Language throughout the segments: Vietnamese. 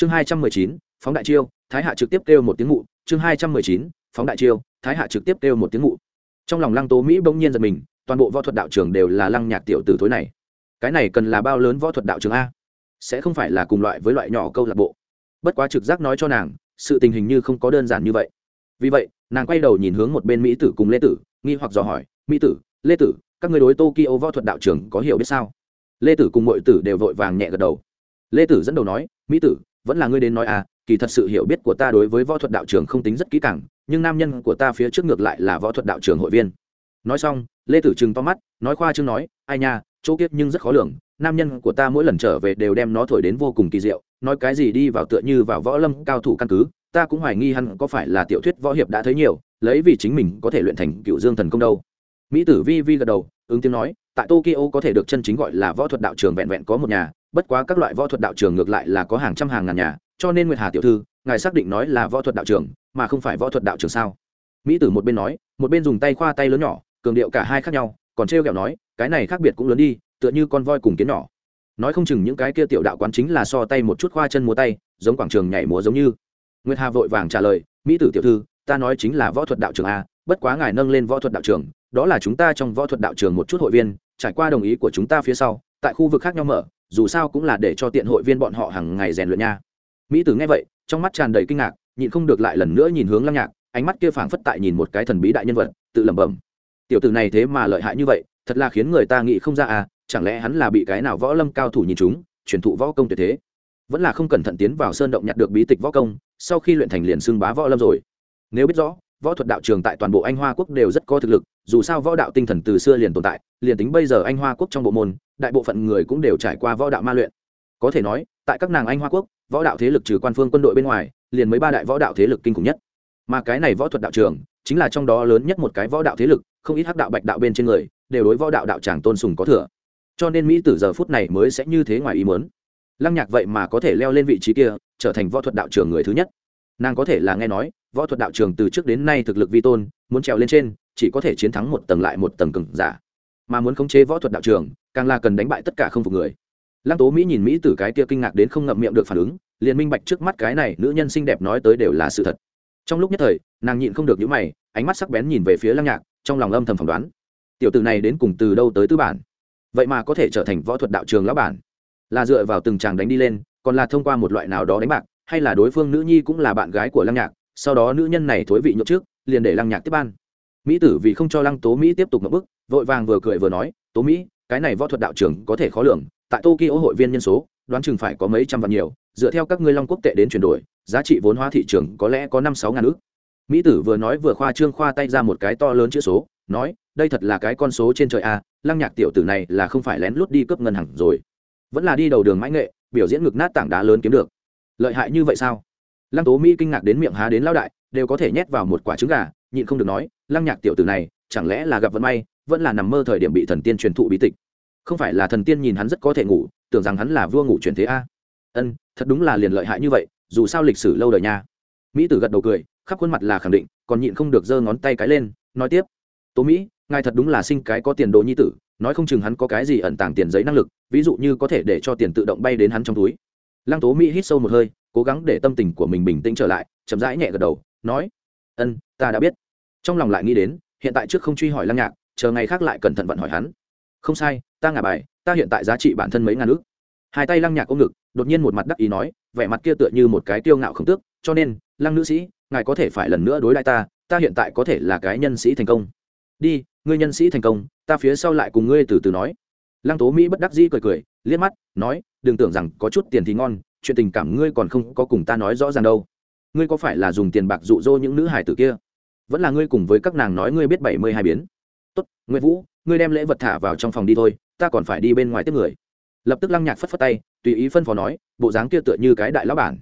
chương hai trăm mười chín, phóng đại chiêu, thái hạ trực tiếp kêu một tiếng ngụ chương hai trăm mười chín, phóng đại chiêu, thái hạ trực tiếp kêu một tiếng ngụ trong lòng lăng tố mỹ bỗng nhiên giật mình, toàn bộ võ thuật đạo trường đều là lăng nhạc tiểu tử thối này. Cái này cần là bao lớn võ thuật đạo trường a? Sẽ không phải là cùng loại với loại nhỏ câu lạc bộ. Bất quá trực giác nói cho nàng, sự tình hình như không có đơn giản như vậy. Vì vậy, nàng quay đầu nhìn hướng một bên mỹ tử cùng lê tử, nghi hoặc dò hỏi, mỹ tử, lê tử, các người đối tokyo võ thuật đạo trường có hiểu biết sao? Lê tử cùng mọi tử đều vội vàng nhẹ gật đầu. Lê tử dẫn đầu nói, mỹ tử vẫn là ngươi đến nói à kỳ thật sự hiểu biết của ta đối với võ thuật đạo trường không tính rất kỹ càng, nhưng nam nhân của ta phía trước ngược lại là võ thuật đạo trường hội viên. Nói xong, lê tử trừng to mắt, nói khoa chương nói, ai nha, chỗ kiếp nhưng rất khó lường, nam nhân của ta mỗi lần trở về đều đem nó thổi đến vô cùng kỳ diệu, nói cái gì đi vào tựa như vào võ lâm cao thủ căn cứ, ta cũng hoài nghi hắn có phải là tiểu thuyết võ hiệp đã thấy nhiều, lấy vì chính mình có thể luyện thành cựu dương thần công đâu. Mỹ tử vi vi gật đầu, ứng tiếng nói, tại tokyo có thể được chân chính gọi là võ thuật đạo trường vẹn vẹn có một nhà bất quá các loại võ thuật đạo trường ngược lại là có hàng trăm hàng ngàn nhà, cho nên nguyệt hà tiểu thư, ngài xác định nói là võ thuật đạo trường, mà không phải võ thuật đạo trường sao? Mỹ tử một bên nói, một bên dùng tay khoa tay lớn nhỏ, cường điệu cả hai khác nhau, còn trêu kẹo nói, cái này khác biệt cũng lớn đi, tựa như con voi cùng kiến nhỏ. Nói không chừng những cái kia tiểu đạo quán chính là so tay một chút khoa chân múa tay, giống quảng trường nhảy múa giống như. Nguyệt hà vội vàng trả lời, mỹ tử tiểu thư, ta nói chính là võ thuật đạo trường a, bất quá ngài nâng lên võ thuật đạo trường, đó là chúng ta trong võ thuật đạo trường một chút hội viên, trải qua đồng ý của chúng ta phía sau tại khu vực khác nhau mở, dù sao cũng là để cho tiện hội viên bọn họ hàng ngày rèn luyện nha. Mỹ tử nghe vậy, trong mắt tràn đầy kinh ngạc, nhịn không được lại lần nữa nhìn hướng lăng nhạc, ánh mắt kia phảng phất tại nhìn một cái thần bí đại nhân vật, tự lẩm bẩm. Tiểu tử này thế mà lợi hại như vậy, thật là khiến người ta nghĩ không ra à chẳng lẽ hắn là bị cái nào võ lâm cao thủ nhìn chúng, truyền thụ võ công tuyệt thế? Vẫn là không cẩn thận tiến vào sơn động nhặt được bí tịch võ công, sau khi luyện thành liền xưng bá võ lâm rồi. Nếu biết rõ võ thuật đạo trường tại toàn bộ anh hoa quốc đều rất có thực lực, dù sao võ đạo tinh thần từ xưa liền tồn tại, liền tính bây giờ anh hoa quốc trong bộ môn, đại bộ phận người cũng đều trải qua võ đạo ma luyện. Có thể nói, tại các nàng anh hoa quốc, võ đạo thế lực trừ quan phương quân đội bên ngoài, liền mấy ba đại võ đạo thế lực kinh khủng nhất. Mà cái này võ thuật đạo trường, chính là trong đó lớn nhất một cái võ đạo thế lực, không ít hắc đạo bạch đạo bên trên người, đều đối võ đạo đạo tràng tôn sùng có thừa. Cho nên mỹ từ giờ phút này mới sẽ như thế ngoài ý muốn. Lăng nhạc vậy mà có thể leo lên vị trí kia, trở thành võ thuật đạo trường người thứ nhất nàng có thể là nghe nói, võ thuật đạo trường từ trước đến nay thực lực vi tôn, muốn trèo lên trên, chỉ có thể chiến thắng một tầng lại một tầng cừng giả. Mà muốn khống chế võ thuật đạo trường, càng là cần đánh bại tất cả không phục người. Lăng tố mỹ nhìn mỹ từ cái kia kinh ngạc đến không ngậm miệng được phản ứng, liền minh bạch trước mắt cái này nữ nhân xinh đẹp nói tới đều là sự thật. Trong lúc nhất thời, nàng nhịn không được những mày, ánh mắt sắc bén nhìn về phía lăng nhạc, trong lòng âm thầm phỏng đoán. Tiểu tử này đến cùng từ đâu tới tư bản? Vậy mà có thể trở thành võ thuật đạo trường lão bản. Là dựa vào từng chàng đánh đi lên, còn là thông qua một loại nào đó đánh bạc hay là đối phương nữ nhi cũng là bạn gái của lăng nhạc, sau đó nữ nhân này thối vị nhậu trước, liền để lăng nhạc tiếp ban. Mỹ tử vì không cho lăng tố mỹ tiếp tục ngậm bức, vội vàng vừa cười vừa nói, tố mỹ, cái này võ thuật đạo trường có thể khó lường, tại tokyo hội viên nhân số, đoán chừng phải có mấy trăm vạn nhiều, dựa theo các ngươi long quốc tệ đến chuyển đổi, giá trị vốn hóa thị trường có lẽ có năm sáu ngàn ước. Mỹ tử vừa nói vừa khoa trương khoa tay ra một cái to lớn chữ số, nói, đây thật là cái con số trên trời a lăng nhạc tiểu tử này là không phải lén lút đi cướp ngân hàng rồi. Vẫn là đi đầu đường mãi nghệ, biểu diễn ngực nát tảng đá lớn kiếm được lợi hại như vậy sao? Lăng tố mỹ kinh ngạc đến miệng há đến lao đại, đều có thể nhét vào một quả trứng gà, nhịn không được nói, lăng nhạc tiểu tử này, chẳng lẽ là gặp vận may, vẫn là nằm mơ thời điểm bị thần tiên truyền thụ bí tịch? Không phải là thần tiên nhìn hắn rất có thể ngủ, tưởng rằng hắn là vua ngủ truyền thế a? Ân, thật đúng là liền lợi hại như vậy, dù sao lịch sử lâu đời nha. Mỹ tử gật đầu cười, khắp khuôn mặt là khẳng định, còn nhịn không được giơ ngón tay cái lên, nói tiếp, tố mỹ, ngài thật đúng là sinh cái có tiền đồ nhi tử, nói không chừng hắn có cái gì ẩn tàng tiền giấy năng lực, ví dụ như có thể để cho tiền tự động bay đến hắn trong túi lăng tố mỹ hít sâu một hơi, cố gắng để tâm tình của mình bình tĩnh trở lại, chậm rãi nhẹ gật đầu, nói, ân, ta đã biết. Trong lòng lại nghĩ đến, hiện tại trước không truy hỏi lăng nhạc, chờ ngày khác lại cẩn thận vận hỏi hắn. Không sai, ta ngả bài, ta hiện tại giá trị bản thân mấy ngàn ước hai tay lăng nhạc ôm ngực, đột nhiên một mặt đắc ý nói, vẻ mặt kia tựa như một cái tiêu ngạo không tước, cho nên, lăng nữ sĩ, ngài có thể phải lần nữa đối lại ta ta hiện tại có thể là cái nhân sĩ thành công. Đi, ngươi nhân sĩ thành công, ta phía sau lại cùng ngươi từ từ nói. Lăng tố mỹ bất đắc dĩ cười cười, liếc mắt, nói đừng tưởng rằng có chút tiền thì ngon, chuyện tình cảm ngươi còn không có cùng ta nói rõ ràng đâu. Ngươi có phải là dùng tiền bạc dụ dỗ những nữ hải tử kia? Vẫn là ngươi cùng với các nàng nói ngươi biết bảy mươi hai biến. Tốt nguyễn vũ, ngươi đem lễ vật thả vào trong phòng đi thôi, ta còn phải đi bên ngoài tiếp người. Lập tức lăng nhạc phất phất tay, tùy ý phân phó nói, bộ dáng kia tựa như cái đại lão bản.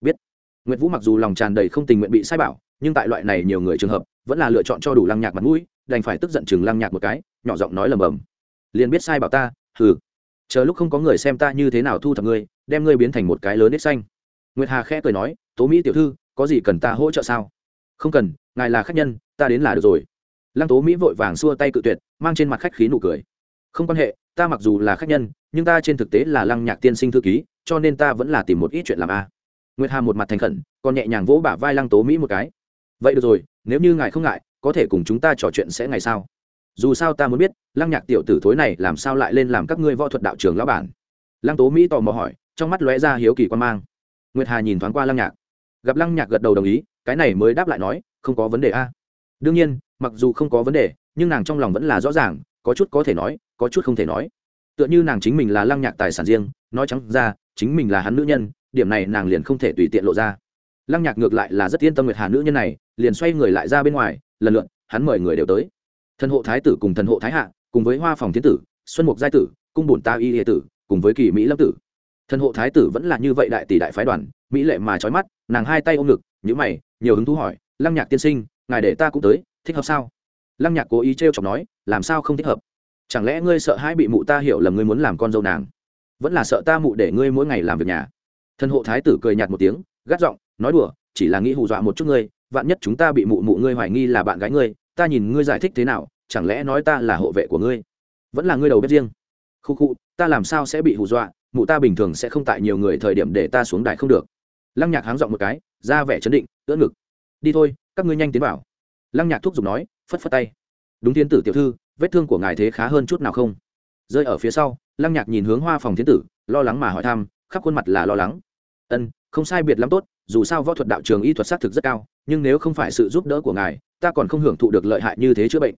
Biết. Nguyễn vũ mặc dù lòng tràn đầy không tình nguyện bị sai bảo, nhưng tại loại này nhiều người trường hợp, vẫn là lựa chọn cho đủ lăng nhạc mặt mũi, đành phải tức giận chừng lăng nhạc một cái, nhỏ giọng nói lầm bầm. Liền biết sai bảo ta, hừ chờ lúc không có người xem ta như thế nào thu thập ngươi, đem ngươi biến thành một cái lớn ít xanh. Nguyệt hà khẽ cười nói, tố mỹ tiểu thư, có gì cần ta hỗ trợ sao? Không cần, ngài là khách nhân, ta đến là được rồi. Lăng tố mỹ vội vàng xua tay cự tuyệt, mang trên mặt khách khí nụ cười. Không quan hệ, ta mặc dù là khách nhân, nhưng ta trên thực tế là lăng nhạc tiên sinh thư ký, cho nên ta vẫn là tìm một ít chuyện làm a. Nguyệt hà một mặt thành khẩn, còn nhẹ nhàng vỗ bả vai lăng tố mỹ một cái. Vậy được rồi, nếu như ngài không ngại, có thể cùng chúng ta trò chuyện sẽ ngày sau dù sao ta muốn biết, lăng nhạc tiểu tử thối này làm sao lại lên làm các ngươi võ thuật đạo trường lão bản? Lăng tố mỹ tò mò hỏi, trong mắt lóe ra hiếu kỳ quan mang. Nguyệt hà nhìn thoáng qua lăng nhạc. Gặp lăng nhạc gật đầu đồng ý, cái này mới đáp lại nói, không có vấn đề a. Đương nhiên, mặc dù không có vấn đề, nhưng nàng trong lòng vẫn là rõ ràng, có chút có thể nói, có chút không thể nói. Tựa như nàng chính mình là lăng nhạc tài sản riêng, nói trắng ra, chính mình là hắn nữ nhân, điểm này nàng liền không thể tùy tiện lộ ra. Lăng nhạc ngược lại là rất yên tâm nguyệt hà nữ nhân này, liền xoay người lại ra bên ngoài, lần lượt, hắn mời người đều tới thần hộ thái tử cùng thần hộ thái hạ, cùng với hoa phòng thiên tử, xuân mục giai tử, cung bổn ta y hệ tử, cùng với kỳ mỹ lâm tử. Thần hộ thái tử vẫn là như vậy đại tỷ đại phái đoàn, mỹ lệ mà trói mắt, nàng hai tay ôm ngực nhữ mày, nhiều hứng thú hỏi, lăng nhạc tiên sinh, ngài để ta cũng tới, thích hợp sao? Lăng nhạc cố ý t r e o chọc nói, làm sao không thích hợp? Chẳng lẽ ngươi sợ hãi bị mụ ta hiểu là ngươi muốn làm con dâu nàng? Vẫn là sợ ta mụ để ngươi mỗi ngày làm việc nhà? Thần hộ thái tử cười nhạt một tiếng, gắt giọng, nói đùa, chỉ là nghĩ hù dọa một chút ngươi, vạn nhất chúng ta bị mụ mụ ngươi hoài nghi là bạn gái ngươi ta nhìn ngươi giải thích thế nào, chẳng lẽ nói ta là hộ vệ của ngươi? Vẫn là ngươi đầu bếp riêng? Khu khu, ta làm sao sẽ bị hù dọa? Mụ ta bình thường sẽ không tại nhiều người thời điểm để ta xuống đài không được. Lăng nhạc háng dọn một cái, ra vẻ chấn định, ưỡn ngực. Đi thôi, các ngươi nhanh tiến vào. Lăng nhạc thúc giục nói, phất phất tay. Đúng tiến tử tiểu thư, vết thương của ngài thế khá hơn chút nào không? Rơi ở phía sau, lăng nhạc nhìn hướng hoa phòng tiến tử, lo lắng mà hỏi thăm, khắp khuôn mặt là lo lắng. Ân, không sai biệt lắm tốt, dù sao võ thuật đạo trường y thuật xác thực rất cao, nhưng nếu không phải sự giúp đỡ của ngài ta còn không hưởng thụ được lợi hại như thế chữa bệnh.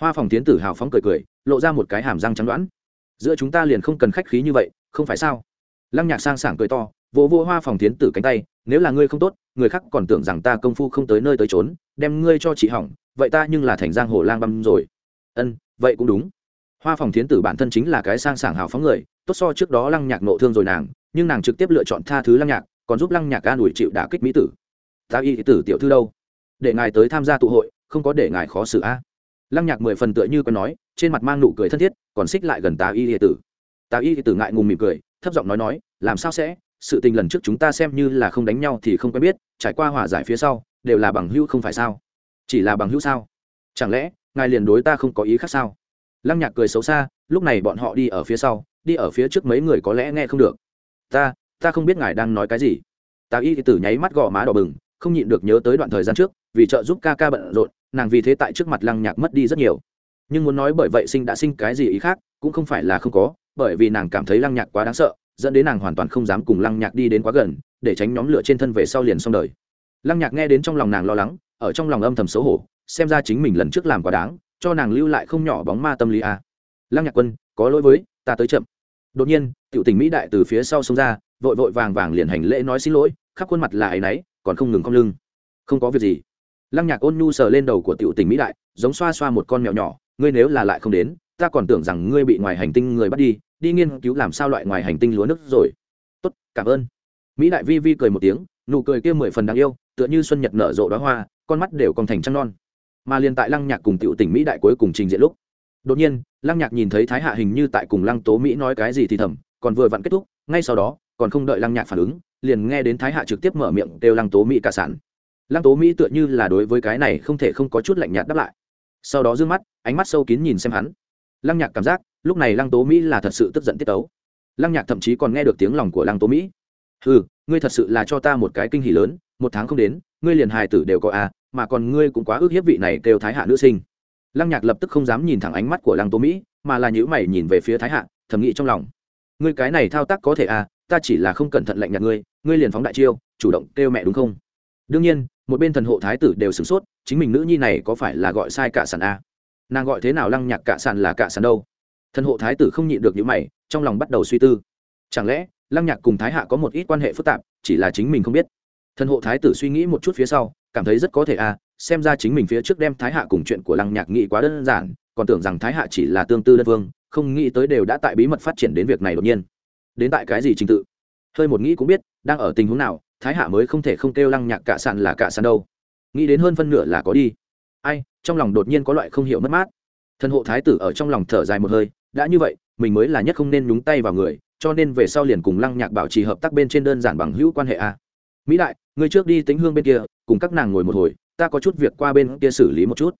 Hoa phòng tiến tử hào phóng cười cười, lộ ra một cái hàm răng trắng đoán. Giữa chúng ta liền không cần khách khí như vậy, không phải sao? Lăng nhạc sang sảng cười to, vỗ vỗ hoa phòng tiến tử cánh tay, nếu là ngươi không tốt, người khác còn tưởng rằng ta công phu không tới nơi tới trốn đem ngươi cho chị hỏng, vậy ta nhưng là thành giang hồ lang băm rồi. Ân, vậy cũng đúng. Hoa phòng tiến tử bản thân chính là cái sang sảng hào phóng người, tốt so trước đó lăng nhạc nộ thương rồi nàng, nhưng nàng trực tiếp lựa chọn tha thứ lăng nhạc, còn giúp lăng nhạc an ủi chịu đả kích mỹ tử. Ta y tử tiểu thư đâu? Để ngài tới tham gia tụ hội, không có để ngài khó xử a. Lăng nhạc mười phần tựa như có nói, trên mặt mang nụ cười thân thiết, còn xích lại gần tà y tử. Tà y tử ngại ngùng mỉm cười, thấp giọng nói nói, làm sao sẽ? Sự tình lần trước chúng ta xem như là không đánh nhau thì không quen biết, trải qua hòa giải phía sau, đều là bằng hữu không phải sao? Chỉ là bằng hữu sao? Chẳng lẽ, ngài liền đối ta không có ý khác sao? Lăng nhạc cười xấu xa, lúc này bọn họ đi ở phía sau, đi ở phía trước mấy người có lẽ nghe không được. Ta ta không biết ngài đang nói cái gì. Tà y tử nháy mắt gò má đỏ bừng, không nhịn được nhớ tới đoạn thời gian trước vì trợ giúp ca ca bận rộn, nàng vì thế tại trước mặt lăng nhạc mất đi rất nhiều. Nhưng muốn nói bởi vậy sinh đã sinh cái gì ý khác, cũng không phải là không có, bởi vì nàng cảm thấy lăng nhạc quá đáng sợ, dẫn đến nàng hoàn toàn không dám cùng lăng nhạc đi đến quá gần, để tránh nhóm lửa trên thân về sau liền xong đời. Lăng nhạc nghe đến trong lòng nàng lo lắng, ở trong lòng âm thầm xấu hổ, xem ra chính mình lần trước làm quá đáng, cho nàng lưu lại không nhỏ bóng ma tâm lý a à. lăng nhạc quân, có lỗi với, ta tới chậm. Đột nhiên, tiểu tình mỹ đại từ phía sau xông ra, vội vội vàng vàng liền hành lễ nói xin lỗi, khắp khuôn mặt là áy náy, còn không ngừng cong lưng. Không có việc gì lăng nhạc ôn nhu sờ lên đầu của tiểu tình mỹ đại, giống xoa xoa một con mèo nhỏ, ngươi nếu là lại không đến, ta còn tưởng rằng ngươi bị ngoài hành tinh người bắt đi đi nghiên cứu làm sao loại ngoài hành tinh lúa nước rồi. Tốt, cảm ơn. Mỹ đại vi vi cười một tiếng, nụ cười kia mười phần đáng yêu, tựa như xuân nhật nở rộ đóa hoa, con mắt đều còn thành trăng non. Mà liền tại lăng nhạc cùng tiểu tỉnh mỹ đại cuối cùng trình diễn lúc, đột nhiên, lăng nhạc nhìn thấy thái hạ hình như tại cùng lăng tố mỹ nói cái gì thì thầm, còn vừa vặn kết thúc, ngay sau đó, còn không đợi lăng nhạc phản ứng, liền nghe đến thái hạ trực tiếp mở miệng kêu lăng tố mỹ cả sản lăng tố mỹ tựa như là đối với cái này không thể không có chút lạnh nhạt đáp lại. Sau đó d mắt, ánh mắt sâu kín nhìn xem hắn. Lăng nhạc cảm giác, lúc này lăng tố mỹ là thật sự tức giận tiết tấu. Lăng nhạc thậm chí còn nghe được tiếng lòng của lăng tố mỹ. Ừ ngươi thật sự là cho ta một cái kinh hỉ lớn, một tháng không đến, ngươi liền hài tử đều có à mà còn ngươi cũng quá ước hiếp vị này kêu thái hạ nữ sinh. Lăng nhạc lập tức không dám nhìn thẳng ánh mắt của lăng tố mỹ, mà là nhữ mày nhìn về phía thái hạ, thầm nghĩ trong lòng. Ngươi cái này thao tác có thể à ta chỉ là không cẩn thận lạnh nhạt ngươi ngươi liền phóng đại chiêu, chủ động kêu mẹ đúng không? Đương nhiên một bên thần hộ thái tử đều sửng sốt, chính mình nữ nhi này có phải là gọi sai cả sàn a? Nàng gọi thế nào lăng nhạc cả sàn là cả sàn đâu? Thần hộ thái tử không nhịn được những mày, trong lòng bắt đầu suy tư. Chẳng lẽ, lăng nhạc cùng thái hạ có một ít quan hệ phức tạp, chỉ là chính mình không biết? Thần hộ thái tử suy nghĩ một chút phía sau, cảm thấy rất có thể à xem ra chính mình phía trước đem thái hạ cùng chuyện của lăng nhạc nghĩ quá đơn giản, còn tưởng rằng thái hạ chỉ là tương tư đơn vương không nghĩ tới đều đã tại bí mật phát triển đến việc này đột nhiên. Đến tại cái gì trình tự? Hơi một nghĩ cũng biết, đang ở tình huống nào thái hạ mới không thể không kêu lăng nhạc cả sàn là cả sàn đâu. Nghĩ đến hơn phân nửa là có đi. Ai, trong lòng đột nhiên có loại không hiểu mất mát. Thần hộ thái tử ở trong lòng thở dài một hơi, đã như vậy, mình mới là nhất không nên nhúng tay vào người, cho nên về sau liền cùng lăng nhạc bảo trì hợp tác bên trên đơn giản bằng hữu quan hệ a. Mỹ đại người trước đi tính hương bên kia, cùng các nàng ngồi một hồi, ta có chút việc qua bên kia xử lý một chút.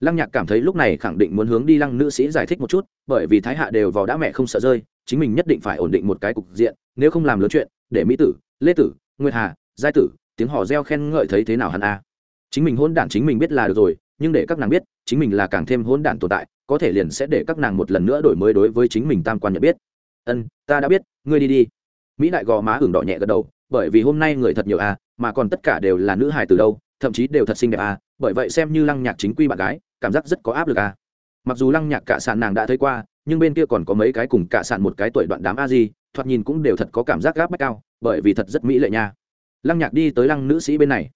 Lăng nhạc cảm thấy lúc này khẳng định muốn hướng đi lăng nữ sĩ giải thích một chút, bởi vì thái hạ đều vào đã mẹ không sợ rơi, chính mình nhất định phải ổn định một cái cục diện, nếu không làm lớn chuyện, để mỹ tử, lê tử nguyệt hà, giai tử, tiếng hò reo khen ngợi thấy thế nào hắn a? Chính mình hôn đản chính mình biết là được rồi, nhưng để các nàng biết, chính mình là càng thêm hôn đản tồn tại, có thể liền sẽ để các nàng một lần nữa đổi mới đối với chính mình tam quan nhận biết. Ân, ta đã biết, ngươi đi đi. Mỹ đại gò má hưởng đỏ nhẹ gật đầu, bởi vì hôm nay người thật nhiều a, mà còn tất cả đều là nữ hài từ đâu, thậm chí đều thật xinh đẹp a, bởi vậy xem như lăng nhạc chính quy bạn gái, cảm giác rất có áp lực a. Mặc dù lăng nhạc cả sàn nàng đã thấy qua, nhưng bên kia còn có mấy cái cùng cả sàn một cái tuổi đoạn đám a di, thoạt nhìn cũng đều thật có cảm giác gáp bách cao bởi vì thật rất mỹ lệ nha. Lăng nhạc đi tới lăng nữ sĩ bên này.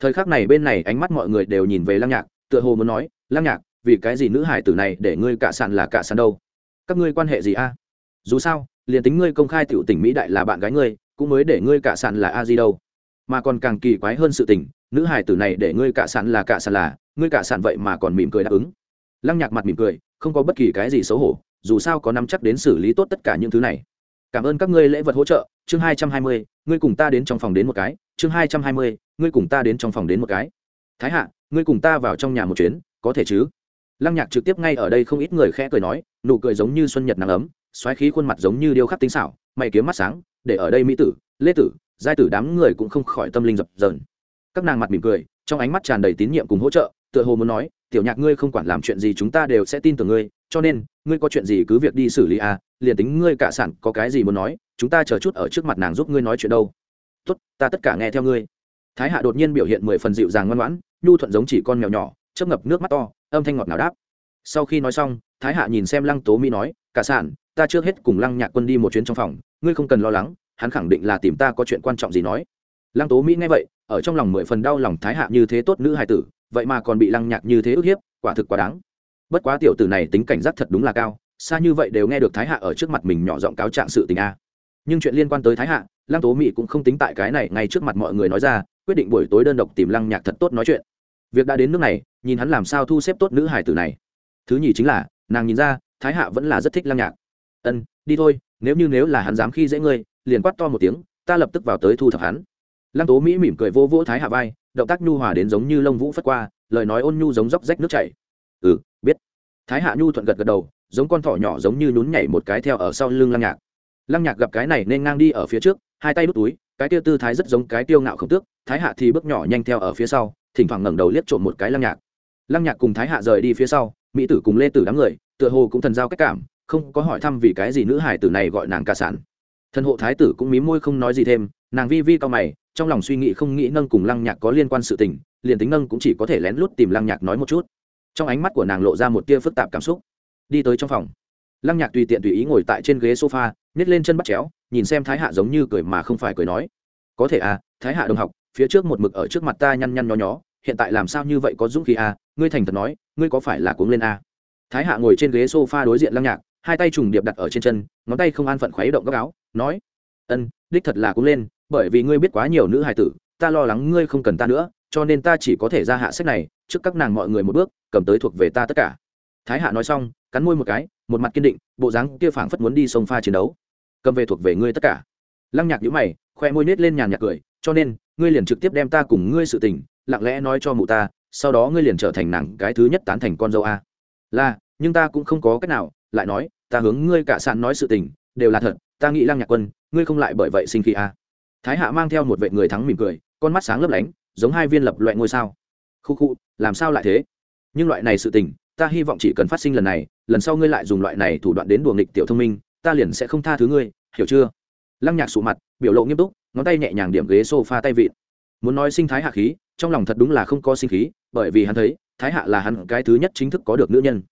Thời khắc này bên này ánh mắt mọi người đều nhìn về lăng nhạc, tựa hồ muốn nói, lăng nhạc, vì cái gì nữ hải tử này để ngươi cả sàn là cả sàn đâu? Các ngươi quan hệ gì a? Dù sao, liền tính ngươi công khai tiểu tỉnh mỹ đại là bạn gái ngươi, cũng mới để ngươi cả sàn là a di đâu. Mà còn càng kỳ quái hơn sự tình, nữ hải tử này để ngươi cả sàn là cả sàn là, ngươi cả sàn vậy mà còn mỉm cười đáp ứng. Lăng nhạc mặt mỉm cười, không có bất kỳ cái gì xấu hổ, dù sao có nắm chắc đến xử lý tốt tất cả những thứ này cảm ơn các ngươi lễ vật hỗ trợ, chương hai trăm hai mươi, ngươi cùng ta đến trong phòng đến một cái, chương hai trăm hai mươi, ngươi cùng ta đến trong phòng đến một cái. Thái hạ, ngươi cùng ta vào trong nhà một chuyến, có thể chứ? Lăng nhạc trực tiếp ngay ở đây không ít người khẽ cười nói, nụ cười giống như xuân nhật nắng ấm, xoáy khí khuôn mặt giống như điêu khắc tinh xảo, mày kiếm mắt sáng, để ở đây mỹ tử, lê tử, giai tử đám người cũng không khỏi tâm linh dập dờn. Các nàng mặt mỉm cười, trong ánh mắt tràn đầy tín nhiệm cùng hỗ trợ, tựa hồ muốn nói, tiểu nhạc ngươi không quản làm chuyện gì chúng ta đều sẽ tin tưởng ngươi, cho nên ngươi có chuyện gì cứ việc đi xử lý à liền tính ngươi cả sản có cái gì muốn nói, chúng ta chờ chút ở trước mặt nàng giúp ngươi nói chuyện đâu. Tốt, ta tất cả nghe theo ngươi. Thái hạ đột nhiên biểu hiện mười phần dịu dàng ngoan ngoãn, nhu thuận giống chỉ con mèo nhỏ, chớp ngập nước mắt to, âm thanh ngọt nào đáp. Sau khi nói xong, thái hạ nhìn xem lăng tố mỹ nói, cả sản, ta trước hết cùng lăng nhạc quân đi một chuyến trong phòng, ngươi không cần lo lắng, hắn khẳng định là tìm ta có chuyện quan trọng gì nói. Lăng tố mỹ nghe vậy, ở trong lòng mười phần đau lòng thái hạ như thế tốt nữ hài tử, vậy mà còn bị lăng nhạc như thế ức hiếp, quả thực quá đáng bất quá tiểu tử này tính cảnh giác thật đúng là cao, xa như vậy đều nghe được thái hạ ở trước mặt mình nhỏ giọng cáo trạng sự tình a. Nhưng chuyện liên quan tới thái hạ, lăng tố mỹ cũng không tính tại cái này ngay trước mặt mọi người nói ra, quyết định buổi tối đơn độc tìm lăng nhạc thật tốt nói chuyện. Việc đã đến nước này, nhìn hắn làm sao thu xếp tốt nữ hải tử này. Thứ nhì chính là, nàng nhìn ra, thái hạ vẫn là rất thích lăng nhạc. Ân, đi thôi, nếu như nếu là hắn dám khi dễ ngươi, liền quát to một tiếng, ta lập tức vào tới thu thập hắn. Lăng tố mỹ mỉm cười vô vỗ thái hạ vai, động tác nhu hòa đến giống như lông vũ phất qua, lời nói ôn nhu giống dốc rách nước chảy thái hạ nhu thuận gật gật đầu, giống con thỏ nhỏ giống như nhún nhảy một cái theo ở sau lưng lăng nhạc. Lăng nhạc gặp cái này nên ngang đi ở phía trước, hai tay đút túi, cái tiêu tư thái rất giống cái tiêu ngạo khổng tước, thái hạ thì bước nhỏ nhanh theo ở phía sau, thỉnh thoảng ngẩng đầu liếc trộm một cái lăng nhạc. Lăng nhạc cùng thái hạ rời đi phía sau, mỹ tử cùng lê tử đám người, tựa hồ cũng thần giao cách cảm, không có hỏi thăm vì cái gì nữ hải tử này gọi nàng ca sản. Thân hộ thái tử cũng mí môi không nói gì thêm, nàng vi vi cao mày, trong lòng suy nghĩ không nghĩ nâng cùng lăng nhạc có liên quan sự tình, liền tính nâng cũng chỉ có thể lén lút tìm lăng nhạc nói một chút trong ánh mắt của nàng lộ ra một tia phức tạp cảm xúc. Đi tới trong phòng. Lăng nhạc tùy tiện tùy ý ngồi tại trên ghế sofa nhét lên chân bắt chéo, nhìn xem thái hạ giống như cười mà không phải cười nói. Có thể à thái hạ đồng học, phía trước một mực ở trước mặt ta nhăn nhăn nhó nhó, hiện tại làm sao như vậy có dũng khí à ngươi thành thật nói, ngươi có phải là cuống lên à? Thái hạ ngồi trên ghế sofa đối diện lăng nhạc, hai tay trùng điệp đặt ở trên chân, ngón tay không an phận khuấy động góc áo, nói, ân, đích thật là cuống lên, bởi vì ngươi biết quá nhiều nữ hài tử, ta lo lắng ngươi không cần ta nữa, cho nên ta chỉ có thể ra hạ sách này, trước các nàng mọi người một bước cầm tới thuộc về ta tất cả. Thái hạ nói xong, cắn môi một cái, một mặt kiên định, bộ dáng kia phảng phất muốn đi sông pha chiến đấu. Cầm về thuộc về ngươi tất cả. Lăng nhạc nhữ mày, khoe môi nết lên nhàn nhạc cười, cho nên, ngươi liền trực tiếp đem ta cùng ngươi sự tình, lặng lẽ nói cho mụ ta, sau đó ngươi liền trở thành nàng cái thứ nhất tán thành con dâu a. Là, nhưng ta cũng không có cách nào, lại nói, ta hướng ngươi cả sạn nói sự tình, đều là thật, ta nghĩ lăng nhạc quân, ngươi không lại bởi vậy sinh khi a. Thái hạ mang theo một vệ người thắng mỉm cười, con mắt sáng lấp lánh, giống hai viên lập loại ngôi sao. Khu khu, làm sao lại thế? Nhưng loại này sự tình, ta hy vọng chỉ cần phát sinh lần này, lần sau ngươi lại dùng loại này thủ đoạn đến đùa nghịch tiểu thông minh, ta liền sẽ không tha thứ ngươi, hiểu chưa? Lăng nhạc sụ mặt, biểu lộ nghiêm túc, ngón tay nhẹ nhàng điểm ghế s o f a tay vịn. Muốn nói sinh thái hạ khí, trong lòng thật đúng là không có sinh khí, bởi vì hắn thấy, thái hạ là hắn cái thứ nhất chính thức có được nữ nhân.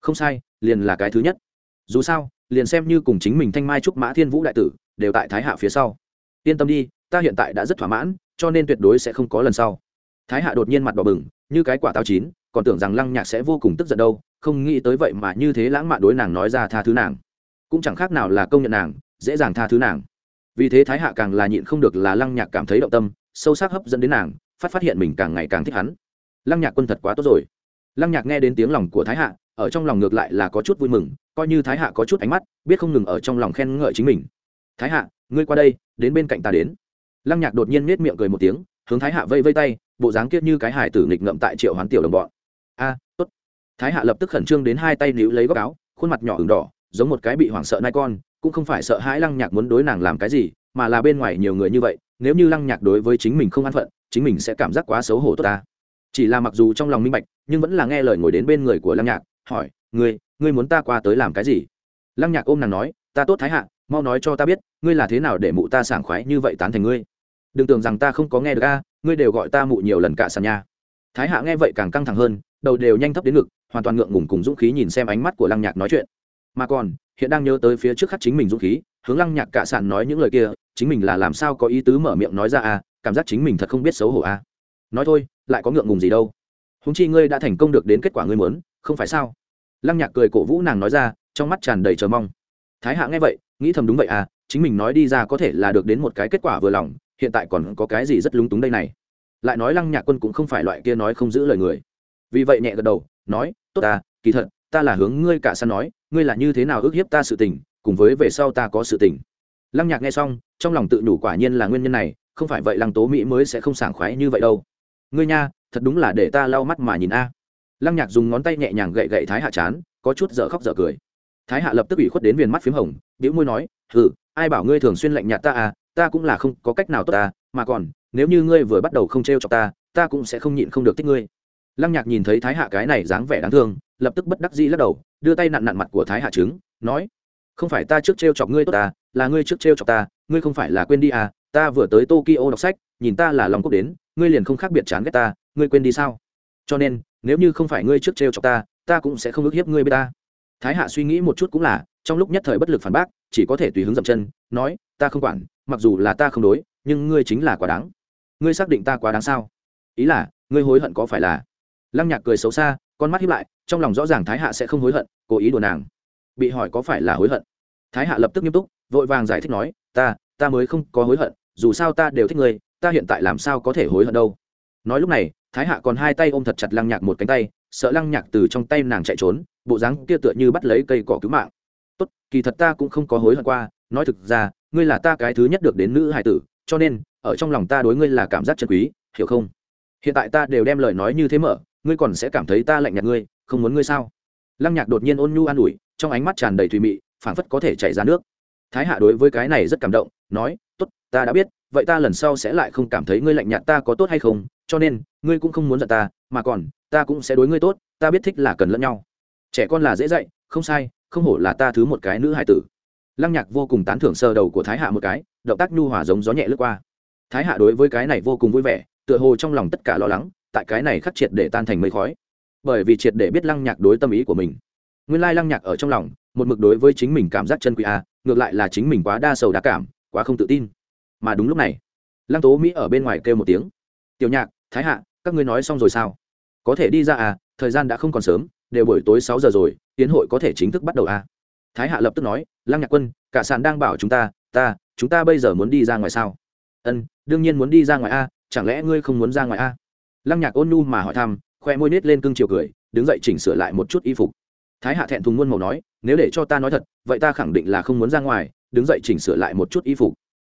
Không sai, liền là cái thứ nhất. Dù sao, liền xem như cùng chính mình thanh mai trúc mã thiên vũ đại tử, đều tại thái hạ phía sau. Yên tâm đi, ta hiện tại đã rất thỏa mãn, cho nên tuyệt đối sẽ không có lần sau. Thái hạ đột nhiên mặt đỏ bừng, như cái quả táo chín còn tưởng rằng lăng nhạc sẽ vô cùng tức giận đâu, không nghĩ tới vậy mà như thế lãng mạn đối nàng nói ra tha thứ nàng. Cũng chẳng khác nào là công nhận nàng, dễ dàng tha thứ nàng. Vì thế thái hạ càng là nhịn không được là lăng nhạc cảm thấy động tâm, sâu sắc hấp dẫn đến nàng, phát phát hiện mình càng ngày càng thích hắn. Lăng nhạc quân thật quá tốt rồi. Lăng nhạc nghe đến tiếng lòng của thái hạ, ở trong lòng ngược lại là có chút vui mừng, coi như thái hạ có chút ánh mắt, biết không ngừng ở trong lòng khen ngợi chính mình. Thái hạ, ngươi qua đây, đến bên cạnh ta đến. Lăng nhạc đột nhiên nết miệng cười một tiếng, hướng thái hạ vây vây tay, bộ dáng kiết như cái hải tử nghịch ngậm tại triệu hoán tiểu đồng bọn a tốt. Thái hạ lập tức khẩn trương đến hai tay níu lấy góc áo, khuôn mặt nhỏ ửng đỏ, giống một cái bị hoảng sợ nai con, cũng không phải sợ hãi lăng nhạc muốn đối nàng làm cái gì, mà là bên ngoài nhiều người như vậy, nếu như lăng nhạc đối với chính mình không an phận, chính mình sẽ cảm giác quá xấu hổ tốt ta. Chỉ là mặc dù trong lòng minh bạch, nhưng vẫn là nghe lời ngồi đến bên người của lăng nhạc, hỏi, ngươi ngươi muốn ta qua tới làm cái gì? Lăng nhạc ôm nàng nói, ta tốt thái hạ, mau nói cho ta biết, ngươi là thế nào để mụ ta sảng khoái như vậy tán thành ngươi? Đừng tưởng rằng ta không có nghe được a, ngươi đều gọi ta mụ nhiều lần cả sàn nhà. Thái hạ nghe vậy càng căng thẳng hơn đầu đều nhanh thấp đến ngực hoàn toàn ngượng ngùng cùng dũng khí nhìn xem ánh mắt của lăng nhạc nói chuyện. Mà còn hiện đang nhớ tới phía trước khắc chính mình dũng khí hướng lăng nhạc cả sàn nói những lời kia chính mình là làm sao có ý tứ mở miệng nói ra à, cảm giác chính mình thật không biết xấu hổ à, nói thôi lại có ngượng ngùng gì đâu. Húng chi ngươi đã thành công được đến kết quả ngươi muốn không phải sao? Lăng nhạc cười cổ vũ nàng nói ra trong mắt tràn đầy chờ mong. Thái hạ nghe vậy nghĩ thầm đúng vậy à chính mình nói đi ra có thể là được đến một cái kết quả vừa lòng hiện tại còn có cái gì rất lúng túng đây này? Lại nói lăng nhạc quân cũng không phải loại kia nói không giữ lời người vì vậy nhẹ gật đầu, nói, tốt ta kỳ thật, ta là hướng ngươi cả săn nói, ngươi là như thế nào ước hiếp ta sự tình, cùng với về sau ta có sự tình. Lăng nhạc nghe xong, trong lòng tự đủ quả nhiên là nguyên nhân này, không phải vậy lăng tố mỹ mới sẽ không sảng khoái như vậy đâu. Ngươi nha, thật đúng là để ta lau mắt mà nhìn a. Lăng nhạc dùng ngón tay nhẹ nhàng gậy gậy thái hạ chán, có chút dở khóc dở cười. Thái hạ lập tức ủy khuất đến viền mắt p h í m hồng biểu môi nói, hừ, ai bảo ngươi thường xuyên lạnh nhạt ta à ta cũng là không có cách nào tốt ta, mà còn, nếu như ngươi vừa bắt đầu không t r e o cho ta ta cũng sẽ không nhịn không được thích ngươi lăng nhạc nhìn thấy thái hạ cái này dáng vẻ đáng thương, lập tức bất đắc dĩ lắc đầu, đưa tay nặn nặn mặt của thái hạ trứng, nói, không phải ta trước t r e o chọc ngươi tốt ta là ngươi trước t r e o chọc ta, ngươi không phải là quên đi à ta vừa tới tokyo đọc sách, nhìn ta là lòng quốc đến, ngươi liền không khác biệt chán ghét ta, ngươi quên đi sao? Cho nên, nếu như không phải ngươi trước t r e o chọc ta ta cũng sẽ không ức hiếp ngươi với ta. Thái hạ suy nghĩ một chút cũng là, trong lúc nhất thời bất lực phản bác, chỉ có thể tùy hứng dậm chân, nói, ta không quản, mặc dù là ta không đối, nhưng ngươi chính là quá đáng. Ngươi xác định ta quá đáng sao? Ý là, ngươi hối hận có phải là lăng nhạc cười xấu xa, con mắt hiếp lại, trong lòng rõ ràng thái hạ sẽ không hối hận, cố ý đùa nàng. Bị hỏi có phải là hối hận? Thái hạ lập tức nghiêm túc, vội vàng giải thích nói, ta ta mới không có hối hận, dù sao ta đều thích ngươi, ta hiện tại làm sao có thể hối hận đâu? Nói lúc này, thái hạ còn hai tay ôm thật chặt lăng nhạc một cánh tay, sợ lăng nhạc từ trong tay nàng chạy trốn, bộ dáng kia tựa như bắt lấy cây cỏ cứu mạng. Tốt, kỳ thật ta cũng không có hối hận qua, nói thực ra, ngươi là ta cái thứ nhất được đến nữ hải tử, cho nên, ở trong lòng ta đối ngươi là cảm giác chân quý, hiểu không? Hiện tại ta đều đem lời nói như thế mở ngươi còn sẽ cảm thấy ta lạnh nhạt ngươi, không muốn ngươi sao? Lăng nhạc đột nhiên ôn nhu an ủi, trong ánh mắt tràn đầy thùy mị, phảng phất có thể chảy ra nước. Thái hạ đối với cái này rất cảm động, nói, tốt, ta đã biết, vậy ta lần sau sẽ lại không cảm thấy ngươi lạnh nhạt ta có tốt hay không, cho nên, ngươi cũng không muốn giận ta, mà còn, ta cũng sẽ đối ngươi tốt, ta biết thích là cần lẫn nhau. Trẻ con là dễ dạy, không sai, không hổ là ta thứ một cái nữ hải tử. Lăng nhạc vô cùng tán thưởng sơ đầu của thái hạ một cái, động tác nhu hòa giống gió nhẹ lướt qua. Thái hạ đối với cái này vô cùng vui vẻ, tựa hồ trong lòng tất cả lo lắng tại cái này khắc triệt để tan thành mây khói. Bởi vì triệt để biết lăng nhạc đối tâm ý của mình. Nguyên lai lăng nhạc ở trong lòng, một mực đối với chính mình cảm giác chân quý a ngược lại là chính mình quá đa sầu đa cảm, quá không tự tin. Mà đúng lúc này, lăng tố mỹ ở bên ngoài kêu một tiếng. Tiểu nhạc, thái hạ, các ngươi nói xong rồi sao? Có thể đi ra à thời gian đã không còn sớm, đều buổi tối sáu giờ rồi, tiến hội có thể chính thức bắt đầu à? Thái hạ lập tức nói, lăng nhạc quân, cả sàn đang bảo chúng ta ta, chúng ta bây giờ muốn đi ra ngoài sao? Ân, đương nhiên muốn đi ra ngoài a chẳng lẽ ngươi không muốn ra ngoài a lăng nhạc ôn nhu mà hỏi thăm, khoe môi nết lên cưng chiều cười, đứng dậy chỉnh sửa lại một chút y phục. Thái hạ thẹn thùng muôn màu nói, nếu để cho ta nói thật, vậy ta khẳng định là không muốn ra ngoài, đứng dậy chỉnh sửa lại một chút y phục.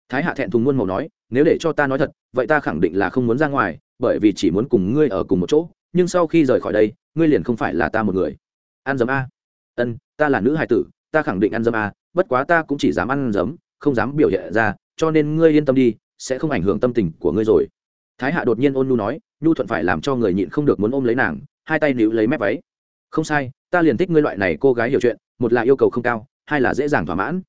Thái hạ thẹn thùng muôn màu nói, nếu để cho ta nói thật, vậy ta khẳng định là không muốn ra ngoài, bởi vì chỉ muốn cùng ngươi ở cùng một chỗ, nhưng sau khi rời khỏi đây, ngươi liền không phải là ta một người. Ăn dấm a. Ân, ta là nữ hài tử, ta khẳng định ăn dấm a, bất quá ta cũng chỉ dám ăn dấm, không dám biểu hiện ra, cho nên ngươi yên tâm đi, sẽ không ảnh hưởng tâm tình của ngươi rồi thái hạ đột nhiên ôn nhu nói, nhu thuận phải làm cho người nhịn không được muốn ôm lấy nàng, hai tay níu lấy mép váy. Không sai, ta liền thích ngươi loại này cô gái hiểu chuyện, một là yêu cầu không cao, hai là dễ dàng thỏa mãn.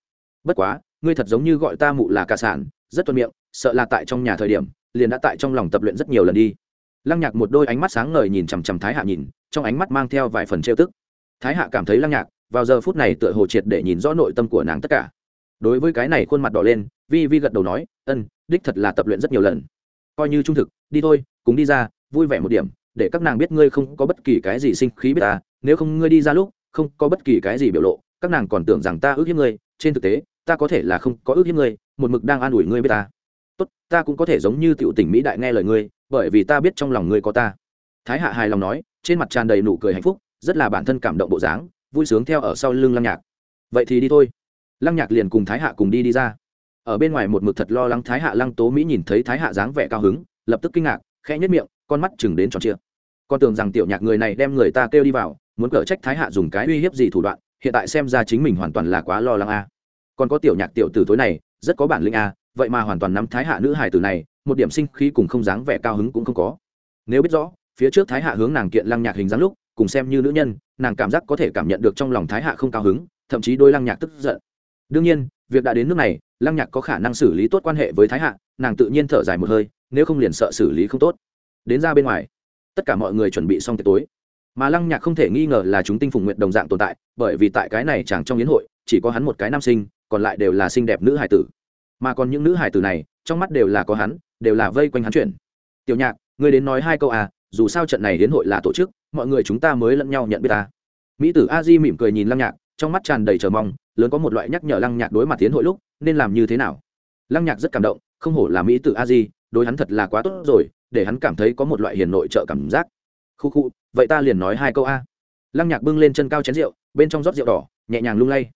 Bất quá, ngươi thật giống như gọi ta mụ là cả sản, rất thuận miệng, sợ là tại trong nhà thời điểm, liền đã tại trong lòng tập luyện rất nhiều lần đi. Lăng nhạc một đôi ánh mắt sáng ngời nhìn chằm chằm thái hạ nhìn, trong ánh mắt mang theo vài phần trêu tức. Thái hạ cảm thấy lăng nhạc, vào giờ phút này tựa hồ triệt để nhìn rõ nội tâm của nàng tất cả. Đối với cái này khuôn mặt đỏ lên, vi vi gật đầu nói, ân, đích thật là tập luyện rất nhiều lần coi như trung thực, đi thôi, cùng đi ra, vui vẻ một điểm, để các nàng biết ngươi không có bất kỳ cái gì sinh khí biết ta, nếu không ngươi đi ra lúc, không có bất kỳ cái gì biểu lộ, các nàng còn tưởng rằng ta ước hiếp ngươi, trên thực tế, ta có thể là không có ước hiếp ngươi, một mực đang an ủi ngươi biết ta. Tốt, ta cũng có thể giống như tiểu tỉnh mỹ đại nghe lời ngươi, bởi vì ta biết trong lòng ngươi có ta. Thái hạ hài lòng nói, trên mặt tràn đầy nụ cười hạnh phúc, rất là bản thân cảm động bộ dáng, vui sướng theo ở sau lưng lăng nhạc. Vậy thì đi thôi. Lăng nhạc liền cùng thái hạ cùng đi đi ra ở bên ngoài một mực thật lo lắng thái hạ lăng tố mỹ nhìn thấy thái hạ dáng vẻ cao hứng, lập tức kinh ngạc, khẽ nhất miệng, con mắt chừng đến tròn chia con tưởng rằng tiểu nhạc người này đem người ta kêu đi vào, muốn cở trách thái hạ dùng cái uy hiếp gì thủ đoạn, hiện tại xem ra chính mình hoàn toàn là quá lo lắng a. Còn có tiểu nhạc tiểu tử tối này, rất có bản lĩnh a, vậy mà hoàn toàn nắm thái hạ nữ hài tử này, một điểm sinh khí cùng không dáng vẻ cao hứng cũng không có. Nếu biết rõ, phía trước thái hạ hướng nàng kiện lăng nhạc hình dáng lúc, cùng xem như nữ nhân, nàng cảm giác có thể cảm nhận được trong lòng thái hạ không cao hứng, thậm chí đôi lăng nhạc tức giận. Đương nhiên việc đã đến nước này, lăng nhạc có khả năng xử lý tốt quan hệ với thái hạ, nàng tự nhiên thở dài một hơi, nếu không liền sợ xử lý không tốt. Đến ra bên ngoài, tất cả mọi người chuẩn bị xong tiệc tối. Mà lăng nhạc không thể nghi ngờ là chúng tinh phùng nguyện đồng dạng tồn tại, bởi vì tại cái này chẳng trong yến hội, chỉ có hắn một cái nam sinh, còn lại đều là xinh đẹp nữ hải tử. Mà còn những nữ hải tử này, trong mắt đều là có hắn, đều là vây quanh hắn chuyển. tiểu nhạc, ngươi đến nói hai câu à dù sao trận này đến hội là tổ chức, mọi người chúng ta mới lẫn nhau nhận biết ta. Mỹ tử a di mỉm cười nhìn lăng nhạc, trong mắt tràn đầy chờ mong lớn có một loại nhắc nhở lăng nhạc đối mặt tiến hội lúc nên làm như thế nào. Lăng nhạc rất cảm động, không hổ là mỹ tử a di đối hắn thật là quá tốt rồi, để hắn cảm thấy có một loại hiền nội trợ cảm giác. Khu khu, vậy ta liền nói hai câu a. Lăng nhạc bưng lên chân cao chén rượu, bên trong rót rượu đỏ, nhẹ nhàng lung lay.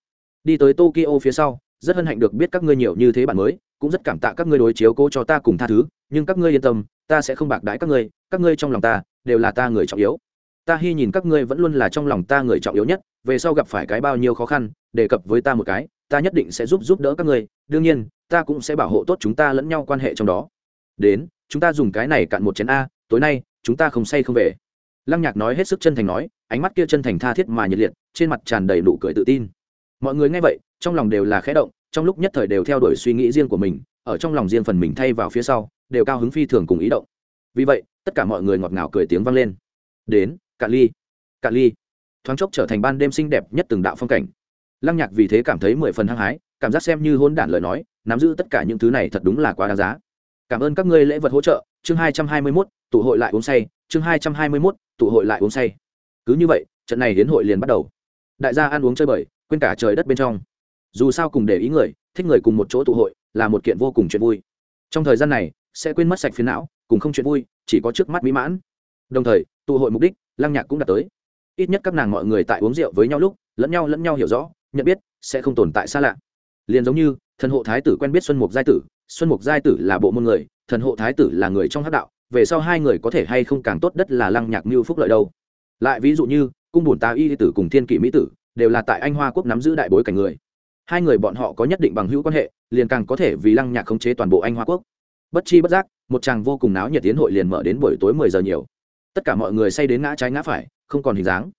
Đi tới tokyo phía sau, rất hân hạnh được biết các ngươi nhiều như thế bạn mới, cũng rất cảm tạ các ngươi đối chiếu cố cho ta cùng tha thứ, nhưng các ngươi yên tâm, ta sẽ không bạc đãi các ngươi các ngươi trong lòng ta, đều là ta người trọng yếu. Ta hy nhìn các ngươi vẫn luôn là trong lòng ta người trọng yếu nhất về sau gặp phải cái bao nhiêu khó khăn, đề cập với ta một cái, ta nhất định sẽ giúp giúp đỡ các ngươi, đương nhiên, ta cũng sẽ bảo hộ tốt chúng ta lẫn nhau quan hệ trong đó. Đến, chúng ta dùng cái này cạn một chén a, tối nay, chúng ta không say không về. Lăng nhạc nói hết sức chân thành nói, ánh mắt kia chân thành tha thiết mà nhiệt liệt, trên mặt tràn đầy nụ cười tự tin. Mọi người nghe vậy, trong lòng đều là khẽ động, trong lúc nhất thời đều theo đuổi suy nghĩ riêng của mình, ở trong lòng riêng phần mình thay vào phía sau, đều cao hứng phi thường cùng ý động. Vì vậy, tất cả mọi người ngọt ngào cười tiếng vang lên. Đến, cạn ly cạn ly thoáng chốc trở thành ban đêm xinh đẹp nhất từng đạo phong cảnh. Lăng nhạc vì thế cảm thấy mười phần hăng hái, cảm giác xem như hôn đản lời nói, nắm giữ tất cả những thứ này thật đúng là quá đáng giá. Cảm ơn các ngươi lễ vật hỗ trợ, chương hai trăm hai mươi mốt, tụ hội lại uống say, chương hai trăm hai mươi mốt, tụ hội lại uống say. Cứ như vậy, trận này đến hội liền bắt đầu. Đại gia ăn uống chơi bời, quên cả trời đất bên trong. Dù sao cùng để ý người, thích người cùng một chỗ tụ hội, là một kiện vô cùng chuyện vui. Trong thời gian này, sẽ quên mất sạch phiến não, cùng không chuyện vui, chỉ có trước mắt mỹ mãn. Đồng thời, tụ hội mục đích, lăng nhạc cũng đạt tới ít nhất các nàng mọi người tại uống rượu với nhau lúc, lẫn nhau lẫn nhau hiểu rõ, nhận biết sẽ không tồn tại xa lạ. Liền giống như, thần hộ thái tử quen biết xuân mục giai tử, xuân mục giai tử là bộ môn người, thần hộ thái tử là người trong hát đạo, về sau hai người có thể hay không càng tốt đất là lăng nhạc mưu phúc lợi đâu. Lại ví dụ như, cung bổn tà y tử cùng thiên kỷ mỹ tử đều là tại anh hoa quốc nắm giữ đại bối cảnh người. Hai người bọn họ có nhất định bằng hữu quan hệ, liền càng có thể vì lăng nhạc khống chế toàn bộ anh hoa quốc. Bất chi bất giác, một chàng vô cùng náo nhiệt tiến hội liền mở đến buổi tối mười giờ nhiều. Tất cả mọi người say đến ngã trái ngã phải không còn hình dáng.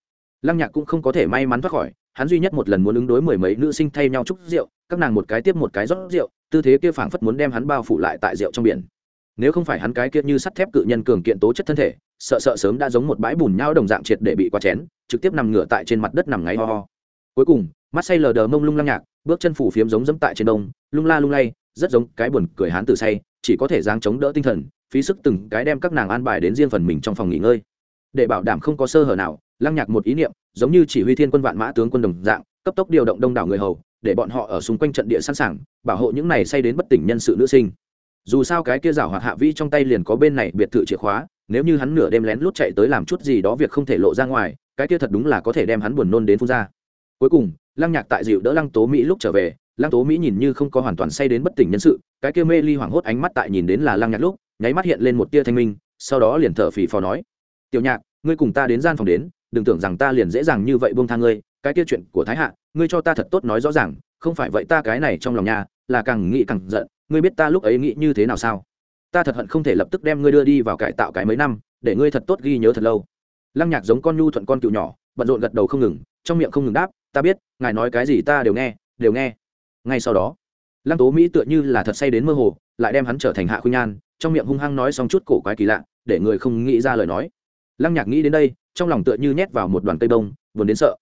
Lăng nhạc cũng không có thể may mắn thoát khỏi, hắn duy nhất một lần muốn ứng đối mười mấy nữ sinh thay nhau chúc rượu, các nàng một cái tiếp một cái rót rượu, tư thế kia phảng phất muốn đem hắn bao phủ lại tại rượu trong biển. Nếu không phải hắn cái kia như sắt thép cự nhân cường kiện tố chất thân thể, sợ sợ sớm đã giống một bãi bùn nhau đồng dạng triệt để bị qua chén, trực tiếp nằm ngửa tại trên mặt đất nằm ngáy ho ho. Cuối cùng, mắt say lờ đờ mông lung lăng nhạc, bước chân phủ phiếm giống dẫm tại trên đông, lung la lung lay, rất giống cái buồn cười hắn từ say, chỉ có thể giáng chống đỡ tinh thần, phí sức từng cái đem các nàng an bài đến riêng phần mình trong phòng nghỉ ngơi để bảo đảm không có sơ hở nào, lăng nhạc một ý niệm, giống như chỉ huy thiên quân vạn mã tướng quân đồng dạng, cấp tốc điều động đông đảo người hầu, để bọn họ ở xung quanh trận địa sẵn sàng, bảo hộ những này say đến bất tỉnh nhân sự nữ sinh. Dù sao cái kia rảo hoạt hạ vi trong tay liền có bên này biệt thự chìa khóa, nếu như hắn nửa đêm lén lút chạy tới làm chút gì đó việc không thể lộ ra ngoài, cái kia thật đúng là có thể đem hắn buồn nôn đến phun ra. Cuối cùng, lăng nhạc tại dịu đỡ lăng tố mỹ lúc trở về, lăng tố mỹ nhìn như không có hoàn toàn say đến bất tỉnh nhân sự, cái kia mê ly hoảng hốt ánh mắt tại nhìn đến là lăng nhạc lúc, nháy mắt hiện lên một tia thanh minh, sau đó liền thở phì phò nói tiểu nhạc, ngươi cùng ta đến gian phòng đến, đừng tưởng rằng ta liền dễ dàng như vậy buông tha ngươi, cái kia chuyện của thái hạ, ngươi cho ta thật tốt nói rõ ràng, không phải vậy ta cái này trong lòng nhà, là càng nghĩ càng giận, ngươi biết ta lúc ấy nghĩ như thế nào sao? Ta thật hận không thể lập tức đem ngươi đưa đi vào cải tạo cái mấy năm, để ngươi thật tốt ghi nhớ thật lâu. Lăng nhạc giống con nhu thuận con cựu nhỏ, bận rộn gật đầu không ngừng, trong miệng không ngừng đáp, ta biết, ngài nói cái gì ta đều nghe đều nghe. Ngay sau đó, lăng tố mỹ tựa như là thật say đến mơ hồ, lại đem hắn trở thành hạ khuynh nhan trong miệng hung hăng nói xong chút cổ quái kỳ lạ, để người không nghĩ ra lời nói lăng nhạc nghĩ đến đây, trong lòng tựa như nhét vào một đoàn cây đông buồn đến sợ.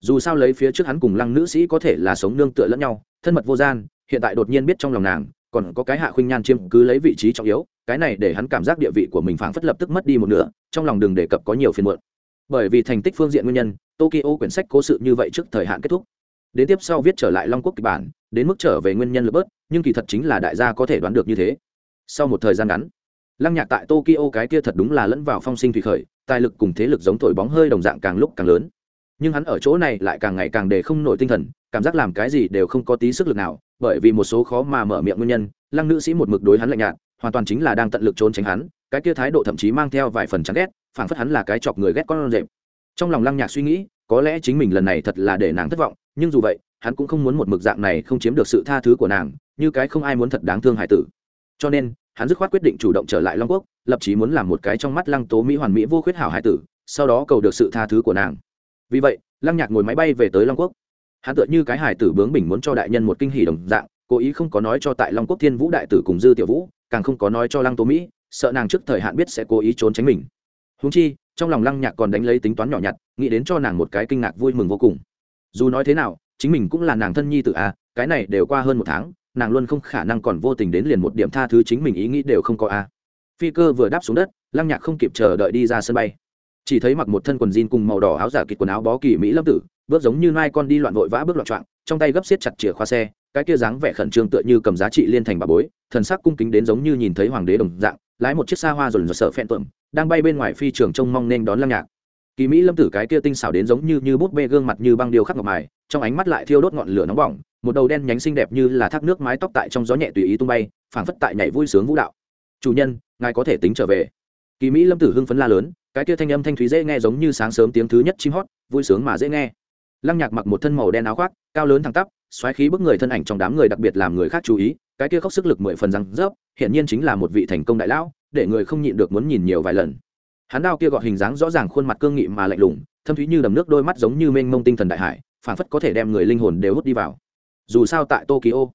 Dù sao lấy phía trước hắn cùng lăng nữ sĩ có thể là sống nương tựa lẫn nhau, thân mật vô gian, hiện tại đột nhiên biết trong lòng nàng, còn có cái hạ khuynh nhan chiêm cứ lấy vị trí trọng yếu, cái này để hắn cảm giác địa vị của mình phảng phất lập tức mất đi một nửa, trong lòng đừng đề cập có nhiều phiền muộn. Bởi vì thành tích phương diện nguyên nhân, tokyo quyển sách cố sự như vậy trước thời hạn kết thúc. Đến tiếp sau viết trở lại long quốc kịch bản, đến mức trở về nguyên nhân lỡ bớt, nhưng kỳ thật chính là đại gia có thể đoán được như thế. Sau một thời gian ngắn lăng nhạc tại tokyo cái kia thật đúng là lẫn vào phong sinh thủy khởi, tài lực cùng thế lực giống thổi bóng hơi đồng dạng càng lúc càng lớn. Nhưng hắn ở chỗ này lại càng ngày càng để không nổi tinh thần, cảm giác làm cái gì đều không có tí sức lực nào, bởi vì một số khó mà mở miệng nguyên nhân, lăng nữ sĩ một mực đối hắn lạnh nhạt, hoàn toàn chính là đang tận lực trốn tránh hắn, cái kia thái độ thậm chí mang theo vài phần chán ghét, phảng phất hắn là cái chọc người ghét con rệp. Trong lòng lăng nhạc suy nghĩ, có lẽ chính mình lần này thật là để nàng thất vọng, nhưng dù vậy, hắn cũng không muốn một mực dạng này không chiếm được sự tha thứ của nàng, như cái không ai muốn thật đáng thương hải tử. Cho nên hắn dứt khoát quyết định chủ động trở lại long quốc, lập chí muốn làm một cái trong mắt lăng tố mỹ hoàn mỹ vô khuyết hảo hải tử, sau đó cầu được sự tha thứ của nàng. Vì vậy, lăng nhạc ngồi máy bay về tới long quốc. Hắn tựa như cái hải tử bướng bỉnh muốn cho đại nhân một kinh hỉ đồng dạng, cố ý không có nói cho tại long quốc thiên vũ đại tử cùng dư tiểu vũ, càng không có nói cho lăng tố mỹ, sợ nàng trước thời hạn biết sẽ cố ý trốn tránh mình. Húng chi, trong lòng lăng nhạc còn đánh lấy tính toán nhỏ nhặt, nghĩ đến cho nàng một cái kinh ngạc vui mừng vô cùng. Dù nói thế nào, chính mình cũng là nàng thân nhi tự a à, cái này đều qua hơn một tháng nàng luôn không khả năng còn vô tình đến liền một điểm tha thứ chính mình ý nghĩ đều không có a. Phi cơ vừa đáp xuống đất, lăng nhạc không kịp chờ đợi đi ra sân bay. Chỉ thấy mặc một thân quần jean cùng màu đỏ áo giả kịch quần áo bó kỳ mỹ lâm tử, bước giống như nai con đi loạn vội vã bước loạn trọng trong tay gấp xiết chặt chìa khóa xe, cái kia dáng vẻ khẩn trương tựa như cầm giá trị liên thành bà bối, thần sắc cung kính đến giống như nhìn thấy hoàng đế đồng dạng, lái một chiếc xa hoa rồi sợ phen tuộm, đang bay bên ngoài phi trường trông mong nên đón lăng nhạc. Kỳ mỹ lâm tử cái kia tinh xảo đến giống như như bút bê gương mặt như băng điêu khắc ngọc mài, trong ánh mắt lại thiêu đốt ngọn lửa nóng bỏng một đầu đen nhánh xinh đẹp như là thác nước mái tóc tại trong gió nhẹ tùy ý tung bay, phảng phất tại nhảy vui sướng vũ đạo. Chủ nhân, ngài có thể tính trở về. Kỳ mỹ lâm tử hưng phấn la lớn, cái kia thanh âm thanh thúy dễ nghe giống như sáng sớm tiếng thứ nhất chim hót, vui sướng mà dễ nghe. Lăng nhạc mặc một thân màu đen áo khoác, cao lớn thẳng tắp, xoáy khí bức người thân ảnh trong đám người đặc biệt làm người khác chú ý, cái kia khóc sức lực mười phần răng rớp, hiển nhiên chính là một vị thành công đại lão, để người không nhịn được muốn nhìn nhiều vài lần. Hắn đao kia gọt hình dáng rõ ràng khuôn mặt cương nghị mà lạnh lùng, thâm thúy như đầm nước, đôi mắt giống như mênh mông tinh thần đại hải, phảng phất có thể đem người linh hồn đều hút đi vào dù sao tại tokyo,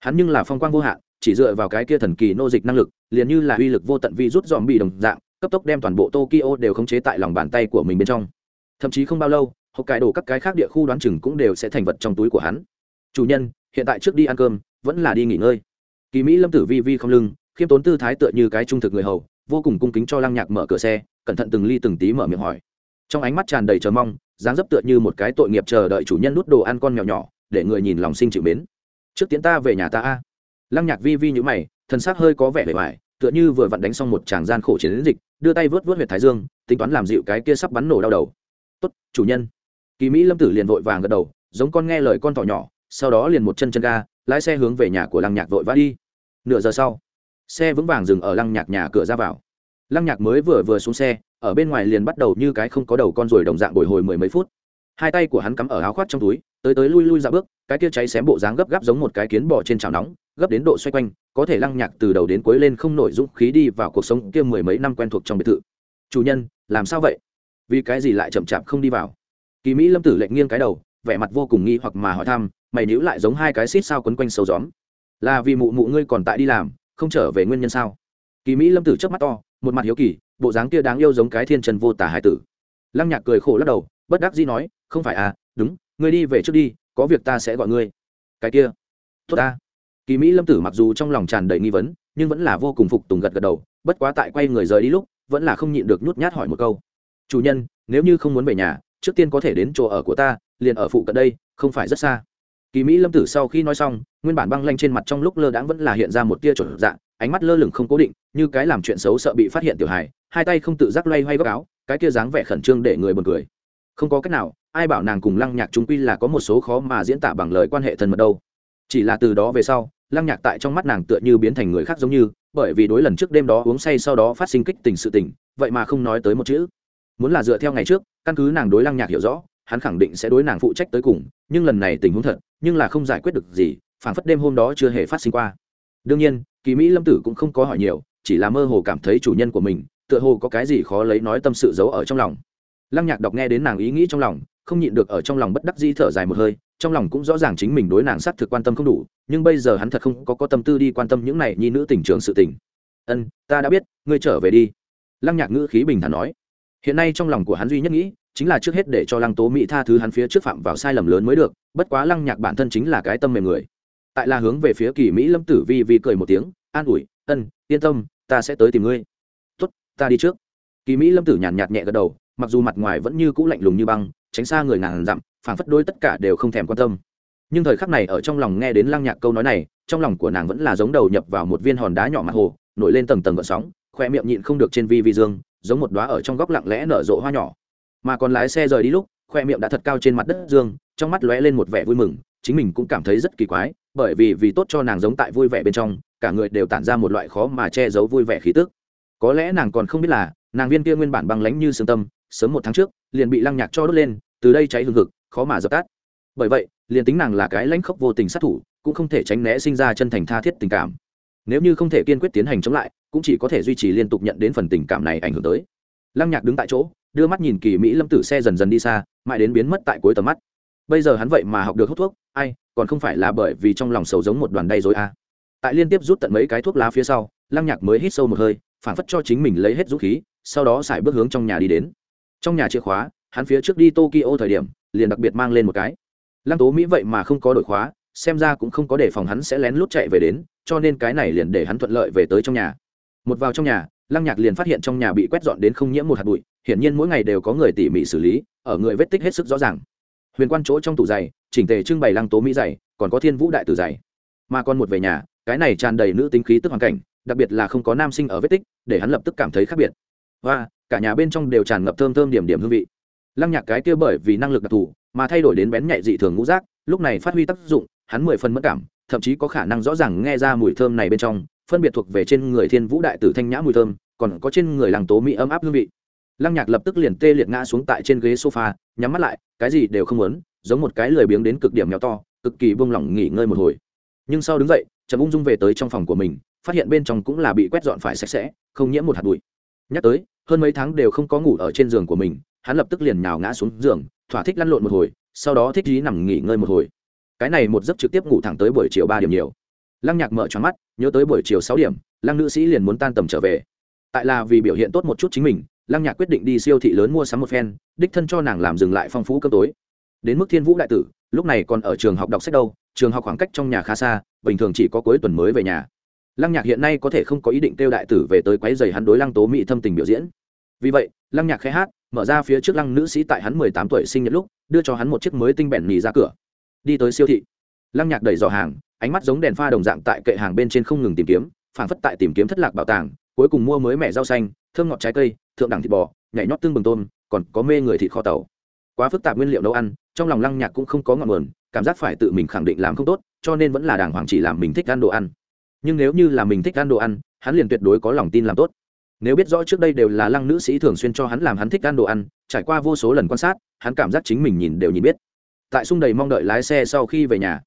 hắn nhưng là phong quang vô hạn, chỉ dựa vào cái kia thần kỳ nô dịch năng lực, liền như là uy lực vô tận vi rút dòm bị đồng dạng, cấp tốc đem toàn bộ tokyo đều khống chế tại lòng bàn tay của mình bên trong. Thậm chí không bao lâu, hộp cải đồ các cái khác địa khu đoán chừng cũng đều sẽ thành vật trong túi của hắn. Chủ nhân, hiện tại trước đi ăn cơm, vẫn là đi nghỉ ngơi. Kỳ mỹ lâm tử vi vi không lưng, khiêm tốn tư thái tựa như cái trung thực người hầu, vô cùng cung kính cho lăng nhạc mở cửa xe, cẩn thận từng ly từng tí mở miệng hỏi. Trong ánh mắt tràn đầy chờ mong, dáng dấp tựa như một cái tội nghiệp chờ đợi chủ nhân nút đồ ăn con mèo nhỏ để người nhìn lòng sinh chịu mến. Trước tiến ta về nhà ta a. Lăng nhạc vi vi nhữ mày, thân xác hơi có vẻ vẻ vải tựa như vừa vặn đánh xong một tràng gian khổ chiến dịch, đưa tay vớt vớt huyệt thái dương, tính toán làm dịu cái kia sắp bắn nổ đau đầu. Tốt, chủ nhân. Kỳ mỹ lâm tử liền vội vàng gật đầu, giống con nghe lời con thỏ nhỏ, sau đó liền một chân chân ga, lái xe hướng về nhà của lăng nhạc vội vã đi. Nửa giờ sau, xe vững vàng dừng ở lăng nhạc nhà cửa ra vào. Lăng nhạc mới vừa vừa xuống xe, ở bên ngoài liền bắt đầu như cái không có đầu con ruồi đồng dạng bồi hồi mười mấy phút hai tay của hắn cắm ở áo khoác trong túi, tới tới lui lui ra bước, cái kia cháy xém bộ dáng gấp gáp giống một cái kiến bò trên chảo nóng, gấp đến độ xoay quanh, có thể lăng nhạc từ đầu đến cuối lên không nổi dũng khí đi vào cuộc sống kia mười mấy năm quen thuộc trong biệt thự. Chủ nhân, làm sao vậy? Vì cái gì lại chậm chạp không đi vào? Kỳ mỹ lâm tử lệnh nghiêng cái đầu, vẻ mặt vô cùng nghi hoặc mà hỏi thăm, mày níu lại giống hai cái xít sao quấn quanh sâu gióm. Là vì mụ mụ ngươi còn tại đi làm, không trở về nguyên nhân sao? Kỳ mỹ lâm tử chớp mắt to, một mặt hiếu kỳ, bộ dáng kia đáng yêu giống cái thiên trần vô tả hải tử. Lăng nhạc cười khổ lắc đầu, bất đắc dĩ nói không phải à đúng, ngươi đi về trước đi, có việc ta sẽ gọi ngươi. Cái kia, tốt ta. Kỳ mỹ lâm tử mặc dù trong lòng tràn đầy nghi vấn, nhưng vẫn là vô cùng phục tùng gật gật đầu, bất quá tại quay người rời đi lúc, vẫn là không nhịn được nhút nhát hỏi một câu. Chủ nhân, nếu như không muốn về nhà, trước tiên có thể đến chỗ ở của ta, liền ở phụ cận đây, không phải rất xa. Kỳ mỹ lâm tử sau khi nói xong, nguyên bản băng lanh trên mặt trong lúc lơ đãng vẫn là hiện ra một tia trộn dạng, ánh mắt lơ lửng không cố định, như cái làm chuyện xấu sợ bị phát hiện tiểu hài, hai tay không tự giác loay hoay góc áo, cái kia dáng vẻ khẩn trương để người buồn cười. Không có cách nào ai bảo nàng cùng lăng nhạc chúng quy là có một số khó mà diễn tả bằng lời quan hệ thân mật đâu. Chỉ là từ đó về sau, lăng nhạc tại trong mắt nàng tựa như biến thành người khác giống như, bởi vì đối lần trước đêm đó uống say sau đó phát sinh kích tình sự tình, vậy mà không nói tới một chữ. Muốn là dựa theo ngày trước, căn cứ nàng đối lăng nhạc hiểu rõ, hắn khẳng định sẽ đối nàng phụ trách tới cùng, nhưng lần này tình huống thật, nhưng là không giải quyết được gì, phảng phất đêm hôm đó chưa hề phát sinh qua. Đương nhiên, kỳ mỹ lâm tử cũng không có hỏi nhiều, chỉ là mơ hồ cảm thấy chủ nhân của mình, tựa hồ có cái gì khó lấy nói tâm sự giấu ở trong lòng. Lăng nhạc đọc nghe đến nàng ý nghĩ trong lòng không nhịn được ở trong lòng bất đắc dĩ thở dài một hơi, trong lòng cũng rõ ràng chính mình đối nàng s thực quan tâm không đủ, nhưng bây giờ hắn thật không có có tâm tư đi quan tâm những này nhi nữ tình trường sự tình. Ân, ta đã biết, ngươi trở về đi. Lăng nhạc ngữ khí bình thản nói. Hiện nay trong lòng của hắn duy nhất nghĩ, chính là trước hết để cho lăng tố mỹ tha thứ hắn phía trước phạm vào sai lầm lớn mới được, bất quá lăng nhạc bản thân chính là cái tâm mềm người. Tại là hướng về phía kỳ mỹ lâm tử vi vi cười một tiếng, an ủi, ân, yên tâm, ta sẽ tới tìm ngươi. Tốt, ta đi trước. Kỳ mỹ lâm tử nhàn nhạt nhẹ gật đầu, mặc dù mặt ngoài vẫn như cũ lạnh lùng như băng tránh xa người ngàn dặm, phảng phất đôi tất cả đều không thèm quan tâm. Nhưng thời khắc này ở trong lòng nghe đến lăng nhạc câu nói này, trong lòng của nàng vẫn là giống đầu nhập vào một viên hòn đá nhỏ mặt hồ, nổi lên tầng tầng gợn sóng khoe miệng nhịn không được trên vi vi dương, giống một đóa ở trong góc lặng lẽ nở rộ hoa nhỏ. Mà còn lái xe rời đi lúc khoe miệng đã thật cao trên mặt đất dương, trong mắt lóe lên một vẻ vui mừng, chính mình cũng cảm thấy rất kỳ quái, bởi vì vì tốt cho nàng giống tại vui vẻ bên trong, cả người đều tản ra một loại khó mà che giấu vui vẻ khí tức. Có lẽ nàng còn không biết là, nàng viên kia nguyên bản băng lánh như sương tâm, sớm một tháng trước liền bị lăng nhạc cho đốt lên, từ đây cháy hừng hực, khó mà dập tắt. Bởi vậy, liền tính nàng là cái lãnh khốc vô tình sát thủ, cũng không thể tránh né sinh ra chân thành tha thiết tình cảm. Nếu như không thể kiên quyết tiến hành chống lại, cũng chỉ có thể duy trì liên tục nhận đến phần tình cảm này ảnh hưởng tới. Lăng nhạc đứng tại chỗ, đưa mắt nhìn kỳ mỹ lâm tử xe dần dần đi xa, mãi đến biến mất tại cuối tầm mắt. Bây giờ hắn vậy mà học được hút thuốc, ai, còn không phải là bởi vì trong lòng sầu giống một đoàn đay dối à. tại liên tiếp rút tận mấy cái thuốc lá phía sau, lăng nhạc mới hít sâu một hơi phản phất cho chính mình lấy hết dũng khí, sau đó xài bước hướng trong nhà đi đến trong nhà chìa khóa, hắn phía trước đi tokyo thời điểm, liền đặc biệt mang lên một cái. Lăng tố mỹ vậy mà không có đổi khóa, xem ra cũng không có để phòng hắn sẽ lén lút chạy về đến, cho nên cái này liền để hắn thuận lợi về tới trong nhà. Một vào trong nhà, lăng nhạc liền phát hiện trong nhà bị quét dọn đến không nhiễm một hạt bụi, hiển nhiên mỗi ngày đều có người tỉ mỉ xử lý, ở người vết tích hết sức rõ ràng. Huyền quan chỗ trong tủ giày, chỉnh tề trưng bày lăng tố mỹ giày, còn có thiên vũ đại tử giày. Mà còn một về nhà, cái này tràn đầy nữ tính khí tức hoàn cảnh, đặc biệt là không có nam sinh ở vết tích, để hắn lập tức cảm thấy khác biệt. Và cả nhà bên trong đều tràn ngập thơm thơm điểm điểm hương vị. Lăng nhạc cái kia bởi vì năng lực đặc thù mà thay đổi đến bén nhạy dị thường ngũ rác lúc này phát huy tác dụng, hắn mười phần mất cảm, thậm chí có khả năng rõ ràng nghe ra mùi thơm này bên trong, phân biệt thuộc về trên người thiên vũ đại tử thanh nhã mùi thơm, còn có trên người làng tố mỹ ấm áp hương vị. Lăng nhạc lập tức liền tê liệt ngã xuống tại trên ghế sofa, nhắm mắt lại, cái gì đều không muốn, giống một cái lười biếng đến cực điểm mèo to, cực kỳ buông lỏng nghỉ ngơi một hồi. Nhưng sau đứng dậy trầm ung dung về tới trong phòng của mình, phát hiện bên trong cũng là bị quét dọn phải sạch sẽ, không nhiễm một hạt bụi. Nhắc tới hơn mấy tháng đều không có ngủ ở trên giường của mình, hắn lập tức liền nhào ngã xuống giường, thỏa thích lăn lộn một hồi, sau đó thích dí nằm nghỉ ngơi một hồi. Cái này một giấc trực tiếp ngủ thẳng tới buổi chiều ba điểm nhiều. Lăng nhạc mở tròn mắt, nhớ tới buổi chiều sáu điểm, lăng nữ sĩ liền muốn tan tầm trở về. Tại là vì biểu hiện tốt một chút chính mình, lăng nhạc quyết định đi siêu thị lớn mua sắm một phen, đích thân cho nàng làm dừng lại phong phú cơm tối. Đến mức thiên vũ đại tử, lúc này còn ở trường học đọc sách đâu, trường học khoảng cách trong nhà khá xa, bình thường chỉ có cuối tuần mới về nhà lăng nhạc hiện nay có thể không có ý định kêu đại tử về tới quấy dày hắn đối lăng tố mỹ thâm tình biểu diễn. Vì vậy, lăng nhạc khai hát, mở ra phía trước lăng nữ sĩ tại hắn mười tám tuổi sinh nhật lúc, đưa cho hắn một chiếc mới tinh bẹn mì ra cửa. Đi tới siêu thị. Lăng nhạc đẩy dò hàng, ánh mắt giống đèn pha đồng dạng tại kệ hàng bên trên không ngừng tìm kiếm phản phất tại tìm kiếm thất lạc bảo tàng, cuối cùng mua mới mẻ rau xanh, thơm ngọt trái cây, thượng đẳng thịt bò, nhảy nhót tương bừng tôm, còn có mê người thịt kho tàu. Quá phức tạp nguyên liệu nấu ăn, trong lòng lăng nhạc cũng không có ngọn nguồn, cảm giác phải tự mình khẳng định làm không tốt, cho nên vẫn là đàng hoàng chỉ làm mình thích ăn đồ ăn nhưng nếu như là mình thích ăn đồ ăn, hắn liền tuyệt đối có lòng tin làm tốt. Nếu biết rõ trước đây đều là lăng nữ sĩ thường xuyên cho hắn làm hắn thích ăn đồ ăn, trải qua vô số lần quan sát, hắn cảm giác chính mình nhìn đều nhìn biết. Tại sung đầy mong đợi lái xe sau khi về nhà,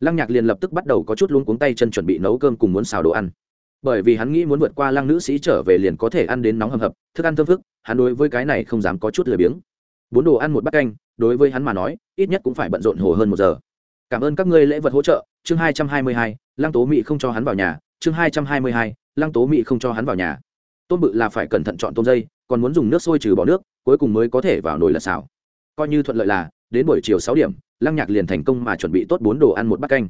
lăng nhạc liền lập tức bắt đầu có chút luống cuống tay chân chuẩn bị nấu cơm cùng muốn xào đồ ăn. Bởi vì hắn nghĩ muốn vượt qua lăng nữ sĩ trở về liền có thể ăn đến nóng hầm hập, thức ăn thơm phức, hắn đối với cái này không dám có chút lười biếng. Bốn đồ ăn một bát canh, đối với hắn mà nói, ít nhất cũng phải bận rộn hồ hơn một giờ. Cảm ơn các ngươi lễ vật hỗ trợ, chương hai trăm hai mươi hai lăng tố mỹ không cho hắn vào nhà, chương hai trăm hai mươi hai, lăng tố mỹ không cho hắn vào nhà. Tôm bự là phải cẩn thận chọn tôm dây, còn muốn dùng nước sôi trừ bỏ nước, cuối cùng mới có thể vào nồi lật xào. Coi như thuận lợi là, đến buổi chiều sáu điểm, lăng nhạc liền thành công mà chuẩn bị tốt bốn đồ ăn một bát canh.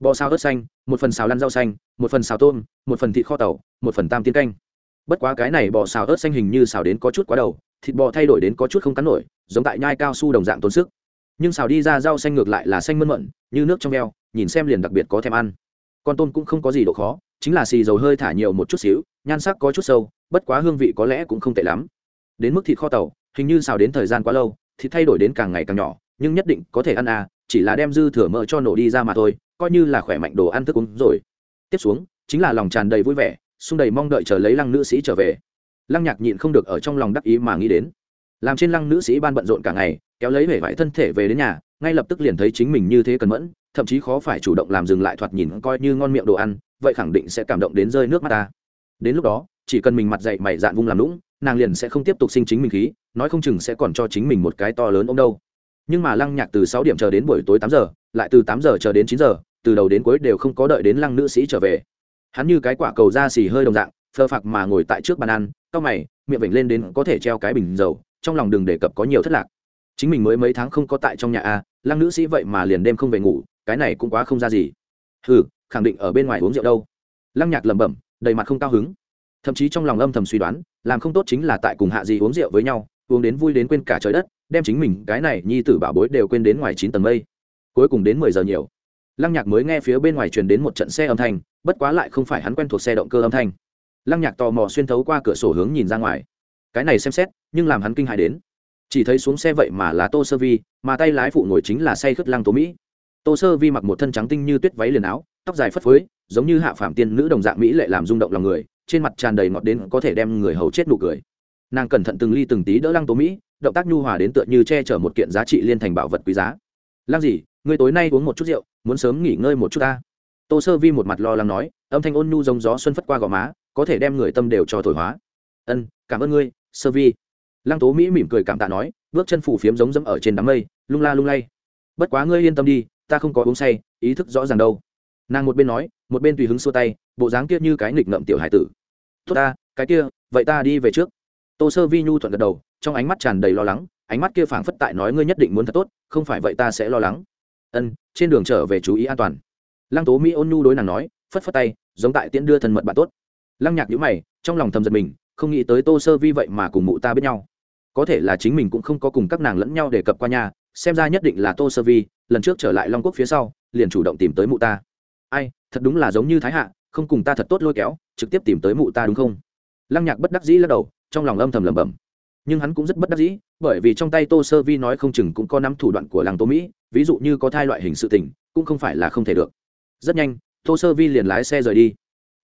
Bò xào ớt xanh, một phần xào lăn rau xanh, một phần xào tôm, một phần thịt kho tàu, một phần tam tiên canh. Bất quá cái này bò xào ớt xanh hình như xào đến có chút quá đầu, thịt bò thay đổi đến có chút không cắn nổi, giống tại nhai cao su đồng dạng tốn sức. Nhưng xào đi ra rau xanh ngược lại là xanh mơn mận, như nước trong veo nhìn xem liền đặc biệt có thèm ăn con tôm cũng không có gì độ khó, chính là xì dầu hơi thả nhiều một chút xíu, nhan sắc có chút sâu, bất quá hương vị có lẽ cũng không tệ lắm. Đến mức thịt kho tàu, hình như xào đến thời gian quá lâu, thịt thay đổi đến càng ngày càng nhỏ, nhưng nhất định có thể ăn à chỉ là đem dư thừa mỡ cho nổ đi ra mà thôi, coi như là khỏe mạnh đồ ăn thức uống rồi. Tiếp xuống, chính là lòng tràn đầy vui vẻ xung đầy mong đợi chờ lấy lăng nữ sĩ trở về. Lăng nhạc nhịn không được ở trong lòng đắc ý mà nghĩ đến. Làm trên lăng nữ sĩ ban bận rộn cả ngày, kéo lấy vẻ vải thân thể về đến nhà, ngay lập tức liền thấy chính mình như thế cần mẫn thậm chí khó phải chủ động làm dừng lại thoạt nhìn coi như ngon miệng đồ ăn, vậy khẳng định sẽ cảm động đến rơi nước mắt ta. Đến lúc đó, chỉ cần mình mặt dậy mày dạn vung làm lũng, nàng liền sẽ không tiếp tục sinh chính mình khí, nói không chừng sẽ còn cho chính mình một cái to lớn ông đâu. Nhưng mà lăng nhạc từ sáu điểm chờ đến buổi tối tám giờ, lại từ tám giờ chờ đến chín giờ, từ đầu đến cuối đều không có đợi đến lăng nữ sĩ trở về. Hắn như cái quả cầu da xì hơi đồng dạng phơ phạc mà ngồi tại trước bàn ăn, cau mày, miệng vểnh lên đến có thể treo cái bình dầu, trong lòng đừng đề cập có nhiều thất lạc. Chính mình mới mấy tháng không có tại trong nhà a, lăng nữ sĩ vậy mà liền đêm không về ngủ cái này cũng quá không ra gì. Hừ, khẳng định ở bên ngoài uống rượu đâu. Lăng nhạc lẩm bẩm, đầy mặt không cao hứng. Thậm chí trong lòng âm thầm suy đoán, làm không tốt chính là tại cùng hạ gì uống rượu với nhau, uống đến vui đến quên cả trời đất, đem chính mình, cái này nhi tử bảo bối đều quên đến ngoài chín tầng mây. Cuối cùng đến mười giờ nhiều, lăng nhạc mới nghe phía bên ngoài truyền đến một trận xe âm thanh, bất quá lại không phải hắn quen thuộc xe động cơ âm thanh. Lăng nhạc tò mò xuyên thấu qua cửa sổ hướng nhìn ra ngoài. Cái này xem xét, nhưng làm hắn kinh hại đến. Chỉ thấy xuống xe vậy mà là tô sơ vi, mà tay lái phụ ngồi chính là say khất lăng tố mỹ tô sơ vi mặc một thân trắng tinh như tuyết váy liền áo, tóc dài phất phới, giống như hạ phạm tiên nữ đồng dạng mỹ lệ làm rung động lòng người, trên mặt tràn đầy ngọt đến có thể đem người hầu chết nụ cười. Nàng cẩn thận từng ly từng tí đỡ lăng tố mỹ, động tác nhu hòa đến tựa như che chở một kiện giá trị liên thành bảo vật quý giá. Lăng gì người tối nay uống một chút rượu, muốn sớm nghỉ ngơi một chút ta. Tô sơ vi một mặt lo lắng nói, âm thanh ôn nhu giống gió xuân phất qua gò má, có thể đem người tâm đều cho thổi hóa. Ân, cảm ơn ngươi, sơ vi. Lăng tố mỹ mỉm cười cảm tạ nói, bước chân phủ phiếm giống dẫm ở trên đám mây, lung la lung lay. Bất quá ngươi yên tâm đi ta không có uống say, ý thức rõ ràng đâu. Nàng một bên nói, một bên tùy hứng xua tay, bộ dáng kia như cái nghịch ngợm tiểu hải tử. Tốt ta, cái kia, vậy ta đi về trước. Tô sơ vi nhu thuận gật đầu, trong ánh mắt tràn đầy lo lắng, ánh mắt kia phảng phất tại nói ngươi nhất định muốn thật tốt, không phải vậy ta sẽ lo lắng. Ân, trên đường trở về chú ý an toàn. Lăng tố mỹ ôn nhu đối nàng nói, phất phất tay, giống tại tiễn đưa thân mật bạn tốt. Lăng nhạc nhữ mày, trong lòng thầm giật mình, không nghĩ tới tô sơ vi vậy mà cùng mụ ta biết nhau. Có thể là chính mình cũng không có cùng các nàng lẫn nhau để cập qua nhà xem ra nhất định là tô sơ vi, lần trước trở lại long quốc phía sau, liền chủ động tìm tới mụ ta. Ai, thật đúng là giống như thái hạ, không cùng ta thật tốt lôi kéo, trực tiếp tìm tới mụ ta đúng không? Lăng nhạc bất đắc dĩ lắc đầu, trong lòng âm thầm lẩm bẩm. Nhưng hắn cũng rất bất đắc dĩ, bởi vì trong tay tô sơ vi nói không chừng cũng có nắm thủ đoạn của làng tô mỹ, ví dụ như có thai loại hình sự tình, cũng không phải là không thể được. Rất nhanh, tô sơ vi liền lái xe rời đi.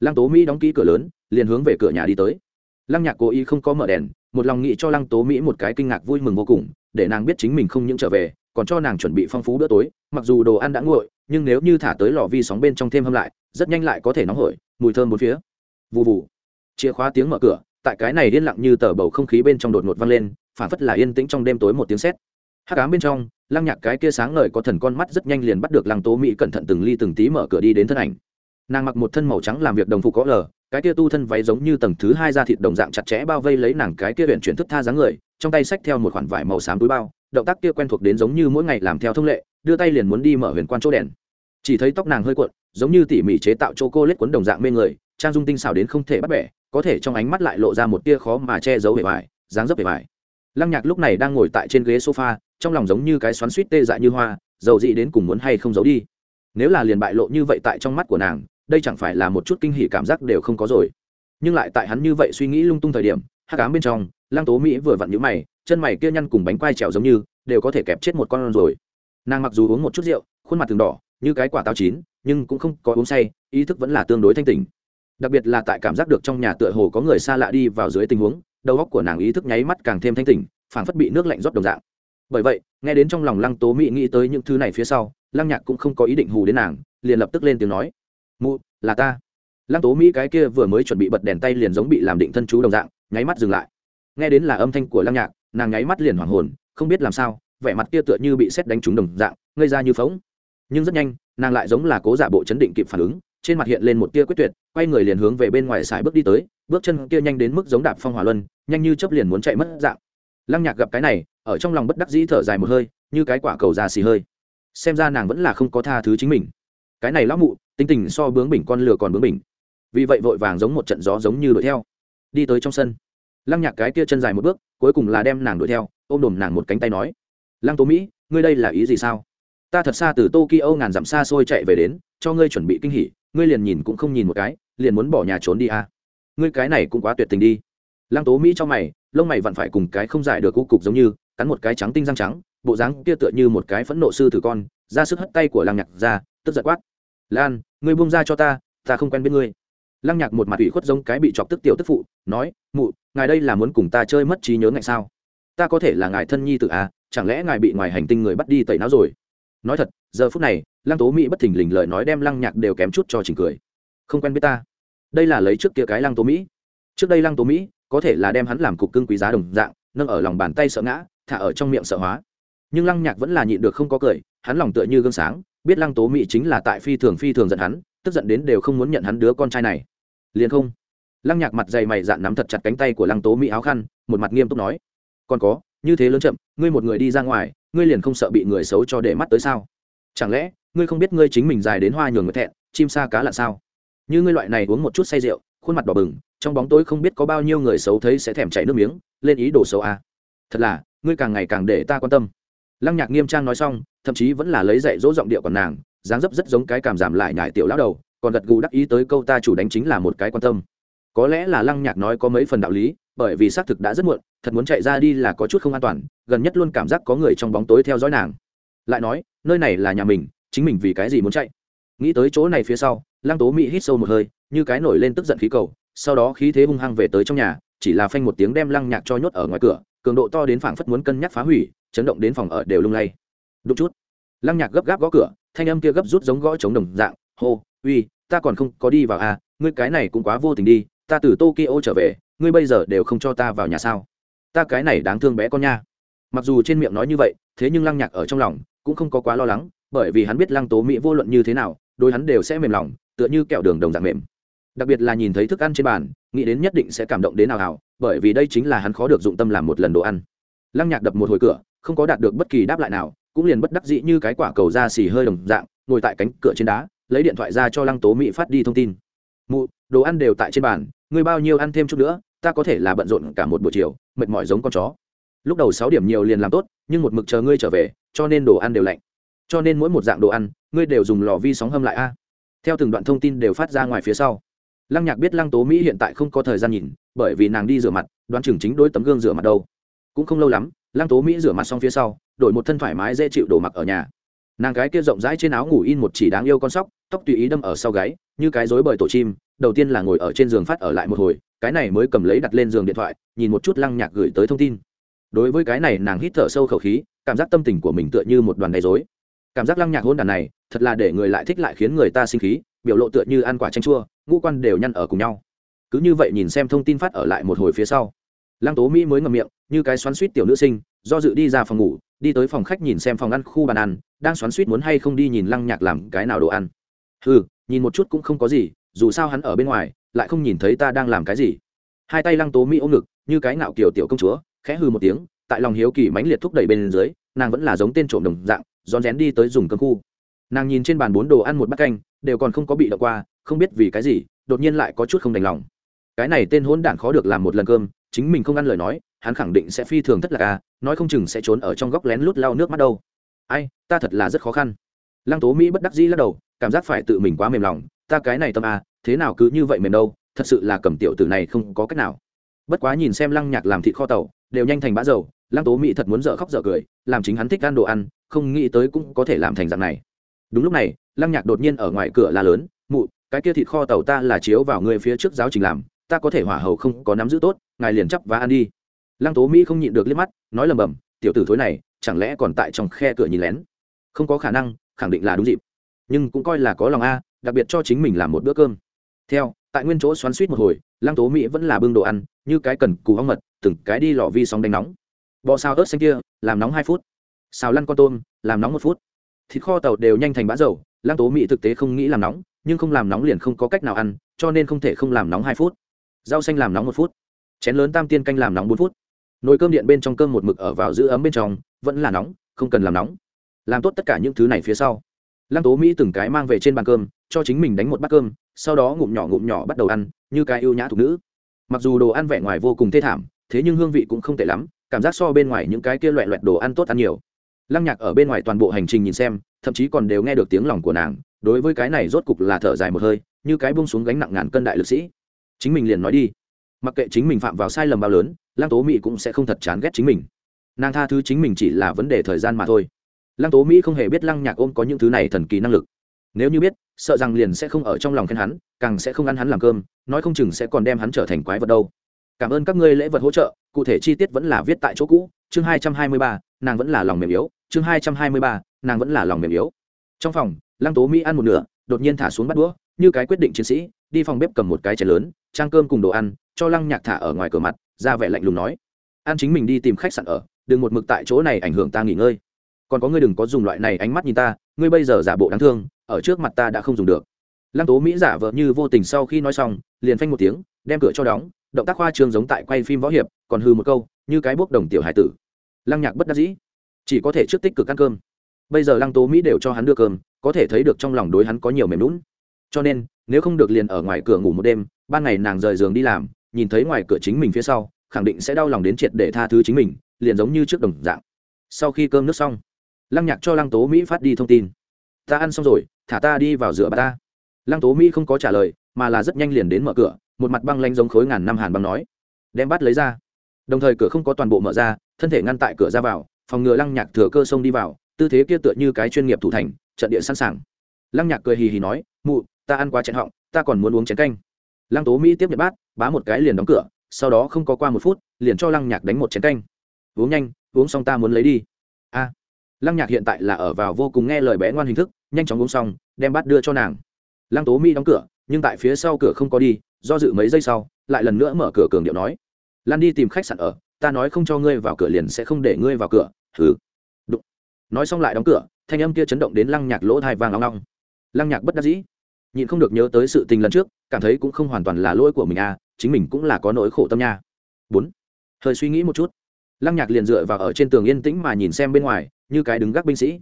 Lăng tố mỹ đóng kỹ cửa lớn, liền hướng về cửa nhà đi tới. Lăng nhạc cố ý không có mở đèn, một lòng nghĩ cho lăng tố mỹ một cái kinh ngạc vui mừng vô cùng để nàng biết chính mình không những trở về, còn cho nàng chuẩn bị phong phú bữa tối. Mặc dù đồ ăn đã nguội, nhưng nếu như thả tới lò vi sóng bên trong thêm hâm lại, rất nhanh lại có thể nóng hổi, mùi thơm bốn phía. Vụ vụ chìa khóa tiếng mở cửa, tại cái này yên lặng như tờ bầu không khí bên trong đột ngột vang lên, phản phất là yên tĩnh trong đêm tối một tiếng sét. Hát cám bên trong, lăng nhạc cái kia sáng ngời có thần con mắt rất nhanh liền bắt được lăng tố mỹ cẩn thận từng ly từng tí mở cửa đi đến thân ảnh. Nàng mặc một thân màu trắng làm việc đồng phục có lờ cái kia tu thân váy giống như tầng thứ hai da thịt đồng dạng chặt chẽ bao vây lấy nàng cái kia huyện chuyển thức tha dáng người, trong tay xách theo một khoản vải màu xám túi bao, động tác kia quen thuộc đến giống như mỗi ngày làm theo thông lệ, đưa tay liền muốn đi mở huyền quan chỗ đèn. Chỉ thấy tóc nàng hơi cuộn, giống như tỉ mỉ chế tạo chỗ cô lết cuốn đồng dạng mê người, trang dung tinh xảo đến không thể bắt bẻ, có thể trong ánh mắt lại lộ ra một tia khó mà che giấu bề vải, dáng dấp bề vải. Lăng nhạc lúc này đang ngồi tại trên ghế sofa, trong lòng giống như cái xoắn suýt tê dại như hoa, dầu dị đến cùng muốn hay không giấu đi. Nếu là liền bại lộ như vậy tại trong mắt của nàng đây chẳng phải là một chút kinh hỉ cảm giác đều không có rồi. Nhưng lại tại hắn như vậy suy nghĩ lung tung thời điểm hát cám bên trong, lăng tố mỹ vừa vặn nhũ mày, chân mày kia nhăn cùng bánh quai trèo giống như, đều có thể kẹp chết một con rồi. Nàng mặc dù uống một chút rượu, khuôn mặt từng đỏ, như cái quả táo chín, nhưng cũng không có uống say, ý thức vẫn là tương đối thanh tỉnh. Đặc biệt là tại cảm giác được trong nhà tựa hồ có người xa lạ đi vào dưới tình huống, đầu óc của nàng ý thức nháy mắt càng thêm thanh tỉnh, phảng phất bị nước lạnh rót đồng dạng. Bởi vậy, nghe đến trong lòng lăng tố mỹ nghĩ tới những thứ này phía sau, lăng nhạc cũng không có ý định hù đến nàng, liền lập tức lên tiếng nói mụ, là ta. Lăng tố mỹ cái kia vừa mới chuẩn bị bật đèn tay liền giống bị làm định thân chú đồng dạng, nháy mắt dừng lại. Nghe đến là âm thanh của lăng nhạc, nàng nháy mắt liền hoảng hồn, không biết làm sao, vẻ mặt kia tựa như bị xét đánh trúng đồng dạng, ngây ra như phóng nhưng rất nhanh, nàng lại giống là cố giả bộ chấn định kịp phản ứng, trên mặt hiện lên một tia quyết tuyệt, quay người liền hướng về bên ngoài sải bước đi tới, bước chân kia nhanh đến mức giống đạp phong hỏa luân, nhanh như chấp liền muốn chạy mất dạng. Lăng nhạc gặp cái này, ở trong lòng bất đắc dĩ thở dài một hơi, như cái quả cầu già xì hơi. Xem ra nàng vẫn là không có tha thứ chính mình cái này lão mụ, tính tình so bướng bình con lừa còn bướng bình vì vậy vội vàng giống một trận gió giống như đuổi theo. Đi tới trong sân. Lăng nhạc cái kia chân dài một bước, cuối cùng là đem nàng đuổi theo, ôm đồm nàng một cánh tay nói, lăng tố mỹ, ngươi đây là ý gì sao? Ta thật xa từ tokyo ngàn dặm xa xôi chạy về đến, cho ngươi chuẩn bị kinh hỉ, ngươi liền nhìn cũng không nhìn một cái, liền muốn bỏ nhà trốn đi à. ngươi cái này cũng quá tuyệt tình đi. Lăng tố mỹ cho mày, lông mày vặn phải cùng cái không giải được cu cục giống như, cắn một cái trắng tinh răng trắng, bộ dáng kia tựa như một cái phẫn nộ sư tử con, ra sức hất tay của lăng nhạc ra, tức giật quát lan, ngươi buông ra cho ta ta không quen biết ngươi. Lăng nhạc một mặt ủy khuất giống cái bị chọc tức tiểu tức phụ, nói, mụ, ngài đây là muốn cùng ta chơi mất trí nhớ ngại sao? Ta có thể là ngài thân nhi tự à chẳng lẽ ngài bị ngoài hành tinh người bắt đi tẩy não rồi? Nói thật, giờ phút này, lăng tố mỹ bất thình lình lời nói đem lăng nhạc đều kém chút cho chỉnh cười. Không quen biết ta. Đây là lấy trước kia cái lăng tố mỹ. Trước đây lăng tố mỹ có thể là đem hắn làm cục cưng quý giá đồng dạng, nâng ở lòng bàn tay sợ ngã, thả ở trong miệng sợ hóa. Nhưng lăng nhạc vẫn là nhịn được không có cười, hắn lòng tựa như gương sáng biết lăng tố mỹ chính là tại phi thường phi thường giận hắn, tức giận đến đều không muốn nhận hắn đứa con trai này. Liền không. Lăng nhạc mặt dày mày dạn nắm thật chặt cánh tay của lăng tố mỹ áo khăn, một mặt nghiêm túc nói. Còn có, như thế lớn chậm, ngươi một người đi ra ngoài, ngươi liền không sợ bị người xấu cho để mắt tới sao? Chẳng lẽ, ngươi không biết ngươi chính mình dài đến hoa nhường người thẹn, chim sa cá là sao? Như ngươi loại này uống một chút say rượu, khuôn mặt đỏ bừng, trong bóng tối không biết có bao nhiêu người xấu thấy sẽ thèm chảy nước miếng, lên ý đồ xấu à. thật là, ngươi càng ngày càng để ta quan tâm lăng nhạc nghiêm trang nói xong, thậm chí vẫn là lấy dạy dỗ giọng điệu còn nàng, dáng dấp rất giống cái cảm giảm lại nhải tiểu lão đầu, còn gật gù đắc ý tới câu ta chủ đánh chính là một cái quan tâm. Có lẽ là lăng nhạc nói có mấy phần đạo lý, bởi vì xác thực đã rất muộn, thật muốn chạy ra đi là có chút không an toàn, gần nhất luôn cảm giác có người trong bóng tối theo dõi nàng. Lại nói, nơi này là nhà mình, chính mình vì cái gì muốn chạy? Nghĩ tới chỗ này phía sau, lăng tố mỹ hít sâu một hơi, như cái nổi lên tức giận khí cầu, sau đó khí thế hung hăng về tới trong nhà, chỉ là phanh một tiếng đem lăng nhạc cho nhốt ở ngoài cửa, cường độ to đến phảng phất muốn cân nhắc phá hủy chấn động đến phòng ở đều lung lay. Đúng chút. Lăng nhạc gấp gáp gõ cửa, thanh âm kia gấp rút giống gõ chống đồng dạng, hô, uy, ta còn không có đi vào à ngươi cái này cũng quá vô tình đi, ta từ tokyo trở về, ngươi bây giờ đều không cho ta vào nhà sao? Ta cái này đáng thương bé con nha. Mặc dù trên miệng nói như vậy, thế nhưng lăng nhạc ở trong lòng cũng không có quá lo lắng, bởi vì hắn biết lăng tố mỹ vô luận như thế nào đôi hắn đều sẽ mềm lòng, tựa như kẹo đường đồng dạng mềm. Đặc biệt là nhìn thấy thức ăn trên bàn, nghĩ đến nhất định sẽ cảm động đến nào hảo bởi vì đây chính là hắn khó được dụng tâm làm một lần đồ ăn. Lăng nhạc đập một hồi cửa không có đạt được bất kỳ đáp lại nào, cũng liền bất đắc dĩ như cái quả cầu da xì hơi đồng dạng, ngồi tại cánh cửa trên đá, lấy điện thoại ra cho lăng tố mỹ phát đi thông tin. Mụ, đồ ăn đều tại trên bàn người bao nhiêu ăn thêm chút nữa, ta có thể là bận rộn cả một buổi chiều, mệt mỏi giống con chó. Lúc đầu sáu điểm nhiều liền làm tốt, nhưng một mực chờ ngươi trở về, cho nên đồ ăn đều lạnh. Cho nên mỗi một dạng đồ ăn, ngươi đều dùng lò vi sóng hâm lại a. Theo từng đoạn thông tin đều phát ra ngoài phía sau. Lăng nhạc biết lăng tố mỹ hiện tại không có thời gian nhìn, bởi vì nàng đi rửa mặt, đoán chừng chính đôi tấm gương rửa mặt đâu. Cũng không lâu lắm lăng tố mỹ rửa mặt xong phía sau, đổi một thân thoải mái dễ chịu đổ mặc ở nhà. Nàng cái kia rộng rãi trên áo ngủ in một chỉ đáng yêu con sóc, tóc tùy ý đâm ở sau gáy, như cái rối bời tổ chim, đầu tiên là ngồi ở trên giường phát ở lại một hồi, cái này mới cầm lấy đặt lên giường điện thoại, nhìn một chút lăng nhạc gửi tới thông tin. Đối với cái này nàng hít thở sâu khẩu khí, cảm giác tâm tình của mình tựa như một đoàn đầy dối cảm giác lăng nhạc hôn đàn này, thật là để người lại thích lại khiến người ta sinh khí, biểu lộ tựa như ăn quả chanh chua, ngũ quan đều nhăn ở cùng nhau. Cứ như vậy nhìn xem thông tin phát ở lại một hồi phía sau lăng tố mỹ mới ngậm miệng, như cái xoắn suýt tiểu nữ sinh, do dự đi ra phòng ngủ, đi tới phòng khách nhìn xem phòng ăn khu bàn ăn, đang xoắn suýt muốn hay không đi nhìn lăng nhạc làm cái nào đồ ăn. Ừ nhìn một chút cũng không có gì, dù sao hắn ở bên ngoài, lại không nhìn thấy ta đang làm cái gì. Hai tay lăng tố mỹ ôm ngực, như cái ngạo kiều tiểu công chúa, khẽ hư một tiếng, tại lòng hiếu kỳ mãnh liệt thúc đẩy bên dưới, nàng vẫn là giống tên trộm đồng dạng, rón rén đi tới dùng cơm khu. Nàng nhìn trên bàn bốn đồ ăn một bát canh, đều còn không có bị đậu qua, không biết vì cái gì, đột nhiên lại có chút không đành lòng. Cái này tên hôn đản khó được làm một lần cơm chính mình không ăn lời nói, hắn khẳng định sẽ phi thường thất lạc à nói không chừng sẽ trốn ở trong góc lén lút lau nước mắt đâu. Ai, ta thật là rất khó khăn. Lăng tố mỹ bất đắc dĩ lắc đầu, cảm giác phải tự mình quá mềm lòng, ta cái này tâm à thế nào cứ như vậy mềm đâu, thật sự là cầm tiểu tử này không có cách nào. Bất quá nhìn xem lăng nhạc làm thịt kho tàu, đều nhanh thành bã dầu, lăng tố mỹ thật muốn dở khóc dở cười, làm chính hắn thích ăn đồ ăn, không nghĩ tới cũng có thể làm thành dạng này. Đúng lúc này, lăng nhạc đột nhiên ở ngoài cửa la lớn, mụ, cái kia thịt kho tàu ta là chiếu vào người phía trước giáo trình làm ta có thể hỏa hầu không có nắm giữ tốt, ngài liền chấp và ăn đi. Lăng tố mỹ không nhịn được liếc mắt, nói lầm bầm, tiểu tử thối này, chẳng lẽ còn tại trong khe cửa nhìn lén? Không có khả năng, khẳng định là đúng dịp. Nhưng cũng coi là có lòng a, đặc biệt cho chính mình làm một bữa cơm. Theo, tại nguyên chỗ xoắn suýt một hồi, lăng tố mỹ vẫn là bưng đồ ăn, như cái cần cù hóng mật, từng cái đi lò vi sóng đánh nóng. Bò xào ớt xanh kia, làm nóng hai phút. Xào lăn con tôm, làm nóng một phút. Thịt kho tàu đều nhanh thành bã dầu, lăng tố mỹ thực tế không nghĩ làm nóng, nhưng không làm nóng liền không có cách nào ăn, cho nên không thể không làm nóng hai phút rau xanh làm nóng một phút, chén lớn tam tiên canh làm nóng bốn phút. Nồi cơm điện bên trong cơm một mực ở vào giữ ấm bên trong, vẫn là nóng, không cần làm nóng. Làm tốt tất cả những thứ này phía sau. Lăng tố mỹ từng cái mang về trên bàn cơm, cho chính mình đánh một bát cơm, sau đó ngụm nhỏ ngụm nhỏ bắt đầu ăn, như cái ưu nhã thục nữ. Mặc dù đồ ăn vẻ ngoài vô cùng thê thảm, thế nhưng hương vị cũng không tệ lắm, cảm giác so bên ngoài những cái kia loẹ loẹt đồ ăn tốt ăn nhiều. Lăng nhạc ở bên ngoài toàn bộ hành trình nhìn xem, thậm chí còn đều nghe được tiếng lòng của nàng, đối với cái này rốt cục là thở dài một hơi, như cái bông xuống gánh nặng ngàn cân đại lực sĩ chính mình liền nói đi. Mặc kệ chính mình phạm vào sai lầm bao lớn, lăng tố mỹ cũng sẽ không thật chán ghét chính mình. Nàng tha thứ chính mình chỉ là vấn đề thời gian mà thôi. Lăng tố mỹ không hề biết lăng nhạc ôm có những thứ này thần kỳ năng lực. Nếu như biết, sợ rằng liền sẽ không ở trong lòng khen hắn, càng sẽ không ăn hắn làm cơm, nói không chừng sẽ còn đem hắn trở thành quái vật đâu. Cảm ơn các ngươi lễ vật hỗ trợ, cụ thể chi tiết vẫn là viết tại chỗ cũ. Chương hai trăm hai mươi ba, nàng vẫn là lòng mềm yếu. Chương hai trăm hai mươi ba, nàng vẫn là lòng mềm yếu. Trong phòng, lăng tố mỹ ăn một nửa, đột nhiên thả xuống bắt đũa, như cái quyết định chiến sĩ, đi phòng bếp cầm một cái chén lớn trang cơm cùng đồ ăn, cho lăng nhạc thả ở ngoài cửa mặt, ra vẻ lạnh lùng nói. An chính mình đi tìm khách sạn ở, đừng một mực tại chỗ này ảnh hưởng ta nghỉ ngơi. Còn có ngươi đừng có dùng loại này ánh mắt nhìn ta, ngươi bây giờ giả bộ đáng thương, ở trước mặt ta đã không dùng được. Lăng tố mỹ giả vợ như vô tình sau khi nói xong, liền phanh một tiếng, đem cửa cho đóng, động tác khoa trương giống tại quay phim võ hiệp, còn hư một câu, như cái bốc đồng tiểu hải tử. Lăng nhạc bất đắc dĩ, chỉ có thể trước tích cực ăn cơm. Bây giờ lăng tố mỹ đều cho hắn đưa cơm, có thể thấy được trong lòng đối hắn có nhiều mềm lún cho nên nếu không được liền ở ngoài cửa ngủ một đêm, ban ngày nàng rời giường đi làm, nhìn thấy ngoài cửa chính mình phía sau, khẳng định sẽ đau lòng đến triệt để tha thứ chính mình, liền giống như trước đồng dạng. Sau khi cơm nước xong, lăng nhạc cho lăng tố mỹ phát đi thông tin. Ta ăn xong rồi, thả ta đi vào rửa bà ta. Lăng tố mỹ không có trả lời, mà là rất nhanh liền đến mở cửa, một mặt băng lanh giống khối ngàn năm hàn băng nói. Đem bắt lấy ra. Đồng thời cửa không có toàn bộ mở ra, thân thể ngăn tại cửa ra vào, phòng ngừa lăng nhạc thừa cơ sông đi vào, tư thế kia tựa như cái chuyên nghiệp thủ thành, trận địa sẵn sàng lăng nhạc cười hì hì nói, mụ, ta ăn quá chén họng, ta còn muốn uống chén canh. Lăng tố mỹ tiếp nhận bát, bá một cái liền đóng cửa, sau đó không có qua một phút, liền cho lăng nhạc đánh một chén canh. Uống nhanh, uống xong ta muốn lấy đi. A. Lăng nhạc hiện tại là ở vào vô cùng nghe lời bé ngoan hình thức, nhanh chóng uống xong, đem bát đưa cho nàng. Lăng tố mỹ đóng cửa, nhưng tại phía sau cửa không có đi, do dự mấy giây sau, lại lần nữa mở cửa cường điệu nói, lan đi tìm khách sạn ở, ta nói không cho ngươi vào cửa liền sẽ không để ngươi vào cửa. Thử nói xong lại đóng cửa, thanh âm kia chấn động đến lăng nhạc lỗ thai vàng long long lăng nhạc bất đắc dĩ. Nhịn không được nhớ tới sự tình lần trước, cảm thấy cũng không hoàn toàn là lỗi của mình à chính mình cũng là có nỗi khổ tâm nha. Bốn. Hơi suy nghĩ một chút. Lăng nhạc liền dựa vào ở trên tường yên tĩnh mà nhìn xem bên ngoài, như cái đứng gác binh sĩ.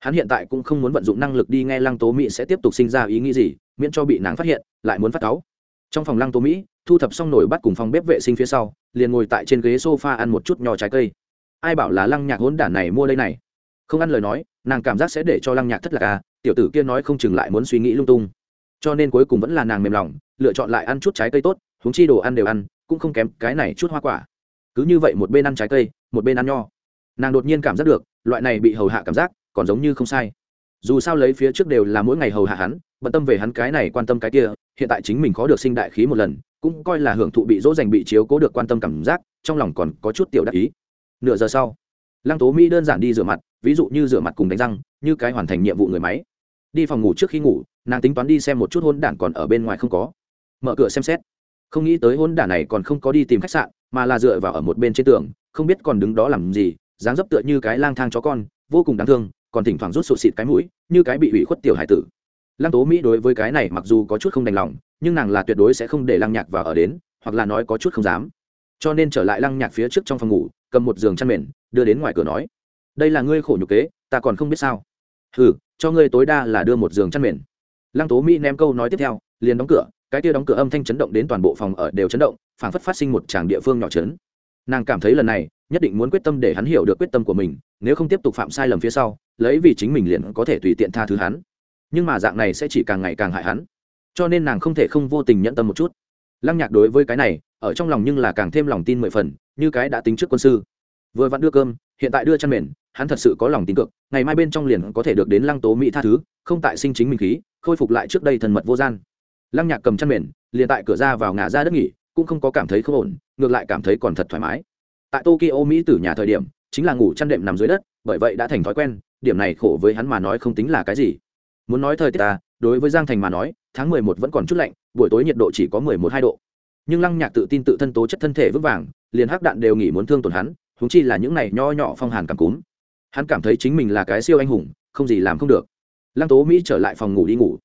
Hắn hiện tại cũng không muốn vận dụng năng lực đi nghe lăng tố mỹ sẽ tiếp tục sinh ra ý nghĩ gì, miễn cho bị nàng phát hiện, lại muốn phát cáu. Trong phòng lăng tố mỹ, thu thập xong nổi bắt cùng phòng bếp vệ sinh phía sau, liền ngồi tại trên ghế sofa ăn một chút nho trái cây. Ai bảo là lăng nhạc hỗn đản này mua đây này. Không ăn lời nói, nàng cảm giác sẽ để cho lăng nhạc thất lạc à tiểu tử kia nói không chừng lại muốn suy nghĩ lung tung. Cho nên cuối cùng vẫn là nàng mềm lòng, lựa chọn lại ăn chút trái cây tốt húng chi đồ ăn đều ăn, cũng không kém cái này chút hoa quả. Cứ như vậy một bên ăn trái cây, một bên ăn nho. Nàng đột nhiên cảm giác được, loại này bị hầu hạ cảm giác, còn giống như không sai. Dù sao lấy phía trước đều là mỗi ngày hầu hạ hắn, bận tâm về hắn cái này quan tâm cái kia, hiện tại chính mình khó được sinh đại khí một lần, cũng coi là hưởng thụ bị dỗ dành bị chiếu cố được quan tâm cảm giác, trong lòng còn có chút tiểu đắc ý. Nửa giờ sau, lăng tố mỹ đơn giản đi rửa mặt, ví dụ như rửa mặt cùng đánh răng, như cái hoàn thành nhiệm vụ người máy đi phòng ngủ trước khi ngủ, nàng tính toán đi xem một chút hôn đản còn ở bên ngoài không có. Mở cửa xem xét. Không nghĩ tới hôn đản này còn không có đi tìm khách sạn, mà là dựa vào ở một bên trên tường, không biết còn đứng đó làm gì, dáng dấp tựa như cái lang thang chó con, vô cùng đáng thương, còn thỉnh thoảng rút sụt xịt cái mũi, như cái bị ủy khuất tiểu hải tử. Lăng tố mỹ đối với cái này mặc dù có chút không đành lòng, nhưng nàng là tuyệt đối sẽ không để lăng nhạc vào ở đến, hoặc là nói có chút không dám. Cho nên trở lại lăng nhạc phía trước trong phòng ngủ, cầm một giường chăn mền, đưa đến ngoài cửa nói, đây là ngươi khổ nhục kế, ta còn không biết sao ừ cho ngươi tối đa là đưa một giường chăn mền. Lăng tố mỹ ném câu nói tiếp theo, liền đóng cửa, cái kia đóng cửa âm thanh chấn động đến toàn bộ phòng ở đều chấn động, phảng phất phát sinh một tràng địa phương nhỏ chấn. Nàng cảm thấy lần này, nhất định muốn quyết tâm để hắn hiểu được quyết tâm của mình, nếu không tiếp tục phạm sai lầm phía sau, lấy vì chính mình liền có thể tùy tiện tha thứ hắn. Nhưng mà dạng này sẽ chỉ càng ngày càng hại hắn. Cho nên nàng không thể không vô tình nhận tâm một chút. Lăng nhạc đối với cái này, ở trong lòng nhưng là càng thêm lòng tin mười phần, như cái đã tính trước quân sư. Vừa vặn đưa cơm, hiện tại đưa chăn mền hắn thật sự có lòng tin cực ngày mai bên trong liền có thể được đến lăng tố mỹ tha thứ, không tại sinh chính mình khí, khôi phục lại trước đây thần mật vô gian. Lăng nhạc cầm chăn mền, liền tại cửa ra vào ngã ra đất nghỉ, cũng không có cảm thấy không ổn, ngược lại cảm thấy còn thật thoải mái. Tại tokyo mỹ từ nhà thời điểm, chính là ngủ chăn đệm nằm dưới đất, bởi vậy đã thành thói quen, điểm này khổ với hắn mà nói không tính là cái gì. Muốn nói thời tiết ta, đối với giang thành mà nói, tháng mười một vẫn còn chút lạnh, buổi tối nhiệt độ chỉ có mười một hai độ. Nhưng lăng nhạc tự tin tự thân tố chất thân thể vững vàng, liền hắc đạn đều nghỉ muốn thương tổn hắn húng chi là những này nho nhỏ phong hàn cảm cúm hắn cảm thấy chính mình là cái siêu anh hùng, không gì làm không được. Lăng tố mỹ trở lại phòng ngủ đi ngủ.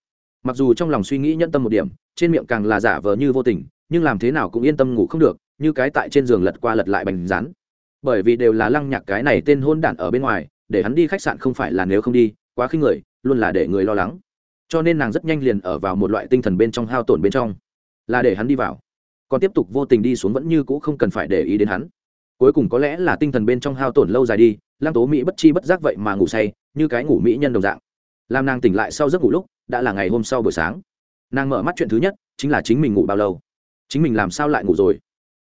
Mặc dù trong lòng suy nghĩ nhân tâm một điểm, trên miệng càng là giả vờ như vô tình, nhưng làm thế nào cũng yên tâm ngủ không được, như cái tại trên giường lật qua lật lại bành rán. Bởi vì đều là lăng nhạc cái này tên hôn đản ở bên ngoài, để hắn đi khách sạn không phải là nếu không đi, quá khinh người, luôn là để người lo lắng. Cho nên nàng rất nhanh liền ở vào một loại tinh thần bên trong hao tổn bên trong. Là để hắn đi vào. Còn tiếp tục vô tình đi xuống vẫn như cũ không cần phải để ý đến hắn. Cuối cùng có lẽ là tinh thần bên trong hao tổn lâu dài đi lăng tố mỹ bất chi bất giác vậy mà ngủ say, như cái ngủ mỹ nhân đồng dạng. Làm nàng tỉnh lại sau giấc ngủ lúc, đã là ngày hôm sau buổi sáng. Nàng mở mắt chuyện thứ nhất, chính là chính mình ngủ bao lâu. Chính mình làm sao lại ngủ rồi?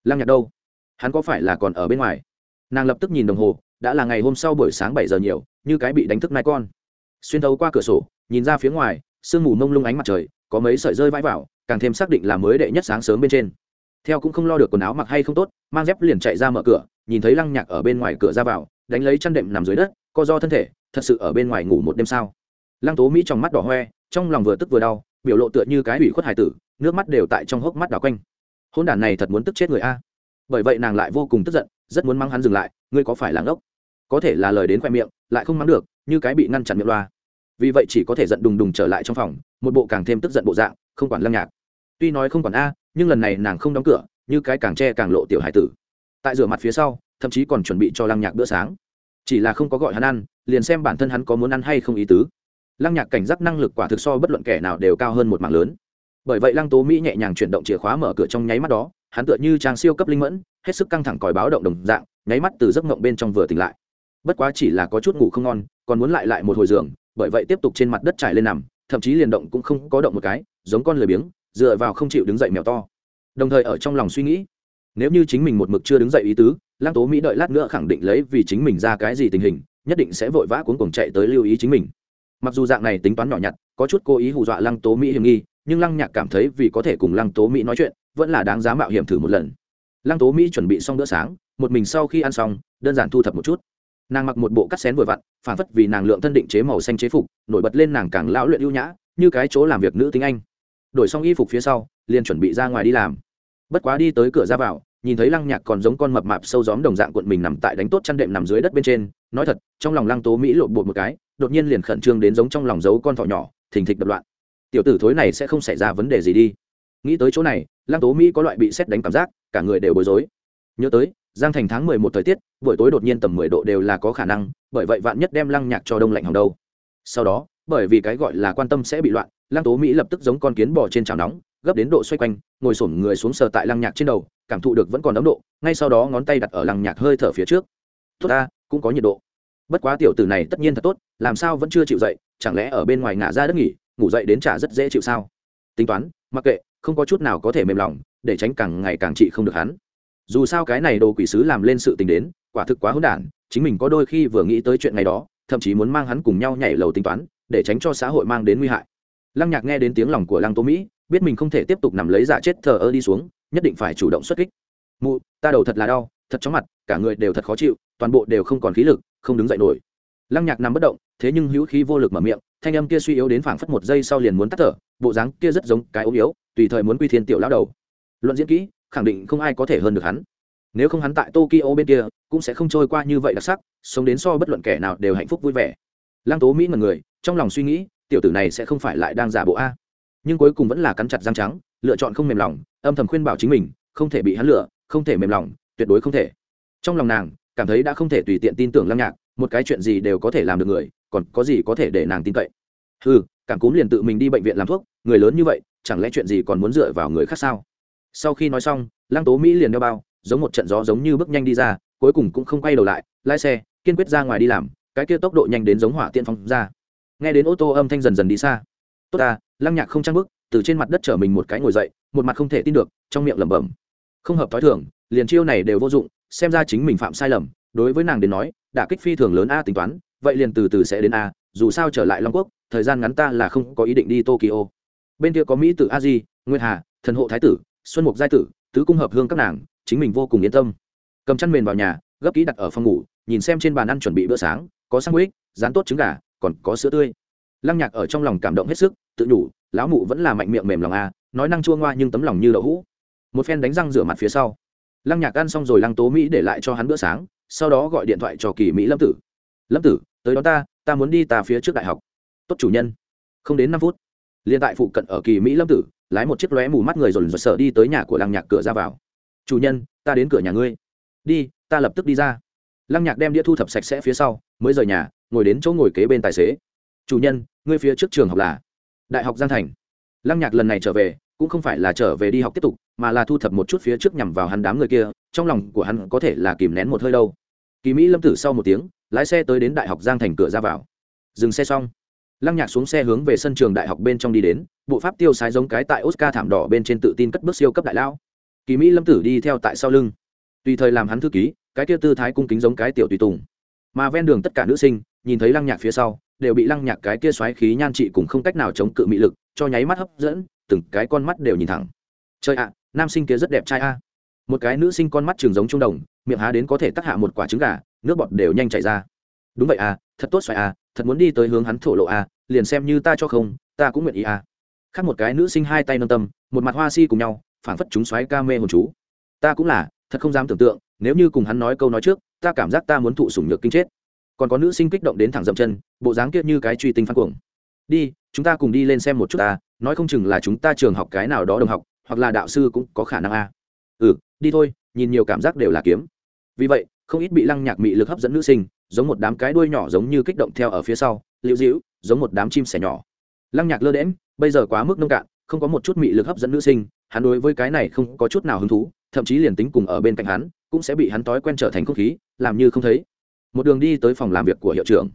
Lăng nhạc đâu? Hắn có phải là còn ở bên ngoài? Nàng lập tức nhìn đồng hồ, đã là ngày hôm sau buổi sáng bảy giờ nhiều, như cái bị đánh thức nai con. Xuyên thấu qua cửa sổ, nhìn ra phía ngoài, sương mù mông lung ánh mặt trời, có mấy sợi rơi vãi vào, càng thêm xác định là mới đệ nhất sáng sớm bên trên. Theo cũng không lo được quần áo mặc hay không tốt, mang dép liền chạy ra mở cửa, nhìn thấy lăng nhạc ở bên ngoài cửa ra vào đánh lấy chăn đệm nằm dưới đất, co do thân thể, thật sự ở bên ngoài ngủ một đêm sao? Lăng tố mỹ trong mắt đỏ hoe, trong lòng vừa tức vừa đau, biểu lộ tựa như cái ủy khuất hải tử, nước mắt đều tại trong hốc mắt đảo quanh. Hôn đản này thật muốn tức chết người a. Bởi vậy nàng lại vô cùng tức giận, rất muốn mắng hắn dừng lại, ngươi có phải làng ốc có thể là lời đến khoe miệng, lại không mắng được, như cái bị ngăn chặn miệng loa. Vì vậy chỉ có thể giận đùng đùng trở lại trong phòng, một bộ càng thêm tức giận bộ dạng, không quản lăng nhạc. Tuy nói không quản a, nhưng lần này nàng không đóng cửa, như cái càng tre càng lộ tiểu hải tử. Tại rửa mặt phía sau thậm chí còn chuẩn bị cho lăng nhạc bữa sáng. Chỉ là không có gọi hắn ăn, liền xem bản thân hắn có muốn ăn hay không ý tứ. Lăng nhạc cảnh giác năng lực quả thực so bất luận kẻ nào đều cao hơn một mạng lớn. Bởi vậy lăng tố mỹ nhẹ nhàng chuyển động chìa khóa mở cửa trong nháy mắt đó, hắn tựa như trang siêu cấp linh mẫn, hết sức căng thẳng còi báo động đồng dạng, nháy mắt từ giấc ngộng bên trong vừa tỉnh lại. Bất quá chỉ là có chút ngủ không ngon, còn muốn lại lại một hồi giường, bởi vậy tiếp tục trên mặt đất trải lên nằm, thậm chí liền động cũng không có động một cái, giống con lười biếng, dựa vào không chịu đứng dậy mèo to. Đồng thời ở trong lòng suy nghĩ nếu như chính mình một mực chưa đứng dậy ý tứ, lăng tố mỹ đợi lát nữa khẳng định lấy vì chính mình ra cái gì tình hình, nhất định sẽ vội vã cuốn cuồng chạy tới lưu ý chính mình. Mặc dù dạng này tính toán nhỏ nhặt, có chút cố ý hù dọa lăng tố mỹ hiểm nghi, nhưng lăng nhạc cảm thấy vì có thể cùng lăng tố mỹ nói chuyện, vẫn là đáng giá mạo hiểm thử một lần. Lăng tố mỹ chuẩn bị xong bữa sáng, một mình sau khi ăn xong, đơn giản thu thập một chút. Nàng mặc một bộ cắt xén vừa vặn, phản phất vì nàng lượng thân định chế màu xanh chế phục, nổi bật lên nàng càng lão luyện ưu nhã, như cái chỗ làm việc nữ tính anh. Đổi xong y phục phía sau, liền chuẩn bị ra ngoài đi làm. Bất quá đi tới cửa ra vào nhìn thấy lăng nhạc còn giống con mập mạp sâu gióm đồng dạng cuộn mình nằm tại đánh tốt chăn đệm nằm dưới đất bên trên, nói thật, trong lòng lăng tố mỹ lộn bột một cái, đột nhiên liền khẩn trương đến giống trong lòng giấu con thỏ nhỏ, thình thịch đập loạn. Tiểu tử thối này sẽ không xảy ra vấn đề gì đi. Nghĩ tới chỗ này, lăng tố mỹ có loại bị xét đánh cảm giác, cả người đều bối rối. Nhớ tới, giang thành tháng mười một thời tiết, buổi tối đột nhiên tầm mười độ đều là có khả năng, bởi vậy vạn nhất đem lăng nhạc cho đông lạnh hỏng đâu. Sau đó, bởi vì cái gọi là quan tâm sẽ bị loạn, lăng tố mỹ lập tức giống con kiến bò trên chảo nóng, gấp đến độ xoay quanh, ngồi xổm người xuống sờ tại lăng nhạc trên đầu cảm thụ được vẫn còn ấm độ, ngay sau đó ngón tay đặt ở lăng nhạc hơi thở phía trước. Tốt ta, cũng có nhiệt độ. Bất quá tiểu tử này tất nhiên thật tốt, làm sao vẫn chưa chịu dậy, chẳng lẽ ở bên ngoài ngả ra đất nghỉ, ngủ dậy đến trả rất dễ chịu sao? Tính toán, mặc kệ, không có chút nào có thể mềm lòng, để tránh càng ngày càng trị không được hắn. Dù sao cái này đồ quỷ sứ làm lên sự tình đến, quả thực quá hỗn đản, chính mình có đôi khi vừa nghĩ tới chuyện ngày đó, thậm chí muốn mang hắn cùng nhau nhảy lầu tính toán, để tránh cho xã hội mang đến nguy hại. Lăng nhạc nghe đến tiếng lòng của lăng tô mỹ, biết mình không thể tiếp tục nằm lấy giả chết thờ ơ đi xuống nhất định phải chủ động xuất kích. Mụ, ta đầu thật là đau, thật chóng mặt, cả người đều thật khó chịu, toàn bộ đều không còn khí lực, không đứng dậy nổi. Lăng nhạc nằm bất động, thế nhưng hữu khí vô lực mở miệng, thanh âm kia suy yếu đến phảng phất một giây sau liền muốn tắt thở, bộ dáng kia rất giống cái ốm yếu, tùy thời muốn quy thiên tiểu lão đầu. Luận diễn kỹ, khẳng định không ai có thể hơn được hắn. Nếu không hắn tại tokyo bên kia, cũng sẽ không trôi qua như vậy đặc sắc, sống đến so bất luận kẻ nào đều hạnh phúc vui vẻ. Lăng tố mỹ mật người, trong lòng suy nghĩ, tiểu tử này sẽ không phải lại đang giả bộ a nhưng cuối cùng vẫn là cắn chặt răng trắng, lựa chọn không mềm lòng, âm thầm khuyên bảo chính mình, không thể bị hắn lựa không thể mềm lòng, tuyệt đối không thể. Trong lòng nàng, cảm thấy đã không thể tùy tiện tin tưởng lăng nhạc, một cái chuyện gì đều có thể làm được người, còn có gì có thể để nàng tin cậy? Ừ cảm cúm liền tự mình đi bệnh viện làm thuốc, người lớn như vậy, chẳng lẽ chuyện gì còn muốn dựa vào người khác sao? Sau khi nói xong, lăng tố mỹ liền đeo bao, giống một trận gió giống như bước nhanh đi ra, cuối cùng cũng không quay đầu lại, lái xe, kiên quyết ra ngoài đi làm, cái kia tốc độ nhanh đến giống hỏa tiên phong ra. Nghe đến ô tô âm thanh dần dần đi xa. Tốt ta lăng nhạc không trang bước, từ trên mặt đất trở mình một cái ngồi dậy, một mặt không thể tin được, trong miệng lẩm bẩm. Không hợp t h ó i thường, liền chiêu này đều vô dụng, xem ra chính mình phạm sai lầm, đối với nàng đến nói, đả kích phi thường lớn a tính toán, vậy liền từ từ sẽ đến a, dù sao trở lại long quốc, thời gian ngắn ta là không có ý định đi tokyo. Bên kia có mỹ tử a di nguyên hà, thần hộ thái tử, xuân mục giai tử, tứ cung hợp hương các nàng, chính mình vô cùng yên tâm. Cầm chăn mền vào nhà, gấp kỹ đặt ở phòng ngủ, nhìn xem trên bàn ăn chuẩn bị bữa sáng, có sang quýt, rán tốt trứng gà, còn có sữa tươi. Lăng nhạc ở trong lòng cảm động hết sức tự nhủ, lão mụ vẫn là mạnh miệng mềm lòng a nói năng chua ngoa nhưng tấm lòng như đậu hũ. Một phen đánh răng rửa mặt phía sau, lăng nhạc ăn xong rồi lăng tố mỹ để lại cho hắn bữa sáng, sau đó gọi điện thoại cho kỳ mỹ lâm tử. Lâm tử, tới đó ta ta muốn đi ta phía trước đại học. Tốt chủ nhân. Không đến năm phút liên tại phụ cận ở kỳ mỹ lâm tử, lái một chiếc lóe mù mắt người rồn rồi sợ đi tới nhà của lăng nhạc cửa ra vào. Chủ nhân, ta đến cửa nhà ngươi. Đi, ta lập tức đi ra. Lăng nhạc đem đĩa thu thập sạch sẽ phía sau, mới rời nhà, ngồi đến chỗ ngồi kế bên tài xế. Chủ nhân, ngươi phía trước trường học là? Đại học giang thành. Lăng nhạc lần này trở về, cũng không phải là trở về đi học tiếp tục, mà là thu thập một chút phía trước nhằm vào hắn đám người kia, trong lòng của hắn có thể là kìm nén một hơi đâu. Kỳ mỹ lâm tử sau một tiếng, lái xe tới đến đại học giang thành cửa ra vào. Dừng xe xong, lăng nhạc xuống xe hướng về sân trường đại học bên trong đi đến, bộ pháp tiêu sái giống cái tại oscar thảm đỏ bên trên tự tin cất bước siêu cấp đại lão. Kỳ mỹ lâm tử đi theo tại sau lưng. Tùy thời làm hắn thư ký, cái kia tư thái cung kính giống cái tiểu tùy tùng. Mà ven đường tất cả nữ sinh, nhìn thấy lăng nhạc phía sau đều bị lăng nhạc cái kia xoáy khí nhan trị cùng không cách nào chống cự mị lực, cho nháy mắt hấp dẫn, từng cái con mắt đều nhìn thẳng. Chơi ạ, nam sinh kia rất đẹp trai a. Một cái nữ sinh con mắt trường giống trung đồng, miệng há đến có thể tắc hạ một quả trứng gà, nước bọt đều nhanh chảy ra. Đúng vậy à thật tốt xoáy à thật muốn đi tới hướng hắn thổ lộ à liền xem như ta cho không, ta cũng nguyện ý à khác một cái nữ sinh hai tay nâng tâm, một mặt hoa si cùng nhau, phảng phất chúng xoáy ca mê hồn chú. Ta cũng là, thật không dám tưởng tượng, nếu như cùng hắn nói câu nói trước, ta cảm giác ta muốn thụ sủng nhược kinh chết còn có nữ sinh kích động đến thẳng dậm chân, bộ dáng kiết như cái truy tinh phan cuồng. Đi, chúng ta cùng đi lên xem một chút ta, nói không chừng là chúng ta trường học cái nào đó đồng học, hoặc là đạo sư cũng có khả năng a. Ừ đi thôi, nhìn nhiều cảm giác đều là kiếm. Vì vậy, không ít bị lăng nhạc mị lực hấp dẫn nữ sinh, giống một đám cái đuôi nhỏ giống như kích động theo ở phía sau, liễu dĩu giống một đám chim sẻ nhỏ. Lăng nhạc lơ đễm bây giờ quá mức nông cạn, không có một chút mị lực hấp dẫn nữ sinh, hắn đối với cái này không có chút nào hứng thú, thậm chí liền tính cùng ở bên cạnh hắn, cũng sẽ bị hắn tối quen trở thành không khí, làm như không thấy một đường đi tới phòng làm việc của hiệu trưởng.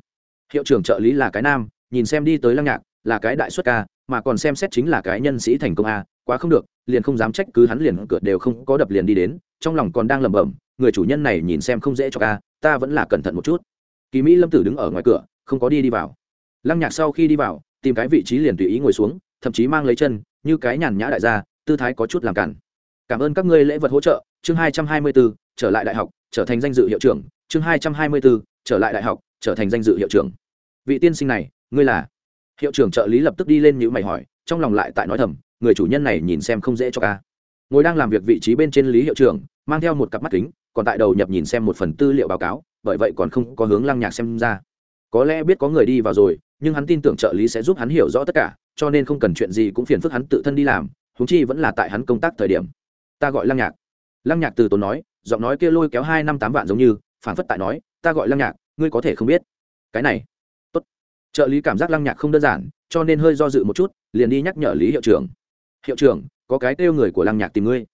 Hiệu trưởng trợ lý là cái nam, nhìn xem đi tới lăng nhạc, là cái đại xuất ca, mà còn xem xét chính là cái nhân sĩ thành công a, quá không được, liền không dám trách cứ hắn liền cửa đều không có đập liền đi đến, trong lòng còn đang lẩm bẩm, người chủ nhân này nhìn xem không dễ cho ca, ta vẫn là cẩn thận một chút. Kỳ mỹ lâm tử đứng ở ngoài cửa, không có đi đi vào. Lăng nhạc sau khi đi vào, tìm cái vị trí liền tùy ý ngồi xuống, thậm chí mang lấy chân, như cái nhàn nhã đại gia, tư thái có chút làm cản. Cảm ơn các ngươi lễ vật hỗ trợ, chương hai trăm hai mươi bốn trở lại đại học, trở thành danh dự hiệu trưởng chương hai trăm hai mươi bốn, trở lại đại học, trở thành danh dự hiệu trưởng. Vị tiên sinh này, ngươi là? Hiệu trưởng trợ lý lập tức đi lên nhữ mày hỏi, trong lòng lại tại nói thầm, người chủ nhân này nhìn xem không dễ cho ca. Ngồi đang làm việc vị trí bên trên lý hiệu trưởng, mang theo một cặp mắt kính, còn tại đầu nhập nhìn xem một phần tư liệu báo cáo, bởi vậy còn không có hướng lăng nhạc xem ra. Có lẽ biết có người đi vào rồi, nhưng hắn tin tưởng trợ lý sẽ giúp hắn hiểu rõ tất cả, cho nên không cần chuyện gì cũng phiền phức hắn tự thân đi làm húng chi vẫn là tại hắn công tác thời điểm. Ta gọi lăng nhạc. Lăng nhạc từ tốn nói, giọng nói kia lôi kéo hai năm tám vạn giống như phản phất tại nói, ta gọi lăng nhạc, ngươi có thể không biết. Cái này, tốt. Trợ lý cảm giác lăng nhạc không đơn giản, cho nên hơi do dự một chút, liền đi nhắc nhở lý hiệu trưởng. Hiệu trưởng, có cái kêu người của lăng nhạc tìm ngươi.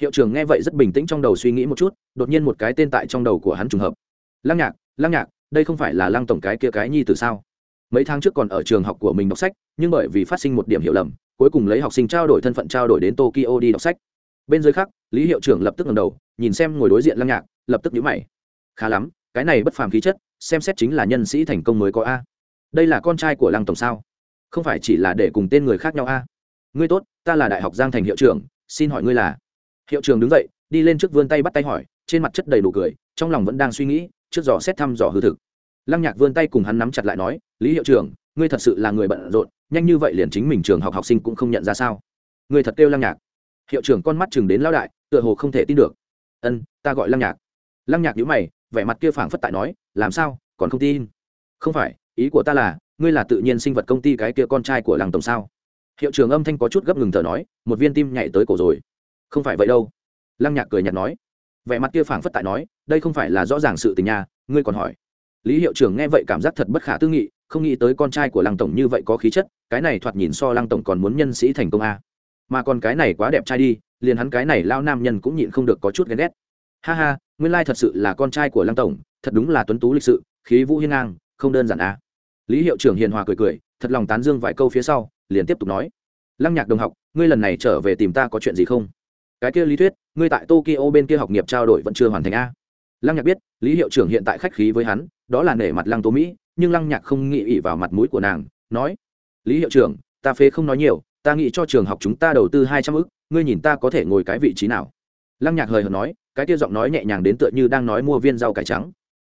Hiệu trưởng nghe vậy rất bình tĩnh trong đầu suy nghĩ một chút, đột nhiên một cái tên tại trong đầu của hắn trùng hợp. Lăng nhạc lăng nhạc, đây không phải là lăng tổng cái kia cái nhi từ sao? Mấy tháng trước còn ở trường học của mình đọc sách, nhưng bởi vì phát sinh một điểm hiểu lầm, cuối cùng lấy học sinh trao đổi thân phận trao đổi đến tokyo đi đọc sách. Bên dưới khác, lý hiệu trưởng lập tức ngầm đầu, nhìn xem ngồi đối diện lăng nhạc, lập tức nhíu mày khá lắm, cái này bất phàm khí chất, xem xét chính là nhân sĩ thành công mới có a. Đây là con trai của lăng tổng sao? Không phải chỉ là để cùng tên người khác nhau a. Ngươi tốt, ta là đại học giang thành hiệu trưởng, xin hỏi ngươi là? Hiệu trưởng đứng dậy, đi lên trước vươn tay bắt tay hỏi, trên mặt chất đầy đủ cười, trong lòng vẫn đang suy nghĩ, trước dò xét thăm dò hư thực. Lăng nhạc vươn tay cùng hắn nắm chặt lại nói, lý hiệu trưởng, ngươi thật sự là người bận rộn, nhanh như vậy liền chính mình trường học học sinh cũng không nhận ra sao? Ngươi thật kêu lăng nhạc. Hiệu trưởng con mắt chừng đến lao đại, tựa hồ không thể tin được. Ân, ta gọi lăng nhạc. Lăng nhạc nhữ mày vẻ mặt kia phảng phất tại nói, làm sao? Còn không tin? Không phải, ý của ta là, ngươi là tự nhiên sinh vật công ty cái kia con trai của làng tổng sao? Hiệu trưởng âm thanh có chút gấp ngừng thở nói, một viên tim nhảy tới cổ rồi. Không phải vậy đâu. Lăng nhạc cười nhạt nói. Vẻ mặt kia phảng phất tại nói, đây không phải là rõ ràng sự tình nhà ngươi còn hỏi. Lý hiệu trưởng nghe vậy cảm giác thật bất khả tư nghị, không nghĩ tới con trai của lăng tổng như vậy có khí chất, cái này thoạt nhìn so lăng tổng còn muốn nhân sĩ thành công a. Mà còn cái này quá đẹp trai đi, liền hắn cái này lao nam nhân cũng nhịn không được có chút ghen ghét. Ha ha nguyên lai thật sự là con trai của lăng tổng, thật đúng là tuấn tú lịch sự, khí vũ hiên ngang, không đơn giản á. lý hiệu trưởng hiền hòa cười cười, thật lòng tán dương vài câu phía sau, liền tiếp tục nói. Lăng nhạc đồng học, ngươi lần này trở về tìm ta có chuyện gì không? Cái kia lý thuyết, ngươi tại tokyo bên kia học nghiệp trao đổi vẫn chưa hoàn thành a lăng nhạc biết, lý hiệu trưởng hiện tại khách khí với hắn, đó là nể mặt lăng tố mỹ, nhưng lăng nhạc không nghĩ ỉ vào mặt mũi của nàng, nói. Lý hiệu trưởng, ta phế không nói nhiều, ta nghĩ cho trường học chúng ta đầu tư hai trăm ức, ngươi nhìn ta có thể ngồi cái vị trí nào? Lăng nhạc hời hợt nói cái kia giọng nói nhẹ nhàng đến tựa như đang nói mua viên rau cải trắng.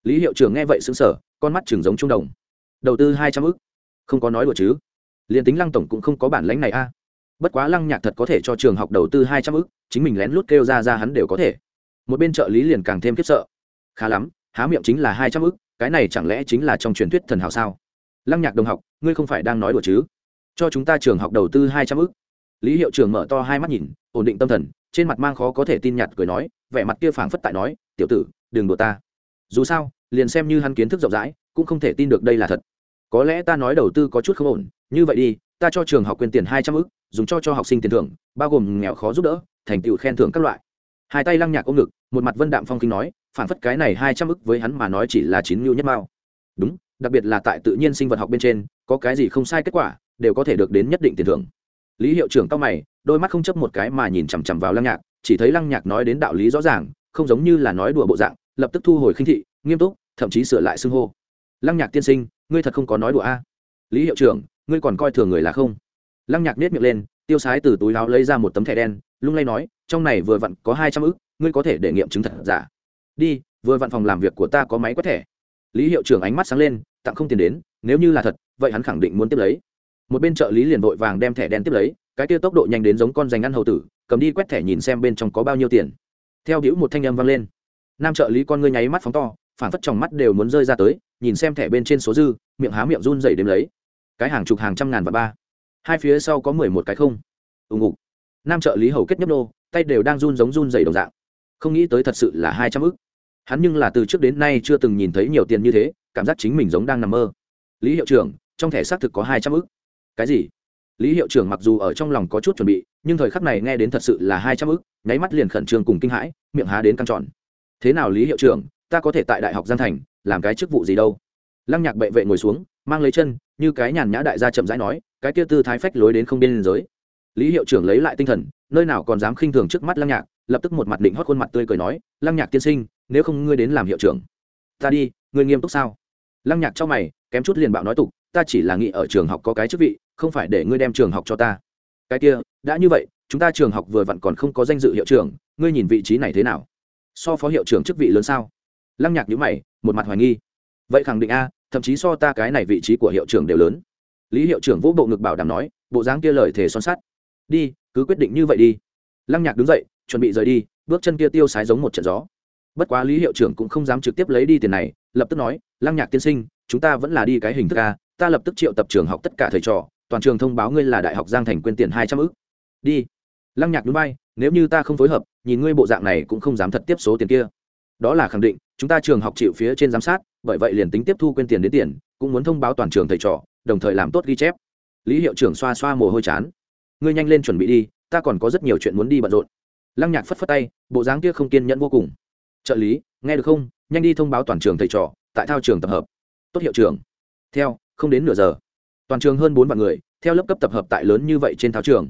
Lý hiệu trưởng nghe vậy xứng sở con mắt chừng giống trung đồng. Đầu tư hai trăm ức. Không có nói đùa chứ? Liền tính lăng tổng cũng không có bản lãnh này a. Bất quá lăng nhạc thật có thể cho trường học đầu tư hai trăm ức, chính mình lén lút kêu ra ra hắn đều có thể. Một bên trợ lý liền càng thêm khiếp sợ. Khá lắm, há miệng chính là hai trăm ức, cái này chẳng lẽ chính là trong truyền thuyết thần hảo sao? Lăng nhạc đồng học, ngươi không phải đang nói đùa chứ? Cho chúng ta trường học đầu tư hai trăm ức. Lý hiệu trưởng mở to hai mắt nhìn ổn định tâm thần, trên mặt mang khó có thể tin nhạt cười nói, vẻ mặt kia phảng phất tại nói, tiểu tử, đừng đùa ta. Dù sao, liền xem như hắn kiến thức rộng rãi, cũng không thể tin được đây là thật. Có lẽ ta nói đầu tư có chút không ổn, như vậy đi, ta cho trường học quyền tiền hai trăm ức, dùng cho cho học sinh tiền thưởng, bao gồm nghèo khó giúp đỡ, thành tựu khen thưởng các loại. Hai tay lăng nhạc ôm ngực, một mặt vân đạm phong kinh nói phản phất cái này hai trăm ức với hắn mà nói chỉ là chín nhu nhất mao. Đúng, đặc biệt là tại tự nhiên sinh vật học bên trên, có cái gì không sai kết quả, đều có thể được đến nhất định tiền thưởng lý hiệu trưởng cao mày, đôi mắt không chấp một cái mà nhìn chằm chằm vào lăng nhạc, chỉ thấy lăng nhạc nói đến đạo lý rõ ràng, không giống như là nói đùa bộ dạng, lập tức thu hồi khinh thị, nghiêm túc, thậm chí sửa lại xưng hô. Lăng nhạc tiên sinh, ngươi thật không có nói đùa a lý hiệu trưởng, ngươi còn coi thường người là không? Lăng nhạc nết miệng lên, tiêu sái từ túi láo lấy ra một tấm thẻ đen, lung lay nói, trong này vừa vặn có hai trăm ức, ngươi có thể để nghiệm chứng thật giả. Đi, vừa vặn phòng làm việc của ta có máy quét thẻ. Lý hiệu trưởng ánh mắt sáng lên, tặng không tiền đến, nếu như là thật, vậy hắn khẳng định muốn tiếp lấy một bên trợ lý liền vội vàng đem thẻ đen tiếp lấy, cái kia tốc độ nhanh đến giống con dành ăn hầu tử, cầm đi quét thẻ nhìn xem bên trong có bao nhiêu tiền. Theo đĩu một thanh âm vang lên, nam trợ lý con ngươi nháy mắt phóng to, phản phất trong mắt đều muốn rơi ra tới, nhìn xem thẻ bên trên số dư, miệng há miệng run dày đếm lấy. Cái hàng chục hàng trăm ngàn và ba. Hai phía sau có mười một cái không. Ùng ục nam trợ lý hầu kết nhấp nô, tay đều đang run giống run dày đồng dạng. Không nghĩ tới thật sự là hai trăm ức. Hắn nhưng là từ trước đến nay chưa từng nhìn thấy nhiều tiền như thế, cảm giác chính mình giống đang nằm mơ. Lý hiệu trưởng, trong thẻ xác thực có hai trăm ức cái gì? Lý hiệu trưởng mặc dù ở trong lòng có chút chuẩn bị, nhưng thời khắc này nghe đến thật sự là hai trăm ức, nháy mắt liền khẩn trương cùng kinh hãi, miệng há đến căng tròn. Thế nào lý hiệu trưởng, ta có thể tại đại học gian thành, làm cái chức vụ gì đâu? Lăng nhạc bệ vệ ngồi xuống, mang lấy chân, như cái nhàn nhã đại gia chậm rãi nói, cái kia tư thái phách lối đến không biên giới. Lý hiệu trưởng lấy lại tinh thần, nơi nào còn dám khinh thường trước mắt lăng nhạc, lập tức một mặt định hót khuôn mặt tươi cười nói, lăng nhạc tiên sinh, nếu không ngươi đến làm hiệu trưởng, ta đi, ngươi nghiêm túc sao? Lăng nhạc cho mày, kém chút liền bạo nói tục, ta chỉ là nghĩ ở trường học có cái chức vị không phải để ngươi đem trường học cho ta. Cái kia, đã như vậy, chúng ta trường học vừa vặn còn không có danh dự hiệu trưởng, ngươi nhìn vị trí này thế nào? So phó hiệu trưởng chức vị lớn sao? Lăng nhạc nhữ mày, một mặt hoài nghi. Vậy khẳng định a, thậm chí so ta cái này vị trí của hiệu trưởng đều lớn. Lý hiệu trưởng vũ bộ ngực bảo đảm nói, bộ dáng kia lời thề son sắt. Đi, cứ quyết định như vậy đi. Lăng nhạc đứng dậy, chuẩn bị rời đi, bước chân kia tiêu sái giống một trận gió. Bất quá lý hiệu trưởng cũng không dám trực tiếp lấy đi tiền này, lập tức nói, lăng nhạc tiên sinh, chúng ta vẫn là đi cái hình thức a, ta lập tức triệu tập trường học tất cả thầy trò toàn trường thông báo ngươi là đại học giang thành quên tiền hai trăm ư đi. Lăng nhạc núi bay nếu như ta không phối hợp, nhìn ngươi bộ dạng này cũng không dám thật tiếp số tiền kia. Đó là khẳng định, chúng ta trường học chịu phía trên giám sát, bởi vậy liền tính tiếp thu quên tiền đến tiền, cũng muốn thông báo toàn trường thầy trò, đồng thời làm tốt ghi chép. Lý hiệu trưởng xoa xoa mồ hôi chán. Ngươi nhanh lên chuẩn bị đi, ta còn có rất nhiều chuyện muốn đi bận rộn. Lăng nhạc phất phất tay, bộ dáng kia không kiên nhẫn vô cùng. Trợ lý, nghe được không? Nhanh đi thông báo toàn trường thầy trò, tại thao trường tập hợp. Tốt hiệu trưởng. Theo, không đến nửa giờ toàn trường hơn bốn vạn người, theo lớp cấp tập hợp tại lớn như vậy trên thao trường.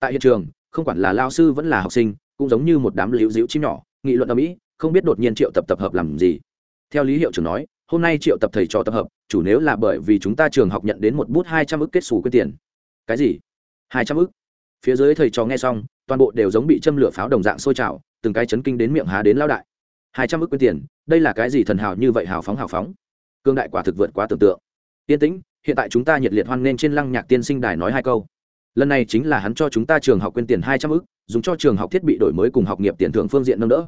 Tại hiện trường, không quản là lao sư vẫn là học sinh, cũng giống như một đám liễu dĩu chim nhỏ, nghị luận ở mỹ không biết đột nhiên triệu tập tập hợp làm gì. Theo lý hiệu trưởng nói, hôm nay triệu tập thầy trò tập hợp, chủ nếu là bởi vì chúng ta trường học nhận đến một bút hai trăm ức kết xù quyết tiền. Cái gì? Hai trăm ức? Phía dưới thầy trò nghe xong, toàn bộ đều giống bị châm lửa pháo đồng dạng sôi trào, từng cái chấn kinh đến miệng há đến lao đại. Hai trăm ức quyết tiền, đây là cái gì thần hào như vậy hào phóng hào phóng? Cương đại quả thực vượt quá tưởng tượng. Yên tĩnh hiện tại chúng ta nhiệt liệt hoan nghênh trên lăng nhạc tiên sinh đài nói hai câu. Lần này chính là hắn cho chúng ta trường học quên tiền hai trăm ức, dùng cho trường học thiết bị đổi mới cùng học nghiệp tiền thưởng phương diện nâng đỡ.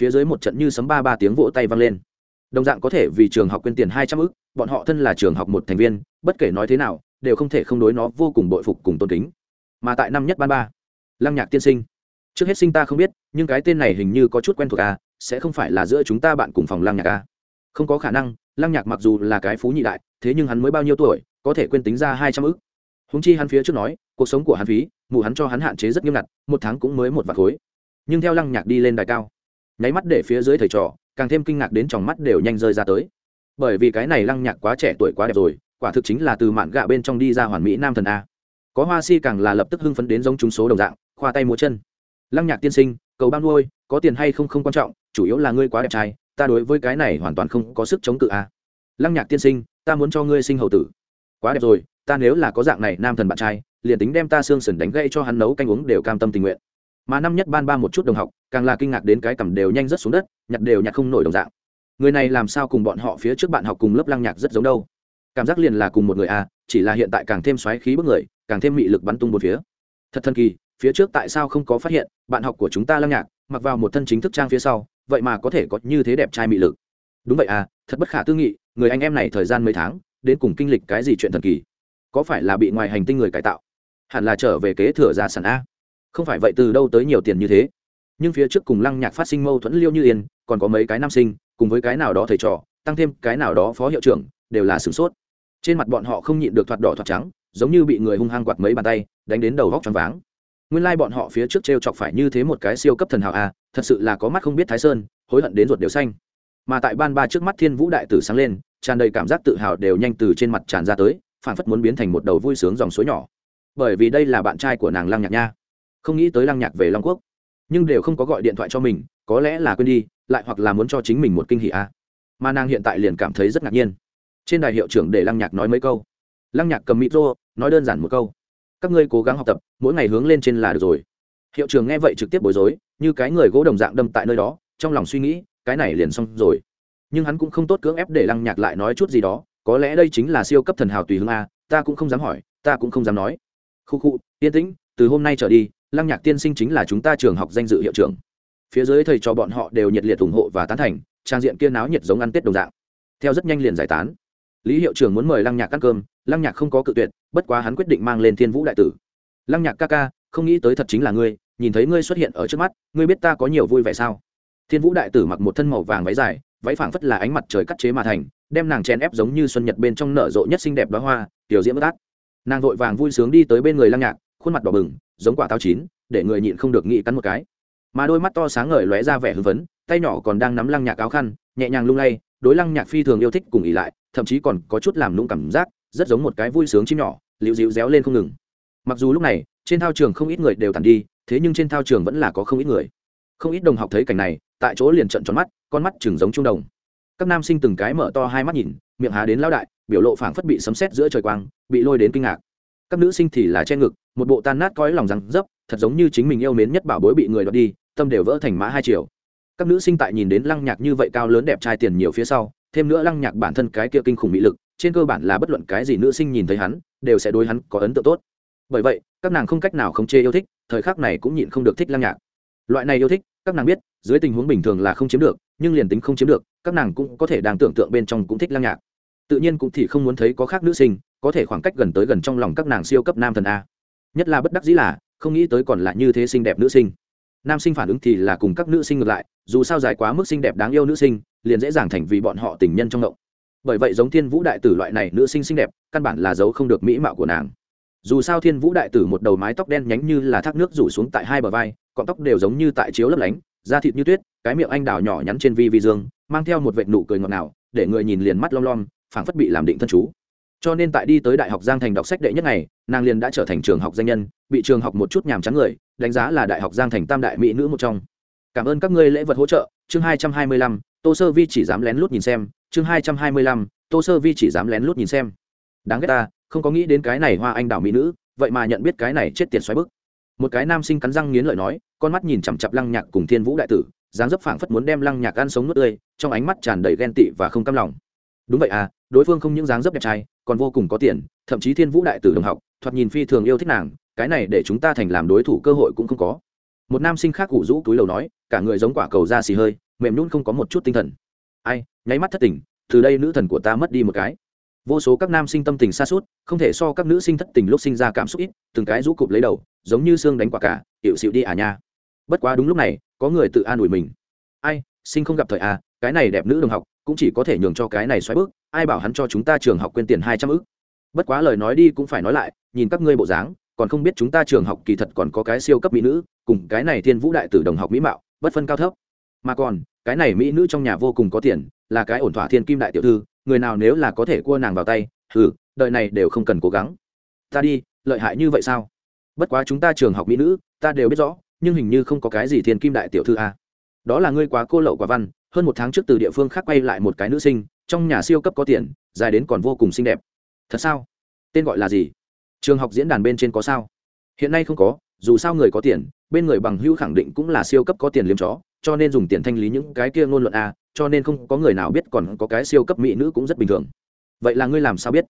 Phía dưới một trận như sấm ba ba tiếng vỗ tay vang lên. Đồng dạng có thể vì trường học quên tiền hai trăm ức, bọn họ thân là trường học một thành viên, bất kể nói thế nào, đều không thể không đối nó vô cùng bội phục cùng tôn kính. Mà tại năm nhất ban ba, lăng nhạc tiên sinh. Trước hết sinh ta không biết, nhưng cái tên này hình như có chút quen thuộc à sẽ không phải là giữa chúng ta bạn cùng phòng lăng nhạc à. Không có khả năng lăng nhạc mặc dù là cái phú nhị đại, thế nhưng hắn mới bao nhiêu tuổi, có thể quên tính ra hai trăm ức. Húng chi hắn phía trước nói, cuộc sống của hắn phí, mụ hắn cho hắn hạn chế rất nghiêm ngặt, một tháng cũng mới một vạt khối. Nhưng theo lăng nhạc đi lên đài cao, nháy mắt để phía dưới thầy trò, càng thêm kinh ngạc đến tròng mắt đều nhanh rơi ra tới. Bởi vì cái này lăng nhạc quá trẻ tuổi quá đẹp rồi, quả thực chính là từ mạn gạ bên trong đi ra hoàn mỹ nam thần a. Có hoa si càng là lập tức hưng phấn đến giống chúng số đồng dạng, khoa tay múa chân. Lăng nhạc tiên sinh, cầu bao nuôi, có tiền hay không không quan trọng, chủ yếu là ngươi quá đẹp trai ta đối với cái này hoàn toàn không có sức chống cự a lăng nhạc tiên sinh, ta muốn cho ngươi sinh hậu tử. Quá đẹp rồi, ta nếu là có dạng này nam thần bạn trai, liền tính đem ta xương sần đánh gãy cho hắn nấu canh uống đều cam tâm tình nguyện. Mà năm nhất ban ba một chút đồng học, càng là kinh ngạc đến cái cầm đều nhanh rất xuống đất, nhặt đều nhặt không nổi đồng dạng. Người này làm sao cùng bọn họ phía trước bạn học cùng lớp lăng nhạc rất giống đâu? Cảm giác liền là cùng một người a chỉ là hiện tại càng thêm xoáy khí bức người, càng thêm mị lực bắn tung một phía. Thật thần kỳ, phía trước tại sao không có phát hiện, bạn học của chúng ta lăng nhạc, mặc vào một thân chính thức trang phía sau vậy mà có thể có như thế đẹp trai mị lực. Đúng vậy à thật bất khả tư nghị, người anh em này thời gian mấy tháng, đến cùng kinh lịch cái gì chuyện thần kỳ? Có phải là bị ngoài hành tinh người cải tạo? Hẳn là trở về kế thừa gia sản a. Không phải vậy từ đâu tới nhiều tiền như thế? Nhưng phía trước cùng lăng nhạc phát sinh mâu thuẫn liêu như yên, còn có mấy cái nam sinh, cùng với cái nào đó thầy trò, tăng thêm cái nào đó phó hiệu trưởng, đều là sửng sốt. Trên mặt bọn họ không nhịn được thoạt đỏ thoạt trắng, giống như bị người hung hăng quạt mấy bàn tay, đánh đến đầu vóc choáng váng nguyên lai、like、bọn họ phía trước t r e o chọc phải như thế một cái siêu cấp thần hảo a, thật sự là có mắt không biết thái sơn, hối hận đến ruột đều xanh. Mà tại ban ba trước mắt thiên vũ đại tử sáng lên, tràn đầy cảm giác tự hào đều nhanh từ trên mặt tràn ra tới, phản phất muốn biến thành một đầu vui sướng dòng suối nhỏ. Bởi vì đây là bạn trai của nàng lăng nhạc nha. Không nghĩ tới lăng nhạc về long quốc, nhưng đều không có gọi điện thoại cho mình, có lẽ là quên đi, lại hoặc là muốn cho chính mình một kinh hỷ a. Mà nàng hiện tại liền cảm thấy rất ngạc nhiên. Trên đài hiệu trưởng để lăng nhạc nói mấy câu. Lăng nhạc cầm micro, nói đơn giản một câu các ngươi cố gắng học tập, mỗi ngày hướng lên trên là được rồi. Hiệu trưởng nghe vậy trực tiếp bối rối, như cái người gỗ đồng dạng đâm tại nơi đó, trong lòng suy nghĩ, cái này liền xong rồi. Nhưng hắn cũng không tốt cưỡng ép để lăng nhạc lại nói chút gì đó, có lẽ đây chính là siêu cấp thần hào tùy hương a, ta cũng không dám hỏi, ta cũng không dám nói. Khu khu, yên tĩnh, từ hôm nay trở đi, lăng nhạc tiên sinh chính là chúng ta trường học danh dự hiệu trưởng. Phía dưới thầy cho bọn họ đều nhiệt liệt ủng hộ và tán thành, trang diện kia náo nhiệt giống ăn tết đồng dạng. Theo rất nhanh liền giải tán. Lý hiệu trưởng muốn mời lăng nhạc ăn cơm lăng nhạc không có cự tuyệt, bất quá hắn quyết định mang lên thiên vũ đại tử. Lăng nhạc ca ca, không nghĩ tới thật chính là ngươi, nhìn thấy ngươi xuất hiện ở trước mắt, ngươi biết ta có nhiều vui vẻ sao? Thiên vũ đại tử mặc một thân màu vàng váy dài, váy phảng phất là ánh mặt trời cắt chế mà thành, đem nàng chèn ép giống như xuân nhật bên trong nở rộ nhất xinh đẹp đó hoa, tiểu diễm bất át. Nàng vội vàng vui sướng đi tới bên người lăng nhạc, khuôn mặt đỏ bừng, giống quả táo chín, để người nhịn không được nghĩ cắn một cái. Mà đôi mắt to sáng ngời lóe ra vẻ hưng phấn, tay nhỏ còn đang nắm lăng nhạc áo khăn, nhẹ nhàng lung lay, đối lăng nhạc phi thường yêu thích cùng ỉ lại, thậm chí còn có chút làm lung cảm giác rất giống một cái vui sướng chim nhỏ liễu dịu réo lên không ngừng. Mặc dù lúc này trên thao trường không ít người đều tàn đi thế nhưng trên thao trường vẫn là có không ít người. Không ít đồng học thấy cảnh này tại chỗ liền trận tròn mắt con mắt chừng giống trung đồng. Các nam sinh từng cái mở to hai mắt nhìn miệng há đến lao đại biểu lộ phảng phất bị sấm sét giữa trời quang bị lôi đến kinh ngạc. Các nữ sinh thì là che ngực một bộ tan nát coi lòng răng, dấp thật giống như chính mình yêu mến nhất bảo bối bị người đoạt đi tâm đều vỡ thành mã hai triệu các nữ sinh tại nhìn đến lăng nhạc như vậy cao lớn đẹp trai tiền nhiều phía sau thêm nữa lăng nhạc bản thân cái kia kinh khủng mỹ lực trên cơ bản là bất luận cái gì nữ sinh nhìn thấy hắn, đều sẽ đối hắn có ấn tượng tốt. Bởi vậy, các nàng không cách nào không chê yêu thích, thời khắc này cũng nhịn không được thích lăng nhạc. Loại này yêu thích, các nàng biết, dưới tình huống bình thường là không chiếm được, nhưng liền tính không chiếm được, các nàng cũng có thể đang tưởng tượng bên trong cũng thích lăng nhạc. Tự nhiên cũng thì không muốn thấy có khác nữ sinh, có thể khoảng cách gần tới gần trong lòng các nàng siêu cấp nam thần a. Nhất là bất đắc dĩ là, không nghĩ tới còn là như thế xinh đẹp nữ sinh. Nam sinh phản ứng thì là cùng các nữ sinh ngược lại, dù sao dài quá mức xinh đẹp đáng yêu nữ sinh, liền dễ dàng thành vì bọn họ tình nhân trong ngộng bởi vậy giống thiên vũ đại tử loại này nữ sinh xinh đẹp, căn bản là giấu không được mỹ mạo của nàng. Dù sao thiên vũ đại tử một đầu mái tóc đen nhánh như là thác nước rủ xuống tại hai bờ vai, cọng tóc đều giống như tại chiếu lấp lánh, da thịt như tuyết, cái miệng anh đào nhỏ nhắn trên vi vi dương, mang theo một vệt nụ cười ngọt ngào, để người nhìn liền mắt lom lom, phảng phất bị làm định thân chú. Cho nên tại đi tới đại học giang thành đọc sách đệ nhất ngày, nàng liền đã trở thành trường học danh nhân, bị trường học một chút nhàm chán người, đánh giá là đại học giang thành tam đại mỹ nữ một trong. Cảm ơn các ngươi lễ vật hỗ trợ, chương hai trăm hai mươi lăm, tô sơ vi chỉ dám lén lút nhìn xem chương hai trăm hai mươi lăm, tô sơ vi chỉ dám lén lút nhìn xem. Đáng ghét ta, không có nghĩ đến cái này hoa anh đào mỹ nữ, vậy mà nhận biết cái này chết tiệt xoáy bức. Một cái nam sinh cắn răng nghiến lợi nói, con mắt nhìn chằm chặp lăng nhạc cùng thiên vũ đại tử, dáng dấp phảng phất muốn đem lăng nhạc ăn sống nuốt tươi, trong ánh mắt tràn đầy ghen tị và không cam lòng. Đúng vậy à đối phương không những dáng dấp đẹp trai, còn vô cùng có tiền, thậm chí thiên vũ đại tử đồng học, thoạt nhìn phi thường yêu thích nàng, cái này để chúng ta thành làm đối thủ cơ hội cũng không có. Một nam sinh khác cụ rũ túi lầu nói, cả người giống quả cầu da xì hơi, mềm nhún không có một chút tinh thần. Ai nháy mắt thất tình, từ đây nữ thần của ta mất đi một cái. Vô số các nam sinh tâm tình xa suốt không thể so các nữ sinh thất tình lúc sinh ra cảm xúc ít, từng cái rũ cụp lấy đầu, giống như xương đánh quả cả hiệu xịu đi à nha. Bất quá đúng lúc này, có người tự an ủi mình. Ai, sinh không gặp thời à cái này đẹp nữ đồng học, cũng chỉ có thể nhường cho cái này xoáy bước, ai bảo hắn cho chúng ta trường học quên tiền hai trăm ức. Bất quá lời nói đi cũng phải nói lại, nhìn các ngươi bộ dáng, còn không biết chúng ta trường học kỳ thật còn có cái siêu cấp mỹ nữ, cùng cái này thiên vũ đại tử đồng học mỹ mạo, bất phân cao thấp. Mà còn cái này mỹ nữ trong nhà vô cùng có tiền, là cái ổn thỏa thiên kim đại tiểu thư, người nào nếu là có thể cua nàng vào tay ừ đợi này đều không cần cố gắng. Ta đi, lợi hại như vậy sao? Bất quá chúng ta trường học mỹ nữ, ta đều biết rõ, nhưng hình như không có cái gì thiên kim đại tiểu thư a à. đó là ngươi quá cô lậu quả văn, hơn một tháng trước từ địa phương khác quay lại một cái nữ sinh, trong nhà siêu cấp có tiền, dài đến còn vô cùng xinh đẹp. Thật sao? Tên gọi là gì? Trường học diễn đàn bên trên có sao? Hiện nay không có, dù sao người có tiền, bên người bằng hữu khẳng định cũng là siêu cấp có tiền liếm chó cho nên dùng tiền thanh lý những cái kia ngôn luận a, cho nên không có người nào biết còn có cái siêu cấp mỹ nữ cũng rất bình thường. Vậy là ngươi làm sao biết?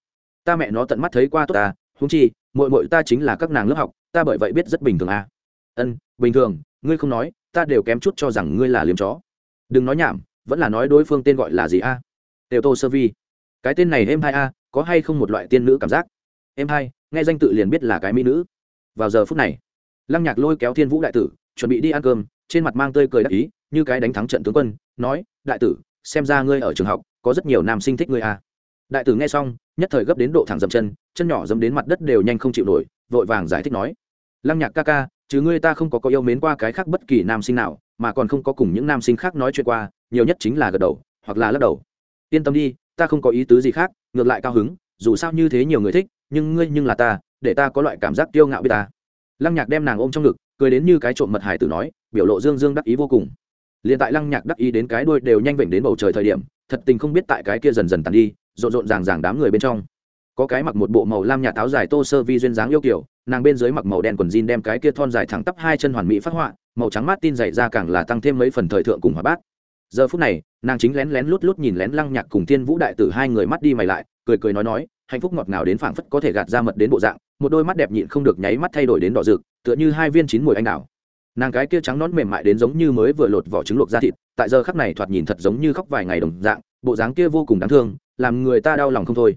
Ta mẹ nó tận mắt thấy qua tốt ta húng chi mội mội ta chính là các nàng lớp học, ta bởi vậy biết rất bình thường a. Ân, bình thường, ngươi không nói, ta đều kém chút cho rằng ngươi là liếm chó. Đừng nói nhảm, vẫn là nói đối phương tên gọi là gì a? Đều tô sơ vi. Cái tên này em hai a, có hay không một loại tiên nữ cảm giác? Em hai, nghe danh tự liền biết là cái mỹ nữ. Vào giờ phút này, lăng nhạc lôi kéo thiên vũ đại tử, chuẩn bị đi ăn cơm trên mặt mang tươi cười đắc ý, như cái đánh thắng trận tướng quân, nói, đại tử, xem ra ngươi ở trường học, có rất nhiều nam sinh thích ngươi à. Đại tử nghe xong, nhất thời gấp đến độ thẳng dậm chân chân nhỏ dẫm đến mặt đất đều nhanh không chịu nổi, vội vàng giải thích nói, lăng nhạc ca ca, chứ ngươi ta không có có yêu mến qua cái khác bất kỳ nam sinh nào, mà còn không có cùng những nam sinh khác nói chuyện qua, nhiều nhất chính là gật đầu, hoặc là lắc đầu. Yên tâm đi, ta không có ý tứ gì khác, ngược lại cao hứng, dù sao như thế nhiều người thích, nhưng ngươi nhưng là ta, để ta có loại cảm giác kiêu ngạo với ta. Lăng nhạc đem nàng ôm trong ngực, cười đến như cái trộm mật hải tử nói biểu lộ dương dương đắc ý vô cùng. Liền tại lăng nhạc đắc ý đến cái đuôi đều nhanh vểnh đến bầu trời thời điểm, thật tình không biết tại cái kia dần dần tàn đi, rộn rộn ràng ràng đám người bên trong. Có cái mặc một bộ màu lam nhạt áo dài tô sơ vi duyên dáng yêu kiểu, nàng bên dưới mặc màu đen quần jean đem cái kia thon dài thẳng tắp hai chân hoàn mỹ phát họa, màu trắng mát tin dày ra càng là tăng thêm mấy phần thời thượng cùng hòa bát. Giờ phút này, nàng chính lén lén lút lút nhìn lén lăng nhạc cùng thiên vũ đại tử hai người mắt đi mày lại, cười cười nói nói, hạnh phúc ngọt ngào đến phảng phất có thể gạt ra mật đến bộ dạng, một đôi mắt đẹp nhịn không được nháy mắt thay đổi đến đỏ rực, tựa như hai viên chín mùi anh đào nàng cái kia trắng nón mềm mại đến giống như mới vừa lột vỏ trứng luộc ra thịt, tại giờ khắc này thoạt nhìn thật giống như khóc vài ngày đồng dạng, bộ dáng kia vô cùng đáng thương, làm người ta đau lòng không thôi.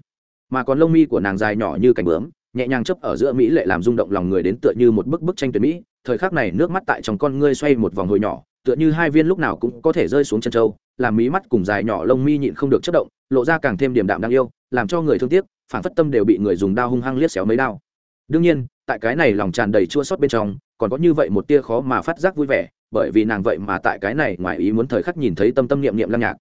Mà còn lông mi của nàng dài nhỏ như cành bướm, nhẹ nhàng chấp ở giữa mỹ lệ làm rung động lòng người đến tựa như một bức bức tranh tuyệt mỹ, thời khắc này nước mắt tại trong con ngươi xoay một vòng hồi nhỏ, tựa như hai viên lúc nào cũng có thể rơi xuống chân trâu làm mí mắt cùng dài nhỏ lông mi nhịn không được chất động, lộ ra càng thêm điểm đạm đáng yêu, làm cho người thương tiếc phản phất tâm đều bị người dùng đao hung hăng liếc xéo mấy đao. Đương nhiên tại cái này lòng tràn đầy chua sót bên trong, còn có như vậy một tia khó mà phát giác vui vẻ, bởi vì nàng vậy mà tại cái này ngoài ý muốn thời khắc nhìn thấy tâm tâm niệm niệm lăng nhạc.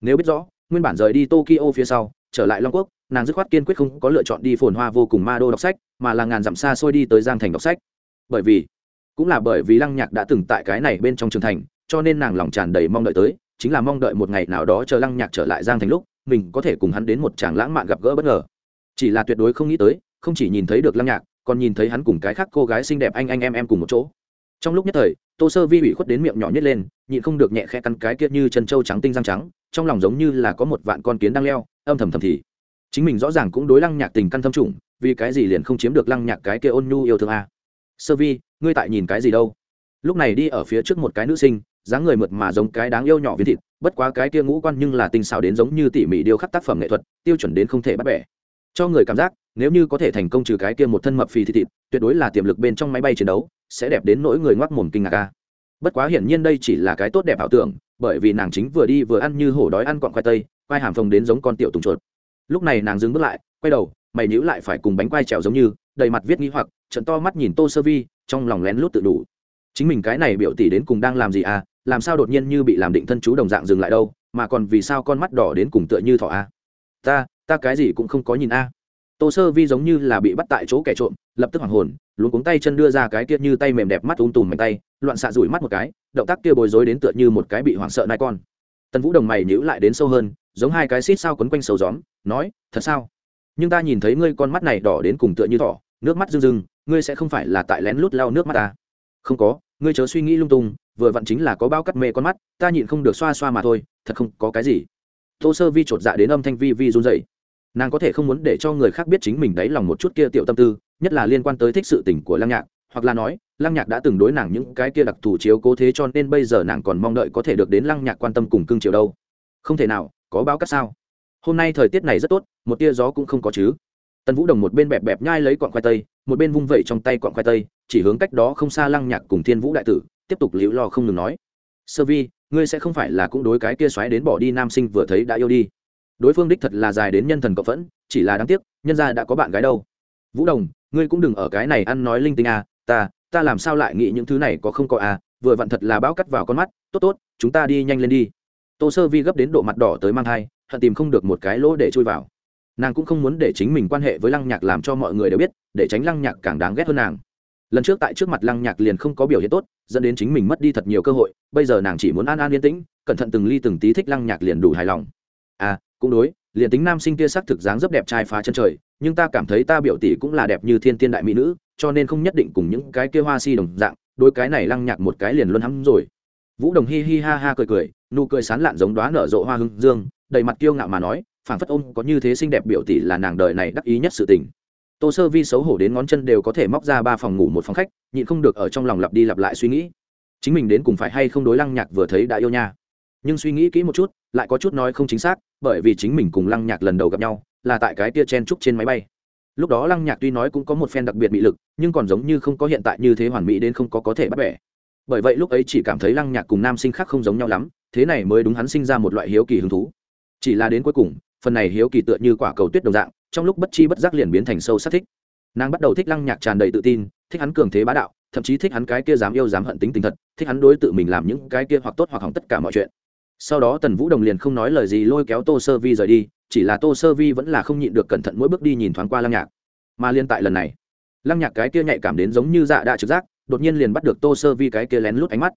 Nếu biết rõ, nguyên bản rời đi tokyo phía sau, trở lại long quốc, nàng dứt khoát kiên quyết không có lựa chọn đi phồn hoa vô cùng ma đô đọc sách, mà là ngàn dặm xa xôi đi tới giang thành đọc sách. Bởi vì, cũng là bởi vì lăng nhạc đã từng tại cái này bên trong trường thành, cho nên nàng lòng tràn đầy mong đợi tới, chính là mong đợi một ngày nào đó chờ lăng nhạc trở lại giang thành lúc, mình có thể cùng hắn đến một chàng lãng mạn gặp gỡ bất ngờ. Chỉ là tuyệt đối không nghĩ tới, không chỉ nhìn thấy được lăng nhạc còn nhìn thấy hắn cùng cái khác cô gái xinh đẹp anh anh em em cùng một chỗ. Trong lúc nhất thời, tô sơ vi ủy khuất đến miệng nhỏ nhất lên, nhịn không được nhẹ khẽ căn cái kia như chân trâu trắng tinh răng trắng, trong lòng giống như là có một vạn con kiến đang leo, âm thầm thầm thì. Chính mình rõ ràng cũng đối lăng nhạc tình căn thâm trùng, vì cái gì liền không chiếm được lăng nhạc cái kia ôn nhu yêu thương a? Sơ vi, ngươi tại nhìn cái gì đâu? Lúc này đi ở phía trước một cái nữ sinh, dáng người mượt mà giống cái đáng yêu nhỏ viên thịt, bất quá cái kia ngũ quan nhưng là tinh xảo đến giống như tỉ mỉ điêu khắc tác phẩm nghệ thuật, tiêu chuẩn đến không thể bắt bẻ cho người cảm giác, nếu như có thể thành công trừ cái kia một thân mập phì thịt thịt, tuyệt đối là tiềm lực bên trong máy bay chiến đấu, sẽ đẹp đến nỗi người ngoác mồm kinh ngạc ca bất quá hiển nhiên đây chỉ là cái tốt đẹp ảo tưởng, bởi vì nàng chính vừa đi vừa ăn như hổ đói ăn quọn khoai tây, quai hàm phồng đến giống con tiểu tùng chuột. Lúc này nàng dừng bước lại, quay đầu, mày nhữ lại phải cùng bánh quai trèo giống như, đầy mặt viết nghĩ hoặc trận to mắt nhìn tô sơ vi, trong lòng lén lút tự đủ. Chính mình cái này biểu tỷ đến cùng đang làm gì à làm sao đột nhiên như bị làm định thân chú đồng dạng dừng lại đâu, mà còn vì sao con mắt đỏ đến cùng tựa như thỏ a ta ta cái gì cũng không có nhìn a. Tô sơ vi giống như là bị bắt tại chỗ kẻ trộm, lập tức hoảng hồn luôn cuống tay chân đưa ra cái kia như tay mềm đẹp mắt ung tùm mạnh tay, loạn xạ rủi mắt một cái, động tác kia bối rối đến tựa như một cái bị hoảng sợ nai con. Tần vũ đồng mày nhữ lại đến sâu hơn, giống hai cái xít sao quấn quanh sầu gióm, nói, thật sao? Nhưng ta nhìn thấy ngươi con mắt này đỏ đến cùng tựa như thỏ, nước mắt rưng rưng, ngươi sẽ không phải là tại lén lút lau nước mắt ta? Không có, ngươi chớ suy nghĩ lung tung, vừa vặn chính là có bao cắt mê con mắt, ta nhịn không được xoa xoa mà thôi, thật không có cái gì. Tô sơ vi chột dạ đến âm thanh vi vi run dậy nàng có thể không muốn để cho người khác biết chính mình đáy lòng một chút kia tiểu tâm tư, nhất là liên quan tới thích sự tình của lăng nhạc, hoặc là nói, lăng nhạc đã từng đối nàng những cái kia đặc thù chiếu cố thế cho nên bây giờ nàng còn mong đợi có thể được đến lăng nhạc quan tâm cùng cưng chiều đâu. Không thể nào, có báo cắt sao? Hôm nay thời tiết này rất tốt, một tia gió cũng không có chứ. Tần vũ đồng một bên bẹp bẹp nhai lấy quọn khoai tây, một bên vung vẩy trong tay quọn khoai tây, chỉ hướng cách đó không xa lăng nhạc cùng thiên vũ đại tử, tiếp tục liễu lo không ngừng nói. Sơ vi, ngươi sẽ không phải là cũng đối cái kia xoáy đến bỏ đi nam sinh vừa thấy đã yêu đi đối phương đích thật là dài đến nhân thần cộng phẫn chỉ là đáng tiếc nhân gia đã có bạn gái đâu. Vũ đồng ngươi cũng đừng ở cái này ăn nói linh tinh à, ta ta làm sao lại nghĩ những thứ này có không có à vừa vặn thật là bão cắt vào con mắt tốt tốt chúng ta đi nhanh lên đi. Tô sơ vi gấp đến độ mặt đỏ tới mang thai hận tìm không được một cái lỗ để chui vào. Nàng cũng không muốn để chính mình quan hệ với lăng nhạc làm cho mọi người đều biết để tránh lăng nhạc càng đáng ghét hơn nàng. Lần trước tại trước mặt lăng nhạc liền không có biểu hiện tốt dẫn đến chính mình mất đi thật nhiều cơ hội bây giờ nàng chỉ muốn an an yên tĩnh cẩn thận từng ly từng tí thích lăng nhạc liền đủ hài lòng. À cũng đối, liền tính nam sinh kia sắc thực dáng rất đẹp trai phá chân trời, nhưng ta cảm thấy ta biểu tỷ cũng là đẹp như thiên tiên đại mỹ nữ, cho nên không nhất định cùng những cái kia hoa si đồng dạng, đôi cái này lăng nhạc một cái liền luôn hắm rồi. Vũ đồng hi hi ha ha cười cười, nụ cười sán lạn giống đoá nở rộ hoa hưng dương, đầy mặt kiêu ngạo mà nói, phảng phất ôm có như thế xinh đẹp biểu tỷ là nàng đời này đắc ý nhất sự tình. Tô sơ vi xấu hổ đến ngón chân đều có thể móc ra ba phòng ngủ một phòng khách, nhịn không được ở trong lòng lặp đi lặp lại suy nghĩ. Chính mình đến cùng phải hay không đối lăng nhạc vừa thấy đã yêu nha. Nhưng suy nghĩ kỹ một chút lại có chút nói không chính xác, bởi vì chính mình cùng lăng nhạc lần đầu gặp nhau là tại cái tia chen trúc trên máy bay. Lúc đó lăng nhạc tuy nói cũng có một phen đặc biệt bị lực, nhưng còn giống như không có hiện tại như thế hoàn mỹ đến không có có thể bắt bẻ. Bởi vậy lúc ấy chỉ cảm thấy lăng nhạc cùng nam sinh khác không giống nhau lắm, thế này mới đúng hắn sinh ra một loại hiếu kỳ hứng thú. Chỉ là đến cuối cùng, phần này hiếu kỳ tựa như quả cầu tuyết đồng dạng, trong lúc bất chi bất giác liền biến thành sâu sắc thích. Nàng bắt đầu thích lăng nhạc tràn đầy tự tin, thích hắn cường thế bá đạo, thậm chí thích hắn cái kia dám yêu dám hận tính tình thật, thích hắn đối tự mình làm những cái kia hoặc tốt hoặc hỏng tất cả mọi chuyện sau đó tần vũ đồng liền không nói lời gì lôi kéo tô sơ vi rời đi, chỉ là tô sơ vi vẫn là không nhịn được cẩn thận mỗi bước đi nhìn thoáng qua lăng nhạc. Mà liên tại lần này, lăng nhạc cái kia nhạy cảm đến giống như dạ đã trực giác, đột nhiên liền bắt được tô sơ vi cái kia lén lút ánh mắt.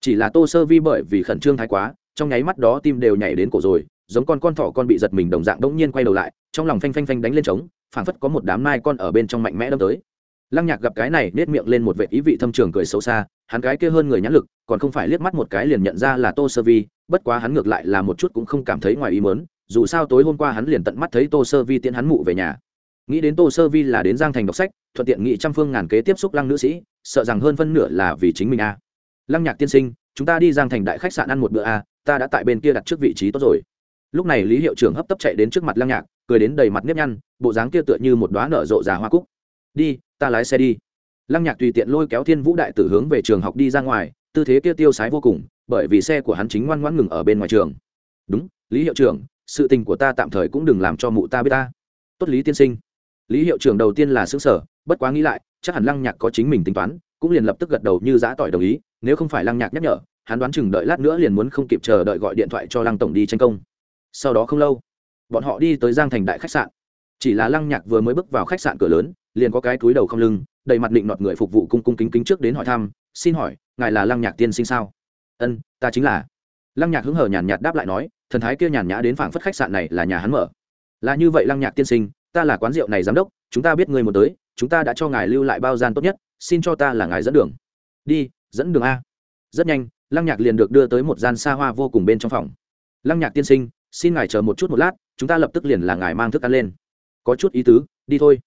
Chỉ là tô sơ vi bởi vì khẩn trương thái quá, trong nháy mắt đó tim đều nhảy đến cổ rồi, giống con con thỏ con bị giật mình đồng dạng đống nhiên quay đầu lại, trong lòng phanh phanh phanh đánh lên trống, phảng phất có một đám nai con ở bên trong mạnh mẽ đâm tới lăng nhạc gặp cái này nết miệng lên một vệ ý vị thâm trường cười xấu xa, hắn cái kia hơn người nhãn lực, còn không phải liếc mắt một cái liền nhận ra là tô sơ vi, bất quá hắn ngược lại là một chút cũng không cảm thấy ngoài ý mớn dù sao tối hôm qua hắn liền tận mắt thấy tô sơ vi tiễn hắn mụ về nhà. Nghĩ đến tô sơ vi là đến giang thành đọc sách, thuận tiện nghị trăm phương ngàn kế tiếp xúc lăng nữ sĩ, sợ rằng hơn phân nửa là vì chính mình a. Lăng nhạc tiên sinh, chúng ta đi giang thành đại khách sạn ăn một bữa a, ta đã tại bên kia đặt trước vị trí tốt rồi. Lúc này lý hiệu trưởng hấp tấp chạy đến trước mặt lăng nhạc, cười đến đầy mặt nếp nhăn, bộ dáng kia tựa như một đoá nở rộ già hoa cúc. Đi ta lái xe đi. Lăng nhạc tùy tiện lôi kéo thiên vũ đại tử hướng về trường học đi ra ngoài, tư thế kia tiêu sái vô cùng, bởi vì xe của hắn chính ngoan ngoãn ngừng ở bên ngoài trường. Đúng, lý hiệu trưởng, sự tình của ta tạm thời cũng đừng làm cho mụ ta biết ta. Tốt lý tiên sinh. Lý hiệu trưởng đầu tiên là xứng sở bất quá nghĩ lại, chắc hẳn lăng nhạc có chính mình tính toán, cũng liền lập tức gật đầu như giã tỏi đồng ý, nếu không phải lăng nhạc nhắc nhở, hắn đoán chừng đợi lát nữa liền muốn không kịp chờ đợi gọi điện thoại cho lăng tổng đi tranh công. Sau đó không lâu, bọn họ đi tới giang thành đại khách sạn. Chỉ là lăng nhạc vừa mới bước vào khách sạn cửa lớn liền có cái túi đầu không lưng, đầy mặt định nọt người phục vụ cung cung kính kính trước đến hỏi thăm, xin hỏi, ngài là lăng nhạc tiên sinh sao? Ân, ta chính là. Lăng nhạc hứng hở nhàn nhạt đáp lại nói, thần thái kia nhàn nhã đến phảng phất khách sạn này là nhà hắn mở. Là như vậy lăng nhạc tiên sinh, ta là quán rượu này giám đốc, chúng ta biết người một tới, chúng ta đã cho ngài lưu lại bao gian tốt nhất, xin cho ta là ngài dẫn đường. Đi, dẫn đường a. Rất nhanh, lăng nhạc liền được đưa tới một gian xa hoa vô cùng bên trong phòng. Lăng nhạc tiên sinh, xin ngài chờ một chút một lát, chúng ta lập tức liền là ngài mang thức ăn lên. Có chút ý tứ, đi thôi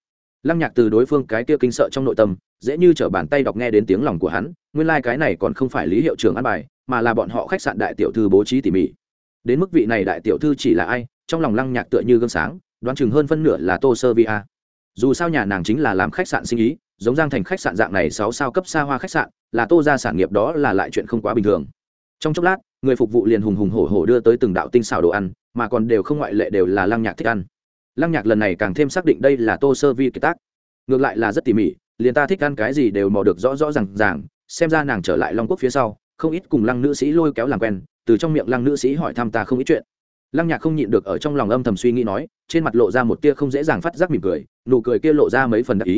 lăng nhạc từ đối phương cái kia kinh sợ trong nội tâm, dễ như t bàn tay đọc nghe đến tiếng lòng của hắn, nguyên lai、like、cái này còn không phải lý hiệu trưởng ăn bài, mà là bọn họ khách sạn đại tiểu thư bố trí tỉ mỉ. Đến mức vị này đại tiểu thư chỉ là ai, trong lòng lăng nhạc tựa như gương sáng, đoán chừng hơn phân nửa là tô sơ vi a. Dù sao nhà nàng chính là làm khách sạn sinh ý, giống giang thành khách sạn dạng này sáu sao cấp xa hoa khách sạn, là tô ra sản nghiệp đó là lại chuyện không quá bình thường. Trong chốc lát, người phục vụ liền hùng hùng hổ hổ đưa tới từng đạo tinh xào đồ ăn, mà còn đều không ngoại lệ đều là lăng nhạc thích ăn lăng nhạc lần này càng thêm xác định đây là tô sơ vi kiệt tác. Ngược lại là rất tỉ mỉ, liền ta thích ăn cái gì đều mò được rõ rõ r à n g ràng, xem ra nàng trở lại long quốc phía sau, không ít cùng lăng nữ sĩ lôi kéo làm quen, từ trong miệng lăng nữ sĩ hỏi thăm ta không ít chuyện. Lăng nhạc không nhịn được ở trong lòng âm thầm suy nghĩ nói, trên mặt lộ ra một tia không dễ dàng phát giác mỉm cười, nụ cười kia lộ ra mấy phần đặc ý.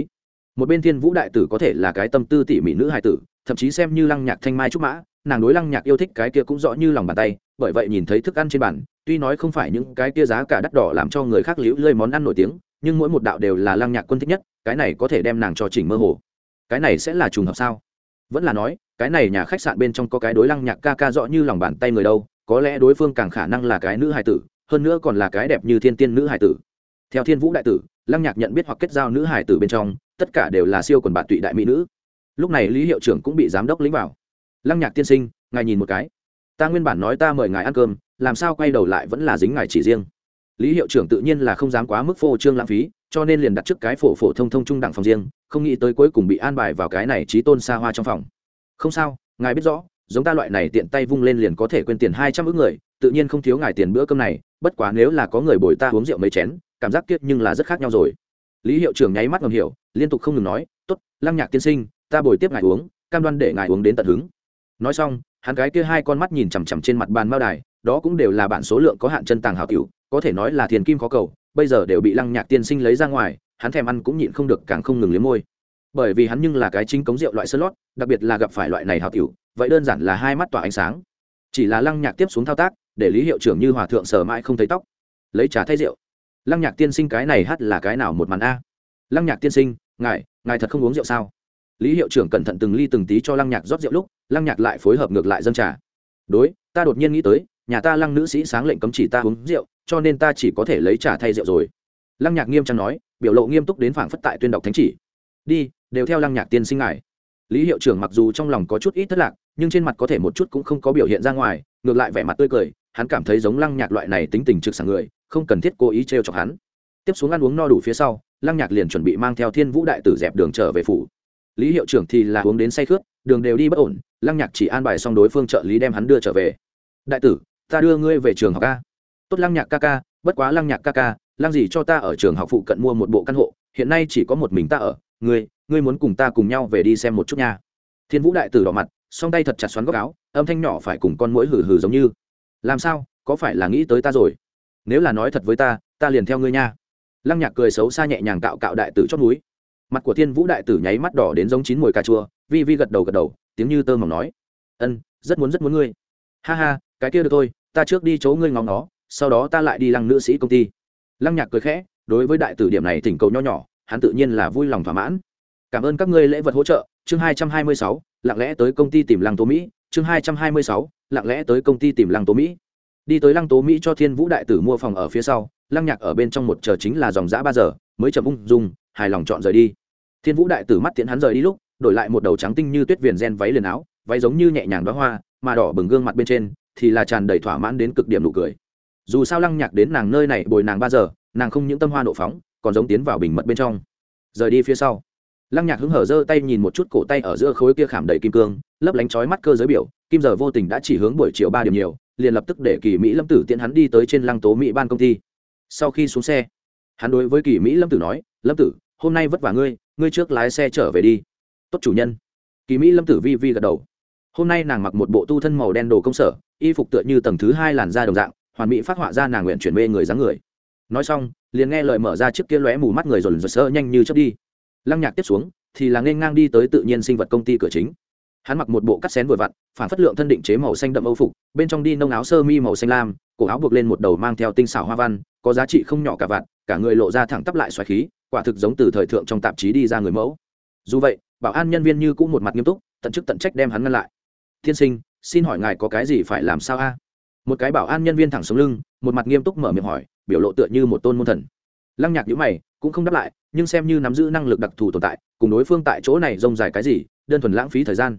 Một bên thiên vũ đại tử có thể là cái tâm tư tỉ mỉ nữ hài tử, thậm chí xem như lăng nhạc thanh mai trúc mã, nàng đối lăng nhạc yêu thích cái kia cũng rõ như lòng bàn tay bởi vậy nhìn thấy thức ăn trên bàn, tuy nói không phải những cái kia giá cả đắt đỏ làm cho người khác liễu lơi món ăn nổi tiếng, nhưng mỗi một đạo đều là lăng nhạc quân thích nhất, cái này có thể đem nàng cho chỉnh mơ hồ. Cái này sẽ là trùng hợp sao? Vẫn là nói, cái này nhà khách sạn bên trong có cái đối lăng nhạc ca ca rõ như lòng bàn tay người đâu, có lẽ đối phương càng khả năng là cái nữ hài tử, hơn nữa còn là cái đẹp như thiên tiên nữ hài tử. Theo thiên vũ đại tử, lăng nhạc nhận biết hoặc kết giao nữ hài tử bên trong, tất cả đều là siêu quần bạn tụy đại mỹ nữ. Lúc này lý hiệu trưởng cũng bị giám đốc lĩnh vào. Lăng nhạc tiên sinh, ngài nhìn một cái ta nguyên bản nói ta mời ngài ăn cơm, làm sao quay đầu lại vẫn là dính ngài chỉ riêng. Lý hiệu trưởng tự nhiên là không dám quá mức phô trương lãng phí, cho nên liền đặt trước cái phổ phổ thông thông trung đẳng phòng riêng, không nghĩ tới cuối cùng bị an bài vào cái này trí tôn xa hoa trong phòng. Không sao, ngài biết rõ, giống ta loại này tiện tay vung lên liền có thể quên tiền hai trăm ước người, tự nhiên không thiếu ngài tiền bữa cơm này, bất quá nếu là có người bồi ta uống rượu mấy chén, cảm giác kiết nhưng là rất khác nhau rồi. Lý hiệu trưởng nháy mắt ngầm hiểu, liên tục không ngừng nói t ố t lăng nhạc tiên sinh, ta bồi tiếp ngài uống, cam đoan để ngài uống đến tận hứng. Nói xong hắn cái kia hai con mắt nhìn chằm chằm trên mặt bàn mao đài, đó cũng đều là bản số lượng có hạn chân tàng hảo tiểu, có thể nói là thiền kim khó cầu, bây giờ đều bị lăng nhạc tiên sinh lấy ra ngoài, hắn thèm ăn cũng nhịn không được càng không ngừng liếm môi. Bởi vì hắn nhưng là cái chính cống rượu loại sơ lót đặc biệt là gặp phải loại này hảo tiểu, vậy đơn giản là hai mắt tỏa ánh sáng. Chỉ là lăng nhạc tiếp xuống thao tác, để lý hiệu trưởng như hòa thượng sở mãi không thấy tóc. Lấy trà thay rượu. Lăng nhạc tiên sinh cái này hát là cái nào một màn a? Lăng nhạc tiên sinh, ngài ngài thật không uống rượu sao? Lý hiệu trưởng cẩn thận từng ly từng tí cho lăng nhạc rót rượu lúc, lăng nhạc lại phối hợp ngược lại dân trà. Đối, ta đột nhiên nghĩ tới, nhà ta lăng nữ sĩ sáng lệnh cấm chỉ ta uống rượu, cho nên ta chỉ có thể lấy trà thay rượu rồi. Lăng nhạc nghiêm trang nói, biểu lộ nghiêm túc đến phảng phất tại tuyên đọc thánh chỉ. Đi, đều theo lăng nhạc tiên sinh ngài. Lý hiệu trưởng mặc dù trong lòng có chút ít thất lạc, nhưng trên mặt có thể một chút cũng không có biểu hiện ra ngoài, ngược lại vẻ mặt tươi cười, hắn cảm thấy giống lăng nhạc loại này tính tình trực sàng người, không cần thiết cố ý trêu chọc hắn. Tiếp xuống ăn uống no đủ phía sau, lăng nhạc liền chuẩn bị mang theo thiên vũ đại tử dẹp đường trở về phủ lý hiệu trưởng thì là uống đến say khướt, đường đều đi bất ổn, lăng nhạc chỉ an bài xong đối phương trợ lý đem hắn đưa trở về. Đại tử, ta đưa ngươi về trường học ca tốt lăng nhạc ca ca, bất quá lăng nhạc ca ca, lăng gì cho ta ở trường học phụ cận mua một bộ căn hộ, hiện nay chỉ có một mình ta ở, ngươi ngươi muốn cùng ta cùng nhau về đi xem một chút nha. Thiên vũ đại tử đỏ mặt, song tay thật chặt xoắn góc áo, âm thanh nhỏ phải cùng con mũi hừ hừ giống như. Làm sao, có phải là nghĩ tới ta rồi? Nếu là nói thật với ta ta liền theo ngươi nha. Lăng nhạc cười xấu xa nhẹ nhàng cạo cạo đại tử chót núi mặt của thiên vũ đại tử nháy mắt đỏ đến giống chín mùi cà chua, vi vi gật đầu gật đầu, tiếng như tơ mỏng nói, ân, rất muốn rất muốn ngươi. Ha ha, cái kia được thôi, ta trước đi chỗ ngươi ngóng nó sau đó ta lại đi lăng nữ sĩ công ty. Lăng nhạc cười khẽ, đối với đại tử điểm này thỉnh cầu nho nhỏ, hắn tự nhiên là vui lòng thỏa mãn. Cảm ơn các ngươi lễ vật hỗ trợ, chương hai trăm hai mươi sáu, lặng lẽ tới công ty tìm lăng tố mỹ, chương hai trăm hai mươi sáu, lặng lẽ tới công ty tìm lăng tố mỹ. Đi tới lăng tố mỹ cho thiên vũ đại tử mua phòng ở phía sau, lăng nhạc ở bên trong một chờ chính là dòng giã ba giờ, mới chậm ung dung, hài lòng chọn rời đi thiên vũ đại tử mắt tiễn hắn rời đi lúc, đổi lại một đầu trắng tinh như tuyết viền gen váy liền áo, váy giống như nhẹ nhàng đoá hoa, mà đỏ bừng gương mặt bên trên thì là tràn đầy thỏa mãn đến cực điểm nụ cười. Dù sao lăng nhạc đến nàng nơi này bồi nàng ba giờ, nàng không những tâm hoa nộ phóng, còn giống tiến vào bình mật bên trong. Rời đi phía sau, lăng nhạc hứng hở giơ tay nhìn một chút cổ tay ở giữa khối kia khảm đầy kim cương, lấp lánh chói mắt cơ giới biểu, kim giờ vô tình đã chỉ hướng buổi chiều ba điểm nhiều, liền lập tức để kỳ mỹ lâm tử tiễn hắn đi tới trên lăng tố mỹ ban công ty. Sau khi xuống xe, hắn đối với kỳ mỹ lâm tử nói, lâm tử hôm nay vất vả ngươi ngươi trước lái xe trở về đi. Tốt chủ nhân. Kỳ mỹ lâm tử vi vi gật đầu. Hôm nay nàng mặc một bộ tu thân màu đen đồ công sở, y phục tựa như tầng thứ hai làn da đồng dạng, hoàn mỹ phát họa ra nàng nguyện chuyển mê người dáng người. Nói xong, liền nghe lời mở ra chiếc kia lóe mù mắt người dồn dồn sơ nhanh như chớp đi. Lăng nhạc tiếp xuống, thì là nên ngang đi tới tự nhiên sinh vật công ty cửa chính. Hắn mặc một bộ cắt xén vừa vặn, phản phất lượng thân định chế màu xanh đậm âu phục, bên trong đi nông áo sơ mi màu xanh lam, cổ áo buộc lên một đầu mang theo tinh xảo hoa văn, có giá trị không nhỏ cả vạn, cả người lộ ra thẳng tắp lại xoài khí quả thực giống từ thời thượng trong tạp chí đi ra người mẫu. Dù vậy, bảo an nhân viên như cũng một mặt nghiêm túc, tận chức tận trách đem hắn ngăn lại. Tiên sinh, xin hỏi ngài có cái gì phải làm sao a? Một cái bảo an nhân viên thẳng xuống lưng, một mặt nghiêm túc mở miệng hỏi, biểu lộ tựa như một tôn môn thần. Lăng nhạc nhữ mày, cũng không đáp lại, nhưng xem như nắm giữ năng lực đặc thù tồn tại, cùng đối phương tại chỗ này rông dài cái gì, đơn thuần lãng phí thời gian.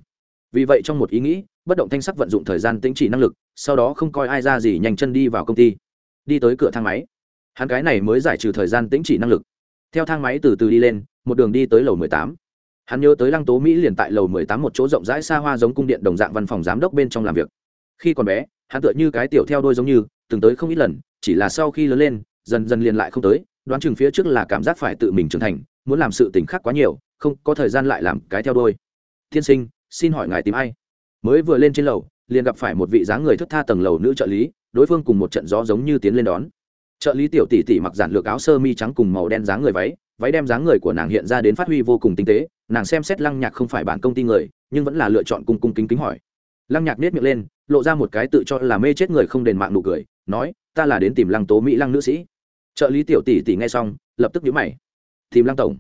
Vì vậy trong một ý nghĩ, bất động thanh sắc vận dụng thời gian tĩnh chỉ năng lực, sau đó không coi ai ra gì nhanh chân đi vào công ty. Đi tới cửa thang máy. Hắn cái này mới giải trừ thời gian tĩnh chỉ năng lực theo thang máy từ từ đi lên, một đường đi tới lầu mười tám. Hắn nhớ tới lăng tố mỹ liền tại lầu mười tám một chỗ rộng rãi xa hoa giống cung điện đồng dạng văn phòng giám đốc bên trong làm việc. Khi còn bé, hắn tựa như cái tiểu theo đôi giống như, từng tới không ít lần, chỉ là sau khi lớn lên, dần dần liền lại không tới, đoán chừng phía trước là cảm giác phải tự mình trưởng thành, muốn làm sự tình khác quá nhiều, không có thời gian lại làm cái theo đôi tiên sinh, xin hỏi ngài tìm ai? Mới vừa lên trên lầu, liền gặp phải một vị dáng người thất tha tầng lầu nữ trợ lý, đối phương cùng một trận gió giống như tiến lên đón trợ lý tiểu tỷ tỷ mặc giản lược áo sơ mi trắng cùng màu đen dáng người váy váy đem dáng người của nàng hiện ra đến phát huy vô cùng tinh tế, nàng xem xét lăng nhạc không phải bản công ty người, nhưng vẫn là lựa chọn cung cung kính kính hỏi. Lăng nhạc nết miệng lên, lộ ra một cái tự cho là mê chết người không đền mạng nụ cười, nói, ta là đến tìm lăng tố mỹ lăng nữ sĩ. Trợ lý tiểu tỷ tỷ nghe xong, lập tức nhíu mày. Tìm lăng tổng.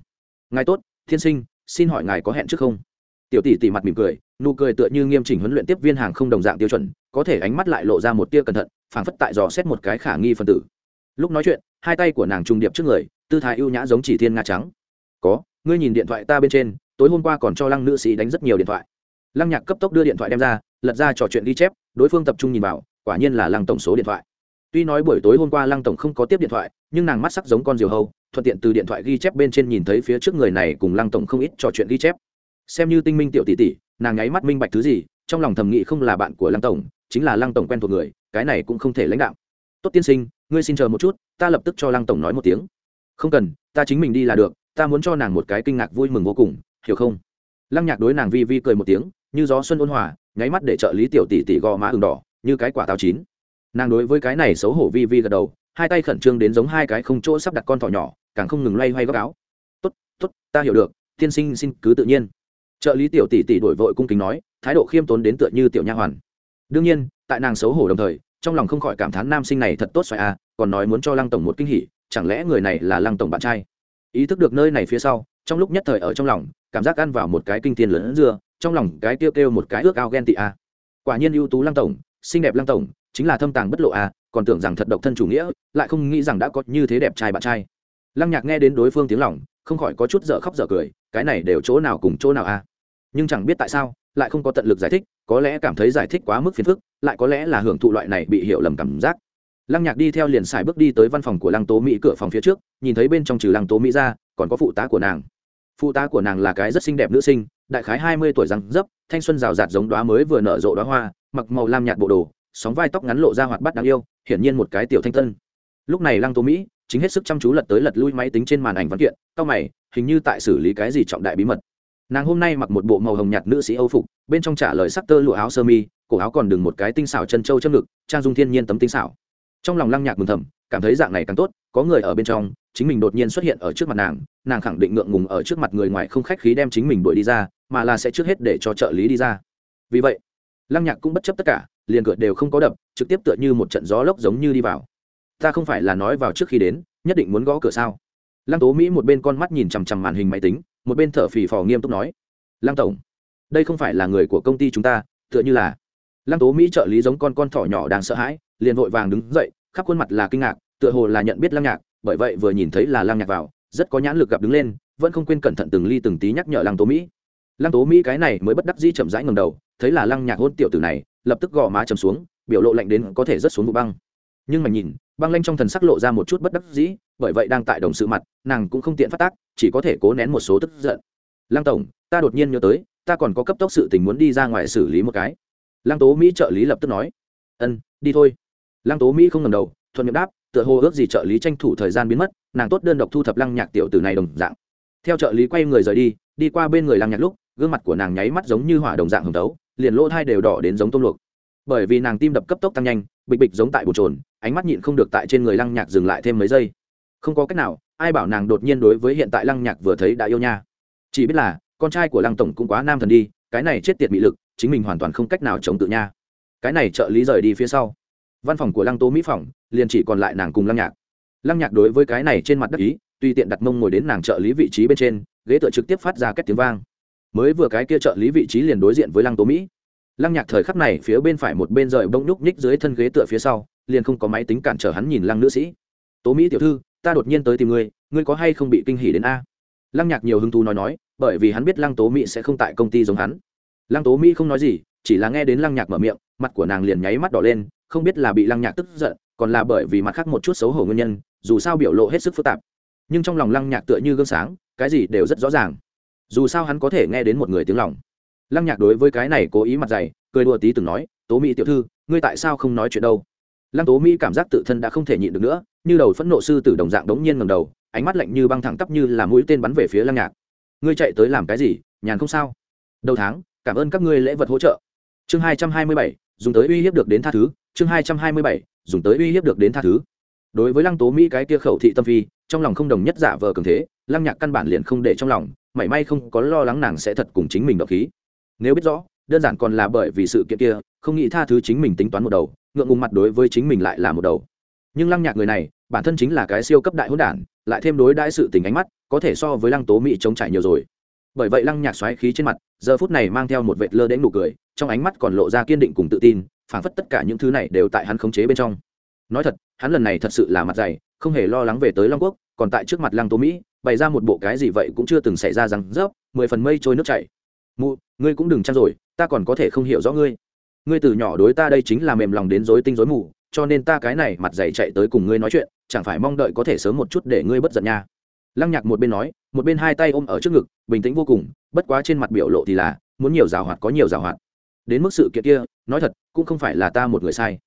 Ngài tốt, thiên sinh, xin hỏi ngài có hẹn trước không? Tiểu tỷ tỷ mặt mỉm cười, nụ cười tựa như nghiêm chỉnh huấn luyện tiếp viên hàng không đồng dạng tiêu chuẩn, có thể ánh mắt lại lộ ra một tia cẩn thận, phảng phất tại dò xét một cái khả nghi phân tử lúc nói chuyện, hai tay của nàng trùng điệp trước người, tư thái ưu nhã giống chỉ thiên nga trắng. Có, ngươi nhìn điện thoại ta bên trên, tối hôm qua còn cho lăng nữ sĩ đánh rất nhiều điện thoại. Lăng nhạc cấp tốc đưa điện thoại đem ra, lật ra trò chuyện ghi chép, đối phương tập trung nhìn vào, quả nhiên là lăng tổng số điện thoại. Tuy nói buổi tối hôm qua lăng tổng không có tiếp điện thoại, nhưng nàng mắt sắc giống con diều hâu, thuận tiện từ điện thoại ghi chép bên trên nhìn thấy phía trước người này cùng lăng tổng không ít trò chuyện ghi chép. Xem như tinh minh tiểu tỷ tỷ, nàng nháy mắt minh bạch thứ gì, trong lòng thầm nghĩ không là bạn của lăng tổng, chính là lăng tổng quen thuộc người, cái này cũng không thể lãnh đạo tốt tiên sinh, ngươi xin chờ một chút, ta lập tức cho lăng tổng nói một tiếng. Không cần, ta chính mình đi là được, ta muốn cho nàng một cái kinh ngạc vui mừng vô cùng, hiểu không? Lăng nhạc đối nàng vi vi cười một tiếng, như gió xuân ôn hòa, nháy mắt để trợ lý tiểu tỷ tỷ gò má ừng đỏ, như cái quả táo chín. Nàng đối với cái này xấu hổ vi vi gật đầu, hai tay khẩn trương đến giống hai cái không chỗ sắp đặt con thỏ nhỏ, càng không ngừng loay hoay góc áo. Tốt tốt, ta hiểu được, tiên sinh xin cứ tự nhiên. Trợ lý tiểu tỷ tỷ đổi vội cung kính nói, thái độ khiêm tốn đến tựa như tiểu nha hoàn. Đương nhiên, tại nàng xấu hổ đồng thời trong lòng không khỏi cảm thán nam sinh này thật tốt xoài à còn nói muốn cho lăng tổng một kinh hỉ, chẳng lẽ người này là lăng tổng bạn trai? Ý thức được nơi này phía sau, trong lúc nhất thời ở trong lòng, cảm giác ăn vào một cái kinh tiền lớn dưa, trong lòng cái kêu kêu một cái ước ao ghen tị à. quả nhiên ưu tú lăng tổng, xinh đẹp lăng tổng, chính là thâm tàng bất lộ à còn tưởng rằng thật độc thân chủ nghĩa, lại không nghĩ rằng đã có như thế đẹp trai bạn trai. Lăng nhạc nghe đến đối phương tiếng lòng, không khỏi có chút dở khóc dở cười, cái này đều chỗ nào cùng chỗ nào à. Nhưng chẳng biết tại sao lại không có tận lực giải thích, có lẽ cảm thấy giải thích quá mức phiền phức, lại có lẽ là hưởng thụ loại này bị hiểu lầm cảm giác. Lăng nhạc đi theo liền xài bước đi tới văn phòng của lăng tố mỹ cửa phòng phía trước, nhìn thấy bên trong trừ lăng tố mỹ ra, còn có phụ tá của nàng. Phụ tá của nàng là cái rất xinh đẹp nữ sinh, đại khái hai mươi tuổi răng dấp, thanh xuân rào rạt giống đoá mới vừa nở rộ đoá hoa, mặc màu lam nhạt bộ đồ, sóng vai tóc ngắn lộ ra hoạt bát đáng yêu, hiển nhiên một cái tiểu thanh tân. Lúc này lăng tố mỹ chính hết sức chăm chú lật tới lật lui máy tính trên màn ảnh văn kiện cao mày, hình như tại xử lý cái gì trọng đại bí mật nàng hôm nay mặc một bộ màu hồng nhạt nữ sĩ âu phục, bên trong trả lời sắc tơ lụa áo sơ mi, cổ áo còn đừng một cái tinh xảo chân trâu chân ngực, trang dung thiên nhiên tấm tinh xảo. Trong lòng lăng nhạc mừng thầm, cảm thấy dạng này càng tốt, có người ở bên trong, chính mình đột nhiên xuất hiện ở trước mặt nàng nàng khẳng định ngượng ngùng ở trước mặt người ngoài không khách khí đem chính mình đuổi đi ra, mà là sẽ trước hết để cho trợ lý đi ra. Vì vậy, lăng nhạc cũng bất chấp tất cả, liền cửa đều không có đập, trực tiếp tựa như một trận gió lốc giống như đi vào. Ta không phải là nói vào trước khi đến, nhất định muốn gõ cửa sao? Lăng tố mỹ một bên con mắt nhìn chằm chằm màn hình máy tính một bên thở phì phò nghiêm túc nói, lăng tổng, đây không phải là người của công ty chúng ta, tựa như là. Lăng tố mỹ trợ lý giống con con thỏ nhỏ đang sợ hãi, liền vội vàng đứng dậy, khắp khuôn mặt là kinh ngạc, tựa hồ là nhận biết lăng nhạc, bởi vậy vừa nhìn thấy là lăng nhạc vào, rất có nhãn lực gặp đứng lên, vẫn không quên cẩn thận từng ly từng tí nhắc nhở lăng tố mỹ. Lăng tố mỹ cái này mới bất đắc dĩ chậm rãi ngầm đầu, thấy là lăng nhạc hôn tiểu tử này, lập tức gò má chầm xuống, biểu lộ lạnh đến có thể rớt xuống vụ băng. Nhưng mà nhìn, băng lanh trong thần sắc lộ ra một chút bất đắc dĩ bởi vậy đang tại đồng sự mặt, nàng cũng không tiện phát tác, chỉ có thể cố nén một số tức giận. Lăng tổng, ta đột nhiên nhớ tới, ta còn có cấp tốc sự tình muốn đi ra ngoài xử lý một cái. Lăng tố mỹ trợ lý lập tức nói. Ân, đi thôi. Lăng tố mỹ không ngầm đầu, thuận miệng đáp, tựa hồ ước gì trợ lý tranh thủ thời gian biến mất, nàng tốt đơn độc thu thập lăng nhạc tiểu từ này đồng dạng. Theo trợ lý quay người rời đi đi qua bên người lăng nhạc lúc, gương mặt của nàng nháy mắt giống như hỏa đồng dạng hồng tấu, liền lỗ thai đều đỏ đến giống tôm luộc. Bởi vì nàng tim đập cấp tốc tăng nhanh, bịch bịch giống tại bồn trồn ánh mắt nhịn không được tại trên người lăng nhạc dừng lại thêm mấy giây không có cách nào, ai bảo nàng đột nhiên đối với hiện tại lăng nhạc vừa thấy đã yêu nha. Chỉ biết là, con trai của lăng tổng cũng quá nam thần đi, cái này chết tiệt bị lực, chính mình hoàn toàn không cách nào chống tự nha. Cái này trợ lý rời đi phía sau. Văn phòng của lăng tố mỹ phòng liền chỉ còn lại nàng cùng lăng nhạc. Lăng nhạc đối với cái này trên mặt đất ý, tùy tiện đặt mông ngồi đến nàng trợ lý vị trí bên trên, ghế tựa trực tiếp phát ra các tiếng vang. Mới vừa cái kia trợ lý vị trí liền đối diện với lăng tố mỹ. Lăng nhạc thời khắc này phía bên phải một bên rời bông nhúc nhích dưới thân ghế tựa phía sau, liền không có máy tính cản trở hắn nhìn lăng nữ sĩ. Tố mỹ tiểu thư ta đột nhiên tới tìm ngươi ngươi có hay không bị kinh hỉ đến a? Lăng nhạc nhiều hứng thú nói nói, bởi vì hắn biết lăng tố mỹ sẽ không tại công ty giống hắn. Lăng tố mỹ không nói gì, chỉ là nghe đến lăng nhạc mở miệng, mặt của nàng liền nháy mắt đỏ lên, không biết là bị lăng nhạc tức giận, còn là bởi vì mặt khác một chút xấu hổ nguyên nhân, dù sao biểu lộ hết sức phức tạp. Nhưng trong lòng lăng nhạc tựa như gương sáng, cái gì đều rất rõ ràng. Dù sao hắn có thể nghe đến một người tiếng lòng. Lăng nhạc đối với cái này cố ý mặt dày, cười đùa tí từng nói, tố mỹ tiểu thư, ngươi tại sao không nói chuyện đâu? Lăng tố mỹ cảm giác tự thân đã không thể nhịn được nữa, như đầu phẫn nộ sư tử đồng dạng đống nhiên ngầm đầu, ánh mắt lạnh như băng thẳng tắp như là mũi tên bắn về phía lăng nhạc. Ngươi chạy tới làm cái gì? Nhàn không sao? Đầu tháng, cảm ơn các ngươi lễ vật hỗ trợ. Chương hai trăm hai mươi bảy, dùng tới uy hiếp được đến tha thứ. Chương hai trăm hai mươi bảy, dùng tới uy hiếp được đến tha thứ. Đối với lăng tố mỹ cái kia khẩu thị tâm phi, trong lòng không đồng nhất giả vờ cường thế, lăng nhạc căn bản liền không để trong lòng, mảy may không có lo lắng nàng sẽ thật cùng chính mình độc khí. Nếu biết rõ, đơn giản còn là bởi vì sự kiện kia, không nghĩ tha thứ chính mình tính toán một đầu ngượng ngùng mặt đối với chính mình lại là một đầu. Nhưng lăng nhạc người này, bản thân chính là cái siêu cấp đại hỗn đản, lại thêm đối đãi sự tình ánh mắt, có thể so với lăng tố mỹ chống trải nhiều rồi. Bởi vậy lăng nhạc xoáy khí trên mặt, giờ phút này mang theo một vệt lơ đến nụ cười, trong ánh mắt còn lộ ra kiên định cùng tự tin, phảng phất tất cả những thứ này đều tại hắn khống chế bên trong. Nói thật, hắn lần này thật sự là mặt dày, không hề lo lắng về tới long quốc, còn tại trước mặt lăng tố mỹ, bày ra một bộ cái gì vậy cũng chưa từng xảy ra rằng rớp, mười phần mây trôi nước chảy. Mụ, ngươi cũng đừng chăn rồi, ta còn có thể không hiểu rõ ngươi ngươi từ nhỏ đối ta đây chính là mềm lòng đến dối tinh dối mù, cho nên ta cái này mặt dày chạy tới cùng ngươi nói chuyện, chẳng phải mong đợi có thể sớm một chút để ngươi bất giận nha. Lăng nhạc một bên nói, một bên hai tay ôm ở trước ngực, bình tĩnh vô cùng, bất quá trên mặt biểu lộ thì là, muốn nhiều rào hoạt có nhiều rào hoạt. Đến mức sự kiện kia, nói thật, cũng không phải là ta một người sai.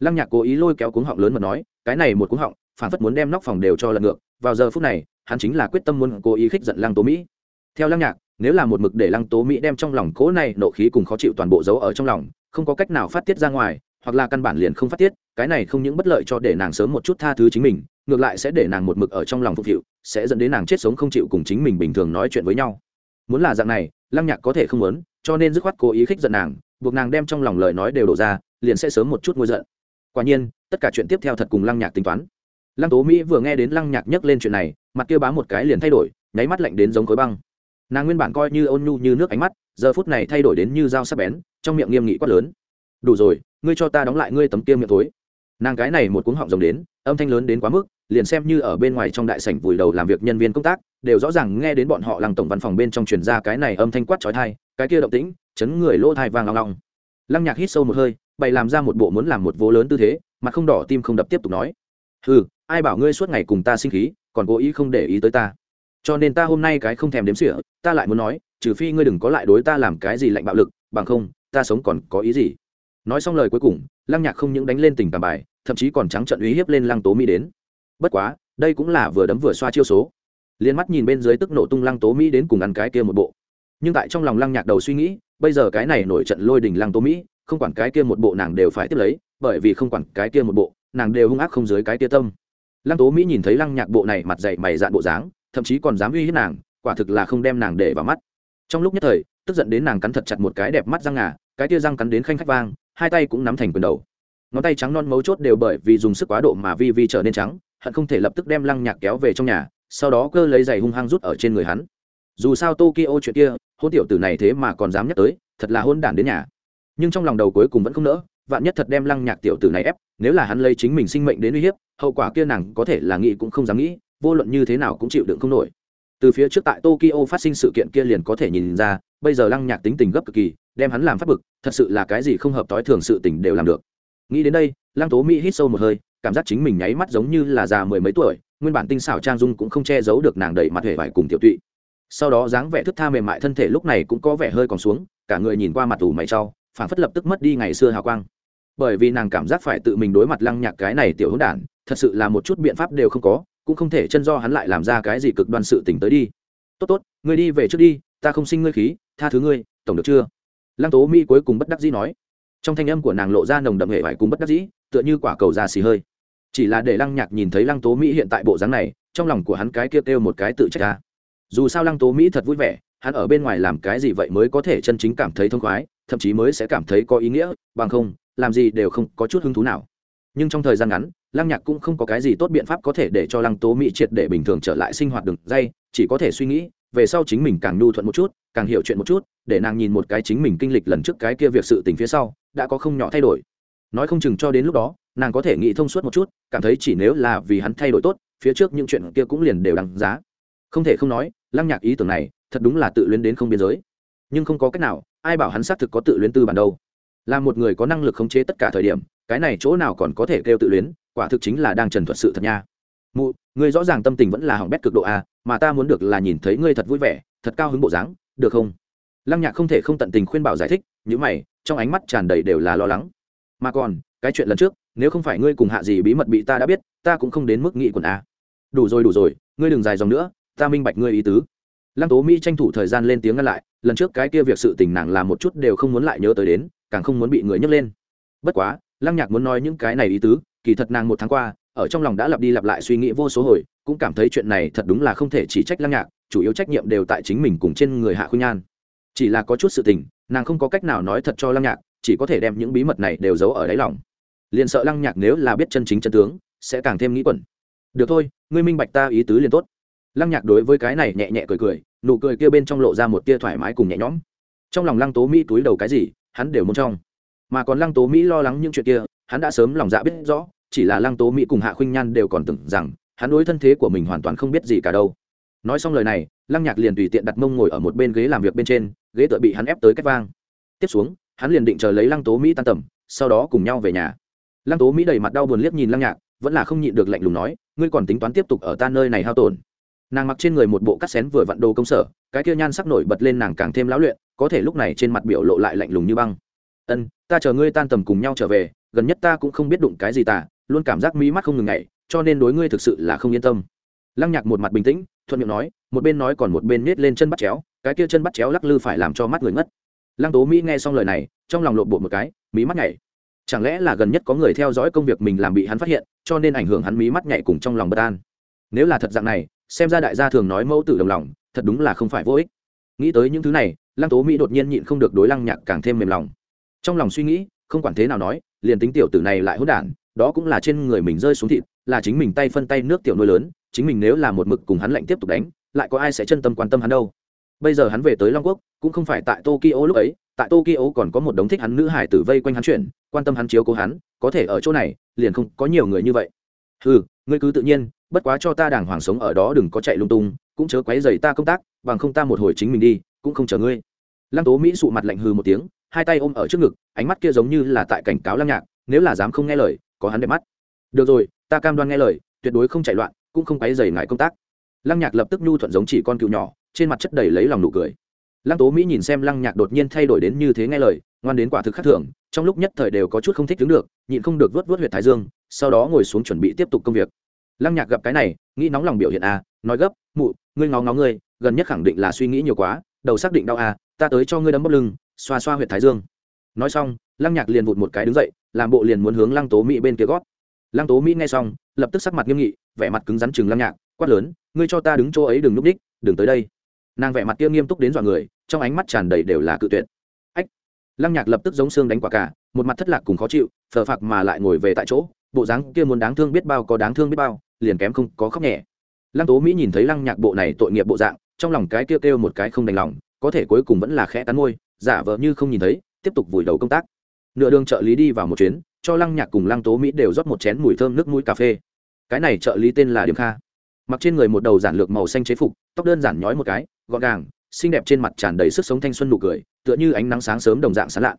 Lăng nhạc cố ý lôi kéo cuống họng lớn mà nói, cái này một cuống họng, phản phất muốn đem nóc phòng đều cho lật ngược, vào giờ phút này, hắn chính là quyết tâm muốn cố ý khích giận lăng tố mỹ. Theo lăng nhạc, nếu là một mực để lăng tố mỹ đem trong lòng cố này nộ khí cùng khó chịu toàn bộ dấu ở trong lòng không có cách nào phát tiết ra ngoài, hoặc là căn bản liền không phát tiết, cái này không những bất lợi cho để nàng sớm một chút tha thứ chính mình, ngược lại sẽ để nàng một mực ở trong lòng phục vụ sẽ dẫn đến nàng chết sống không chịu cùng chính mình bình thường nói chuyện với nhau. Muốn là dạng này, lăng nhạc có thể không muốn, cho nên dứt khoát cố ý khích giận nàng, buộc nàng đem trong lòng lời nói đều đổ ra, liền sẽ sớm một chút ngôi giận. Quả nhiên, tất cả chuyện tiếp theo thật cùng lăng nhạc tính toán. Lăng tố mỹ vừa nghe đến lăng nhạc nhắc lên chuyện này, mặt kia bá một cái liền thay đổi, nháy mắt lạnh đến giống khối băng. Nàng nguyên bản coi như ôn nhu như nước ánh mắt, giờ phút này thay đổi đến như dao sắp bén trong miệng nghiêm nghị quát lớn. Đủ rồi, ngươi cho ta đóng lại ngươi tấm kia miệng tối nàng cái này một cuống họng rồng đến, âm thanh lớn đến quá mức, liền xem như ở bên ngoài trong đại sảnh vùi đầu làm việc nhân viên công tác, đều rõ ràng nghe đến bọn họ lăng tổng văn phòng bên trong truyền ra cái này âm thanh quát trói thai cái kia động tĩnh, chấn người lỗ thai vàng long long. Lăng nhạc hít sâu một hơi, bày làm ra một bộ muốn làm một vố lớn tư thế mà không đỏ tim không đập tiếp tục nói. Ừ ai bảo ngươi suốt ngày cùng ta sinh khí, còn cố ý không để ý tới ta. Cho nên ta hôm nay cái không thèm đếm xỉa, ta lại muốn nói, trừ phi ngươi đừng có lại đối ta làm cái gì lạnh bạo lực, bằng không ta sống còn có ý gì? Nói xong lời cuối cùng, lăng nhạc không những đánh lên tình cảm bài, thậm chí còn trắng trận uy hiếp lên lăng tố mỹ đến. Bất quá, đây cũng là vừa đấm vừa xoa chiêu số. Liên mắt nhìn bên dưới tức nổ tung lăng tố mỹ đến cùng ăn cái kia một bộ. Nhưng tại trong lòng lăng nhạc đầu suy nghĩ, bây giờ cái này nổi trận lôi đình lăng tố mỹ, không quản cái kia một bộ nàng đều phải tiếp lấy, bởi vì không quản cái kia một bộ, nàng đều hung ác không dưới cái kia tâm. Lăng tố mỹ nhìn thấy lăng nhạc bộ này mặt dày mày dạn bộ dáng, thậm chí còn dám uy hiếp nàng, quả thực là không đem nàng để vào mắt. Trong lúc nhất thời, tức giận đến nàng cắn thật chặt một cái đẹp mắt răng ngà cái tia răng cắn đến khanh khách vang, hai tay cũng nắm thành quyền đầu. Ngón tay trắng non mấu chốt đều bởi vì dùng sức quá độ mà vi vi trở nên trắng, hận không thể lập tức đem lăng nhạc kéo về trong nhà, sau đó cơ lấy giày hung hăng rút ở trên người hắn. Dù sao tokyo chuyện kia, hôn tiểu tử này thế mà còn dám nhắc tới, thật là hôn đản đến nhà. Nhưng trong lòng đầu cuối cùng vẫn không nỡ, vạn nhất thật đem lăng nhạc tiểu tử này ép, nếu là hắn lấy chính mình sinh mệnh đến uy hiếp, hậu quả kia nàng có thể là nghĩ cũng không dám nghĩ, vô luận như thế nào cũng chịu đựng không nổi. Từ phía trước tại tokyo phát sinh sự kiện kia liền có thể nhìn ra bây giờ lăng nhạc tính tình gấp cực kỳ, đem hắn làm phát bực, thật sự là cái gì không hợp t ố i thường sự tình đều làm được. Nghĩ đến đây, lăng tố mỹ hít sâu một hơi, cảm giác chính mình nháy mắt giống như là già mười mấy tuổi, nguyên bản tinh xảo trang dung cũng không che giấu được nàng đẩy mặt hề vải cùng tiểu tụy. Sau đó dáng vẻ thức tha mềm mại thân thể lúc này cũng có vẻ hơi còn xuống, cả người nhìn qua mặt tủ mày trau phản phất lập tức mất đi ngày xưa hào quang. Bởi vì nàng cảm giác phải tự mình đối mặt lăng nhạc cái này tiểu hữu đản, thật sự là một chút biện pháp đều không có, cũng không thể chân do hắn lại làm ra cái gì cực đoan sự tình tới đi. Tốt tốt, ngươi đi về trước đi, ta không sinh ngươi khí tha thứ ngươi, tổng được chưa? Lăng tố mỹ cuối cùng bất đắc dĩ nói. Trong thanh âm của nàng lộ ra nồng đậm hệ vải cùng bất đắc dĩ, tựa như quả cầu già xì hơi. Chỉ là để lăng nhạc nhìn thấy lăng tố mỹ hiện tại bộ dáng này, trong lòng của hắn cái kia kêu một cái tự trách ra. Dù sao lăng tố mỹ thật vui vẻ, hắn ở bên ngoài làm cái gì vậy mới có thể chân chính cảm thấy thông khoái, thậm chí mới sẽ cảm thấy có ý nghĩa, bằng không, làm gì đều không có chút hứng thú nào. Nhưng trong thời gian ngắn, lăng nhạc cũng không có cái gì tốt biện pháp có thể để cho lăng tố mỹ triệt để bình thường trở lại sinh hoạt đường dây, chỉ có thể suy nghĩ, về sau chính mình càng nhu thuận một chút càng hiểu chuyện một chút, để nàng nhìn một cái chính mình kinh lịch lần trước cái kia việc sự tình phía sau, đã có không nhỏ thay đổi. Nói không chừng cho đến lúc đó, nàng có thể nghĩ thông suốt một chút, cảm thấy chỉ nếu là vì hắn thay đổi tốt, phía trước những chuyện kia cũng liền đều đằng giá. Không thể không nói, lăng nhạc ý tưởng này, thật đúng là tự luyến đến không biên giới. Nhưng không có cách nào, ai bảo hắn xác thực có tự luyến tư bản đâu. Là một người có năng lực khống chế tất cả thời điểm, cái này chỗ nào còn có thể kêu tự luyến, quả thực chính là đang trần thuật sự thật nha. Mụ người rõ ràng tâm tình vẫn là hỏng bét cực độ a mà ta muốn được là nhìn thấy ngươi thật vui vẻ, thật cao hứng bộ dáng được không? Lăng nhạc không thể không tận tình khuyên bảo giải thích những mày, trong ánh mắt tràn đầy đều là lo lắng. Mà còn, cái chuyện lần trước, nếu không phải ngươi cùng hạ gì bí mật bị ta đã biết, ta cũng không đến mức nghị quần a. Đủ rồi đủ rồi, ngươi đừng dài dòng nữa, ta minh bạch ngươi ý tứ. Lăng tố mỹ tranh thủ thời gian lên tiếng ngăn lại, lần trước cái kia việc sự tình nàng làm một chút đều không muốn lại nhớ tới đến, càng không muốn bị người nhấc lên. Bất quá, lăng nhạc muốn nói những cái này ý tứ, kỳ thật nàng một tháng qua, ở trong lòng đã lặp đi lặp lại suy nghĩ vô số hồi, cũng cảm thấy chuyện này thật đúng là không thể chỉ trách lăng nhạc chủ yếu trách nhiệm đều tại chính mình cùng trên người hạ khuynh nhan chỉ là có chút sự tình, nàng không có cách nào nói thật cho lăng nhạc, chỉ có thể đem những bí mật này đều giấu ở đáy lòng. Liền sợ lăng nhạc nếu là biết chân chính chân tướng, sẽ càng thêm nghĩ quẩn. Được thôi, ngươi minh bạch ta ý tứ liền tốt. Lăng nhạc đối với cái này nhẹ nhẹ cười cười, nụ cười kia bên trong lộ ra một tia thoải mái cùng nhẹ nhõm. Trong lòng lăng tố mỹ túi đầu cái gì, hắn đều muốn trong. Mà còn lăng tố mỹ lo lắng những chuyện kia, hắn đã sớm lòng dạ biết rõ, chỉ là lăng tố mỹ cùng hạ khuynh nhan đều còn tưởng rằng, hắn đối thân thế của mình hoàn toàn không biết gì cả đâu nói xong lời này, lăng nhạc liền tùy tiện đặt mông ngồi ở một bên ghế làm việc bên trên, ghế tựa bị hắn ép tới cách vang. Tiếp xuống, hắn liền định chờ lấy lăng tố mỹ tan tầm, sau đó cùng nhau về nhà. Lăng tố mỹ đầy mặt đau buồn liếc nhìn lăng nhạc, vẫn là không nhịn được lạnh lùng nói, ngươi còn tính toán tiếp tục ở ta nơi này hao tổn? Nàng mặc trên người một bộ cắt xén vừa vặn đồ công sở, cái kia nhan sắc nổi bật lên nàng càng thêm lão luyện, có thể lúc này trên mặt biểu lộ lại lạnh lùng như băng. Ân, ta chờ ngươi tan tầm cùng nhau trở về, gần nhất ta cũng không biết đụng cái gì tả luôn cảm giác mỹ mắt không ngừng ngày cho nên đối ngươi thực sự là không yên tâm. Lăng nhạc một mặt bình tĩnh thuận miệng nói, một bên nói còn một bên nết lên chân bắt chéo, cái kia chân bắt chéo lắc lư phải làm cho mắt người ngất. Lăng tố mỹ nghe xong lời này, trong lòng lộn bộ một cái, mí mắt nhảy. Chẳng lẽ là gần nhất có người theo dõi công việc mình làm bị hắn phát hiện, cho nên ảnh hưởng hắn mí mắt nhảy cùng trong lòng bất an. Nếu là thật dạng này, xem ra đại gia thường nói mẫu tử đồng lòng, thật đúng là không phải vô ích. Nghĩ tới những thứ này, lăng tố mỹ đột nhiên nhịn không được đối lăng nhạc càng thêm mềm lòng. Trong lòng suy nghĩ, không quản thế nào nói, liền tính tiểu tử này lại hỗn đản, đó cũng là trên người mình rơi xuống thịt, là chính mình tay phân tay nước tiểu nuôi lớn chính mình nếu là một mực cùng hắn lạnh tiếp tục đánh lại có ai sẽ chân tâm quan tâm hắn đâu? Bây giờ hắn về tới long quốc cũng không phải tại tokyo lúc ấy tại tokyo còn có một đống thích hắn nữ hải tử vây quanh hắn chuyển, quan tâm hắn chiếu cố hắn có thể ở chỗ này liền không có nhiều người như vậy. Ừ ngươi cứ tự nhiên bất quá cho ta đàng hoàng sống ở đó đừng có chạy lung tung cũng chớ quấy dày ta công tác bằng không ta một hồi chính mình đi cũng không chờ ngươi. Lăng tố mỹ sụ mặt lạnh hừ một tiếng hai tay ôm ở trước ngực ánh mắt kia giống như là tại cảnh cáo lăng nhạc nếu là dám không nghe lời có hắn đẹp mắt. Được rồi ta cam đoan nghe lời tuyệt đối không chạy loạn cũng không quấy dày ngại công tác. Lăng nhạc lập tức nhu thuận giống chỉ con cừu nhỏ, trên mặt chất đầy lấy lòng nụ cười. Lăng tố mỹ nhìn xem lăng nhạc đột nhiên thay đổi đến như thế nghe lời, ngoan đến quả thực khác thường, trong lúc nhất thời đều có chút không thích đứng được, nhịn không được vớt vớt huyệt thái dương, sau đó ngồi xuống chuẩn bị tiếp tục công việc. Lăng nhạc gặp cái này, nghĩ nóng lòng biểu hiện à nói gấp, mụ, ngươi ngó ngó ngươi, gần nhất khẳng định là suy nghĩ nhiều quá, đầu xác định đau à ta tới cho ngươi đấm bốc lưng, xoa xoa huyệt thái dương. Nói xong, lăng nhạc liền vụt một cái đứng dậy, làm bộ liền muốn hướng lăng tố mỹ bên kia gót. Lăng tố mỹ nghe xong lập tức sắc mặt nghiêm nghị, vẻ mặt cứng rắn chừng lăng nhạc quát lớn, ngươi cho ta đứng chỗ ấy đừng núp đích, đừng tới đây. Nàng vẻ mặt kia nghiêm túc đến dọa người, trong ánh mắt tràn đầy đều là cự tuyệt. Ách! Lăng nhạc lập tức giống xương đánh quả cả, một mặt thất lạc cùng khó chịu, phờ phạc mà lại ngồi về tại chỗ, bộ dáng kia muốn đáng thương biết bao có đáng thương biết bao, liền kém không có khóc nhẹ. Lăng tố mỹ nhìn thấy lăng nhạc bộ này tội nghiệp bộ dạng, trong lòng cái kêu kêu một cái không đành lòng, có thể cuối cùng vẫn là khẽ cắn môi, giả vờ như không nhìn thấy, tiếp tục vùi đầu công tác nửa đường trợ lý đi vào một chuyến, cho lăng nhạc cùng lăng tố mỹ đều rót một chén mùi thơm nước mũi cà phê. Cái này trợ lý tên là điếm kha. Mặc trên người một đầu giản lược màu xanh chế phục, tóc đơn giản nhói một cái, gọn gàng, xinh đẹp trên mặt tràn đầy sức sống thanh xuân nụ cười, tựa như ánh nắng sáng sớm đồng dạng sán lạ.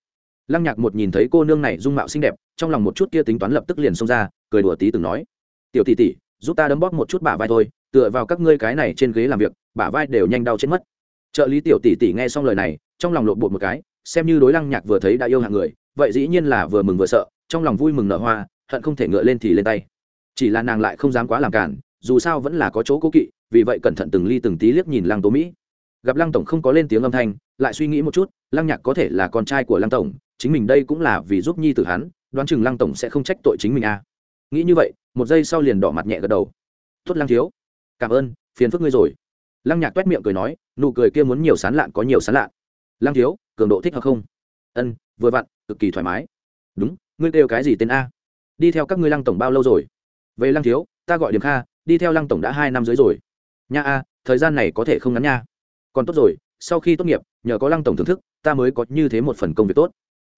Lăng nhạc một nhìn thấy cô nương này dung mạo xinh đẹp, trong lòng một chút kia tính toán lập tức liền xông ra, cười đùa tí từng nói. Tiểu tỷ tỷ, giúp ta đấm bóp một chút bả vai thôi, tựa vào các ngươi cái này trên ghế làm việc, bả vai đều nhanh đau chết mất. Trợ lý tiểu tỷ tỷ nghe xong lời này, trong lòng lộn bột một cái, xem như đối lăng nhạc vừa thấy đã yêu hạng người vậy dĩ nhiên là vừa mừng vừa sợ, trong lòng vui mừng nở hoa, hận không thể ngựa lên thì lên tay. Chỉ là nàng lại không dám quá làm cản, dù sao vẫn là có chỗ cố kỵ, vì vậy cẩn thận từng ly từng tí liếc nhìn lăng tố mỹ. Gặp lăng tổng không có lên tiếng âm thanh, lại suy nghĩ một chút, lăng nhạc có thể là con trai của lăng tổng, chính mình đây cũng là vì giúp nhi tử hắn, đoán chừng lăng tổng sẽ không trách tội chính mình à. nghĩ như vậy, một giây sau liền đỏ mặt nhẹ gật đầu. Tuất lăng thiếu. Cảm ơn, phiền phức ngươi rồi. Lăng nhạc t miệng cười nói, nụ cười kia muốn nhiều sán lạn có nhiều sán lạn. Lăng thiếu, cường độ thích hợp không? Ân, vừa vặn cực kỳ thoải mái. Đúng, ngươi kêu cái gì tên a? Đi theo các ngươi lăng tổng bao lâu rồi? Về lăng thiếu, ta gọi điểm kha, đi theo lăng tổng đã hai năm dưới rồi. Nha a, thời gian này có thể không ngắn nha. Còn tốt rồi, sau khi tốt nghiệp, nhờ có lăng tổng thưởng thức, ta mới có như thế một phần công việc tốt.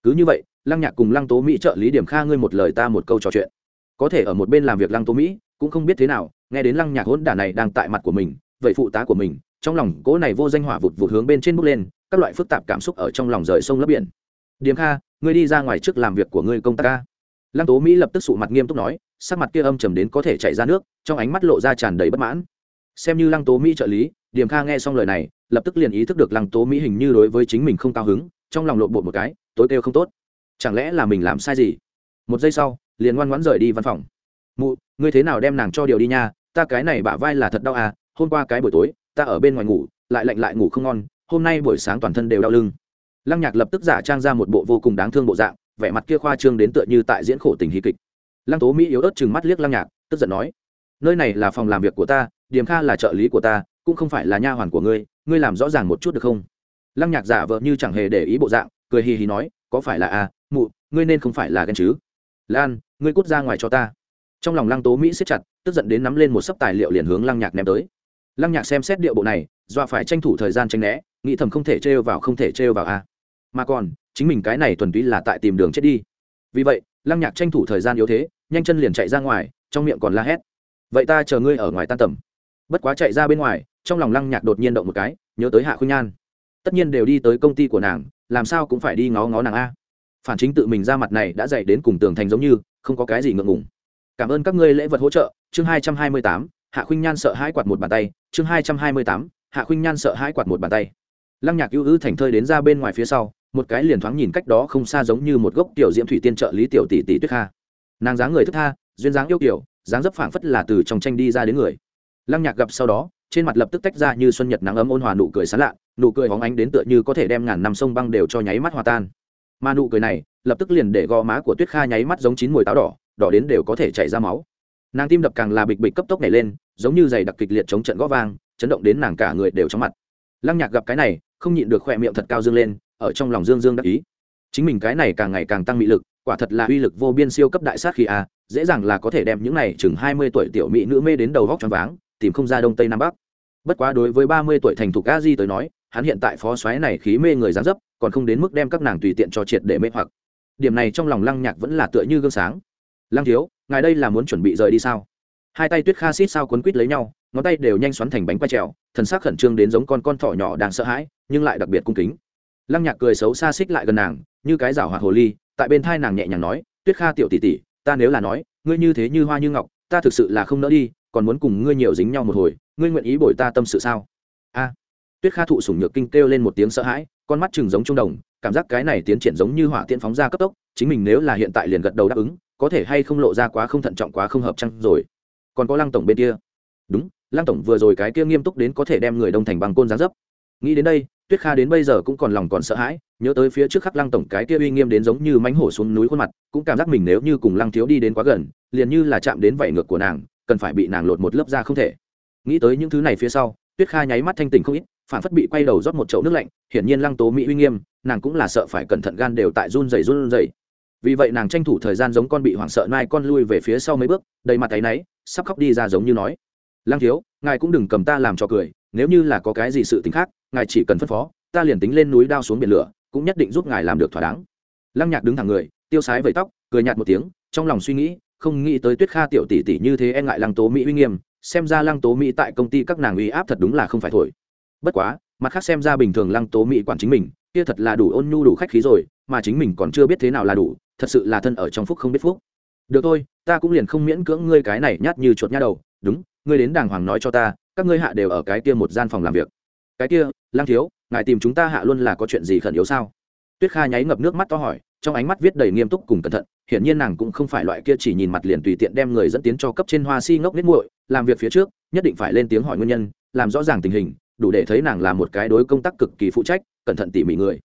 Cứ như vậy, lăng nhạc cùng lăng tố mỹ trợ lý điểm kha ngươi một lời ta một câu trò chuyện. Có thể ở một bên làm việc lăng tố mỹ, cũng không biết thế nào, nghe đến lăng nhạc hỗn đả này đang tại mặt của mình, vậy phụ tá của mình, trong lòng cỗ này vô danh hỏa vụt vụt hướng bên trên bước lên, các loại phức tạp cảm xúc ở trong lòng rời sông lấp biển. Điểm kha ngươi đi ra ngoài trước làm việc của ngươi công tác ca. Lăng tố mỹ lập tức sụ mặt nghiêm túc nói, sắc mặt kia âm trầm đến có thể chạy ra nước, trong ánh mắt lộ ra tràn đầy bất mãn. Xem như lăng tố mỹ trợ lý điểm kha nghe xong lời này, lập tức liền ý thức được lăng tố mỹ hình như đối với chính mình không cao hứng, trong lòng lộn bột một cái, tối kêu không tốt. Chẳng lẽ là mình làm sai gì? Một giây sau, liền ngoan ngoãn rời đi văn phòng. Mụ, ngươi thế nào đem nàng cho điều đi nha? Ta cái này bả vai là thật đau à hôm qua cái buổi tối, ta ở bên ngoài ngủ, lại lạnh lại ngủ không ngon, hôm nay buổi sáng toàn thân đều đau lưng lăng nhạc lập tức giả trang ra một bộ vô cùng đáng thương bộ dạng vẻ mặt kia khoa trương đến tựa như tại diễn khổ tình hí kịch. Lăng tố mỹ yếu ớt chừng mắt liếc lăng nhạc tức giận nói nơi này là phòng làm việc của ta điềm kha là trợ lý của ta cũng không phải là nha hoàn của ngươi ngươi làm rõ ràng một chút được không? Lăng nhạc giả vợ như chẳng hề để ý bộ dạng cười hì hì nói có phải là a à, mụ ngươi nên không phải là ghen chứ? Lan ngươi cút ra ngoài cho ta. Trong lòng lăng tố mỹ siết chặt tức giận đến nắm lên một sấp tài liệu liền hướng lăng nhạc ném tới. Lăng nhạc xem xét điệu bộ này dọa phải tranh thủ thời gian tranh né nghĩ thầm không thể trêu vào không thể trêu vào a mà còn, chính mình cái này thuần túy là tại tìm đường chết đi. Vì vậy, lăng nhạc tranh thủ thời gian yếu thế, nhanh chân liền chạy ra ngoài, trong miệng còn la hét. Vậy ta chờ ngươi ở ngoài tan tầm. Bất quá chạy ra bên ngoài, trong lòng lăng nhạc đột nhiên động một cái, nhớ tới hạ khuynh nhan. Tất nhiên đều đi tới công ty của nàng, làm sao cũng phải đi ngó ngó nàng a. Phản chính tự mình ra mặt này đã dạy đến cùng tường thành giống như, không có cái gì ngượng ngùng. Cảm ơn các ngươi lễ vật hỗ trợ, chương hai trăm hai mươi tám, hạ khuynh nhan sợ hãi quạt một bàn tay, chương hai trăm hai mươi tám, hạ khuynh nhan sợ hãi quạt một bàn tay. Lăng nhạc ưu ư thành thơi đến ra bên ngoài phía sau một cái liền thoáng nhìn cách đó không xa giống như một gốc tiểu diễm thủy tiên trợ lý tiểu tỷ tỷ tuyết kha. Nàng dáng người thức tha, duyên dáng yêu kiểu dáng dấp phảng phất là từ trong tranh đi ra đến người. Lăng nhạc gặp sau đó, trên mặt lập tức tách ra như xuân nhật nắng ấm ôn hòa nụ cười sán lạ, nụ cười hóng ánh đến tựa như có thể đem ngàn năm sông băng đều cho nháy mắt hòa tan. Mà nụ cười này, lập tức liền để gò má của tuyết kha nháy mắt giống chín mùi táo đỏ đỏ đến đều có thể chảy ra máu. Nàng tim đập càng là bịch bịch cấp tốc nhảy lên, giống như giày đặc kịch liệt chống trận gó vang, chấn động đến nàng cả người đều trong mặt. Lăng nhạc gặp cái này, không nhịn được khoe miệng thật cao dương lên ở trong lòng dương dương đắc ý. Chính mình cái này càng ngày càng tăng mị lực, quả thật là uy lực vô biên siêu cấp đại sát khi a, dễ dàng là có thể đem những này chừng hai mươi tuổi tiểu mỹ nữ mê đến đầu góc choáng váng, tìm không ra đông tây nam bắc. Bất quá đối với ba mươi tuổi thành thục a di tới nói, hắn hiện tại phó xoáy này khí mê người dáng dấp, còn không đến mức đem các nàng tùy tiện cho triệt để mê hoặc. Điểm này trong lòng lăng nhạc vẫn là tựa như gương sáng. Lăng thiếu, ngài đây là muốn chuẩn bị rời đi sao? Hai tay tuyết kha xít sao quấn quít lấy nhau, ngón tay đều nhanh xoắn thành bánh quay trèo, thần sắc khẩn trương đến giống con con thỏ nhỏ đang sợ hãi, nhưng lại đặc biệt cung kính lăng nhạc cười xấu xa xích lại gần nàng, như cái rảo hoạt hồ ly, tại bên thai nàng nhẹ nhàng nói, tuyết kha tiểu tỷ tỷ, ta nếu là nói, ngươi như thế như hoa như ngọc, ta thực sự là không nỡ đi, còn muốn cùng ngươi nhiều dính nhau một hồi, ngươi nguyện ý bồi ta tâm sự sao? A. Tuyết kha thụ sủng nhược kinh kêu lên một tiếng sợ hãi, con mắt chừng giống trung đồng, cảm giác cái này tiến triển giống như hỏa tiễn phóng ra cấp tốc, chính mình nếu là hiện tại liền gật đầu đáp ứng, có thể hay không lộ ra quá không thận trọng quá không hợp chăng rồi. Còn có lăng tổng bên kia. Đúng, lăng tổng vừa rồi cái kia nghiêm túc đến có thể đem người đông thành bằng côn giá dấp. Nghĩ đến đây tuyết kha đến bây giờ cũng còn lòng còn sợ hãi, nhớ tới phía trước khắc lăng tổng cái kia uy nghiêm đến giống như mánh hổ xuống núi khuôn mặt, cũng cảm giác mình nếu như cùng lăng thiếu đi đến quá gần, liền như là chạm đến vảy ngược của nàng, cần phải bị nàng lột một lớp da không thể. Nghĩ tới những thứ này phía sau, tuyết kha nháy mắt thanh tỉnh không ít, phản phất bị quay đầu rót một chậu nước lạnh, hiển nhiên lăng tố mỹ uy nghiêm, nàng cũng là sợ phải cẩn thận gan đều tại run rẩy run rẩy. Vì vậy nàng tranh thủ thời gian giống con bị hoảng sợ nai con lui về phía sau mấy bước, đầy mặt tay náy, sắp khóc đi ra giống như nói, lăng thiếu, ngài cũng đừng cầm ta làm cho cười, nếu như là có cái gì sự t khác ngài chỉ cần phân phó, ta liền tính lên núi đao xuống biển lửa, cũng nhất định giúp ngài làm được thỏa đáng. Lăng nhạc đứng thẳng người, tiêu sái vẫy tóc, cười nhạt một tiếng, trong lòng suy nghĩ, không nghĩ tới tuyết kha tiểu tỷ tỷ như thế e ngại lăng tố mỹ uy nghiêm, xem ra lăng tố mỹ tại công ty các nàng uy áp thật đúng là không phải thổi. Bất quá, mặt khác xem ra bình thường lăng tố mỹ quản chính mình, kia thật là đủ ôn nhu đủ khách khí rồi, mà chính mình còn chưa biết thế nào là đủ, thật sự là thân ở trong phúc không biết phúc. Được thôi, ta cũng liền không miễn cưỡng ngươi cái này nhát như chuột nha đầu, đúng, ngươi đến đàng hoàng nói cho ta, các ngươi hạ đều ở cái kia một gian phòng làm việc cái kia, lang thiếu, ngài tìm chúng ta hạ luôn là có chuyện gì khẩn yếu sao? Tuyết kha nháy ngập nước mắt to hỏi, trong ánh mắt viết đầy nghiêm túc cùng cẩn thận, hiển nhiên nàng cũng không phải loại kia chỉ nhìn mặt liền tùy tiện đem người dẫn tiến cho cấp trên hoa si ngốc nết nguội làm việc phía trước, nhất định phải lên tiếng hỏi nguyên nhân, làm rõ ràng tình hình, đủ để thấy nàng là một cái đối công tác cực kỳ phụ trách, cẩn thận tỉ mỉ người.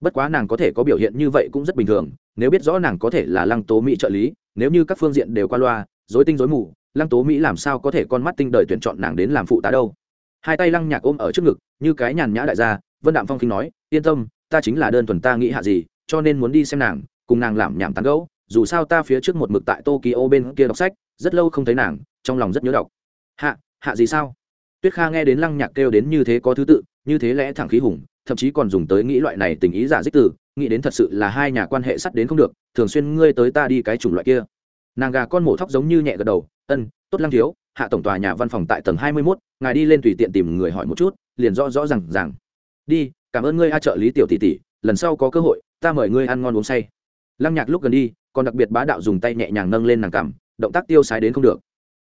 Bất quá nàng có thể có biểu hiện như vậy cũng rất bình thường, nếu biết rõ nàng có thể là lăng tố mỹ trợ lý, nếu như các phương diện đều qua loa dối tinh dối mù, lăng tố mỹ làm sao có thể con mắt tinh đời tuyển chọn nàng đến làm phụ tá đâu? Hai tay lăng nhạc ôm ở trước ngực, như cái nhàn nhã đại gia, vân đạm phong khinh nói, yên tâm, ta chính là đơn thuần ta nghĩ hạ gì, cho nên muốn đi xem nàng, cùng nàng làm nhảm tán gẫu, dù sao ta phía trước một mực tại tokyo bên kia đọc sách, rất lâu không thấy nàng, trong lòng rất nhớ đọc. Hạ hạ gì sao? Tuyết kha nghe đến lăng nhạc kêu đến như thế có thứ tự, như thế lẽ thẳng khí hùng, thậm chí còn dùng tới nghĩ loại này tình ý giả dích từ, nghĩ đến thật sự là hai nhà quan hệ sắt đến không được, thường xuyên ngươi tới ta đi cái chủng loại kia. Nàng gà con mổ thóc giống như nhẹ gật đầu, ân, tốt lăng thiếu hạ tổng tòa nhà văn phòng tại tầng hai mươi mốt, ngài đi lên tùy tiện tìm người hỏi một chút, liền rõ rõ r à n g rằng đi, cảm ơn ngươi a trợ lý tiểu tỷ tỷ, lần sau có cơ hội, ta mời ngươi ăn ngon uống say. Lăng nhạc lúc gần đi, còn đặc biệt bá đạo dùng tay nhẹ nhàng nâng lên nàng cằm, động tác tiêu sái đến không được.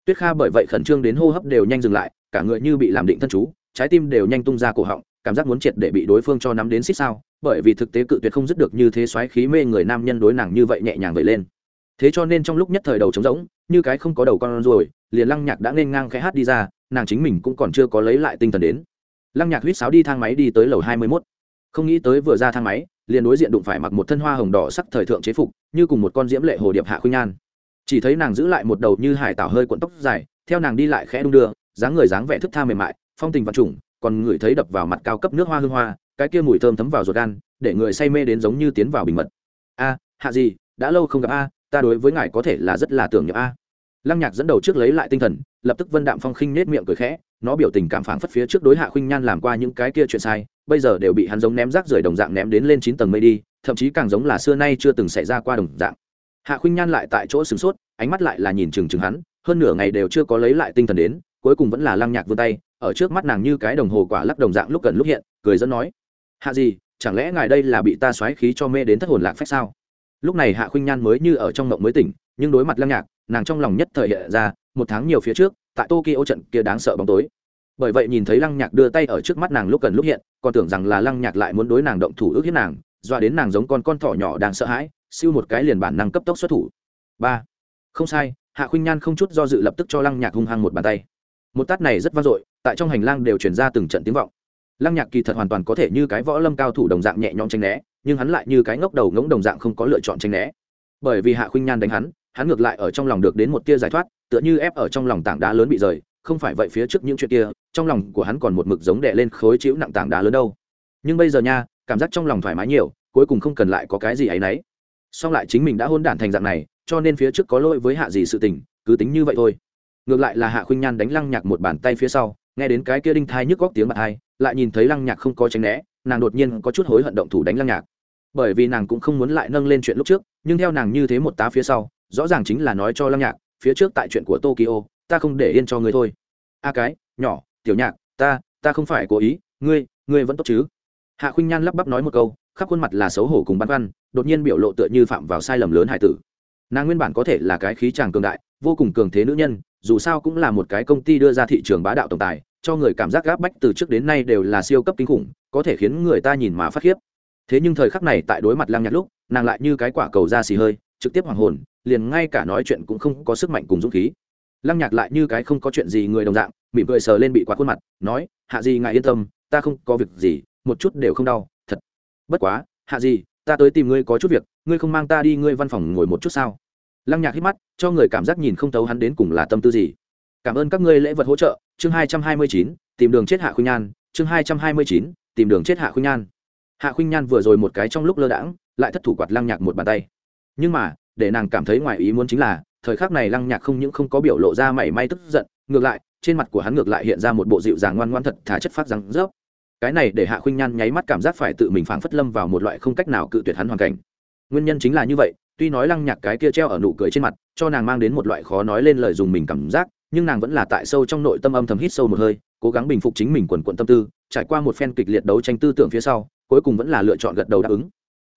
Tuyết kha bởi vậy khẩn trương đến hô hấp đều nhanh dừng lại, cả người như bị làm định thân chú, trái tim đều nhanh tung ra cổ họng, cảm giác muốn triệt để bị đối phương cho nắm đến xích sao, bởi vì thực tế cự tuyệt không dứt được như thế xoáy khí mê người nam nhân đối nàng như vậy nhẹ nhàng vậy lên. Thế cho nên trong lúc nhất thời đầu trống rỗng như cái không có đầu con rồi liền lăng nhạc đã nên ngang khẽ hát đi ra, nàng chính mình cũng còn chưa có lấy lại tinh thần đến. Lăng nhạc huýt sáo đi thang máy đi tới lầu hai mươi mốt. Không nghĩ tới vừa ra thang máy, liền đối diện đụng phải mặc một thân hoa hồng đỏ sắc thời thượng chế phục, như cùng một con diễm lệ hồ điệp hạ khuynh nhan. Chỉ thấy nàng giữ lại một đầu như hải tảo hơi cuộn tóc dài, theo nàng đi lại khẽ đung đưa, dáng người dáng vẻ thức tha mềm mại, phong tình vật trùng, còn ngửi thấy đập vào mặt cao cấp nước hoa hương hoa, cái kia mùi thơm thấm vào ruột gan, để người say mê đến giống như tiến vào bình mật. A, hạ gì, đã lâu không gặp a ta đối với ngài có thể là rất là tưởng nhớ a. Lăng nhạc dẫn đầu trước lấy lại tinh thần, lập tức vân đạm phong khinh nết miệng cười khẽ, nó biểu tình cảm phảng phất phía trước đối hạ khuynh nhan làm qua những cái kia chuyện sai, bây giờ đều bị hắn giống ném rác rưởi đồng dạng ném đến lên chín tầng mây đi, thậm chí càng giống là xưa nay chưa từng xảy ra qua đồng dạng. Hạ khuynh nhan lại tại chỗ sửng sốt, ánh mắt lại là nhìn chừng chừng hắn, hơn nửa ngày đều chưa có lấy lại tinh thần đến, cuối cùng vẫn là lăng nhạc vươn tay, ở trước mắt nàng như cái đồng hồ quả lắc đồng dạng lúc gần lúc hiện, cười dẫn nói, hạ gì, chẳng lẽ ngài đây là bị ta xoáy khí cho mê đến thất hồn lạc phách sao? Lúc này hạ khuynh nhan mới như ở trong mộng mới tỉnh, nhưng đối mặt lăng nhạc, nàng trong lòng nhất thời hiện ra một tháng nhiều phía trước, tại tokyo trận kia đáng sợ bóng tối. Bởi vậy nhìn thấy lăng nhạc đưa tay ở trước mắt nàng lúc cần lúc hiện, còn tưởng rằng là lăng nhạc lại muốn đối nàng động thủ ước hiếp nàng, doa đến nàng giống con con thỏ nhỏ đang sợ hãi, siêu một cái liền bản năng cấp tốc xuất thủ. Ba. Không sai, hạ khuynh nhan không chút do dự lập tức cho lăng nhạc hung hăng một bàn tay. Một tát này rất vang dội, tại trong hành lang đều truyền ra từng trận tiếng vọng. Lăng nhạc kỳ thật hoàn toàn có thể như cái võ lâm cao thủ đồng dạng nhẹ nhõm tranh né nhưng hắn lại như cái ngốc đầu ngỗng đồng dạng không có lựa chọn tranh né. Bởi vì hạ khuynh nhan đánh hắn hắn ngược lại ở trong lòng được đến một tia giải thoát, tựa như ép ở trong lòng tảng đá lớn bị rời, không phải vậy phía trước những chuyện kia, trong lòng của hắn còn một mực giống đè lên khối chịu nặng tảng đá lớn đâu. Nhưng bây giờ nha, cảm giác trong lòng thoải mái nhiều, cuối cùng không cần lại có cái gì ấy nấy song lại chính mình đã hôn đản thành dạng này, cho nên phía trước có lỗi với hạ gì sự tình, cứ tính như vậy thôi. Ngược lại là hạ khuynh nhan đánh lăng nhạc một bàn tay phía sau, nghe đến cái kia đinh thai nhức góc tiếng bạc hai, lại nhìn thấy lăng nhạc không có tránh né, nàng đột nhiên có chút hối hận động thủ đánh lăng nhạc bởi vì nàng cũng không muốn lại nâng lên chuyện lúc trước, nhưng theo nàng như thế một tá phía sau, rõ ràng chính là nói cho lăng nhạc, phía trước tại chuyện của tokyo, ta không để yên cho ngươi thôi. A cái, nhỏ, tiểu nhạc, ta ta không phải cố ý, ngươi ngươi vẫn tốt chứ? Hạ khuynh nhan lắp bắp nói một câu, khắp khuôn mặt là xấu hổ cùng băn khoăn, đột nhiên biểu lộ tựa như phạm vào sai lầm lớn hải tử. Nàng nguyên bản có thể là cái khí tràng cường đại, vô cùng cường thế nữ nhân, dù sao cũng là một cái công ty đưa ra thị trường bá đạo tổng tài, cho người cảm giác gáp bách từ trước đến nay đều là siêu cấp kinh khủng, có thể khiến người ta nhìn mà phát khiếp thế nhưng thời khắc này tại đối mặt lăng nhạc lúc, nàng lại như cái quả cầu da xì hơi, trực tiếp hoàng hồn, liền ngay cả nói chuyện cũng không có sức mạnh cùng dũng khí. Lăng nhạc lại như cái không có chuyện gì người đồng dạng, mỉm cười sờ lên bị quá khuôn mặt, nói, hạ gì ngài yên tâm, ta không có việc gì, một chút đều không đau, thật. Bất quá, hạ gì ta tới tìm ngươi có chút việc, ngươi không mang ta đi ngươi văn phòng ngồi một chút sao? Lăng nhạc hít mắt, cho người cảm giác nhìn không thấu hắn đến cùng là tâm tư gì. Cảm ơn các ngươi lễ vật hỗ trợ, chương hai trăm hai mươi chín, tìm đường chết hạ khuynh nhan, chương hai trăm hai mươi chín, tìm đường chết hạ khuynh nhan hạ khuynh nhan vừa rồi một cái trong lúc lơ đãng, lại thất thủ quạt lăng nhạc một bàn tay. Nhưng mà, để nàng cảm thấy ngoài ý muốn chính là, thời khắc này lăng nhạc không những không có biểu lộ ra mảy may tức giận, ngược lại, trên mặt của hắn ngược lại hiện ra một bộ dịu dàng ngoan ngoan thật thả chất phát răng rớp. Cái này để hạ khuynh nhan nháy mắt cảm giác phải tự mình phảng phất lâm vào một loại không cách nào cự tuyệt hắn hoàn cảnh. Nguyên nhân chính là như vậy, tuy nói lăng nhạc cái kia treo ở nụ cười trên mặt, cho nàng mang đến một loại khó nói lên lời dùng mình cảm giác, nhưng nàng vẫn là tại sâu trong nội tâm âm thầm hít sâu một hơi, cố gắng bình phục chính mình quần quận tâm tư, trải qua một phen kịch liệt đấu tranh tư tưởng phía sau cuối cùng vẫn là lựa chọn gật đầu đáp ứng.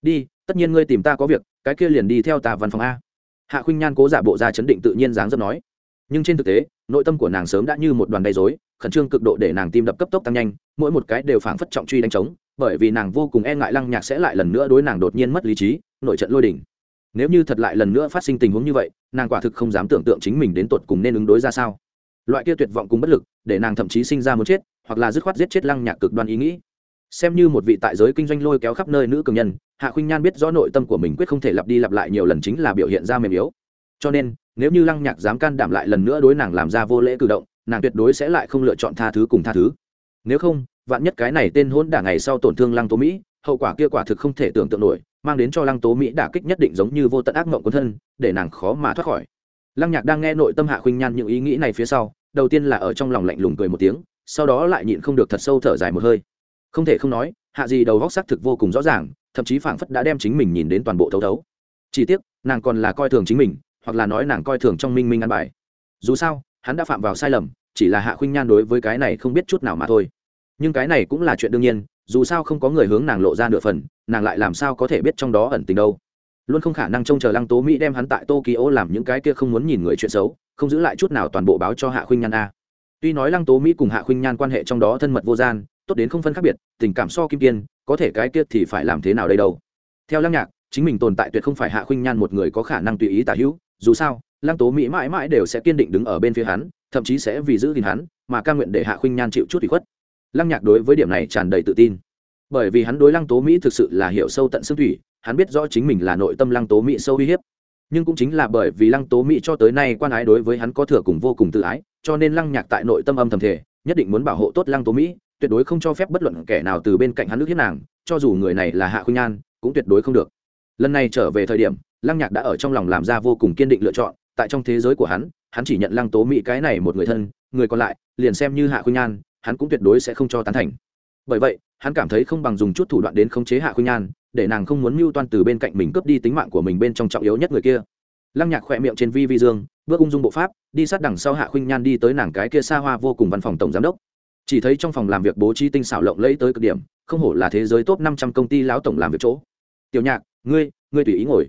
Đi, tất nhiên ngươi tìm ta có việc, cái kia liền đi theo ta văn phòng a. Hạ khuynh nhan cố giả bộ ra chấn định tự nhiên dáng dấp nói. Nhưng trên thực tế, nội tâm của nàng sớm đã như một đoàn dây dối khẩn trương cực độ để nàng tim đập cấp tốc tăng nhanh, mỗi một cái đều phảng phất trọng truy đánh trống, bởi vì nàng vô cùng e ngại lăng nhạc sẽ lại lần nữa đối nàng đột nhiên mất lý trí, nội trận lôi đỉnh nếu như thật lại lần nữa phát sinh tình huống như vậy, nàng quả thực không dám tưởng tượng chính mình đến tột cùng nên ứng đối ra sao. Loại kia tuyệt vọng cùng bất lực, để nàng thậm chí sinh ra muốn chết, hoặc là dứt khoát giết chết lăng nhạc cực đoan ý nghĩ xem như một vị tại giới kinh doanh lôi kéo khắp nơi nữ cường nhân, hạ khuynh nhan biết rõ nội tâm của mình quyết không thể lặp đi lặp lại nhiều lần chính là biểu hiện ra mềm yếu. Cho nên, nếu như lăng nhạc dám can đảm lại lần nữa đối nàng làm ra vô lễ cử động, nàng tuyệt đối sẽ lại không lựa chọn tha thứ cùng tha thứ. Nếu không, vạn nhất cái này tên hôn đả ngày sau tổn thương lăng tố mỹ, hậu quả kia quả thực không thể tưởng tượng nổi, mang đến cho lăng tố mỹ đả kích nhất định giống như vô tận ác mộng quân thân, để nàng khó mà thoát khỏi. Lăng nhạc đang nghe nội tâm hạ khuynh nhan những ý nghĩ này phía sau, đầu tiên là ở trong lòng lạnh lùng cười một tiếng, sau đó lại nhịn không được thật sâu thở dài một hơi không thể không nói, hạ gì đầu góc xác thực vô cùng rõ ràng, thậm chí phảng phất đã đem chính mình nhìn đến toàn bộ thấu thấu. Chỉ tiếc, nàng còn là coi thường chính mình, hoặc là nói nàng coi thường trong minh minh ăn bài. Dù sao, hắn đã phạm vào sai lầm, chỉ là hạ khuynh nhan đối với cái này không biết chút nào mà thôi. Nhưng cái này cũng là chuyện đương nhiên, dù sao không có người hướng nàng lộ ra nửa phần, nàng lại làm sao có thể biết trong đó ẩn tình đâu. Luôn không khả năng trông chờ lăng tố mỹ đem hắn tại tokyo làm những cái kia không muốn nhìn người chuyện xấu, không giữ lại chút nào toàn bộ báo cho hạ khuynh nhan a. Tuy nói lăng tố mỹ cùng hạ khuynh nhan quan hệ trong đó thân mật vô gian tốt đến không phân khác biệt, tình cảm so kim kiên, có thể cái kia thì phải làm thế nào đây đâu? Theo lăng nhạc, chính mình tồn tại tuyệt không phải hạ khuynh nhan một người có khả năng tùy ý tả hữu, dù sao, lăng tố mỹ mãi mãi đều sẽ kiên định đứng ở bên phía hắn, thậm chí sẽ vì giữ gìn hắn mà ca nguyện để hạ khuynh nhan chịu chút ủy khuất. Lăng nhạc đối với điểm này tràn đầy tự tin. Bởi vì hắn đối lăng tố mỹ thực sự là hiểu sâu tận xương thủy, hắn biết rõ chính mình là nội tâm lăng tố mỹ sâu uy hiếp. Nhưng cũng chính là bởi vì lăng tố mỹ cho tới nay quan ái đối với hắn có thừa cùng vô cùng tự ái, cho nên lăng nhạc tại nội tâm âm thầm thể nhất định muốn bảo hộ tốt lăng tố mỹ tuyệt đối không cho phép bất luận kẻ nào từ bên cạnh hắn nước hiếp nàng, cho dù người này là hạ khuynh nhan cũng tuyệt đối không được. Lần này trở về thời điểm, lăng nhạc đã ở trong lòng làm ra vô cùng kiên định lựa chọn, tại trong thế giới của hắn hắn chỉ nhận lăng tố mỹ cái này một người thân, người còn lại, liền xem như hạ khuynh nhan hắn cũng tuyệt đối sẽ không cho tán thành. Bởi vậy, hắn cảm thấy không bằng dùng chút thủ đoạn đến khống chế hạ khuynh nhan để nàng không muốn mưu toan từ bên cạnh mình cướp đi tính mạng của mình bên trong trọng yếu nhất người kia. Lăng nhạc khỏe miệng trên vi vi dương, bước ung dung bộ pháp, đi sát đằng sau hạ khuynh nhan đi tới nàng cái kia xa hoa vô cùng văn phòng tổng giám đốc chỉ thấy trong phòng làm việc bố trí tinh xảo lộng lẫy tới cực điểm, không hổ là thế giới top năm trăm công ty lão tổng làm việc chỗ. Tiểu nhạc, ngươi ngươi tùy ý ngồi.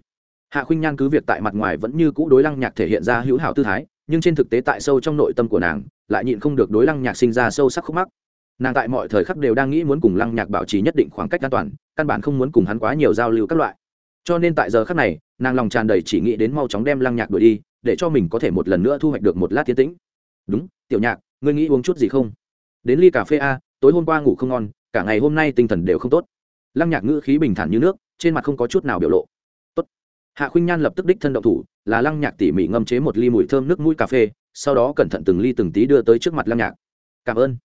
Hạ khuynh nhan cứ việc tại mặt ngoài vẫn như cũ đối lăng nhạc thể hiện ra hữu hảo tư thái, nhưng trên thực tế tại sâu trong nội tâm của nàng, lại nhịn không được đối lăng nhạc sinh ra sâu sắc khúc mắc. Nàng tại mọi thời khắc đều đang nghĩ muốn cùng lăng nhạc bảo trì nhất định khoảng cách an toàn, căn bản không muốn cùng hắn quá nhiều giao lưu các loại. Cho nên tại giờ khắc này, nàng lòng tràn đầy chỉ nghĩ đến mau chóng đem lăng nhạc đuổi đi, để cho mình có thể một lần nữa thu hoạch được một lát tiến tĩnh. Đúng, tiểu nhạc, ngươi nghĩ uống chút gì không? Đến ly cà phê a tối hôm qua ngủ không ngon cả ngày hôm nay tinh thần đều không tốt. Lăng nhạc ngữ khí bình thản như nước trên mặt không có chút nào biểu lộ. Tốt. Hạ khuynh nhan lập tức đích thân động thủ là lăng nhạc tỉ mỉ ngâm chế một ly mùi thơm nước mũi cà phê sau đó cẩn thận từng ly từng tí đưa tới trước mặt lăng nhạc. Cảm ơn.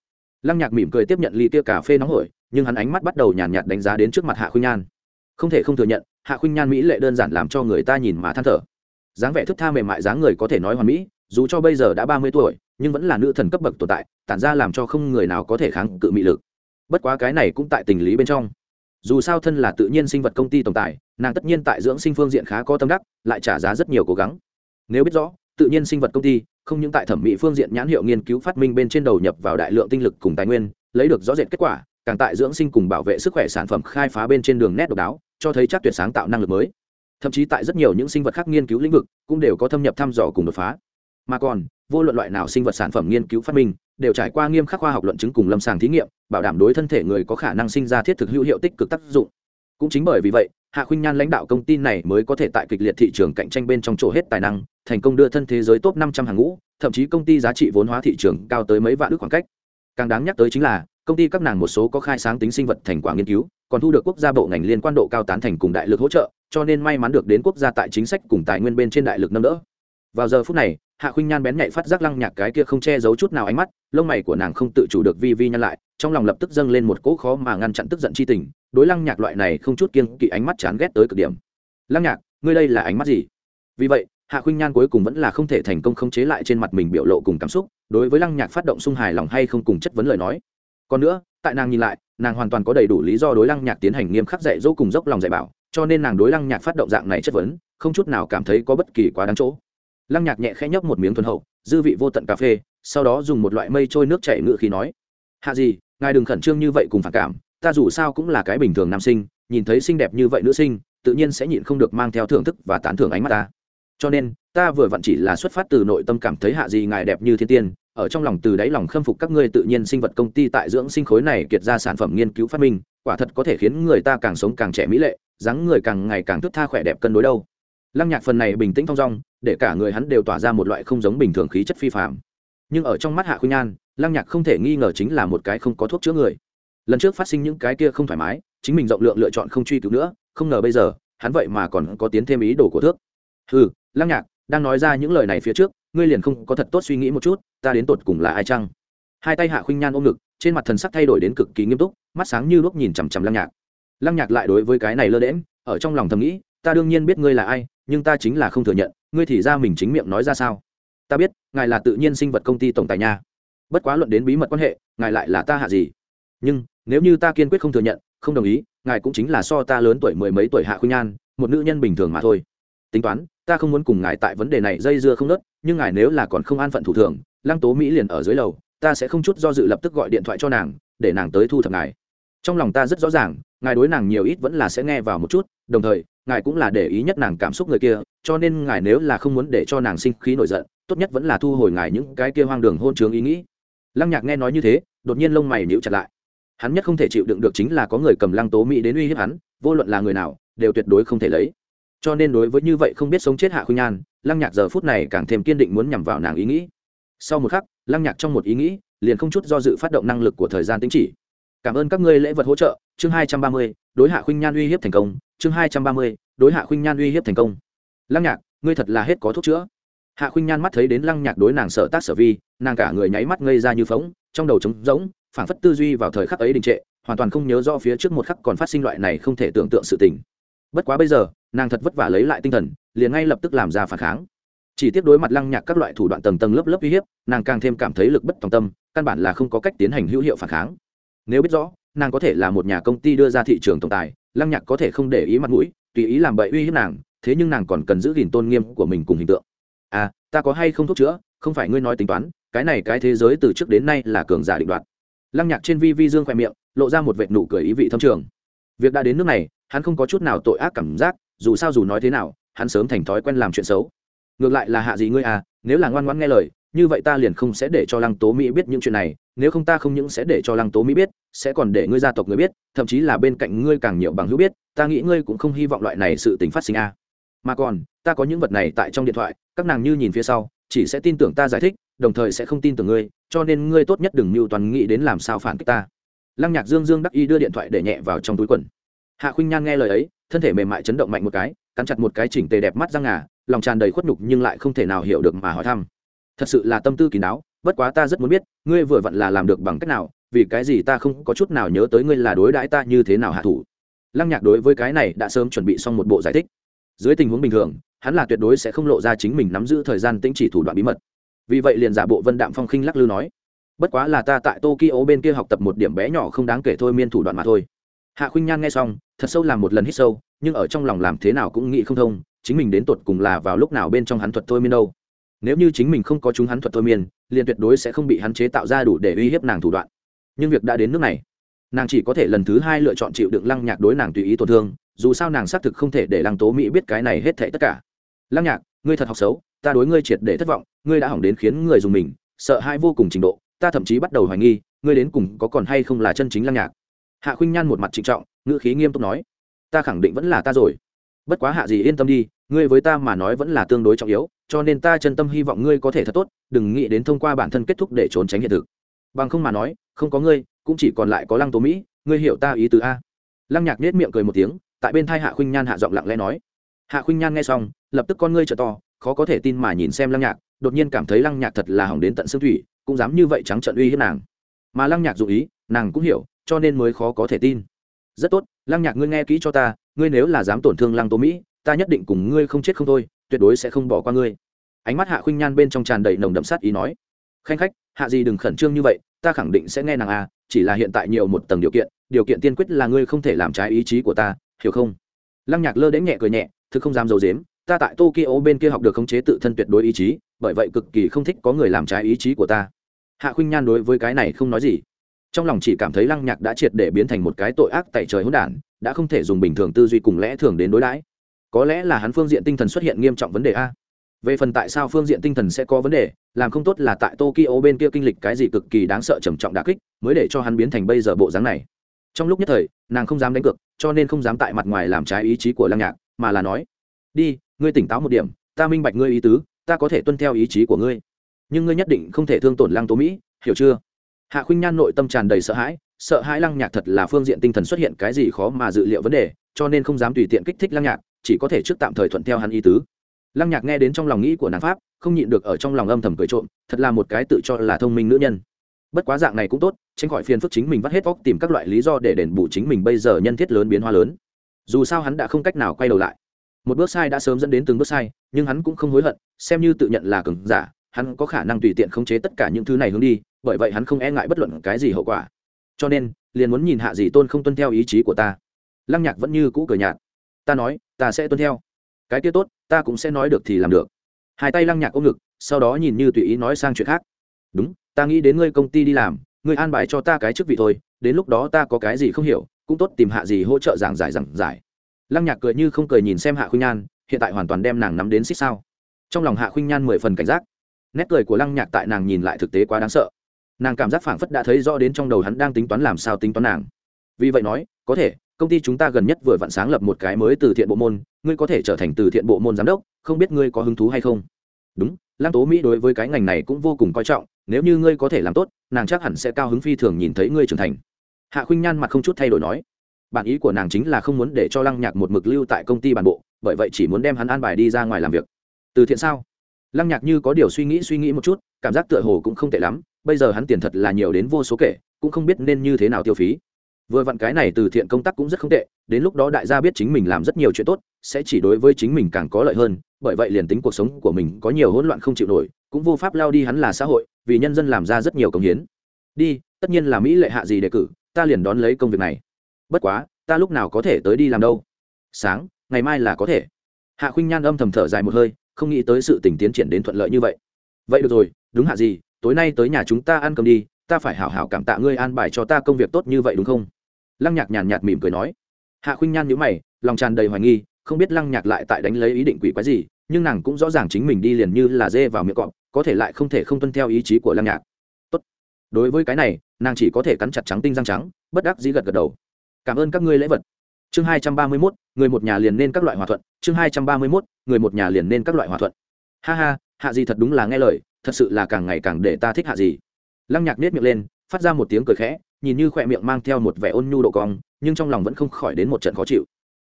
Lăng nhạc mỉm cười tiếp nhận ly tia cà phê nóng hổi nhưng hắn ánh mắt bắt đầu nhàn nhạt, nhạt đánh giá đến trước mặt hạ khuynh nhan. Không thể không thừa nhận hạ khuynh nhan mỹ lệ đơn giản làm cho người ta nhìn mà than thở. Dáng vẻ thức tha mềm mại dáng người có thể nói hoàn mỹ dù cho bây giờ đã ba mươi tuổi, nhưng vẫn là nữ thần cấp bậc tồn tại, tản ra làm cho không người nào có thể kháng cự mị lực. Bất quá cái này cũng tại tình lý bên trong. Dù sao thân là tự nhiên sinh vật công ty tổng tài, nàng tất nhiên tại dưỡng sinh phương diện khá có tâm đắc, lại trả giá rất nhiều cố gắng. Nếu biết rõ, tự nhiên sinh vật công ty, không những tại thẩm mỹ phương diện nhãn hiệu nghiên cứu phát minh bên trên đầu nhập vào đại lượng tinh lực cùng tài nguyên, lấy được rõ rệt kết quả, càng tại dưỡng sinh cùng bảo vệ sức khỏe sản phẩm khai phá bên trên đường nét độc đáo, cho thấy chắc tuyệt sáng tạo năng lực mới. Thậm chí tại rất nhiều những sinh vật khác nghiên cứu lĩnh vực cũng đều có thâm nhập thăm dò cùng đột phá mà còn, vô luận loại nào sinh vật sản phẩm nghiên cứu phát minh, đều trải qua nghiêm khắc khoa học luận chứng cùng lâm sàng thí nghiệm, bảo đảm đối thân thể người có khả năng sinh ra thiết thực hữu hiệu tích cực tác dụng. Cũng chính bởi vì vậy, hạ khuynh nhan lãnh đạo công ty này mới có thể tại kịch liệt thị trường cạnh tranh bên trong chỗ hết tài năng, thành công đưa thân thế giới top năm trăm hàng ngũ, thậm chí công ty giá trị vốn hóa thị trường cao tới mấy vạn ước khoảng cách. Càng đáng nhắc tới chính là, công ty các nàng một số có khai sáng tính sinh vật thành quả nghiên cứu, còn thu được quốc gia bộ ngành liên quan độ cao tán thành cùng đại lực hỗ trợ, cho nên may mắn được đến quốc gia tại chính sách cùng tài nguyên bên trên đại lực nâng đỡ vào giờ phút này, hạ khuynh nhan bén nhạy phát giác lăng nhạc cái kia không che giấu chút nào ánh mắt, lông mày của nàng không tự chủ được vi vi nhăn lại, trong lòng lập tức dâng lên một cỗ khó mà ngăn chặn tức giận chi tình, đối lăng nhạc loại này không chút kiên kỵ ánh mắt chán ghét tới cực điểm. Lăng nhạc, ngươi đây là ánh mắt gì? Vì vậy, hạ khuynh nhan cuối cùng vẫn là không thể thành công khống chế lại trên mặt mình biểu lộ cùng cảm xúc, đối với lăng nhạc phát động sung hài lòng hay không cùng chất vấn lời nói. Còn nữa, tại nàng nhìn lại, nàng hoàn toàn có đầy đủ lý do đối lăng nhạc tiến hành nghiêm khắc dạy dỗ cùng dốc lòng dạy bảo, cho nên nàng đối lăng nhạc phát động dạng này chất vấn, không chút nào cảm thấy có bất kỳ quá đáng chỗ lăng nhạc nhẹ khẽ nhấp một miếng thuần hậu, dư vị vô tận cà phê, sau đó dùng một loại mây trôi nước chảy ngự khí nói, hạ gì, ngài đừng khẩn trương như vậy cùng phản cảm, ta dù sao cũng là cái bình thường nam sinh, nhìn thấy xinh đẹp như vậy nữ sinh, tự nhiên sẽ nhịn không được mang theo thưởng thức và tán thưởng ánh mắt ta. Cho nên, ta vừa vặn chỉ là xuất phát từ nội tâm cảm thấy hạ gì ngài đẹp như thiên tiên, ở trong lòng từ đáy lòng khâm phục các ngươi tự nhiên sinh vật công ty tại dưỡng sinh khối này kiệt ra sản phẩm nghiên cứu phát minh, quả thật có thể khiến người ta càng sống càng trẻ mỹ lệ, dáng người càng ngày càng thức tha khỏe đẹp cân đối đâu lăng nhạc phần này bình tĩnh thong dong, để cả người hắn đều tỏa ra một loại không giống bình thường khí chất phi phạm nhưng ở trong mắt hạ khuynh nhan lăng nhạc không thể nghi ngờ chính là một cái không có thuốc chữa người. Lần trước phát sinh những cái kia không thoải mái, chính mình rộng lượng lựa chọn không truy cứu nữa, không ngờ bây giờ, hắn vậy mà còn có tiến thêm ý đồ của thước. Ừ lăng nhạc, đang nói ra những lời này phía trước, ngươi liền không có thật tốt suy nghĩ một chút, ta đến tột cùng là ai chăng? Hai tay hạ khuynh nhan ôm ngực, trên mặt thần sắc thay đổi đến cực kỳ nghiêm túc, mắt sáng như lúc nhìn chằm chằm lăng nhạc. Lăng nhạc lại đối với cái này lơ đễm ở trong lòng thầm nghĩ ta đương nhiên biết ngươi là ai, nhưng ta chính là không thừa nhận, ngươi thì ra mình chính miệng nói ra sao? Ta biết, ngài là tự nhiên sinh vật công ty tổng tài nha. Bất quá luận đến bí mật quan hệ, ngài lại là ta hạ gì? Nhưng, nếu như ta kiên quyết không thừa nhận, không đồng ý, ngài cũng chính là so ta lớn tuổi mười mấy tuổi hạ khuynh nhan, một nữ nhân bình thường mà thôi. Tính toán, ta không muốn cùng ngài tại vấn đề này dây dưa không nớt, nhưng ngài nếu là còn không an phận thủ thường, lăng tố mỹ liền ở dưới lầu, ta sẽ không chút do dự lập tức gọi điện thoại cho nàng, để nàng tới thu thập ngài. Trong lòng ta rất rõ ràng ngài đối nàng nhiều ít vẫn là sẽ nghe vào một chút, đồng thời, ngài cũng là để ý nhất nàng cảm xúc người kia, cho nên ngài nếu là không muốn để cho nàng sinh khí nổi giận, tốt nhất vẫn là thu hồi ngài những cái kia hoang đường hôn trướng ý nghĩ. Lăng nhạc nghe nói như thế, đột nhiên lông mày nhíu chặt lại. Hắn nhất không thể chịu đựng được chính là có người cầm lăng tố mỹ đến uy hiếp hắn, vô luận là người nào, đều tuyệt đối không thể lấy. Cho nên đối với như vậy không biết sống chết hạ khuynh nhan lăng nhạc giờ phút này càng thêm kiên định muốn nhằm vào nàng ý nghĩ. Sau một khắc, lăng nhạc trong một ý nghĩ, liền không chút do dự phát động năng lực của thời gian tính chỉ cảm ơn các ngươi lễ vật hỗ trợ. Chương hai trăm ba mươi, đối hạ khuynh nhan uy hiếp thành công. Chương hai trăm ba mươi, đối hạ khuynh nhan uy hiếp thành công. Lăng nhạc, ngươi thật là hết có thuốc chữa. Hạ khuynh nhan mắt thấy đến lăng nhạc đối nàng sợ tác sở vi, nàng cả người nháy mắt ngây ra như phóng, trong đầu trống rỗng, phảng phất tư duy vào thời khắc ấy đình trệ, hoàn toàn không nhớ rõ phía trước một khắc còn phát sinh loại này không thể tưởng tượng sự tình. Bất quá bây giờ, nàng thật vất vả lấy lại tinh thần, liền ngay lập tức làm ra phản kháng. Chỉ tiếp đối mặt lăng nhạc các loại thủ đoạn tầng tầng lớp lớp uy hiếp, nàng càng thêm cảm thấy lực bất tòng tâm, căn bản là không có cách tiến hành hữu hiệu phản kháng nếu biết rõ, nàng có thể là một nhà công ty đưa ra thị trường tổng tài, lăng nhạc có thể không để ý mặt mũi, tùy ý làm bậy uy hiếp nàng, thế nhưng nàng còn cần giữ gìn tôn nghiêm của mình cùng hình tượng. À ta có hay không thuốc chữa? Không phải ngươi nói tính toán, cái này cái thế giới từ trước đến nay là cường giả định đoạt. Lăng nhạc trên vi vi dương khoe miệng, lộ ra một vệt nụ cười ý vị thâm trường. Việc đã đến nước này, hắn không có chút nào tội ác cảm giác, dù sao dù nói thế nào, hắn sớm thành thói quen làm chuyện xấu. Ngược lại là hạ gì ngươi à nếu là ngoan ngoãn nghe lời như vậy ta liền không sẽ để cho lăng tố mỹ biết những chuyện này, nếu không ta không những sẽ để cho lăng tố mỹ biết, sẽ còn để ngươi gia tộc người biết, thậm chí là bên cạnh ngươi càng nhiều bằng hữu biết, ta nghĩ ngươi cũng không hy vọng loại này sự tình phát sinh a. À. mà còn, ta có những vật này tại trong điện thoại, các nàng như nhìn phía sau, chỉ sẽ tin tưởng ta giải thích, đồng thời sẽ không tin tưởng ngươi, cho nên ngươi tốt nhất đừng mưu toàn nghĩ đến làm sao phản kích ta. Lăng nhạc dương dương đắc y đưa điện thoại để nhẹ vào trong túi quần. Hạ khuynh nhan nghe lời ấy, thân thể mềm mại chấn động mạnh một cái, cắn chặt một cái chỉnh tề đẹp mắt răng ngà, lòng tràn đầy khuất nhục nhưng lại không thể nào hiểu được mà hỏi thăm thật sự là tâm tư kỳ đáo, bất quá ta rất muốn biết, ngươi vừa vặn là làm được bằng cách nào, vì cái gì ta không có chút nào nhớ tới ngươi là đối đãi ta như thế nào hạ thủ. Lăng nhạc đối với cái này đã sớm chuẩn bị xong một bộ giải thích. Dưới tình huống bình thường, hắn là tuyệt đối sẽ không lộ ra chính mình nắm giữ thời gian tĩnh chỉ thủ đoạn bí mật. Vì vậy liền giả bộ vân đạm phong khinh lắc lư nói, bất quá là ta tại tokyo bên kia học tập một điểm bé nhỏ không đáng kể thôi miên thủ đoạn mà thôi. Hạ khuynh nhan nghe xong, thật sâu làm một lần hít sâu, nhưng ở trong lòng làm thế nào cũng nghĩ không thông, chính mình đến tột cùng là vào lúc nào bên trong hắn thuật thôi miên đâu nếu như chính mình không có chúng hắn thuật thôi miên, liền tuyệt đối sẽ không bị hắn chế tạo ra đủ để uy hiếp nàng thủ đoạn. Nhưng việc đã đến nước này, nàng chỉ có thể lần thứ hai lựa chọn chịu đựng lăng nhạc đối nàng tùy ý tổn thương, dù sao nàng xác thực không thể để lăng tố mỹ biết cái này hết thệ tất cả. Lăng nhạc, ngươi thật học xấu, ta đối ngươi triệt để thất vọng, ngươi đã hỏng đến khiến người dùng mình, sợ hãi vô cùng trình độ, ta thậm chí bắt đầu hoài nghi, ngươi đến cùng có còn hay không là chân chính lăng nhạc. Hạ khuynh nhan một mặt trịnh trọng, ngữ khí nghiêm túc nói, ta khẳng định vẫn là ta rồi. Bất quá hạ gì yên tâm đi, ngươi với ta mà nói vẫn là tương đối trọng yếu cho nên ta chân tâm hy vọng ngươi có thể thật tốt, đừng nghĩ đến thông qua bản thân kết thúc để trốn tránh hiện thực. Bằng không mà nói, không có ngươi, cũng chỉ còn lại có lăng tố mỹ, ngươi hiểu ta ý tứ a? Lăng nhạc nết miệng cười một tiếng, tại bên thai hạ khuynh nhan hạ giọng lặng lẽ nói. Hạ khuynh nhan nghe xong, lập tức con ngươi trở to, khó có thể tin mà nhìn xem lăng nhạc, đột nhiên cảm thấy lăng nhạc thật là hỏng đến tận xương thủy, cũng dám như vậy trắng trận uy hiếp nàng. Mà lăng nhạc dụ ý, nàng cũng hiểu, cho nên mới khó có thể tin. Rất tốt, lăng nhạc ngươi nghe kỹ cho ta, ngươi nếu là dám tổn thương lăng tố mỹ, ta nhất định cùng ngươi không chết không thôi tuyệt đối sẽ không bỏ qua ngươi. Ánh mắt hạ khuynh nhan bên trong tràn đầy nồng đậm sát ý nói, khanh khách, hạ gì đừng khẩn trương như vậy, ta khẳng định sẽ nghe nàng a chỉ là hiện tại nhiều một tầng điều kiện điều kiện tiên quyết là ngươi không thể làm trái ý chí của ta, hiểu không? Lăng nhạc lơ đến nhẹ cười nhẹ thứ không dám d i ấ u dếm ta tại tokyo bên kia học được khống chế tự thân tuyệt đối ý chí, bởi vậy cực kỳ không thích có người làm trái ý chí của ta. Hạ khuynh nhan đối với cái này không nói gì. Trong lòng chỉ cảm thấy lăng nhạc đã triệt để biến thành một cái tội ác tại trời hỗn đản, đã không thể dùng bình thường tư duy cùng lẽ thường đến đối đãi có lẽ là hắn phương diện tinh thần xuất hiện nghiêm trọng vấn đề a. Về phần tại sao phương diện tinh thần sẽ có vấn đề, làm không tốt là tại tokyo bên kia kinh lịch cái gì cực kỳ đáng sợ trầm trọng đà kích, mới để cho hắn biến thành bây giờ bộ dáng này. Trong lúc nhất thời, nàng không dám đánh cược, cho nên không dám tại mặt ngoài làm trái ý chí của lăng nhạc, mà là nói, đi, ngươi tỉnh táo một điểm, ta minh bạch ngươi ý tứ, ta có thể tuân theo ý chí của ngươi. Nhưng ngươi nhất định không thể thương tổn lăng tố mỹ, hiểu chưa? Hạ khuynh nhan nội tâm tràn đầy sợ hãi sợ hãi lăng nhạc thật là phương diện tinh thần xuất hiện cái gì khó mà dự liệu vấn đề, cho nên không dám tùy tiện kích thích lăng nhạc chỉ có thể trước tạm thời thuận theo hắn ý tứ. Lăng nhạc nghe đến trong lòng nghĩ của nàng pháp, không nhịn được ở trong lòng âm thầm cười trộm, thật là một cái tự cho là thông minh nữ nhân. Bất quá dạng này cũng tốt, tránh khỏi phiền phức chính mình vắt hết óc tìm các loại lý do để đền bù chính mình bây giờ nhân thiết lớn biến hoa lớn. Dù sao hắn đã không cách nào quay đầu lại. Một bước sai đã sớm dẫn đến từng bước sai, nhưng hắn cũng không hối hận, xem như tự nhận là cứng giả, hắn có khả năng tùy tiện khống chế tất cả những thứ này hướng đi, bởi vậy hắn không e ngại bất luận cái gì hậu quả. Cho nên, liền muốn nhìn hạ dì tôn không tuân theo ý chí của ta. Lăng nhạc vẫn như cũ cười nhạt ta nói, ta sẽ tuân theo. Cái kia tốt, ta cũng sẽ nói được thì làm được. Hai tay lăng nhạc ôm ngực, sau đó nhìn như tùy ý nói sang chuyện khác. Đúng, ta nghĩ đến ngươi công ty đi làm, ngươi an bài cho ta cái chức vị thôi, đến lúc đó ta có cái gì không hiểu, cũng tốt tìm hạ gì hỗ trợ giảng giải giảng giải. Lăng nhạc cười như không cười nhìn xem hạ khuynh nhan, hiện tại hoàn toàn đem nàng nắm đến xích sao. Trong lòng hạ khuynh nhan mười phần cảnh giác. Nét cười của lăng nhạc tại nàng nhìn lại thực tế quá đáng sợ. Nàng cảm giác phảng phất đã thấy rõ đến trong đầu hắn đang tính toán làm sao tính toán nàng. Vì vậy nói, có thể công ty chúng ta gần nhất vừa vặn sáng lập một cái mới từ thiện bộ môn, ngươi có thể trở thành từ thiện bộ môn giám đốc, không biết ngươi có hứng thú hay không? Đúng, lăng tố mỹ đối với cái ngành này cũng vô cùng coi trọng, nếu như ngươi có thể làm tốt, nàng chắc hẳn sẽ cao hứng phi thường nhìn thấy ngươi trưởng thành. Hạ khuynh nhan mặt không chút thay đổi nói, bản ý của nàng chính là không muốn để cho lăng nhạc một mực lưu tại công ty bản bộ, bởi vậy chỉ muốn đem hắn an bài đi ra ngoài làm việc. Từ thiện sao? Lăng nhạc như có điều suy nghĩ suy nghĩ một chút, cảm giác tựa hồ cũng không tệ lắm, bây giờ hắn tiền thật là nhiều đến vô số kể, cũng không biết nên như thế nào tiêu phí vừa vặn cái này từ thiện công tác cũng rất không tệ, đến lúc đó đại gia biết chính mình làm rất nhiều chuyện tốt, sẽ chỉ đối với chính mình càng có lợi hơn, bởi vậy liền tính cuộc sống của mình có nhiều hỗn loạn không chịu nổi, cũng vô pháp lao đi hắn là xã hội, vì nhân dân làm ra rất nhiều công hiến. Đi, tất nhiên là mỹ lệ hạ gì đề cử, ta liền đón lấy công việc này. Bất quá, ta lúc nào có thể tới đi làm đâu? Sáng, ngày mai là có thể. Hạ khuynh nhan âm thầm thở dài một hơi, không nghĩ tới sự tình tiến triển đến thuận lợi như vậy. Vậy được rồi, đúng hạ gì, tối nay tới nhà chúng ta ăn cơm đi, ta phải hảo hảo cảm tạ ngươi an bài cho ta công việc tốt như vậy đúng không? Lăng nhạc nhàn nhạt mỉm cười nói. Hạ khuynh nhan nhữ mày, lòng tràn đầy hoài nghi, không biết lăng nhạc lại tại đánh lấy ý định quỷ quái gì, nhưng nàng cũng rõ ràng chính mình đi liền như là dê vào miệng cọp, có thể lại không thể không tuân theo ý chí của lăng nhạc. Tốt. Đối với cái này, nàng chỉ có thể cắn chặt trắng tinh răng trắng, bất đắc dĩ gật gật đầu. Cảm ơn các ngươi lễ vật. Chương hai trăm ba mươi mốt, người một nhà liền nên các loại hòa thuận. Chương hai trăm ba mươi mốt, người một nhà liền nên các loại hòa thuận. Ha ha, hạ gì thật đúng là nghe lời, thật sự là càng ngày càng để ta thích hạ gì lăng nhạc nết miệng lên, phát ra một tiếng cười khẽ nhìn như khỏe miệng mang theo một vẻ ôn nhu độ cong, nhưng trong lòng vẫn không khỏi đến một trận khó chịu.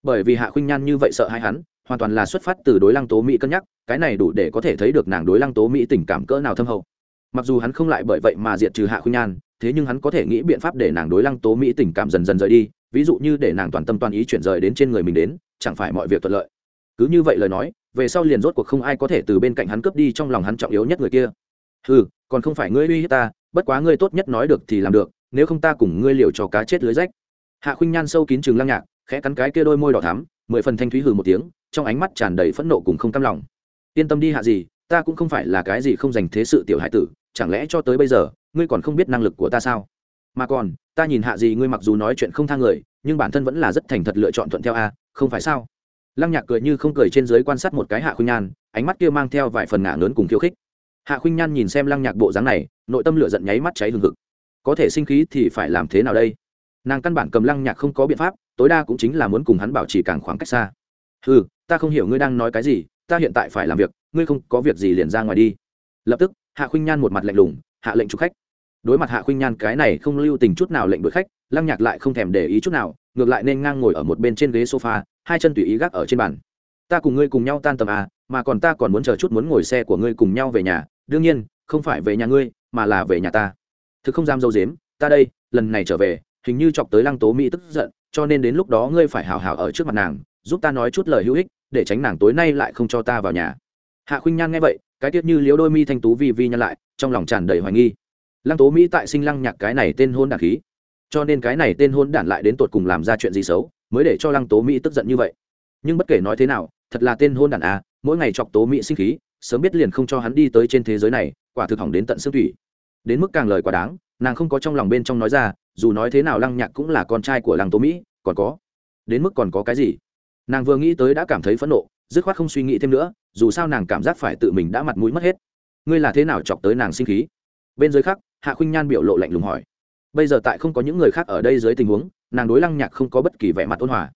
Bởi vì hạ khuynh nhan như vậy sợ hai hắn, hoàn toàn là xuất phát từ đối lăng tố mỹ cân nhắc, cái này đủ để có thể thấy được nàng đối lăng tố mỹ tình cảm cỡ nào thâm hậu. Mặc dù hắn không lại bởi vậy mà diệt trừ hạ khuynh nhan, thế nhưng hắn có thể nghĩ biện pháp để nàng đối lăng tố mỹ tình cảm dần dần rời đi, ví dụ như để nàng toàn tâm toàn ý chuyển rời đến trên người mình đến, chẳng phải mọi việc thuận lợi. Cứ như vậy lời nói, về sau liền rốt cuộc không ai có thể từ bên cạnh hắn cướp đi trong lòng hắn trọng yếu nhất người kia. Ừ còn không phải ngươi uy hiếp ta, bất quá ngươi tốt nhất nói được thì làm được nếu không ta cùng ngươi liều cho cá chết lưới rách. Hạ khuynh nhan sâu kín trường lăng nhạc, khẽ cắn cái kia đôi môi đỏ thắm, mười phần thanh thúy hừ một tiếng, trong ánh mắt tràn đầy phẫn nộ cùng không cam lòng. Yên tâm đi hạ gì ta cũng không phải là cái gì không dành thế sự tiểu hải tử, chẳng lẽ cho tới bây giờ, ngươi còn không biết năng lực của ta sao? Mà còn, ta nhìn hạ gì ngươi mặc dù nói chuyện không thang người, nhưng bản thân vẫn là rất thành thật lựa chọn thuận theo a, không phải sao? Lăng nhạc cười như không cười trên dưới quan sát một cái hạ khuynh nhan, ánh mắt kia mang theo vài phần ngả lớn cùng khiêu khích. Hạ khuynh nhan nhìn xem lăng nhạc bộ dáng này, nội tâm lửa giận nháy mắt cháy hừng hực có thể sinh khí thì phải làm thế nào đây? Nàng căn bản cầm lăng nhạc không có biện pháp, tối đa cũng chính là muốn cùng hắn bảo trì càng khoảng cách xa. Ừ ta không hiểu ngươi đang nói cái gì, ta hiện tại phải làm việc, ngươi không có việc gì liền ra ngoài đi. Lập tức, hạ khuynh nhan một mặt lạnh lùng, hạ lệnh chụp khách. Đối mặt hạ khuynh nhan, cái này không lưu tình chút nào lệnh đuổi khách, lăng nhạc lại không thèm để ý chút nào, ngược lại nên ngang ngồi ở một bên trên ghế sofa, hai chân tùy ý gác ở trên bàn. Ta cùng ngươi cùng nhau tan tầm à mà còn ta còn muốn chờ chút muốn ngồi xe của ngươi cùng nhau về nhà, đương nhiên, không phải về nhà ngươi, mà là về nhà ta thực không dám dâu dếm, ta đây, lần này trở về, hình như chọc tới lăng tố mỹ tức giận, cho nên đến lúc đó ngươi phải hào hào ở trước mặt nàng, giúp ta nói chút lời hữu ích, để tránh nàng tối nay lại không cho ta vào nhà. Hạ khuynh nhan nghe vậy, cái tiết như liếu đôi mi thanh tú vi vi nhăn lại, trong lòng tràn đầy hoài nghi. Lăng tố mỹ tại sinh lăng nhạc cái này tên hôn đản khí, cho nên cái này tên hôn đản lại đến tột cùng làm ra chuyện gì xấu, mới để cho lăng tố mỹ tức giận như vậy. Nhưng bất kể nói thế nào, thật là tên hôn đản à mỗi ngày chọc tố mỹ sinh khí, sớm biết liền không cho hắn đi tới trên thế giới này, quả thực hỏng đến tận xương thủy đến mức càng lời quá đáng, nàng không có trong lòng bên trong nói ra, dù nói thế nào lăng nhạc cũng là con trai của lăng tố mỹ, còn có, đến mức còn có cái gì? Nàng vừa nghĩ tới đã cảm thấy phẫn nộ, dứt khoát không suy nghĩ thêm nữa, dù sao nàng cảm giác phải tự mình đã mặt mũi mất hết. Ngươi là thế nào chọc tới nàng sinh khí? Bên dưới khác hạ khuynh nhan biểu lộ lạnh lùng hỏi. Bây giờ tại không có những người khác ở đây dưới tình huống, nàng đối lăng nhạc không có bất kỳ vẻ mặt ôn hòa.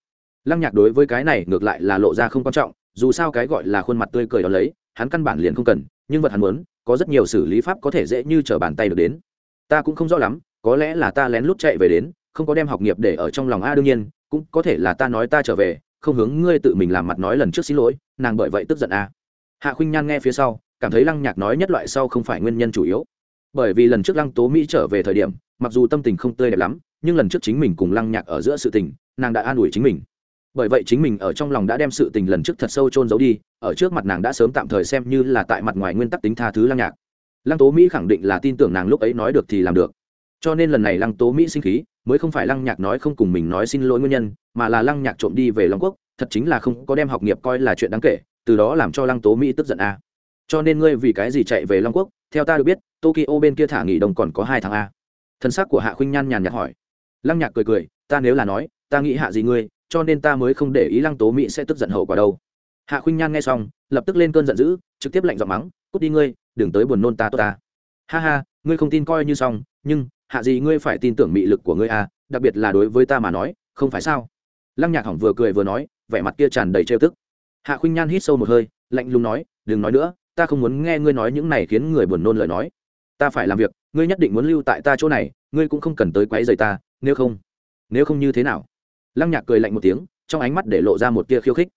Lăng nhạc đối với cái này ngược lại là lộ ra không quan trọng, dù sao cái gọi là khuôn mặt tươi cười đó lấy, hắn căn bản liền không cần, nhưng vật hắn muốn có rất nhiều xử lý pháp có thể dễ như t r ở bàn tay được đến. Ta cũng không rõ lắm, có lẽ là ta lén lút chạy về đến, không có đem học nghiệp để ở trong lòng a đương nhiên, cũng có thể là ta nói ta trở về, không hướng ngươi tự mình làm mặt nói lần trước xin lỗi, nàng bởi vậy tức giận a. Hạ khuynh nhan nghe phía sau, cảm thấy lăng nhạc nói nhất loại sau không phải nguyên nhân chủ yếu. Bởi vì lần trước lăng tố mỹ trở về thời điểm, mặc dù tâm tình không tươi đẹp lắm, nhưng lần trước chính mình cùng lăng nhạc ở giữa sự tình, nàng đã an ủi chính mình bởi vậy chính mình ở trong lòng đã đem sự tình lần trước thật sâu chôn giấu đi, ở trước mặt nàng đã sớm tạm thời xem như là tại mặt ngoài nguyên tắc tính tha thứ lăng nhạc. Lăng tố mỹ khẳng định là tin tưởng nàng lúc ấy nói được thì làm được. Cho nên lần này lăng tố mỹ sinh khí, mới không phải lăng nhạc nói không cùng mình nói xin lỗi nguyên nhân, mà là lăng nhạc trộm đi về long quốc, thật chính là không có đem học nghiệp coi là chuyện đáng kể, từ đó làm cho lăng tố mỹ tức giận a. Cho nên ngươi vì cái gì chạy về long quốc? Theo ta được biết, tokyo bên kia thả nghỉ đông còn có hai tháng a. Thân xác của hạ khuynh nhan nhàn nhạt hỏi. Lăng nhạc cười cười, ta nếu là nói, ta nghĩ hạ gì ngươi? Cho nên ta mới không để ý lăng tố mỹ sẽ tức giận hậu quả đâu. Hạ khuynh nhan nghe xong, lập tức lên cơn giận dữ, trực tiếp lạnh giọng mắng, cút đi ngươi, đừng tới buồn nôn ta tốt ta. Ha ha, ngươi không tin coi như xong, nhưng, hạ gì ngươi phải tin tưởng mị lực của ngươi à đặc biệt là đối với ta mà nói, không phải sao? Lăng nhạc hỏng vừa cười vừa nói, vẻ mặt kia tràn đầy trêu tức. Hạ khuynh nhan hít sâu một hơi, lạnh lùng nói, đừng nói nữa, ta không muốn nghe ngươi nói những này khiến người buồn nôn lời nói. Ta phải làm việc, ngươi nhất định muốn lưu tại ta chỗ này, ngươi cũng không cần tới quấy rầy ta, nếu không nếu không như thế nào? Lăng nhạc cười lạnh một tiếng, trong ánh mắt để lộ ra một tia khiêu khích.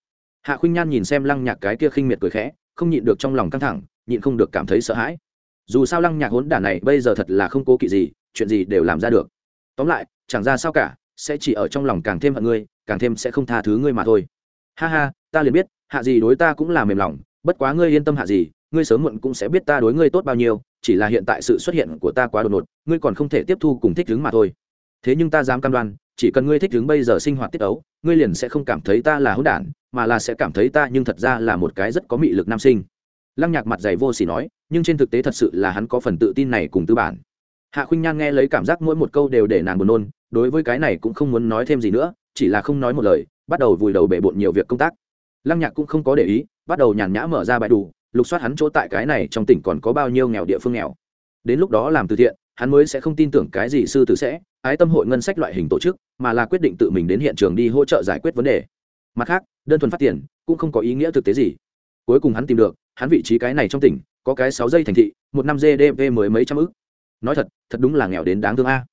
Hạ khuynh nhan nhìn xem lăng nhạc cái kia khinh miệt cười khẽ, không nhịn được trong lòng căng thẳng, nhịn không được cảm thấy sợ hãi. Dù sao lăng nhạc hỗn đản này bây giờ thật là không cố kỵ gì, chuyện gì đều làm ra được. Tóm lại, chẳng ra sao cả, sẽ chỉ ở trong lòng càng thêm hận ngươi, càng thêm sẽ không tha thứ ngươi mà thôi. Ha ha, ta liền biết, hạ gì đối ta cũng là mềm lòng, bất quá ngươi yên tâm hạ gì, ngươi sớm muộn cũng sẽ biết ta đối ngươi tốt bao nhiêu, chỉ là hiện tại sự xuất hiện của ta quá đột ngột, ngươi còn không thể tiếp thu cùng thích ứng mà thôi. Thế nhưng ta dám cam đoan chỉ cần ngươi thích ứng bây giờ sinh hoạt tiết ấu, ngươi liền sẽ không cảm thấy ta là hỗn đản, mà là sẽ cảm thấy ta nhưng thật ra là một cái rất có mị lực nam sinh. Lăng nhạc mặt dày vô xỉ nói, nhưng trên thực tế thật sự là hắn có phần tự tin này cùng tư bản. Hạ khuynh nhan nghe lấy cảm giác mỗi một câu đều để nàng buồn nôn, đối với cái này cũng không muốn nói thêm gì nữa, chỉ là không nói một lời, bắt đầu vùi đầu bể bộn nhiều việc công tác. Lăng nhạc cũng không có để ý, bắt đầu nhàn nhã mở ra bài đủ, lục soát hắn chỗ tại cái này trong tỉnh còn có bao nhiêu nghèo địa phương nghèo. Đến lúc đó làm từ thiện, hắn mới sẽ không tin tưởng cái gì sư tử sẽ ái tâm hội ngân sách loại hình tổ chức, mà là quyết định tự mình đến hiện trường đi hỗ trợ giải quyết vấn đề. Mặt khác, đơn thuần phát tiền cũng không có ý nghĩa thực tế gì. Cuối cùng hắn tìm được, hắn vị trí cái này trong tỉnh, có cái sáu giây thành thị, một năm gdp mới mấy trăm ức. Nói thật thật đúng là nghèo đến đáng thương a.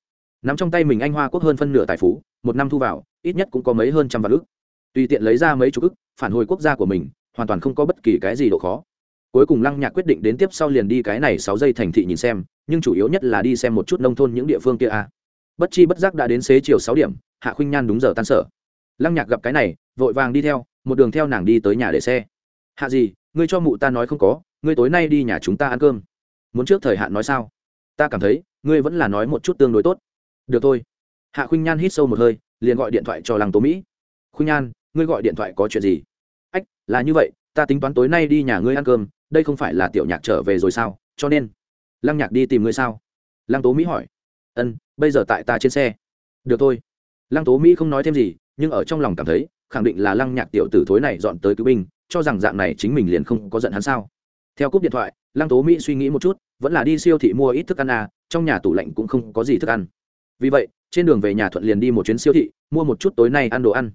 Nắm trong tay mình anh hoa quốc hơn phân nửa tài phú, một năm thu vào, ít nhất cũng có mấy hơn trăm vạn ức. Tùy tiện lấy ra mấy chục ức, phản hồi quốc gia của mình, hoàn toàn không có bất kỳ cái gì độ khó. Cuối cùng lăng nhạc quyết định đến tiếp sau liền đi cái này sáu giây thành thị nhìn xem, nhưng chủ yếu nhất là đi xem một chút nông thôn những địa phương kia a bất chi bất giác đã đến xế chiều sáu điểm, hạ khuynh nhan đúng giờ tan sở. Lăng nhạc gặp cái này, vội vàng đi theo, một đường theo nàng đi tới nhà để xe. Hạ gì, ngươi cho mụ ta nói không có, ngươi tối nay đi nhà chúng ta ăn cơm. Muốn trước thời hạn nói sao? Ta cảm thấy, ngươi vẫn là nói một chút tương đối tốt. Được thôi. Hạ khuynh nhan hít sâu một hơi, liền gọi điện thoại cho lăng tố mỹ. Khuynh nhan, ngươi gọi điện thoại có chuyện gì? Ách, là như vậy, ta tính toán tối nay đi nhà ngươi ăn cơm, đây không phải là tiểu nhạc trở về rồi sao, cho nên. Lăng nhạc đi tìm ngươi sao? Lăng tố mỹ hỏi ân, bây giờ tại ta trên xe. Được thôi. Lăng tố mỹ không nói thêm gì, nhưng ở trong lòng cảm thấy, khẳng định là lăng nhạc tiểu tử thối này dọn tới cứu binh, cho rằng dạng này chính mình liền không có giận hắn sao. Theo cúp điện thoại, lăng tố mỹ suy nghĩ một chút, vẫn là đi siêu thị mua ít thức ăn à trong nhà tủ lạnh cũng không có gì thức ăn. Vì vậy, trên đường về nhà thuận liền đi một chuyến siêu thị, mua một chút tối nay ăn đồ ăn.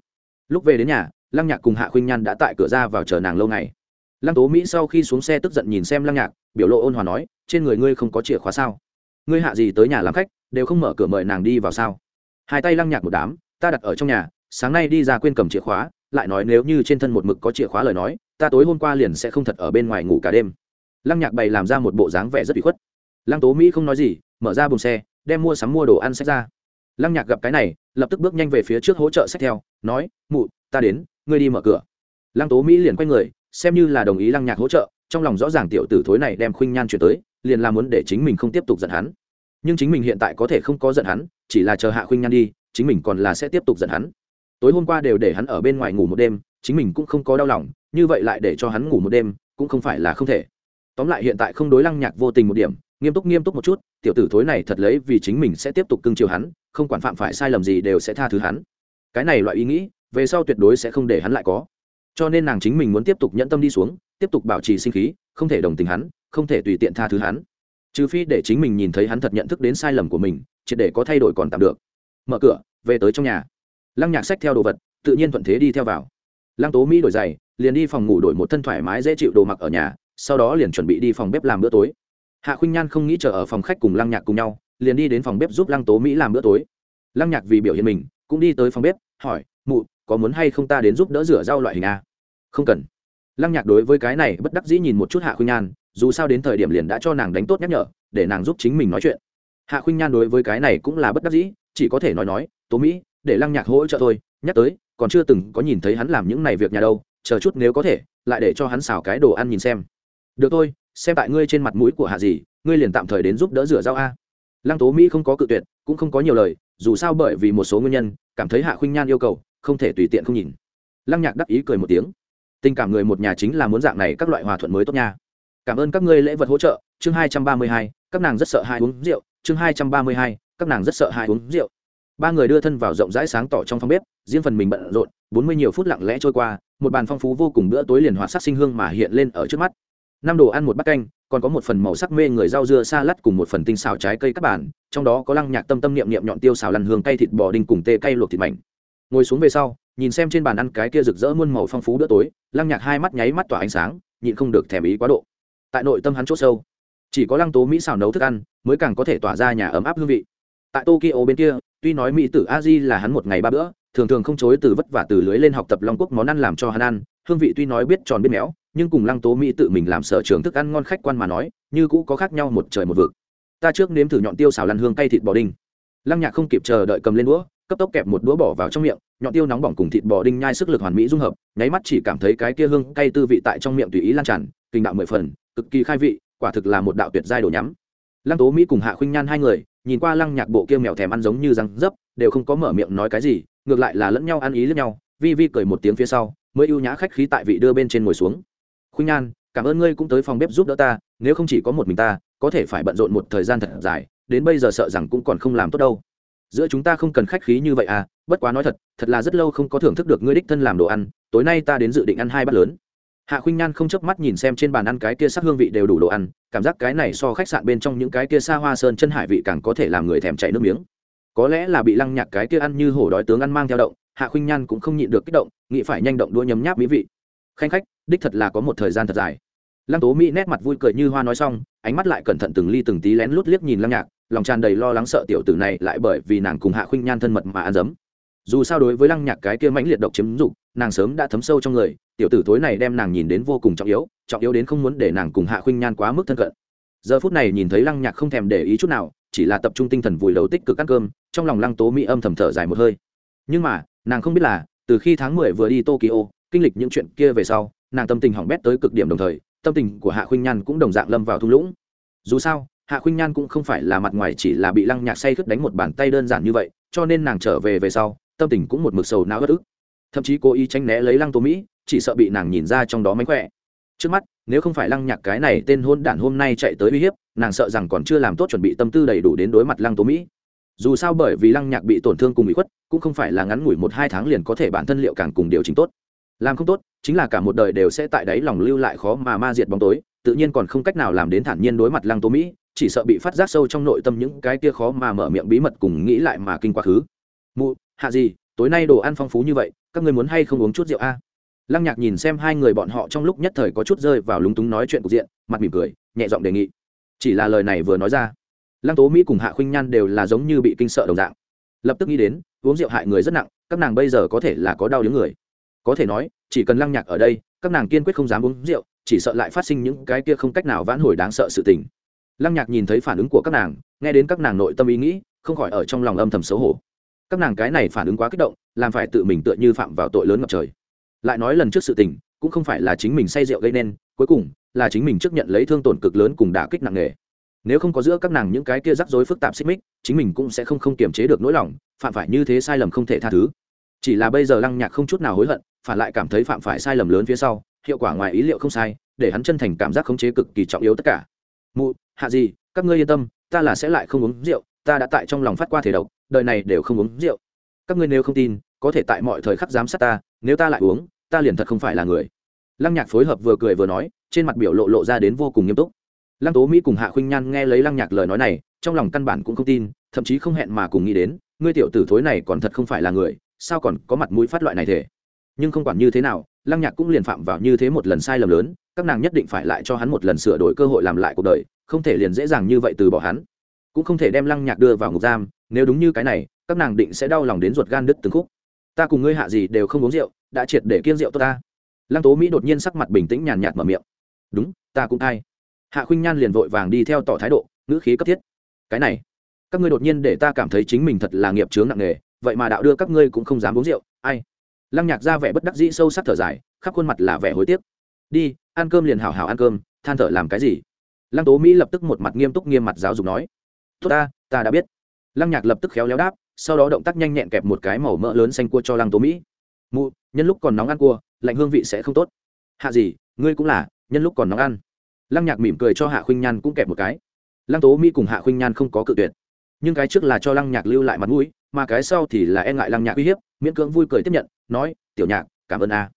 Lúc về đến nhà, lăng nhạc cùng hạ khuynh nhan đã tại cửa ra vào chờ nàng lâu ngày. Lăng tố mỹ sau khi xuống xe tức giận nhìn xem lăng nhạc, biểu lộ ôn hòa nói, trên người ngươi không có chìa khóa sao? Ngươi hạ gì tới nhà làm khách? Đều không mở cửa mời nàng đi vào sao? Hai tay lăng nhạc một đám, ta đặt ở trong nhà, sáng nay đi ra quên cầm chìa khóa, lại nói nếu như trên thân một mực có chìa khóa lời nói, ta tối hôm qua liền sẽ không thật ở bên ngoài ngủ cả đêm. Lăng nhạc bày làm ra một bộ dáng vẻ rất bị khuất. Lăng tố mỹ không nói gì, mở ra bùng xe, đem mua sắm mua đồ ăn sách ra. Lăng nhạc gặp cái này, lập tức bước nhanh về phía trước hỗ trợ sách theo, nói, mụ, ta đến, ngươi đi mở cửa. Lăng tố mỹ liền quay người, xem như là đồng ý lăng nhạc hỗ trợ, trong lòng rõ ràng tiểu tử thối này đem khuynh nhan chuyển tới, liền làm muốn để chính mình không tiếp tục giận hắn nhưng chính mình hiện tại có thể không có giận hắn, chỉ là chờ hạ khuynh nhan đi, chính mình còn là sẽ tiếp tục giận hắn. Tối hôm qua đều để hắn ở bên ngoài ngủ một đêm, chính mình cũng không có đau lòng, như vậy lại để cho hắn ngủ một đêm, cũng không phải là không thể. Tóm lại hiện tại không đối lăng nhạc vô tình một điểm, nghiêm túc nghiêm túc một chút, tiểu tử thối này thật lấy vì chính mình sẽ tiếp tục cưng chiều hắn, không quản phạm phải sai lầm gì đều sẽ tha thứ hắn. Cái này loại ý nghĩ, về sau tuyệt đối sẽ không để hắn lại có. Cho nên nàng chính mình muốn tiếp tục nhẫn tâm đi xuống, tiếp tục bảo trì sinh khí, không thể đồng tình hắn, không thể tùy tiện tha thứ hắn trừ phi để chính mình nhìn thấy hắn thật nhận thức đến sai lầm của mình, triệt để có thay đổi còn tạm được. Mở cửa, về tới trong nhà. Lăng nhạc sách theo đồ vật, tự nhiên thuận thế đi theo vào. Lăng tố mỹ đổi giày, liền đi phòng ngủ đổi một thân thoải mái dễ chịu đồ mặc ở nhà, sau đó liền chuẩn bị đi phòng bếp làm bữa tối. Hạ khuynh nhan không nghĩ chờ ở phòng khách cùng lăng nhạc cùng nhau, liền đi đến phòng bếp giúp lăng tố mỹ làm bữa tối. Lăng nhạc vì biểu hiện mình, cũng đi tới phòng bếp, hỏi, mụ, có muốn hay không ta đến giúp đỡ rửa rau loại hình a? Không cần. Lăng nhạc đối với cái này bất đắc dĩ nhìn một chút hạ khuynh nhan dù sao đến thời điểm liền đã cho nàng đánh tốt nhắc nhở, để nàng giúp chính mình nói chuyện. Hạ khuynh nhan đối với cái này cũng là bất đắc dĩ, chỉ có thể nói nói, tố mỹ, để lăng nhạc hỗ trợ thôi, nhắc tới, còn chưa từng có nhìn thấy hắn làm những này việc nhà đâu, chờ chút nếu có thể, lại để cho hắn xào cái đồ ăn nhìn xem. Được thôi, xem tại ngươi trên mặt mũi của hạ gì, ngươi liền tạm thời đến giúp đỡ rửa rau a. Lăng tố mỹ không có cự tuyệt, cũng không có nhiều lời, dù sao bởi vì một số nguyên nhân, cảm thấy hạ khuynh nhan yêu cầu, không thể tùy tiện không nhìn. Lăng nhạc đắc ý cười một tiếng. Tình cảm người một nhà chính là muốn dạng này các loại hòa thuận mới tốt nha cảm ơn các ngươi lễ vật hỗ trợ, chương hai trăm ba mươi hai, các nàng rất sợ hai uống rượu, chương hai trăm ba mươi hai, các nàng rất sợ hai uống rượu. Ba người đưa thân vào rộng rãi sáng tỏ trong phòng bếp, riêng phần mình bận rộn, bốn mươi nhiều phút lặng lẽ trôi qua, một bàn phong phú vô cùng bữa tối liền hoạt sắc sinh hương mà hiện lên ở trước mắt. Năm đồ ăn một bát canh, còn có một phần màu sắc mê người rau dưa xa lắt cùng một phần tinh xào trái cây các bản trong đó có lăng nhạc tâm tâm niệm niệm nhọn tiêu xào lăn hương cay thịt bò đinh cùng tê cay luộc thịt mảnh. Ngồi xuống về sau, nhìn xem trên bàn ăn cái kia rực rỡ muôn màu phong phú bữa tối, lăng nhạc hai mắt nháy mắt tỏa ánh sáng, nhịn không được thèm ý quá độ tại nội tâm hắn c h ỗ sâu. Chỉ có lăng tố mỹ xào nấu thức ăn, mới càng có thể tỏa ra nhà ấm áp hương vị. Tại tokyo bên kia, tuy nói mỹ tử a di là hắn một ngày ba bữa, thường thường không chối từ vất vả từ lưới lên học tập long quốc món ăn làm cho hắn ăn, hương vị tuy nói biết tròn biết méo, nhưng cùng lăng tố mỹ tự mình làm sở trường thức ăn ngon khách quan mà nói, như cũ có khác nhau một trời một vực. Ta trước nếm thử nhọn tiêu xào lăn hương cay thịt bò đinh. Lăng nhạc không kịp chờ đợi cầm lên đũa, cấp tốc kẹp một đũa bỏ vào trong miệng, nhọn tiêu nóng bỏng cùng thịt bò đinh nhai sức lực hoàn mỹ dung hợp, nháy mắt chỉ cảm thấy cái kia hương cay tư vị tại trong miệng tùy ý lan tràn, kinh đạo mười phần cực kỳ khai vị, quả thực là một đạo tuyệt giai đồ nhắm. Lăng tố mỹ cùng hạ khuynh nhan hai người, nhìn qua lăng nhạc bộ kia mèo thèm ăn giống như răng dấp, đều không có mở miệng nói cái gì, ngược lại là lẫn nhau ăn ý lẫn nhau, vi vi cười một tiếng phía sau, mới ưu nhã khách khí tại vị đưa bên trên ngồi xuống. Khuynh nhan, cảm ơn ngươi cũng tới phòng bếp giúp đỡ ta, nếu không chỉ có một mình ta, có thể phải bận rộn một thời gian thật dài, đến bây giờ sợ rằng cũng còn không làm tốt đâu. Giữa chúng ta không cần khách khí như vậy à bất quá nói thật thật là rất lâu không có thưởng thức được ngươi đích thân làm đồ ăn, tối nay ta đến dự định ăn hai bát lớn hạ khuynh nhan không chớp mắt nhìn xem trên bàn ăn cái kia sắc hương vị đều đủ đồ ăn, cảm giác cái này so khách sạn bên trong những cái kia xa hoa sơn chân hải vị càng có thể làm người thèm chảy nước miếng. Có lẽ là bị lăng nhạc cái kia ăn như hổ đói tướng ăn mang theo động, hạ khuynh nhan cũng không nhịn được kích động, nghĩ phải nhanh động đua nhấm nháp mỹ vị. Khanh khách, đích thật là có một thời gian thật dài. Lăng tố mỹ nét mặt vui cười như hoa nói xong, ánh mắt lại cẩn thận từng ly từng tí lén lút liếc nhìn lăng nhạc, lòng tràn đầy lo lắng sợ tiểu tử này lại bởi vì nàng cùng hạ khuynh nhan thân mật mà ăn dấm. Dù sao đối với lăng nhạc cái kia mãnh liệt độc chiếm dục nàng sớm đã thấm sâu trong người tiểu tử tối này đem nàng nhìn đến vô cùng trọng yếu trọng yếu đến không muốn để nàng cùng hạ khuynh nhan quá mức thân cận. Giờ phút này nhìn thấy lăng nhạc không thèm để ý chút nào, chỉ là tập trung tinh thần vùi đầu tích cực ăn cơm, trong lòng lăng tố mỹ âm thầm thở dài một hơi. Nhưng mà, nàng không biết là, từ khi tháng mười vừa đi tokyo, kinh lịch những chuyện kia về sau, nàng tâm tình hỏng bét tới cực điểm đồng thời, tâm tình của hạ khuynh nhan cũng đồng dạng lâm vào thung lũng. Dù sao, hạ khuynh nhan cũng không phải là mặt ngoài chỉ là bị lăng nhạc say khướt đánh một bàn tay đơn giản như vậy, cho nên nàng trở về về sau, tâm tình cũng một mực sầu não bất ức thậm chí cố ý tránh né lấy lăng tố mỹ, chỉ sợ bị nàng nhìn ra trong đó mánh khỏe. Trước mắt, nếu không phải lăng nhạc cái này tên hôn đản hôm nay chạy tới uy hiếp, nàng sợ rằng còn chưa làm tốt chuẩn bị tâm tư đầy đủ đến đối mặt lăng tố mỹ. Dù sao bởi vì lăng nhạc bị tổn thương cùng bị khuất, cũng không phải là ngắn ngủi một hai tháng liền có thể bản thân liệu càng cùng điều chỉnh tốt. Làm không tốt, chính là cả một đời đều sẽ tại đáy lòng lưu lại khó mà ma diệt bóng tối, tự nhiên còn không cách nào làm đến thản nhiên đối mặt lăng tố mỹ, chỉ sợ bị phát giác sâu trong nội tâm những cái kia khó mà mở miệng bí mật cùng nghĩ lại mà kinh quá khứ. Mụ, hạ gì? Tối nay đồ ăn phong phú như vậy, các người muốn hay không uống chút rượu a? Lăng nhạc nhìn xem hai người bọn họ trong lúc nhất thời có chút rơi vào lúng túng nói chuyện cục diện, mặt mỉm cười, nhẹ giọng đề nghị. Chỉ là lời này vừa nói ra, lăng tố mỹ cùng hạ khuynh nhan đều là giống như bị kinh sợ đồng dạng. Lập tức nghĩ đến, uống rượu hại người rất nặng, các nàng bây giờ có thể là có đau đứng người. Có thể nói, chỉ cần lăng nhạc ở đây, các nàng kiên quyết không dám uống rượu, chỉ sợ lại phát sinh những cái kia không cách nào vãn hồi đáng sợ sự tình. Lăng nhạc nhìn thấy phản ứng của các nàng, nghe đến các nàng nội tâm ý nghĩ, không khỏi ở trong lòng âm thầm xấu hổ các nàng cái này phản ứng quá kích động, làm phải tự mình tựa như phạm vào tội lớn ngập trời. Lại nói lần trước sự tình, cũng không phải là chính mình say rượu gây nên, cuối cùng, là chính mình trước nhận lấy thương tổn cực lớn cùng đả kích nặng nề. Nếu không có giữa các nàng những cái kia rắc rối phức tạp xích mích, chính mình cũng sẽ không không kiềm chế được nỗi lòng, phạm phải như thế sai lầm không thể tha thứ. Chỉ là bây giờ lăng nhạc không chút nào hối hận, phản lại cảm thấy phạm phải sai lầm lớn phía sau, hiệu quả ngoài ý liệu không sai, để hắn chân thành cảm giác khống chế cực kỳ trọng yếu tất cả. Mụ, hạ gì, các ngươi yên tâm, ta là sẽ lại không uống rượu, ta đã tại trong lòng phát qua thể độc đời này đều không uống rượu. Các ngươi nếu không tin, có thể tại mọi thời khắc giám sát ta, nếu ta lại uống, ta liền thật không phải là người. Lăng nhạc phối hợp vừa cười vừa nói, trên mặt biểu lộ lộ ra đến vô cùng nghiêm túc. Lăng tố mỹ cùng hạ khuynh nhan nghe lấy lăng nhạc lời nói này, trong lòng căn bản cũng không tin, thậm chí không hẹn mà cùng nghĩ đến, ngươi tiểu tử thối này còn thật không phải là người, sao còn có mặt mũi phát loại này thể nhưng không quản như thế nào, lăng nhạc cũng liền phạm vào như thế một lần sai lầm lớn, các nàng nhất định phải lại cho hắn một lần sửa đổi cơ hội làm lại cuộc đời, không thể liền dễ dàng như vậy từ bỏ hắn. Cũng không thể đem lăng nhạc đưa vào ngục giam nếu đúng như cái này, các nàng định sẽ đau lòng đến ruột gan đứt từng khúc. Ta cùng ngươi hạ gì đều không uống rượu, đã triệt để kiêng rượu tốt ta. Lăng tố mỹ đột nhiên sắc mặt bình tĩnh nhàn nhạt mở miệng. Đúng, ta cũng thay. Hạ khuynh nhan liền vội vàng đi theo tỏ thái độ, ngữ khí cấp thiết. Cái này, các ngươi đột nhiên để ta cảm thấy chính mình thật là nghiệp chướng nặng nề, vậy mà đạo đưa các ngươi cũng không dám uống rượu, ai? Lăng nhạc ra vẻ bất đắc dĩ sâu sắc thở dài, khắp khuôn mặt là vẻ hối tiếc. Đi, ăn cơm liền hào hào ăn cơm, than thở làm cái gì? Lăng tố mỹ lập tức một mặt nghiêm túc nghiêm mặt giáo dục nói. Tốt ta ta đã biết lăng nhạc lập tức khéo léo đáp, sau đó động tác nhanh nhẹn kẹp một cái màu mỡ lớn xanh cua cho lăng tố mỹ. Mụ, nhân lúc còn nóng ăn cua, lạnh hương vị sẽ không tốt. Hạ gì, ngươi cũng là, nhân lúc còn nóng ăn. Lăng nhạc mỉm cười cho hạ khuynh nhan cũng kẹp một cái. Lăng tố mỹ cùng hạ khuynh nhan không có cự tuyệt. Nhưng cái trước là cho lăng nhạc lưu lại mặt mũi, mà cái sau thì là e ngại lăng nhạc uy hiếp, miễn cưỡng vui cười tiếp nhận, nói, tiểu nhạc, cảm ơn a.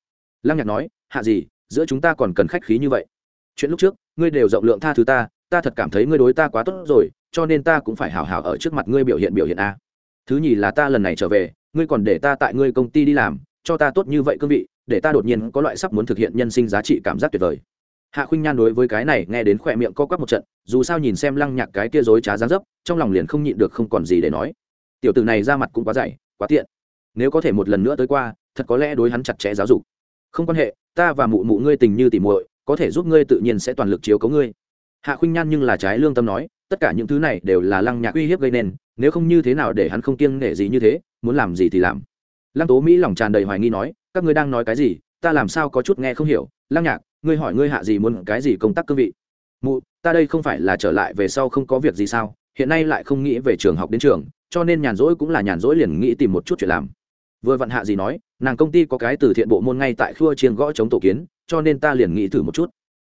Lăng nhạc nói, hạ gì, giữa chúng ta còn cần khách khí như vậy. Chuyện lúc trước, ngươi đều rộng lượng tha thứ ta ta thật cảm thấy ngươi đối ta quá tốt rồi cho nên ta cũng phải hào hào ở trước mặt ngươi biểu hiện biểu hiện a. Thứ nhì là ta lần này trở về, ngươi còn để ta tại ngươi công ty đi làm, cho ta tốt như vậy cương vị, để ta đột nhiên có loại sắp muốn thực hiện nhân sinh giá trị cảm giác tuyệt vời. Hạ khuynh nhan đối với cái này nghe đến khỏe miệng co quắp một trận, dù sao nhìn xem lăng nhạc cái kia dối trá dán dấp, trong lòng liền không nhịn được không còn gì để nói. Tiểu tử này ra mặt cũng quá dày, quá tiện. Nếu có thể một lần nữa tới qua, thật có lẽ đối hắn chặt chẽ giáo dục. Không quan hệ, ta và mụ mụ ngươi tình như tỉ muội, có thể giúp ngươi tự nhiên sẽ toàn lực chiếu cấu ngươi. Hạ khuynh nhan nhưng là trái lương tâm nói tất cả những thứ này đều là lăng nhạc uy hiếp gây nên, nếu không như thế nào để hắn không kiêng nể gì như thế, muốn làm gì thì làm. Lăng tố mỹ lòng tràn đầy hoài nghi nói, các ngươi đang nói cái gì, ta làm sao có chút nghe không hiểu. Lăng nhạc, ngươi hỏi ngươi hạ gì muốn cái gì công tác cương vị? Mụ, ta đây không phải là trở lại về sau không có việc gì sao? Hiện nay lại không nghĩ về trường học đến trường, cho nên nhàn rỗi cũng là nhàn rỗi liền nghĩ tìm một chút chuyện làm. Vừa vặn hạ gì nói, nàng công ty có cái từ thiện bộ môn ngay tại khua chiên gõ chống tổ kiến, cho nên ta liền nghĩ thử một chút.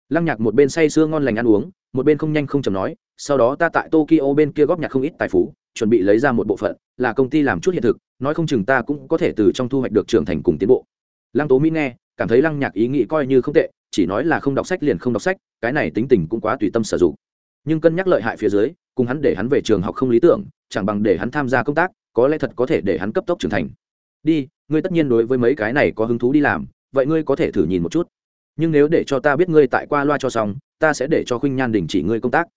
Lăng nhạc một bên say sưa ngon lành ăn uống một bên không nhanh không chầm nói, sau đó ta tại tokyo bên kia góp nhặt không ít tài phú, chuẩn bị lấy ra một bộ phận, là công ty làm chút hiện thực, nói không chừng ta cũng có thể từ trong thu hoạch được trưởng thành cùng tiến bộ. Lăng tố mỹ nghe, cảm thấy lăng nhạc ý nghĩ coi như không tệ, chỉ nói là không đọc sách liền không đọc sách, cái này tính tình cũng quá tùy tâm sử dụng. Nhưng cân nhắc lợi hại phía dưới, cùng hắn để hắn về trường học không lý tưởng, chẳng bằng để hắn tham gia công tác, có lẽ thật có thể để hắn cấp tốc trưởng thành. Đi, ngươi tất nhiên đối với mấy cái này có hứng thú đi làm, vậy ngươi có thể thử nhìn một chút nhưng nếu để cho ta biết ngươi tại qua loa cho xong, ta sẽ để cho khuynh nhan đình chỉ ngươi công tác.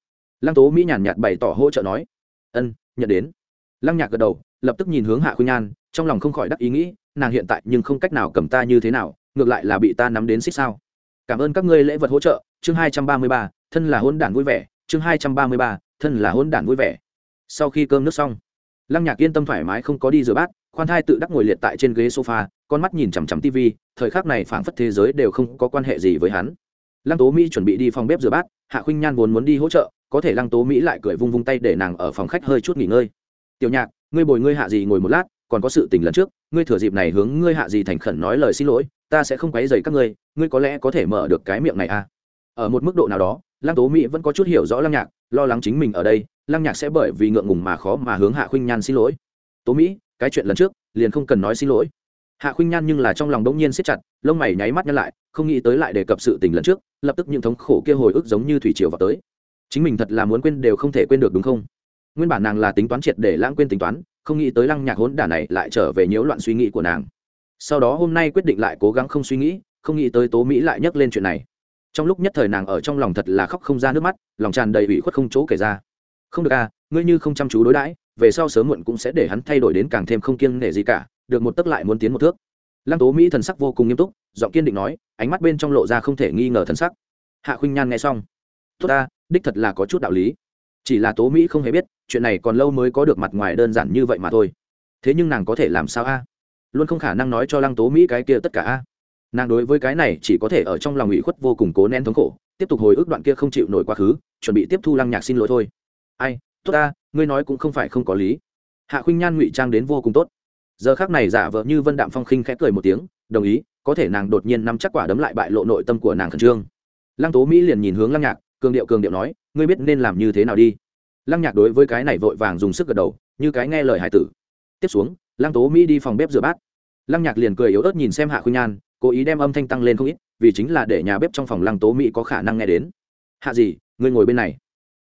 Lăng tố mỹ nhàn nhạt bày tỏ hỗ trợ nói. Ân, nhận đến. Lăng nhạc gật đầu, lập tức nhìn hướng hạ khuynh nhan, trong lòng không khỏi đắc ý nghĩ, nàng hiện tại nhưng không cách nào cầm ta như thế nào, ngược lại là bị ta nắm đến xích sao. Cảm ơn các ngươi lễ vật hỗ trợ. Chương hai trăm ba mươi ba, thân là hôn đản vui vẻ. Chương hai trăm ba mươi ba, thân là hôn đản vui vẻ. Sau khi cơm nước xong, lăng nhạc yên tâm thoải mái không có đi rửa bát, khoan thai tự đắc ngồi liệt tại trên ghế sofa con mắt nhìn chằm chằm tv thời khắc này phảng phất thế giới đều không có quan hệ gì với hắn. Lăng tố mỹ chuẩn bị đi phòng bếp rửa bát, hạ khuynh nhan vốn muốn đi hỗ trợ, có thể lăng tố mỹ lại cười vung vung tay để nàng ở phòng khách hơi chút nghỉ ngơi. Tiểu nhạc, ngươi bồi ngươi hạ gì ngồi một lát, còn có sự tình lần trước, ngươi thừa dịp này hướng ngươi hạ gì thành khẩn nói lời xin lỗi, ta sẽ không quấy dày các ngươi ngươi có lẽ có thể mở được cái miệng này à? Ở một mức độ nào đó, lăng tố mỹ vẫn có chút hiểu rõ lăng nhạc, lo lắng chính mình ở đây, lăng nhạc sẽ bởi vì ngượng ngùng mà khó mà hướng hạ khuynh nhan xin lỗi. Tố mỹ, cái chuyện lần trước, liền không cần nói xin lỗi hạ khuynh nhan nhưng là trong lòng đống nhiên siết chặt, lông mày nháy mắt nhăn lại, không nghĩ tới lại đề cập sự tình lần trước, lập tức những thống khổ kia hồi ức giống như thủy triều vào tới. Chính mình thật là muốn quên đều không thể quên được đúng không? Nguyên bản nàng là tính toán triệt để lãng quên tính toán, không nghĩ tới lăng nhạc hỗn đả này lại trở về nhiễu loạn suy nghĩ của nàng. Sau đó hôm nay quyết định lại cố gắng không suy nghĩ, không nghĩ tới tố mỹ lại nhắc lên chuyện này. Trong lúc nhất thời nàng ở trong lòng thật là khóc không ra nước mắt, lòng tràn đầy ủy khuất không chỗ kể ra. Không được à ngươi như không chăm chú đối đãi, về sau sớm muộn cũng sẽ để hắn thay đổi đến càng thêm không kiêng nể gì cả được một tấc lại muốn tiến một thước. Lăng tố mỹ thần sắc vô cùng nghiêm túc, giọng kiên định nói, ánh mắt bên trong lộ ra không thể nghi ngờ thần sắc. Hạ khuynh nhan nghe xong, tốt ta, đích thật là có chút đạo lý. Chỉ là tố mỹ không hề biết, chuyện này còn lâu mới có được mặt ngoài đơn giản như vậy mà thôi. Thế nhưng nàng có thể làm sao a? Luôn không khả năng nói cho lăng tố mỹ cái kia tất cả a. Nàng đối với cái này chỉ có thể ở trong lòng ủy khuất vô cùng cố nén thống khổ, tiếp tục hồi ức đoạn kia không chịu nổi quá khứ, chuẩn bị tiếp thu lăng nhạc xin lỗi thôi. Ai, tốt ta, ngươi nói cũng không phải không có lý. Hạ khuynh nhan ngụy trang đến vô cùng tốt giờ khác này giả vợ như vân đạm phong khinh khẽ cười một tiếng, đồng ý, có thể nàng đột nhiên nắm chắc quả đấm lại bại lộ nội tâm của nàng khẩn trương. Lăng tố mỹ liền nhìn hướng lăng nhạc, cường điệu cường điệu nói, ngươi biết nên làm như thế nào đi? Lăng nhạc đối với cái này vội vàng dùng sức gật đầu, như cái nghe lời hải tử. Tiếp xuống, lăng tố mỹ đi phòng bếp rửa bát. Lăng nhạc liền cười yếu ớt nhìn xem hạ khuynh nhan cố ý đem âm thanh tăng lên không ít, vì chính là để nhà bếp trong phòng lăng tố mỹ có khả năng nghe đến. Hạ gì, ngươi ngồi bên này.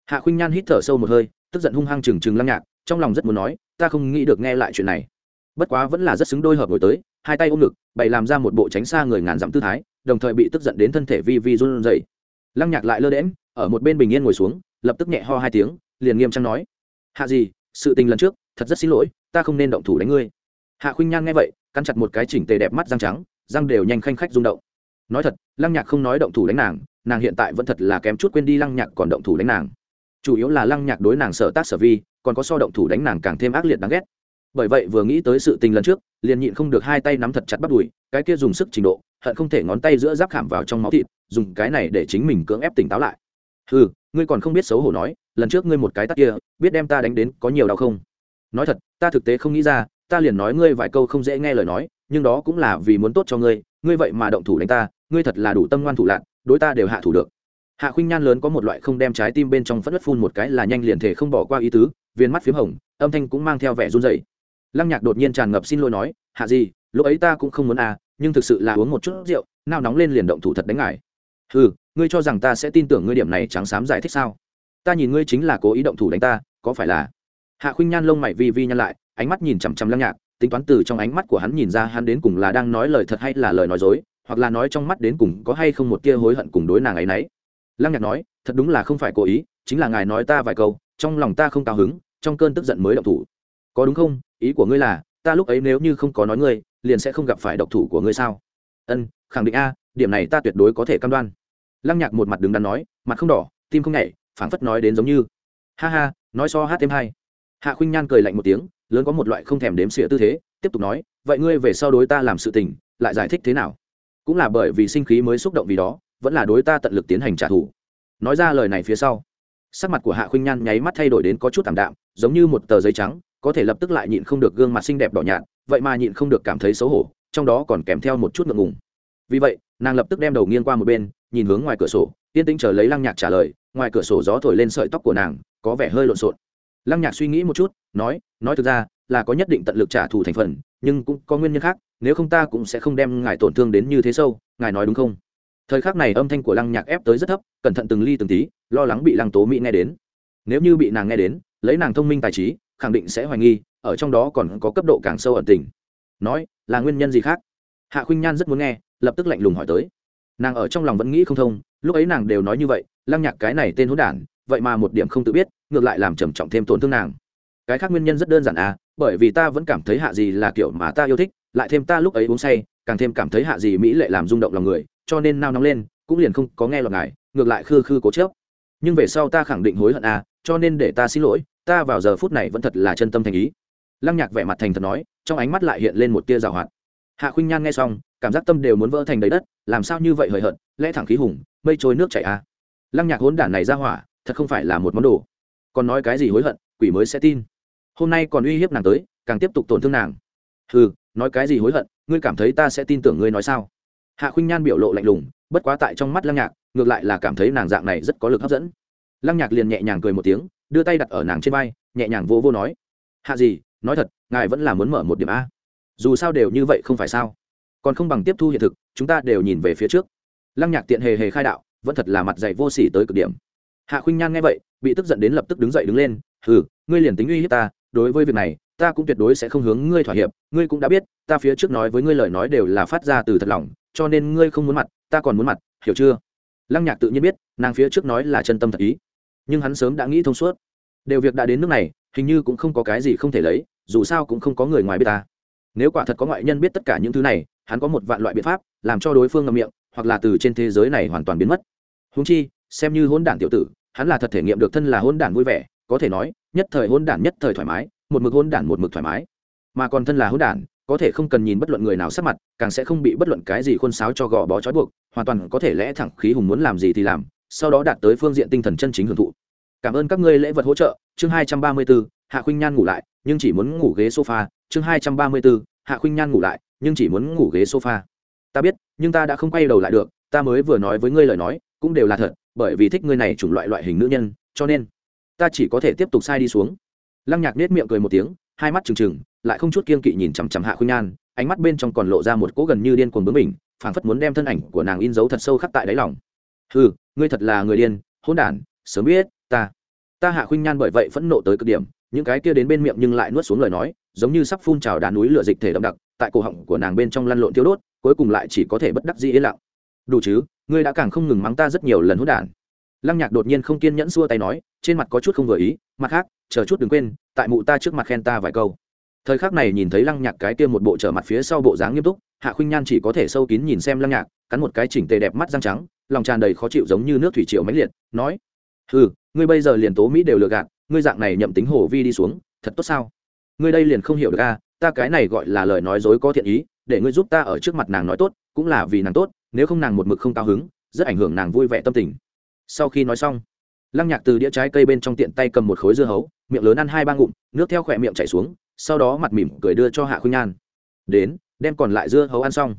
Hạ khuynh nhan hít thở sâu một hơi, tức giận hung hăng trừng trừng lăng nhạc, trong lòng rất muốn nói, ta không nghĩ được nghe lại chuyện này bất quá vẫn là rất xứng đôi hợp ngồi tới, hai tay ôm ngực, bày làm ra một bộ tránh xa người ngàn dặm tư thái, đồng thời bị tức giận đến thân thể vi vi run rẩy. Lăng nhạc lại lơ đễm ở một bên bình yên ngồi xuống, lập tức nhẹ ho hai tiếng, liền nghiêm trang nói, hạ gì sự tình lần trước, thật rất xin lỗi, ta không nên động thủ đánh ngươi. Hạ khuynh nhan nghe vậy căn chặt một cái chỉnh tề đẹp mắt răng trắng, răng đều nhanh khanh khách rung động. Nói thật, lăng nhạc không nói động thủ đánh nàng nàng hiện tại vẫn thật là kém chút quên đi lăng nhạc còn động thủ đánh nàng. Chủ yếu là lăng nhạc đối nàng sợ tác sở vi, còn có so động thủ đánh nàng càng thêm ác liệt đáng ghét bởi vậy vừa nghĩ tới sự tình lần trước, liền nhịn không được hai tay nắm thật chặt bắt đùi, cái kia dùng sức trình độ, hận không thể ngón tay giữa giáp khảm vào trong máu thịt, dùng cái này để chính mình cưỡng ép tỉnh táo lại. Ừ ngươi còn không biết xấu hổ nói, lần trước ngươi một cái tắt kia, biết đem ta đánh đến có nhiều đau không? Nói thật, ta thực tế không nghĩ ra, ta liền nói ngươi vài câu không dễ nghe lời nói, nhưng đó cũng là vì muốn tốt cho ngươi ngươi vậy mà động thủ đánh ta, ngươi thật là đủ tâm ngoan thủ lạc đối ta đều hạ thủ được. Hạ khuynh nhan lớn có một loại không đem trái tim bên trong phất đất phun một cái là nhanh liền thể không bỏ qua ý tứ viên mắt p h í m hồng, âm thanh cũng mang theo vẻ run dày lăng nhạc đột nhiên tràn ngập xin lỗi nói, hạ gì lúc ấy ta cũng không muốn à nhưng thực sự là uống một chút rượu, nào nóng lên liền động thủ thật đánh ngài. Ừ ngươi cho rằng ta sẽ tin tưởng ngươi điểm này trắng xám giải thích sao? Ta nhìn ngươi chính là cố ý động thủ đánh ta, có phải là? Hạ khuynh nhan lông mày vi vi nhăn lại, ánh mắt nhìn chằm chằm lăng nhạc, tính toán từ trong ánh mắt của hắn nhìn ra hắn đến cùng là đang nói lời thật hay là lời nói dối, hoặc là nói trong mắt đến cùng có hay không một tia hối hận cùng đối nàng ấy nấy. Lăng nhạc nói, thật đúng là không phải cố ý, chính là ngài nói ta vài câu, trong lòng ta không cao hứng, trong cơn tức giận mới động thủ có đúng không? Ý của ngươi là, ta lúc ấy nếu như không có nói ngươi, liền sẽ không gặp phải độc thủ của ngươi sao? Ân, khẳng định a, điểm này ta tuyệt đối có thể cam đoan. Lăng nhạc một mặt đứng đắn nói, mặt không đỏ, tim không nhảy, phảng phất nói đến giống như. Ha ha, nói so hát thêm hay hạ khuynh nhan cười lạnh một tiếng, lớn có một loại không thèm đếm xỉa tư thế, tiếp tục nói, vậy ngươi về sau đối ta làm sự tình, lại giải thích thế nào? Cũng là bởi vì sinh khí mới xúc động vì đó, vẫn là đối ta tận lực tiến hành trả thù. Nói ra lời này phía sau, sắc mặt của hạ khuynh nhan nháy mắt thay đổi đến có chút t đạm, giống như một tờ giấy trắng có thể lập tức lại nhịn không được gương mặt xinh đẹp đỏ nhạt, vậy mà nhịn không được cảm thấy xấu hổ, trong đó còn kèm theo một chút ngượng ngùng. Vì vậy, nàng lập tức đem đầu nghiêng qua một bên, nhìn hướng ngoài cửa sổ tiên tĩnh chờ lấy lăng nhạc trả lời, ngoài cửa sổ gió thổi lên sợi tóc của nàng, có vẻ hơi lộn xộn. Lăng nhạc suy nghĩ một chút, nói nói thực ra, là có nhất định tận lực trả thù thành phần, nhưng cũng có nguyên nhân khác, nếu không ta cũng sẽ không đem ngài tổn thương đến như thế sâu, ngài nói đúng không? Thời khắc này âm thanh của lăng nhạc ép tới rất thấp, cẩn thận từng ly từng tí, lo lắng bị lăng tố mỹ nghe đến. Nếu như bị nàng nghe đến, lấy nàng thông minh tài trí khẳng định sẽ hoài nghi, ở trong đó còn có cấp độ càng sâu ẩn tình. Nói, là nguyên nhân gì khác? Hạ khuynh nhan rất muốn nghe, lập tức lạnh lùng hỏi tới. Nàng ở trong lòng vẫn nghĩ không thông, lúc ấy nàng đều nói như vậy, lăng nhạc cái này tên hỗn đản, vậy mà một điểm không tự biết, ngược lại làm trầm trọng thêm tổn thương nàng. Cái khác nguyên nhân rất đơn giản à bởi vì ta vẫn cảm thấy hạ gì là kiểu mà ta yêu thích, lại thêm ta lúc ấy uống say, càng thêm cảm thấy hạ gì mỹ lệ làm rung động lòng người, cho nên nao nóng lên, cũng liền không có nghe lọt ngài, ngược lại khư khư cố chớp nhưng về sau ta khẳng định hối hận à cho nên để ta xin lỗi ta vào giờ phút này vẫn thật là chân tâm thành ý. Lăng nhạc vẻ mặt thành thật nói, trong ánh mắt lại hiện lên một tia rào hoạt. Hạ khuynh nhan nghe xong, cảm giác tâm đều muốn vỡ thành đầy đất, làm sao như vậy hời hợt, lẽ thẳng khí hùng, mây trôi nước chảy à. lăng nhạc hỗn đản này ra hỏa, thật không phải là một món đồ. Còn nói cái gì hối hận, quỷ mới sẽ tin. Hôm nay còn uy hiếp nàng tới, càng tiếp tục tổn thương nàng. Ừ nói cái gì hối hận, ngươi cảm thấy ta sẽ tin tưởng ngươi nói sao? Hạ khuynh nhan biểu lộ lạnh lùng, bất quá tại trong mắt lăng nhạc, ngược lại là cảm thấy nàng dạng này rất có lực hấp dẫn. Lăng nhạc liền nhẹ nhàng cười một tiếng đưa tay đặt ở nàng trên vai, nhẹ nhàng vô vô nói, hạ gì, nói thật, ngài vẫn là muốn mở một điểm a. Dù sao đều như vậy không phải sao? Còn không bằng tiếp thu hiện thực, chúng ta đều nhìn về phía trước. Lăng nhạc tiện hề hề khai đạo, vẫn thật là mặt dày vô sỉ tới cực điểm. Hạ khuynh nhan nghe vậy, bị tức giận đến lập tức đứng dậy đứng lên, hừ, ngươi liền tính uy hiếp ta, đối với việc này, ta cũng tuyệt đối sẽ không hướng ngươi thỏa hiệp. Ngươi cũng đã biết, ta phía trước nói với ngươi lời nói đều là phát ra từ thật lòng, cho nên ngươi không muốn mặt, ta còn muốn mặt, hiểu chưa? Lăng nhạc tự nhiên biết, nàng phía trước nói là chân tâm thật ý nhưng hắn sớm đã nghĩ thông suốt. Đều việc đã đến nước này, hình như cũng không có cái gì không thể lấy, dù sao cũng không có người ngoài biết ta. Nếu quả thật có ngoại nhân biết tất cả những thứ này, hắn có một vạn loại biện pháp, làm cho đối phương ngậm miệng, hoặc là từ trên thế giới này hoàn toàn biến mất. Húng chi, xem như hôn đản tiểu tử, hắn là thật thể nghiệm được thân là hôn đản vui vẻ, có thể nói, nhất thời hôn đản nhất thời thoải mái, một mực hôn đản một mực thoải mái. Mà còn thân là hôn đản, có thể không cần nhìn bất luận người nào sắc mặt, càng sẽ không bị bất luận cái gì khuôn sáo cho gò bó trói buộc, hoàn toàn có thể lẽ thẳng khí hùng muốn làm gì thì làm, sau đó đạt tới phương diện tinh thần chân chính hưởng thụ cảm ơn các ngươi lễ vật hỗ trợ chương hai trăm ba mươi 234, hạ khuynh nhan ngủ lại nhưng chỉ muốn ngủ ghế sofa chương hai trăm ba mươi 234, hạ khuynh nhan ngủ lại nhưng chỉ muốn ngủ ghế sofa. Ta biết nhưng ta đã không quay đầu lại được ta mới vừa nói với ngươi lời nói cũng đều là thật bởi vì thích ngươi này chủng loại loại hình nữ nhân cho nên ta chỉ có thể tiếp tục sai đi xuống. Lăng nhạc nết miệng cười một tiếng hai mắt trừng trừng lại không chút kiên kỵ nhìn chằm chằm hạ khuynh nhan ánh mắt bên trong còn lộ ra một cỗ gần như điên cuồng bướng mình phảng phất muốn đem thân ảnh của nàng in dấu thật sâu khắc tại đáy lòng. Ừ ngươi thật là người điên hôn đản sớm biết ta ta hạ khuynh nhan bởi vậy phẫn nộ tới cực điểm, những cái kia đến bên miệng nhưng lại nuốt xuống lời nói, giống như sắp phun trào đá núi lửa dịch thể đậm đặc, tại cổ họng của nàng bên trong lăn lộn thiếu đốt, cuối cùng lại chỉ có thể bất đắc dĩ yên lặng. Đủ chứ, ngươi đã càng không ngừng mắng ta rất nhiều lần hút đản. Lăng nhạc đột nhiên không kiên nhẫn xua tay nói, trên mặt có chút không vừa ý, mặt khác, chờ chút đừng quên, tại mụ ta trước mặt khen ta vài câu. Thời khắc này nhìn thấy lăng nhạc cái kia một bộ trở mặt phía sau bộ dáng nghiêm túc, hạ khuynh nhan chỉ có thể sâu kín nhìn xem lăng nhạc, cắn một cái chỉnh tề đẹp mắt răng trắng, lòng tràn đầy khó chịu giống như nước thủy triều mãnh liệt, nói ừ ngươi bây giờ liền tố mỹ đều lừa gạt, ngươi dạng này nhậm tính hồ vi đi xuống, thật tốt sao? Ngươi đây liền không hiểu được a, ta cái này gọi là lời nói dối có thiện ý, để ngươi giúp ta ở trước mặt nàng nói tốt, cũng là vì nàng tốt, nếu không nàng một mực không cao hứng, rất ảnh hưởng nàng vui vẻ tâm tình. Sau khi nói xong, lăng nhạc từ đĩa trái cây bên trong tiện tay cầm một khối dưa hấu, miệng lớn ăn hai ba ngụm, nước theo khỏe miệng chảy xuống, sau đó mặt mỉm cười đưa cho hạ khuynh nhan đến, đem còn lại dưa hấu ăn xong.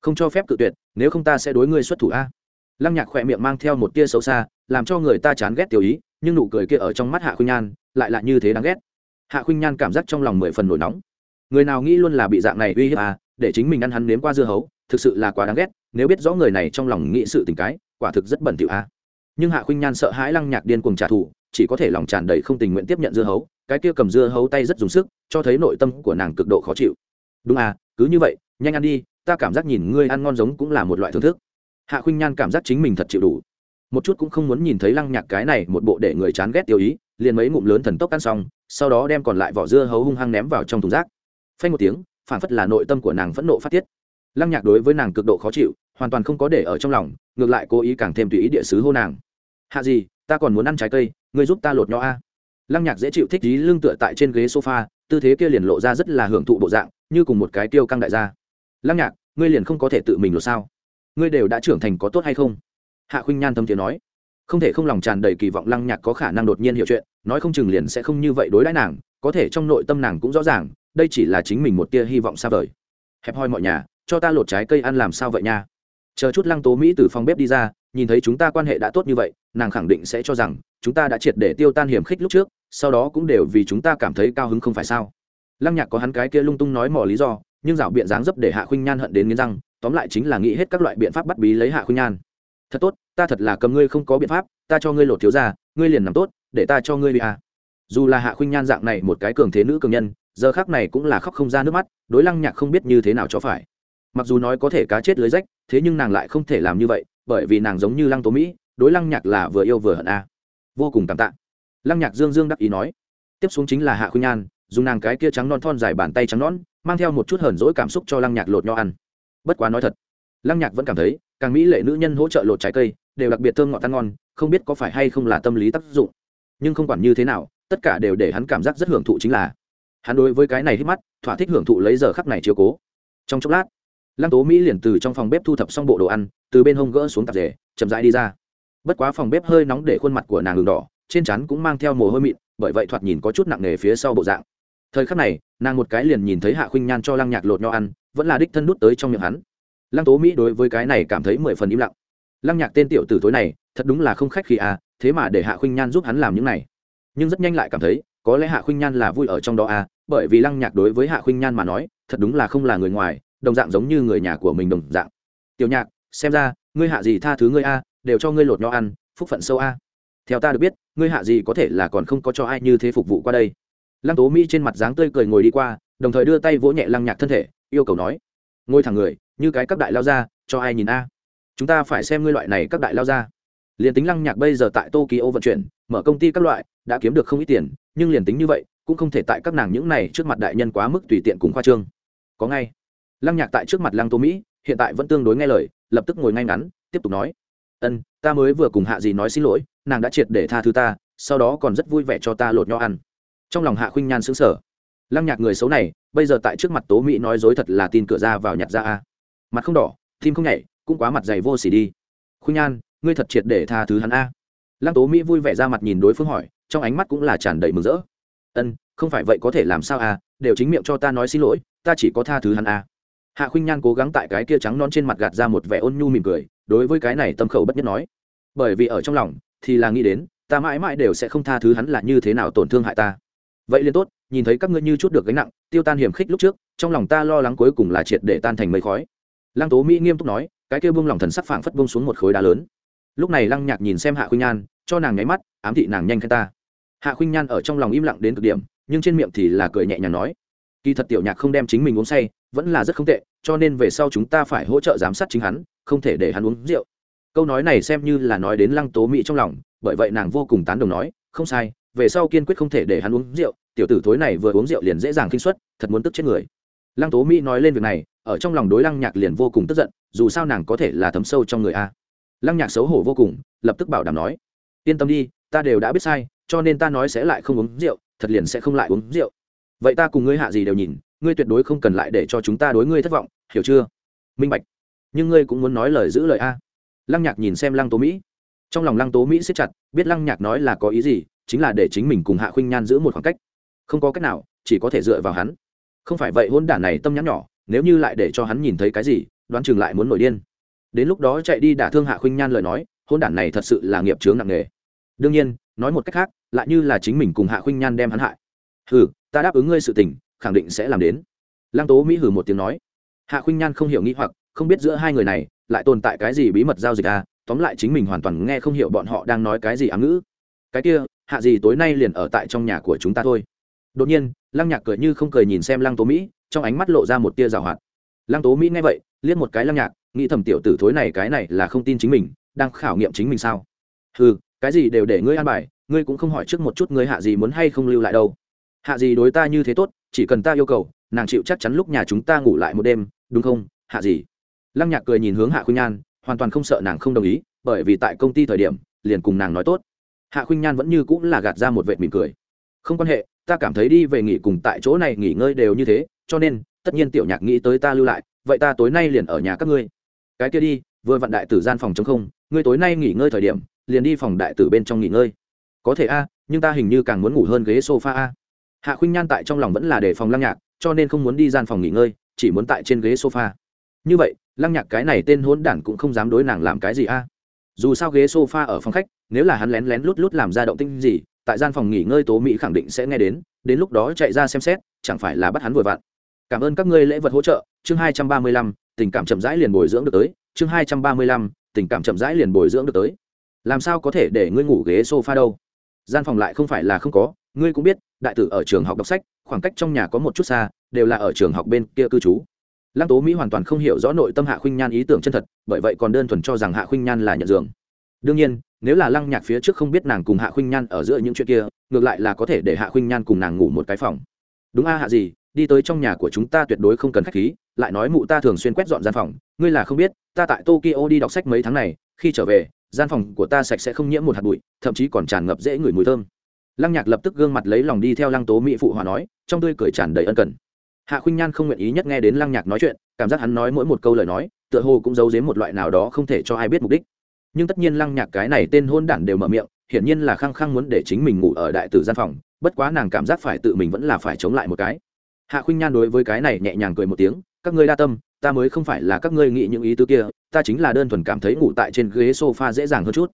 Không cho phép cự tuyệt, nếu không ta sẽ đối ngươi xuất thủ a lăng nhạc khỏe miệng mang theo một tia xấu xa, làm cho người ta chán ghét tiểu ý, nhưng nụ cười kia ở trong mắt hạ khuynh nhan lại là như thế đáng ghét. Hạ khuynh nhan cảm giác trong lòng mười phần nổi nóng. Người nào nghĩ luôn là bị dạng này uy hiếp à để chính mình ăn hắn nếm qua dưa hấu, thực sự là quá đáng ghét, nếu biết rõ người này trong lòng nghĩ sự tình cái, quả thực rất bẩn thỉu à. Nhưng hạ khuynh nhan sợ hãi lăng nhạc điên cuồng trả thù, chỉ có thể lòng tràn đầy không tình nguyện tiếp nhận dưa hấu, cái kia cầm dưa hấu tay rất dùng sức, cho thấy nội tâm của nàng cực độ khó chịu. Đúng à cứ như vậy, nhanh ăn đi, ta cảm giác nhìn ngươi ăn ngon giống cũng là một loại thưởng thức hạ khuynh nhan cảm giác chính mình thật chịu đủ. Một chút cũng không muốn nhìn thấy lăng nhạc cái này một bộ để người chán ghét tiêu ý, liền mấy ngụm lớn thần tốc ăn xong, sau đó đem còn lại vỏ dưa hấu hung hăng ném vào trong thùng rác. Phanh một tiếng, phản phất là nội tâm của nàng phẫn nộ phát tiết. Lăng nhạc đối với nàng cực độ khó chịu, hoàn toàn không có để ở trong lòng, ngược lại cố ý càng thêm tùy ý địa sứ hô nàng. Hạ gì, ta còn muốn ăn trái cây, ngươi giúp ta lột nho a. Lăng nhạc dễ chịu thích ý lưng tựa tại trên ghế sofa, tư thế kia liền lộ ra rất là hưởng thụ bộ dạng, như cùng một cái tiêu căng đại gia. Lăng nhạc, ngươi liền không có thể tự mình lột sao? Ngươi đều đã trưởng thành có tốt hay không? Hạ khuynh nhan thâm tiếng nói. Không thể không lòng tràn đầy kỳ vọng lăng nhạc có khả năng đột nhiên hiểu chuyện, nói không chừng liền sẽ không như vậy đối đãi nàng, có thể trong nội tâm nàng cũng rõ ràng, đây chỉ là chính mình một tia hy vọng xa vời. Hẹp hoi mọi nhà, cho ta lột trái cây ăn làm sao vậy nha? Chờ chút lăng tố mỹ từ phòng bếp đi ra, nhìn thấy chúng ta quan hệ đã tốt như vậy, nàng khẳng định sẽ cho rằng, chúng ta đã triệt để tiêu tan hiểm khích lúc trước, sau đó cũng đều vì chúng ta cảm thấy cao hứng không phải sao? Lăng nhạc có hắn cái kia lung tung nói mỏ lý do, nhưng rảo biện dáng dấp để hạ khuynh nhan hận đến nghiến răng tóm lại chính là nghĩ hết các loại biện pháp bắt bí lấy hạ khuynh nhan. Thật tốt, ta thật là cầm ngươi không có biện pháp, ta cho ngươi lột thiếu ra, ngươi liền nằm tốt, để ta cho ngươi bị à. dù là hạ khuynh nhan dạng này một cái cường thế nữ cường nhân, giờ khác này cũng là khóc không ra nước mắt, đối lăng nhạc không biết như thế nào cho phải. Mặc dù nói có thể cá chết lưới rách, thế nhưng nàng lại không thể làm như vậy, bởi vì nàng giống như lăng tố mỹ, đối lăng nhạc là vừa yêu vừa hận a vô cùng cảm tạ. Lăng nhạc dương dương đắc ý nói. Tiếp xuống chính là hạ khuynh nhan, dùng nàng cái kia trắng non thon dài bàn tay trắng non mang theo một chút hờn dỗi cảm xúc cho lăng nhạc lột nho ăn bất quá nói thật, lăng nhạc vẫn cảm thấy, càng mỹ lệ nữ nhân hỗ trợ lột trái cây, đều đặc biệt thơm ngọt tan ngon, không biết có phải hay không là tâm lý tác dụng. Nhưng không quản như thế nào, tất cả đều để hắn cảm giác rất hưởng thụ chính là, hắn đối với cái này hít mắt, thỏa thích hưởng thụ lấy giờ khắc này chiếu cố. Trong chốc lát, lăng tố mỹ liền từ trong phòng bếp thu thập xong bộ đồ ăn, từ bên hông gỡ xuống tạp rể chậm rãi đi ra. Bất quá phòng bếp hơi nóng để khuôn mặt của nàng đường đỏ, trên chắn cũng mang theo mồ hôi mịn, bởi vậy thoạt nhìn có chút nặng nề phía sau bộ dạng thời khắc này, nàng một cái liền nhìn thấy hạ khuynh nhan cho lăng nhạc lột nho ăn, vẫn là đích thân đút tới trong miệng hắn. Lăng tố mỹ đối với cái này cảm thấy mười phần im lặng. Lăng nhạc tên tiểu tử tối này, thật đúng là không khách khi à thế mà để hạ khuynh nhan giúp hắn làm những này. Nhưng rất nhanh lại cảm thấy, có lẽ hạ khuynh nhan là vui ở trong đó à bởi vì lăng nhạc đối với hạ khuynh nhan mà nói, thật đúng là không là người ngoài, đồng dạng giống như người nhà của mình đồng dạng. Tiểu nhạc, xem ra, ngươi hạ gì tha thứ ngươi a, đều cho ngươi lột nho ăn, phúc phận sâu a. Theo ta được biết, ngươi hạ gì có thể là còn không có cho ai như thế phục vụ qua đây lăng tố mỹ trên mặt dáng tươi cười ngồi đi qua, đồng thời đưa tay vỗ nhẹ lăng nhạc thân thể, yêu cầu nói, ngồi thẳng người, như cái các đại lao ra cho ai nhìn a? Chúng ta phải xem ngươi loại này các đại lao ra liền tính lăng nhạc bây giờ tại tokyo vận chuyển, mở công ty các loại, đã kiếm được không ít tiền, nhưng liền tính như vậy, cũng không thể tại các nàng những này trước mặt đại nhân quá mức tùy tiện cùng khoa trương. Có ngay. Lăng nhạc tại trước mặt lăng tô mỹ, hiện tại vẫn tương đối nghe lời, lập tức ngồi ngay ngắn, tiếp tục nói, ân, ta mới vừa cùng hạ gì nói xin lỗi, nàng đã triệt để tha thứ ta, sau đó còn rất vui vẻ cho ta lột nho ăn trong lòng hạ khuynh nhan xứng sở lăng nhạc người xấu này, bây giờ tại trước mặt tố mỹ nói dối thật là tin cửa ra vào nhặt ra a. Mặt không đỏ, tim không nhảy, cũng quá mặt dày vô xỉ đi. Khuynh nhan, ngươi thật triệt để tha thứ hắn a. Lăng tố mỹ vui vẻ ra mặt nhìn đối phương hỏi, trong ánh mắt cũng là tràn đầy mừng rỡ. Ân, không phải vậy có thể làm sao à? đều chính miệng cho ta nói xin lỗi, ta chỉ có tha thứ hắn à? hạ khuynh nhan cố gắng tại cái kia trắng non trên mặt gạt ra một vẻ ôn nhu mỉm cười, đối với cái này tâm khẩu bất nhất nói. Bởi vì ở trong lòng, thì là nghĩ đến, ta mãi mãi đều sẽ không tha thứ hắn là như thế nào tổn thương hại ta vậy liền tốt, nhìn thấy các ngươi như chút được gánh nặng, tiêu tan hiểm khích lúc trước, trong lòng ta lo lắng cuối cùng là triệt để tan thành mây khói. Lăng tố mỹ nghiêm túc nói, cái kia buông lòng thần sắc phảng phất buông xuống một khối đá lớn. Lúc này lăng nhạc nhìn xem hạ khuynh nhan, cho nàng nháy mắt, ám thị nàng nhanh khen ta. Hạ khuynh nhan ở trong lòng im lặng đến cực điểm, nhưng trên miệng thì là cười nhẹ nhàng nói, kỳ thật tiểu nhạc không đem chính mình uống say, vẫn là rất không tệ, cho nên về sau chúng ta phải hỗ trợ giám sát chính hắn, không thể để hắn uống rượu. Câu nói này xem như là nói đến lăng tố mỹ trong lòng, bởi vậy nàng vô cùng tán đồng nói, không sai về sau kiên quyết không thể để hắn uống rượu, tiểu tử thối này vừa uống rượu liền dễ dàng kinh xuất thật muốn tức chết người. Lăng tố mỹ nói lên việc này, ở trong lòng đối lăng nhạc liền vô cùng tức giận, dù sao nàng có thể là thấm sâu trong người a. Lăng nhạc xấu hổ vô cùng, lập tức bảo đảm nói, yên tâm đi, ta đều đã biết sai, cho nên ta nói sẽ lại không uống rượu, thật liền sẽ không lại uống rượu. Vậy ta cùng ngươi hạ gì đều nhìn, ngươi tuyệt đối không cần lại để cho chúng ta đối ngươi thất vọng, hiểu chưa? Minh bạch. Nhưng ngươi cũng muốn nói lời giữ lời a. Lăng nhạc nhìn xem lăng tố mỹ. Trong lòng lăng tố mỹ siết chặt, biết lăng nhạc nói là có ý gì chính là để chính mình cùng hạ khuynh nhan giữ một khoảng cách. Không có cách nào, chỉ có thể dựa vào hắn. Không phải vậy, hôn đản này tâm nhắn nhỏ, nếu như lại để cho hắn nhìn thấy cái gì, đoán chừng lại muốn nổi điên. Đến lúc đó chạy đi đả thương hạ khuynh nhan lời nói, hôn đản này thật sự là nghiệp chướng nặng nề. Đương nhiên, nói một cách khác, lại như là chính mình cùng hạ khuynh nhan đem hắn hại. Hừ, ta đáp ứng ngươi sự tình, khẳng định sẽ làm đến. Lăng tố mỹ hừ một tiếng nói. Hạ khuynh nhan không hiểu nghĩ hoặc, không biết giữa hai người này, lại tồn tại cái gì bí mật giao dịch à? Tóm lại chính mình hoàn toàn nghe không hiểu bọn họ đang nói cái gì ám ngữ. Cái kia hạ gì tối nay liền ở tại trong nhà của chúng ta thôi. Đột nhiên, lăng nhạc cười như không cười nhìn xem lăng tố mỹ, trong ánh mắt lộ ra một tia rào hoạt. Lăng tố mỹ nghe vậy, liếc một cái lăng nhạc, nghĩ thầm tiểu tử thối này cái này là không tin chính mình, đang khảo nghiệm chính mình sao? Ừ cái gì đều để ngươi an bài, ngươi cũng không hỏi trước một chút ngươi hạ gì muốn hay không lưu lại đâu. Hạ gì đối ta như thế tốt, chỉ cần ta yêu cầu, nàng chịu chắc chắn lúc nhà chúng ta ngủ lại một đêm, đúng không? Hạ gì? Lăng nhạc cười nhìn hướng hạ khuynh nhan hoàn toàn không sợ nàng không đồng ý, bởi vì tại công ty thời điểm, liền cùng nàng nói tốt hạ khuynh nhan vẫn như cũng là gạt ra một vệt mỉm cười. Không quan hệ, ta cảm thấy đi về nghỉ cùng tại chỗ này nghỉ ngơi đều như thế, cho nên, tất nhiên tiểu nhạc nghĩ tới ta lưu lại, vậy ta tối nay liền ở nhà các ngươi. Cái kia đi, vừa vặn đại tử gian phòng chống không, ngươi tối nay nghỉ ngơi thời điểm, liền đi phòng đại tử bên trong nghỉ ngơi. Có thể a, nhưng ta hình như càng muốn ngủ hơn ghế sofa a. Hạ khuynh nhan tại trong lòng vẫn là để phòng lăng nhạc, cho nên không muốn đi gian phòng nghỉ ngơi, chỉ muốn tại trên ghế sofa. Như vậy, lăng nhạc cái này tên hỗn đản cũng không dám đối nàng làm cái gì a. Dù sao ghế sofa ở phòng khách nếu là hắn lén lén lút lút làm ra động tinh gì, tại gian phòng nghỉ ngơi tố mỹ khẳng định sẽ nghe đến đến lúc đó chạy ra xem xét, chẳng phải là bắt hắn vội vặn. Cảm ơn các ngươi lễ vật hỗ trợ, chương hai trăm ba mươi lăm, tình cảm chậm rãi liền bồi dưỡng được tới, chương hai trăm ba mươi lăm, tình cảm chậm rãi liền bồi dưỡng được tới. Làm sao có thể để ngươi ngủ ghế sofa đâu? Gian phòng lại không phải là không có, ngươi cũng biết, đại tử ở trường học đọc sách, khoảng cách trong nhà có một chút xa, đều là ở trường học bên kia cư trú. Lăng tố mỹ hoàn toàn không hiểu rõ nội tâm hạ khuynh nhan ý tưởng chân thật, bởi vậy còn đơn thuần cho rằng hạ khuynh nhan là nhận giường. Đương nhiên nếu là lăng nhạc phía trước không biết nàng cùng hạ khuynh nhan ở giữa những chuyện kia, ngược lại là có thể để hạ khuynh nhan cùng nàng ngủ một cái phòng. Đúng a hạ gì, đi tới trong nhà của chúng ta tuyệt đối không cần khách khí, lại nói mụ ta thường xuyên quét dọn gian phòng, ngươi là không biết, ta tại tokyo đi đọc sách mấy tháng này, khi trở về, gian phòng của ta sạch sẽ không nhiễm một hạt bụi, thậm chí còn tràn ngập dễ ngửi mùi thơm. Lăng nhạc lập tức gương mặt lấy lòng đi theo lăng tố mỹ phụ hòa nói, trong tươi cười tràn đầy ân cần. Hạ khuynh nhan không nguyện ý nhất nghe đến lăng nhạc nói chuyện, cảm giác hắn nói mỗi một câu lời nói, tựa hồ cũng giấu giếm một loại nào đó không thể cho ai biết mục đích nhưng tất nhiên lăng nhạc cái này tên hôn đản đều mở miệng, hiển nhiên là khăng khăng muốn để chính mình ngủ ở đại tử gian phòng, bất quá nàng cảm giác phải tự mình vẫn là phải chống lại một cái. Hạ khuynh nhan đối với cái này nhẹ nhàng cười một tiếng, các ngươi đa tâm, ta mới không phải là các ngươi nghĩ những ý tứ kia, ta chính là đơn thuần cảm thấy ngủ tại trên ghế sofa dễ dàng hơn chút.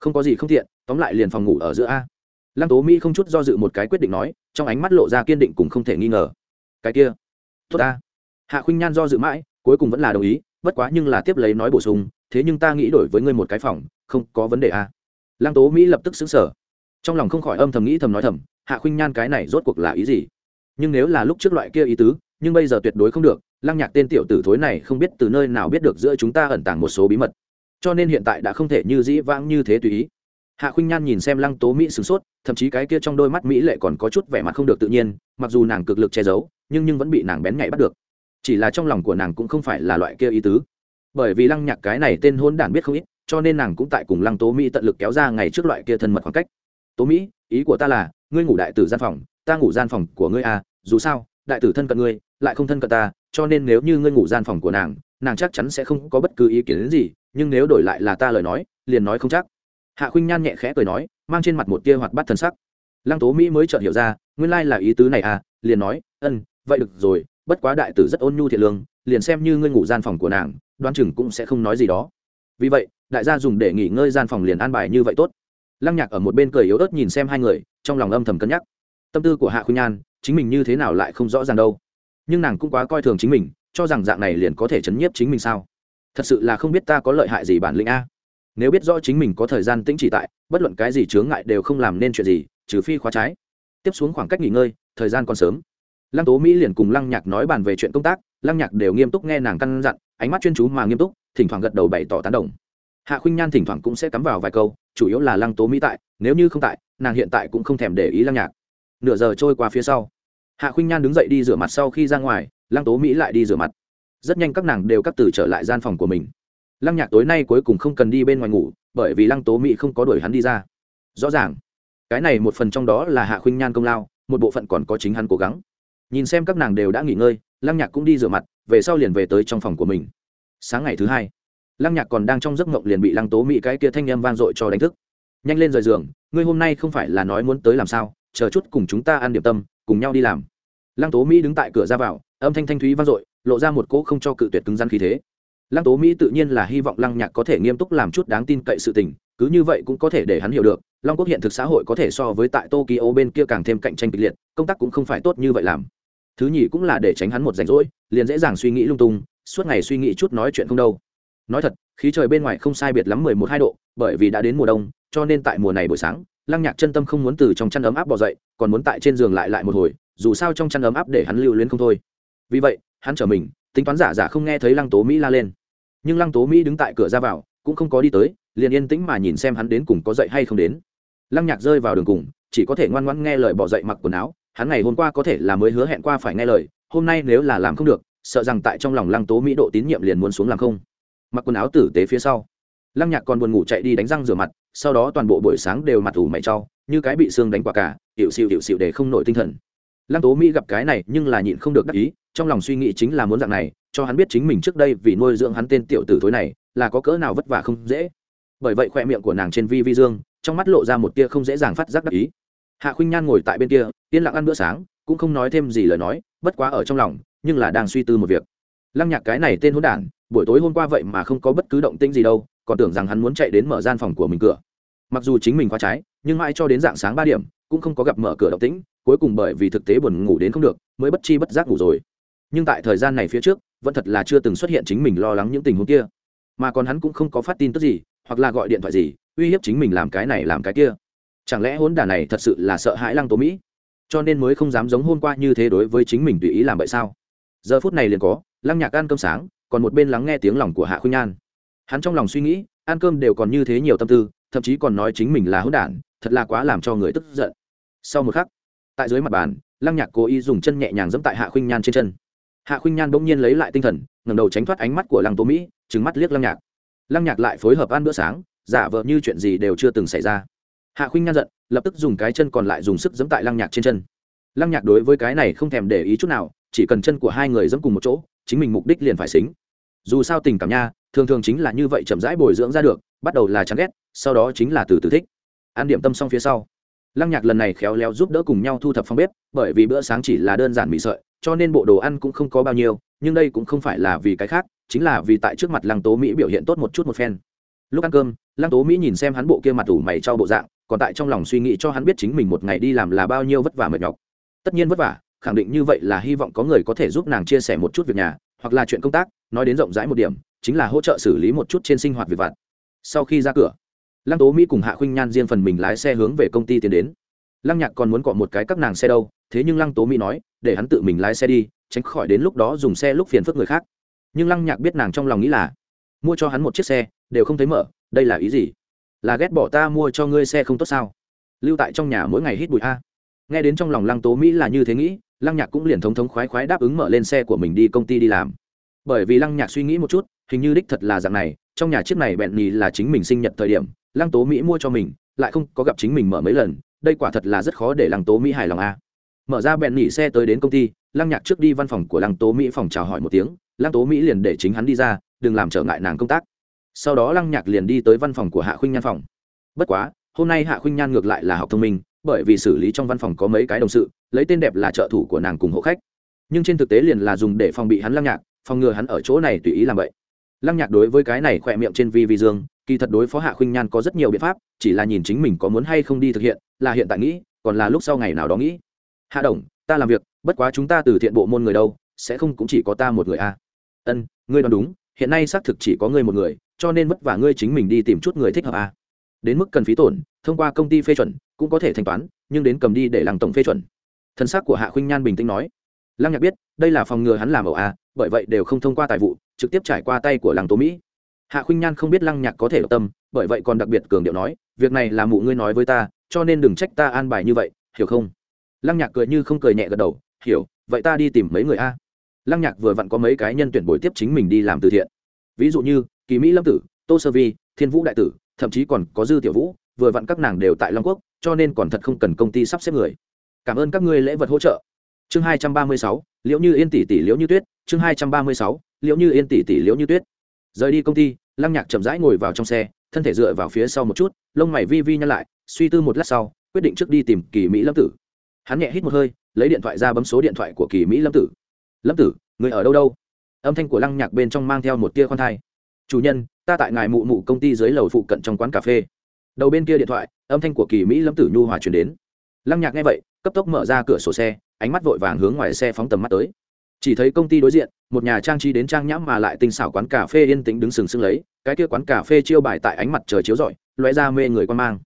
Không có gì không thiện tóm lại liền phòng ngủ ở giữa a. Lăng tố mỹ không chút do dự một cái quyết định nói, trong ánh mắt lộ ra kiên định cũng không thể nghi ngờ. Cái kia, tốt ta. Hạ khuynh nhan do dự mãi, cuối cùng vẫn là đồng ý bất quá nhưng là tiếp lấy nói bổ sung, thế nhưng ta nghĩ đổi với ngươi một cái phòng, không có vấn đề à. Lăng tố mỹ lập tức xứng sở trong lòng không khỏi âm thầm nghĩ thầm nói thầm, hạ khuynh nhan cái này rốt cuộc là ý gì? Nhưng nếu là lúc trước loại kia ý tứ, nhưng bây giờ tuyệt đối không được, lăng nhạc tên tiểu tử thối này không biết từ nơi nào biết được giữa chúng ta ẩn tàng một số bí mật. Cho nên hiện tại đã không thể như dĩ vãng như thế tùy ý. Hạ khuynh nhan nhìn xem lăng tố mỹ sửng sốt, thậm chí cái kia trong đôi mắt mỹ lệ còn có chút vẻ mặt không được tự nhiên, mặc dù nàng cực lực che giấu, nhưng nhưng vẫn bị nàng bén nhạy bắt được chỉ là trong lòng của nàng cũng không phải là loại kia ý tứ. Bởi vì lăng nhạc cái này tên hôn đản biết không ít, cho nên nàng cũng tại cùng lăng tố mỹ tận lực kéo ra ngày trước loại kia thân mật khoảng cách. Tố mỹ, ý của ta là, ngươi ngủ đại tử gian phòng, ta ngủ gian phòng của ngươi à dù sao, đại tử thân cận ngươi, lại không thân cận ta, cho nên nếu như ngươi ngủ gian phòng của nàng nàng chắc chắn sẽ không có bất cứ ý kiến đến gì, nhưng nếu đổi lại là ta lời nói, liền nói không chắc. Hạ khuynh nhan nhẹ khẽ cười nói, mang trên mặt một tia hoạt bát thân sắc. Lăng tố mỹ mới chợt hiểu ra, nguyên lai là ý tứ này à liền nói, ân, vậy được rồi bất quá đại tử rất ôn nhu thiện lương, liền xem như ngươi ngủ gian phòng của nàng đoan chừng cũng sẽ không nói gì đó. Vì vậy, đại gia dùng để nghỉ ngơi gian phòng liền an bài như vậy tốt. Lăng nhạc ở một bên cười yếu ớt nhìn xem hai người, trong lòng âm thầm cân nhắc. Tâm tư của hạ khuynh nhan chính mình như thế nào lại không rõ ràng đâu. Nhưng nàng cũng quá coi thường chính mình, cho rằng dạng này liền có thể chấn nhiếp chính mình sao? Thật sự là không biết ta có lợi hại gì bản lĩnh a. Nếu biết rõ chính mình có thời gian tĩnh chỉ tại, bất luận cái gì chướng ngại đều không làm nên chuyện gì, trừ phi khóa trái. Tiếp xuống khoảng cách nghỉ ngơi, thời gian còn sớm lăng tố mỹ liền cùng lăng nhạc nói bàn về chuyện công tác, lăng nhạc đều nghiêm túc nghe nàng căn dặn, ánh mắt chuyên chú mà nghiêm túc, thỉnh thoảng gật đầu bày tỏ tán đồng. Hạ khuynh nhan thỉnh thoảng cũng sẽ cắm vào vài câu, chủ yếu là lăng tố mỹ tại, nếu như không tại, nàng hiện tại cũng không thèm để ý lăng nhạc. Nửa giờ trôi qua phía sau, hạ khuynh nhan đứng dậy đi rửa mặt sau khi ra ngoài, lăng tố mỹ lại đi rửa mặt. Rất nhanh các nàng đều cắt từ trở lại gian phòng của mình. Lăng nhạc tối nay cuối cùng không cần đi bên ngoài ngủ, bởi vì lăng tố mỹ không có đuổi hắn đi ra. Rõ ràng, cái này một phần trong đó là hạ khuynh nhan công lao, một bộ phận còn có chính hắn cố gắng nhìn xem các nàng đều đã nghỉ ngơi, lăng nhạc cũng đi rửa mặt, về sau liền về tới trong phòng của mình. Sáng ngày thứ hai, lăng nhạc còn đang trong giấc mộng liền bị lăng tố mỹ cái kia thanh â m vang dội cho đánh thức. Nhanh lên rời giường, ngươi hôm nay không phải là nói muốn tới làm sao, chờ chút cùng chúng ta ăn điểm tâm, cùng nhau đi làm. Lăng tố mỹ đứng tại cửa ra vào, âm thanh thanh thúy vang dội, lộ ra một cỗ không cho cự tuyệt cứng rắn khí thế. Lăng tố mỹ tự nhiên là hy vọng lăng nhạc có thể nghiêm túc làm chút đáng tin cậy sự tình, cứ như vậy cũng có thể để hắn hiểu được, long quốc hiện thực xã hội có thể so với tại tokyo bên kia càng thêm cạnh tranh kịch liệt, công tác cũng không phải tốt như vậy làm thứ nhì cũng là để tránh hắn một rảnh rỗi, liền dễ dàng suy nghĩ lung tung, suốt ngày suy nghĩ chút nói chuyện không đâu. Nói thật, khí trời bên ngoài không sai biệt lắm mười một hai độ, bởi vì đã đến mùa đông, cho nên tại mùa này buổi sáng, lăng nhạc chân tâm không muốn từ trong chăn ấm áp bỏ dậy, còn muốn tại trên giường lại lại một hồi, dù sao trong chăn ấm áp để hắn lưu luyến không thôi. Vì vậy, hắn trở mình, tính toán giả giả không nghe thấy lăng tố mỹ la lên. Nhưng lăng tố mỹ đứng tại cửa ra vào, cũng không có đi tới, liền yên tĩnh mà nhìn xem hắn đến cùng có dậy hay không đến. Lăng nhạc rơi vào đường cùng, chỉ có thể ngoan ngoãn nghe lời bỏ dậy mặc quần áo hắn ngày hôm qua có thể là mới hứa hẹn qua phải nghe lời, hôm nay nếu là làm không được, sợ rằng tại trong lòng lăng tố mỹ độ tín nhiệm liền muốn xuống làm không. Mặc quần áo tử tế phía sau, lăng nhạc còn buồn ngủ chạy đi đánh răng rửa mặt, sau đó toàn bộ buổi sáng đều mặt ủ mày trau như cái bị xương đánh quả cả hiệu xịu hiệu xịu để không nổi tinh thần. Lăng tố mỹ gặp cái này nhưng là nhịn không được đắc ý, trong lòng suy nghĩ chính là muốn dạng này, cho hắn biết chính mình trước đây vì nuôi dưỡng hắn tên tiểu tử thối này, là có cỡ nào vất vả không dễ. Bởi vậy khoe miệng của nàng trên vi vi dương, trong mắt lộ ra một tia không dễ dàng phát giác đắc ý hạ khuynh nhan ngồi tại bên kia, yên lặng ăn bữa sáng, cũng không nói thêm gì lời nói, bất quá ở trong lòng, nhưng là đang suy tư một việc. Lăng nhạc cái này tên hôn đản, buổi tối hôm qua vậy mà không có bất cứ động tĩnh gì đâu, còn tưởng rằng hắn muốn chạy đến mở gian phòng của mình cửa. Mặc dù chính mình khóa trái, nhưng mãi cho đến dạng sáng ba điểm, cũng không có gặp mở cửa động tĩnh, cuối cùng bởi vì thực tế buồn ngủ đến không được, mới bất chi bất giác ngủ rồi. Nhưng tại thời gian này phía trước, vẫn thật là chưa từng xuất hiện chính mình lo lắng những tình huống kia. Mà còn hắn cũng không có phát tin tức gì, hoặc là gọi điện thoại gì, uy hiếp chính mình làm cái này làm cái kia chẳng lẽ hôn đà này thật sự là sợ hãi lăng tố mỹ? Cho nên mới không dám giống hôm qua như thế đối với chính mình tùy ý làm vậy sao? Giờ phút này liền có, lăng nhạc ăn cơm sáng, còn một bên lắng nghe tiếng lòng của hạ khuynh nhan hắn trong lòng suy nghĩ, ăn cơm đều còn như thế nhiều tâm tư, thậm chí còn nói chính mình là hỗn đản, thật là quá làm cho người tức giận. Sau một khắc, tại dưới mặt bàn, lăng nhạc cố ý dùng chân nhẹ nhàng dẫm tại hạ khuynh nhan trên chân. Hạ khuynh nhan bỗng nhiên lấy lại tinh thần ngầm đầu tránh thoát ánh mắt của lăng tố mỹ trứng mắt liếc lăng nhạc. Lăng nhạc lại phối hợp ăn bữa sáng, giả vờ như chuyện gì đều chưa từng xảy ra hạ khuynh nhan giận, lập tức dùng cái chân còn lại dùng sức giẫm tại lăng nhạc trên chân. Lăng nhạc đối với cái này không thèm để ý chút nào, chỉ cần chân của hai người dẫm cùng một chỗ, chính mình mục đích liền phải xính. Dù sao tình cảm nha, thường thường chính là như vậy chậm rãi bồi dưỡng ra được, bắt đầu là chán ghét, sau đó chính là từ từ thích. Ăn điểm tâm xong phía sau. Lăng nhạc lần này khéo léo giúp đỡ cùng nhau thu thập phong bếp, bởi vì bữa sáng chỉ là đơn giản mì sợi, cho nên bộ đồ ăn cũng không có bao nhiêu, nhưng đây cũng không phải là vì cái khác, chính là vì tại trước mặt lăng tố mỹ biểu hiện tốt một chút một phen. Lúc ăn cơm, lăng tố mỹ nhìn xem hắn bộ kia mặt ủ mày trao bộ dạng còn tại trong lòng suy nghĩ cho hắn biết chính mình một ngày đi làm là bao nhiêu vất vả mệt nhọc. Tất nhiên vất vả, khẳng định như vậy là hy vọng có người có thể giúp nàng chia sẻ một chút việc nhà, hoặc là chuyện công tác, nói đến rộng rãi một điểm, chính là hỗ trợ xử lý một chút trên sinh hoạt việc vặt. Sau khi ra cửa, lăng tố mỹ cùng hạ khuynh nhan riêng phần mình lái xe hướng về công ty tiến đến. Lăng nhạc còn muốn cọ một cái các nàng xe đâu, thế nhưng lăng tố mỹ nói, để hắn tự mình lái xe đi, tránh khỏi đến lúc đó dùng xe lúc phiền phức người khác. Nhưng lăng nhạc biết nàng trong lòng nghĩ là, mua cho hắn một chiếc xe, đều không thấy mở, đây là ý gì? Là ghét bỏ ta mua cho ngươi xe không tốt sao? Lưu tại trong nhà mỗi ngày hít bụi a. Nghe đến trong lòng lăng tố mỹ là như thế nghĩ, lăng nhạc cũng liền thống thống khoái khoái đáp ứng mở lên xe của mình đi công ty đi làm. Bởi vì lăng nhạc suy nghĩ một chút, hình như đích thật là dạng này, trong nhà chiếc này bẹn nhì là chính mình sinh nhật thời điểm, lăng tố mỹ mua cho mình, lại không có gặp chính mình mở mấy lần, đây quả thật là rất khó để lăng tố mỹ hài lòng a. Mở ra bẹn nhì xe tới đến công ty, lăng nhạc trước đi văn phòng của lăng tố mỹ phòng chào hỏi một tiếng, lăng tố mỹ liền để chính hắn đi ra, đừng làm trở ngại nàng công tác sau đó lăng nhạc liền đi tới văn phòng của hạ khuynh nhan phòng. Bất quá, hôm nay hạ khuynh nhan ngược lại là học thông minh, bởi vì xử lý trong văn phòng có mấy cái đồng sự, lấy tên đẹp là trợ thủ của nàng cùng hộ khách. Nhưng trên thực tế liền là dùng để phòng bị hắn lăng nhạc, phòng ngừa hắn ở chỗ này tùy ý làm vậy. Lăng nhạc đối với cái này khỏe miệng trên vi vi dương, kỳ thật đối phó hạ khuynh nhan có rất nhiều biện pháp, chỉ là nhìn chính mình có muốn hay không đi thực hiện, là hiện tại nghĩ, còn là lúc sau ngày nào đó nghĩ. Hạ đồng, ta làm việc, bất quá chúng ta từ thiện bộ môn người đâu, sẽ không cũng chỉ có ta một người a à. ân, ngươi đoán đúng, hiện nay xác thực chỉ có ngươi một người cho nên vất vả ngươi chính mình đi tìm chút người thích hợp a à. đến mức cần phí tổn, thông qua công ty phê chuẩn, cũng có thể thanh toán, nhưng đến cầm đi để làng tổng phê chuẩn. Thân xác của hạ khuynh nhan bình tĩnh nói. Lăng nhạc biết, đây là phòng ngừa hắn làm ẩu a bởi vậy đều không thông qua tài vụ, trực tiếp trải qua tay của làng tố mỹ. Hạ khuynh nhan không biết lăng nhạc có thể độc tâm, bởi vậy còn đặc biệt cường điệu nói, việc này là mụ ngươi nói với ta, cho nên đừng trách ta an bài như vậy, hiểu không? Lăng nhạc cười như không cười nhẹ gật đầu, hiểu, vậy ta đi tìm mấy người a. Lăng nhạc vừa vặn có mấy cái nhân tuyển buổi tiếp chính mình đi làm từ thiện. Ví dụ như kỳ mỹ lâm tử, tô sơ vi, thiên vũ đại tử, thậm chí còn có dư tiểu vũ, vừa vặn các nàng đều tại long quốc, cho nên còn thật không cần công ty sắp xếp người. Cảm ơn các ngươi lễ vật hỗ trợ. Chương hai trăm ba mươi sáu, liễu như yên tỷ tỷ liễu như tuyết, chương hai trăm ba mươi sáu, liễu như yên tỷ tỷ liễu như tuyết. Rời đi công ty, lăng nhạc chậm rãi ngồi vào trong xe, thân thể dựa vào phía sau một chút, lông mày vi vi nhăn lại, suy tư một lát sau, quyết định trước đi tìm kỳ mỹ lâm tử. Hắn nhẹ hít một hơi, lấy điện thoại ra bấm số điện thoại của kỳ mỹ lâm tử. Lâm tử, người ở đâu đâu? Âm thanh của lăng nhạc bên trong mang theo một tia con thai chủ nhân, ta tại ngài mụ mụ công ty dưới lầu phụ cận trong quán cà phê. Đầu bên kia điện thoại, âm thanh của kỳ mỹ lâm tử nhu hòa chuyển đến. Lăng nhạc nghe vậy, cấp tốc mở ra cửa sổ xe, ánh mắt vội vàng hướng ngoài xe phóng tầm mắt tới. Chỉ thấy công ty đối diện, một nhà trang trí đến trang nhãm mà lại tinh xảo quán cà phê yên tĩnh đứng sừng sững lấy, cái kia quán cà phê chiêu bài tại ánh mặt trời chiếu rọi loé ra mê người quan mang.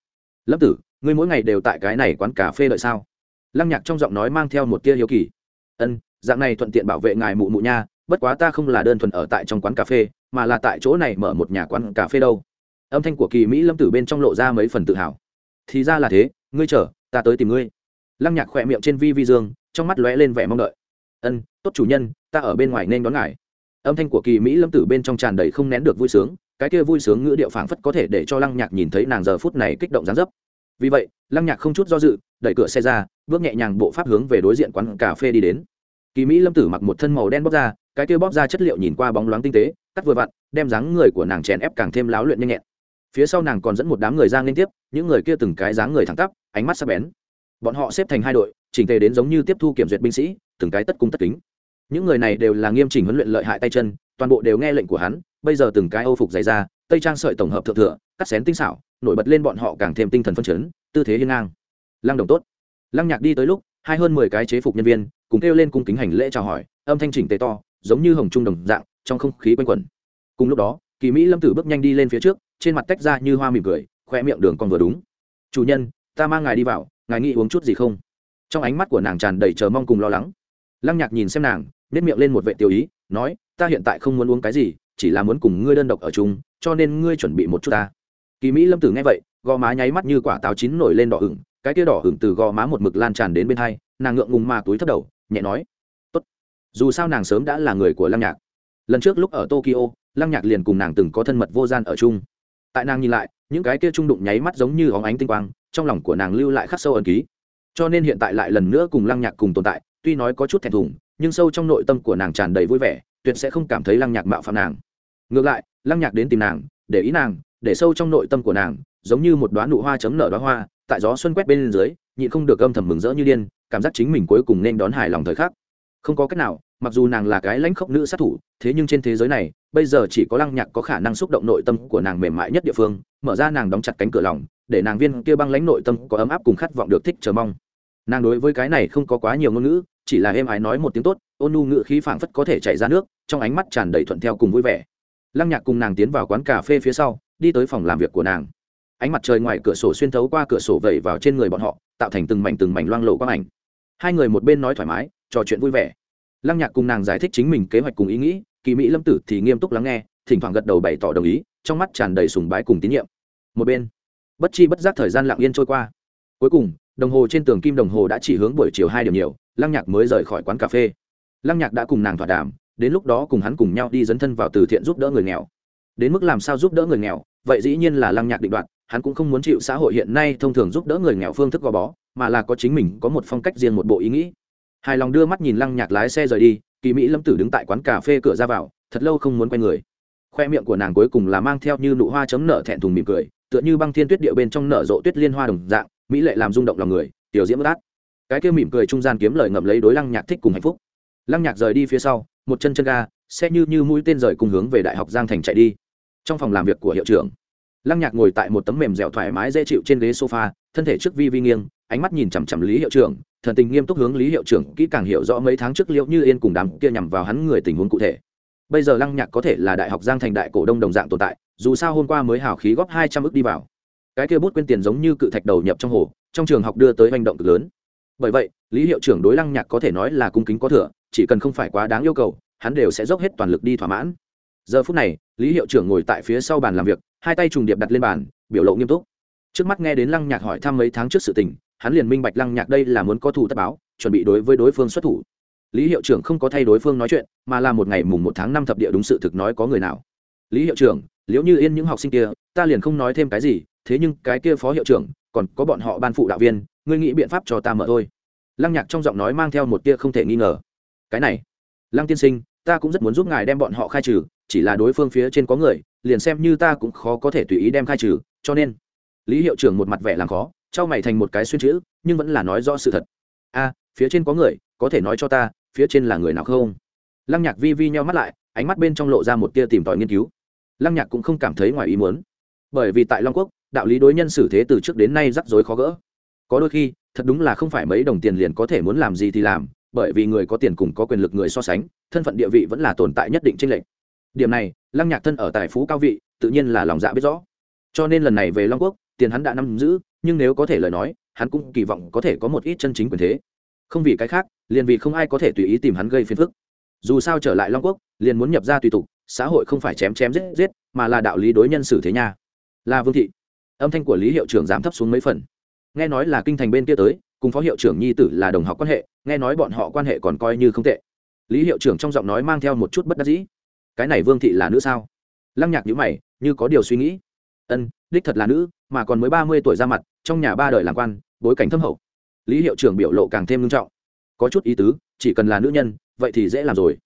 Lâm tử, ngươi mỗi ngày đều tại cái này quán cà phê đợi sao? Lăng nhạc trong giọng nói mang theo một tia hiếu kỳ. Ân, dạng này thuận tiện bảo vệ ngài mụ mụ nha bất quá ta không là đơn thuần ở tại trong quán cà phê, mà là tại chỗ này mở một nhà quán cà phê đâu. Âm thanh của kỳ mỹ lâm tử bên trong lộ ra mấy phần tự hào. Thì ra là thế, ngươi chờ, ta tới tìm ngươi. Lăng nhạc khỏe miệng trên vi vi dương, trong mắt lóe lên vẻ mong đợi. Ân, tốt chủ nhân, ta ở bên ngoài nên đón ngài. Âm thanh của kỳ mỹ lâm tử bên trong tràn đầy không nén được vui sướng, cái kia vui sướng ngữ điệu phảng phất có thể để cho lăng nhạc nhìn thấy nàng giờ phút này kích động gián dấp. Vì vậy, lăng nhạc không chút do dự, đẩy cửa xe ra, bước nhẹ nhàng bộ pháp hướng về đối diện quán cà phê đi đến kỳ mỹ lâm tử mặc một thân màu đen bóp ra cái kia bóp ra chất liệu nhìn qua bóng loáng tinh tế, cắt vừa vặn, đem dáng người của nàng chèn ép càng thêm láo luyện nhanh nhẹn. Phía sau nàng còn dẫn một đám người ra liên tiếp, những người kia từng cái dáng người thẳng tắp, ánh mắt sắc bén. Bọn họ xếp thành hai đội, chỉnh tề đến giống như tiếp thu kiểm duyệt binh sĩ, từng cái tất cung tất kính. Những người này đều là nghiêm chỉnh huấn luyện lợi hại tay chân, toàn bộ đều nghe lệnh của hắn, bây giờ từng cái âu phục dày ra tây trang sợi tổng hợp thượng thừa, cắt xén tinh xảo, nổi bật lên bọn họ càng thêm tinh thần phân chấn, tư thế hiên ngang. Lăng đồng tốt. Lăng nhạc đi tới lúc, hai hơn mười cái chế phục nhân viên cùng kêu lên cung kính hành lễ chào hỏi, âm thanh chỉnh tề to, giống như hồng trung đồng dạng, trong không khí quanh quẩn. Cùng lúc đó, kỳ mỹ lâm tử bước nhanh đi lên phía trước, trên mặt tách ra như hoa mỉm cười, khoe miệng đường còn vừa đúng. Chủ nhân, ta mang ngài đi vào, ngài nghĩ uống chút gì không? Trong ánh mắt của nàng tràn đầy chờ mong cùng lo lắng. Lăng nhạc nhìn xem nàng nếp miệng lên một vệ tiêu ý, nói, ta hiện tại không muốn uống cái gì, chỉ là muốn cùng ngươi đơn độc ở chung, cho nên ngươi chuẩn bị một chút ta. Kỳ mỹ lâm tử nghe vậy, gò má nháy mắt như quả táo chín nổi lên đỏ hửng cái kia đỏ hửng từ gò má một mực lan tràn đến bên hai, nàng ngượng ngùng mà túi thấp đầu nhẹ nói, tốt. Dù sao nàng sớm đã là người của lăng nhạc. Lần trước lúc ở tokyo, lăng nhạc liền cùng nàng từng có thân mật vô gian ở chung. Tại nàng nhìn lại, những cái kia trung đụng nháy mắt giống như óng ánh tinh quang, trong lòng của nàng lưu lại khắc sâu ẩn ký. Cho nên hiện tại lại lần nữa cùng lăng nhạc cùng tồn tại, tuy nói có chút thẹn thùng, nhưng sâu trong nội tâm của nàng tràn đầy vui vẻ, tuyệt sẽ không cảm thấy lăng nhạc mạo phạm nàng. Ngược lại, lăng nhạc đến tìm nàng, để ý nàng, để sâu trong nội tâm của nàng, giống như một đoá nụ hoa chấm nở đoá hoa, tại gió xuân quét bên dưới nhịn không được âm thầm mừng rỡ như điên, cảm giác chính mình cuối cùng nên đón hài lòng thời khắc. Không có cách nào, mặc dù nàng là cái lãnh khốc nữ sát thủ, thế nhưng trên thế giới này, bây giờ chỉ có lăng nhạc có khả năng xúc động nội tâm của nàng mềm mại nhất địa phương, mở ra nàng đóng chặt cánh cửa lòng, để nàng viên kia băng lãnh nội tâm có ấm áp cùng khát vọng được thích chờ mong. Nàng đối với cái này không có quá nhiều ngôn ngữ, chỉ là êm ái nói một tiếng tốt, ôn nu ngữ khí phảng phất có thể chảy ra nước, trong ánh mắt tràn đầy thuận theo cùng vui vẻ. Lăng nhạc cùng nàng tiến vào quán cà phê phía sau, đi tới phòng làm việc của nàng ánh mặt trời ngoài cửa sổ xuyên thấu qua cửa sổ vẩy vào trên người bọn họ, tạo thành từng mảnh từng mảnh loang lộ quang ảnh. Hai người một bên nói thoải mái, trò chuyện vui vẻ. Lăng nhạc cùng nàng giải thích chính mình kế hoạch cùng ý nghĩ, kỳ mỹ lâm tử thì nghiêm túc lắng nghe, thỉnh thoảng gật đầu bày tỏ đồng ý, trong mắt tràn đầy sùng bái cùng tín nhiệm. Một bên, bất chi bất giác thời gian lặng yên trôi qua. Cuối cùng, đồng hồ trên tường kim đồng hồ đã chỉ hướng buổi chiều hai điểm nhiều, lăng nhạc mới rời khỏi quán cà phê. Lăng nhạc đã cùng nàng thỏa đàm, đến lúc đó cùng hắn cùng nhau đi dấn thân vào từ thiện giúp đỡ người nghèo. Đến mức làm sao giúp đỡ người nghèo, vậy dĩ nhiên là lăng nhạc định đoạt hắn cũng không muốn chịu xã hội hiện nay thông thường giúp đỡ người nghèo phương thức gò bó, mà là có chính mình có một phong cách riêng một bộ ý nghĩ. Hài lòng đưa mắt nhìn lăng nhạc lái xe rời đi, kỳ mỹ lâm tử đứng tại quán cà phê cửa ra vào, thật lâu không muốn quay người. Khoe miệng của nàng cuối cùng là mang theo như nụ hoa chấm nở thẹn thùng mỉm cười, tựa như băng thiên tuyết địa bên trong nở rộ tuyết liên hoa đồng dạng, mỹ lệ làm rung động lòng người, tiểu diễm bất át. Cái kia mỉm cười trung gian kiếm lời ngậm lấy đối lăng nhạc thích cùng hạnh phúc. Lăng nhạc rời đi phía sau, một chân chân ga, xe như như mũi tên rời cùng hướng về đại học giang thành chạy đi. Trong phòng làm việc của hiệu trưởng lăng nhạc ngồi tại một tấm mềm dẻo thoải mái dễ chịu trên ghế sofa, thân thể trước vi vi nghiêng, ánh mắt nhìn chằm chằm lý hiệu trưởng, thần tình nghiêm túc hướng lý hiệu trưởng kỹ càng hiểu rõ mấy tháng trước liệu như yên cùng đám kia nhằm vào hắn người tình huống cụ thể. Bây giờ lăng nhạc có thể là đại học giang thành đại cổ đông đồng dạng tồn tại, dù sao hôm qua mới hào khí góp hai trăm ước đi vào. Cái kia bút quên tiền giống như cự thạch đầu nhập trong hồ, trong trường học đưa tới hành động cực lớn. Bởi vậy, lý hiệu trưởng đối lăng nhạc có thể nói là cung kính có thừa, chỉ cần không phải quá đáng yêu cầu, hắn đều sẽ dốc hết toàn lực đi thỏa mãn giờ phút này, lý hiệu trưởng ngồi tại phía sau bàn làm việc, hai tay trùng điệp đặt lên bàn, biểu lộ nghiêm túc. Trước mắt nghe đến lăng nhạc hỏi thăm mấy tháng trước sự tình, hắn liền minh bạch lăng nhạc đây là muốn có thủ tất báo, chuẩn bị đối với đối phương xuất thủ. Lý hiệu trưởng không có thay đối phương nói chuyện, mà là một ngày mùng một tháng năm thập địa đúng sự thực nói có người nào. Lý hiệu trưởng nếu như yên những học sinh kia, ta liền không nói thêm cái gì, thế nhưng cái kia phó hiệu trưởng, còn có bọn họ ban phụ đạo viên, ngươi nghĩ biện pháp cho ta mở thôi. Lăng nhạc trong giọng nói mang theo một tia không thể nghi ngờ. Cái này, lăng tiên sinh, ta cũng rất muốn giúp ngài đem bọn họ khai trừ chỉ là đối phương phía trên có người, liền xem như ta cũng khó có thể tùy ý đem khai trừ, cho nên, lý hiệu trưởng một mặt vẻ làm khó, trao mày thành một cái xuyên chữ, nhưng vẫn là nói rõ sự thật. A, phía trên có người, có thể nói cho ta, phía trên là người nào không? Lăng nhạc vi vi nheo mắt lại, ánh mắt bên trong lộ ra một tia tìm tòi nghiên cứu. Lăng nhạc cũng không cảm thấy ngoài ý muốn, bởi vì tại long quốc, đạo lý đối nhân xử thế từ trước đến nay rắc rối khó gỡ. Có đôi khi, thật đúng là không phải mấy đồng tiền liền có thể muốn làm gì thì làm, bởi vì người có tiền cùng có quyền lực người so sánh, thân phận địa vị vẫn là tồn tại nhất định tranh lệch điểm này, lăng nhạc thân ở tài phú cao vị, tự nhiên là lòng dạ biết rõ. Cho nên lần này về long quốc, tiền hắn đã nắm giữ, nhưng nếu có thể lời nói, hắn cũng kỳ vọng có thể có một ít chân chính quyền thế. Không vì cái khác, liền vì không ai có thể tùy ý tìm hắn gây phiền phức. Dù sao trở lại long quốc, liền muốn nhập ra tùy tục, xã hội không phải chém chém giết giết, mà là đạo lý đối nhân xử thế nha. Là vương thị. Âm thanh của lý hiệu trưởng giảm thấp xuống mấy phần. Nghe nói là kinh thành bên kia tới, cùng phó hiệu trưởng nhi tử là đồng học quan hệ, nghe nói bọn họ quan hệ còn coi như không tệ. Lý hiệu trưởng trong giọng nói mang theo một chút bất đắc dĩ cái này vương thị là nữ sao? Lăng nhạc nhữ mày, như có điều suy nghĩ. Ân, đích thật là nữ, mà còn mới ba mươi tuổi ra mặt, trong nhà ba đời làm quan, bối cảnh thâm hậu. Lý hiệu trưởng biểu lộ càng thêm nghiêm trọng. Có chút ý tứ, chỉ cần là nữ nhân, vậy thì dễ làm rồi.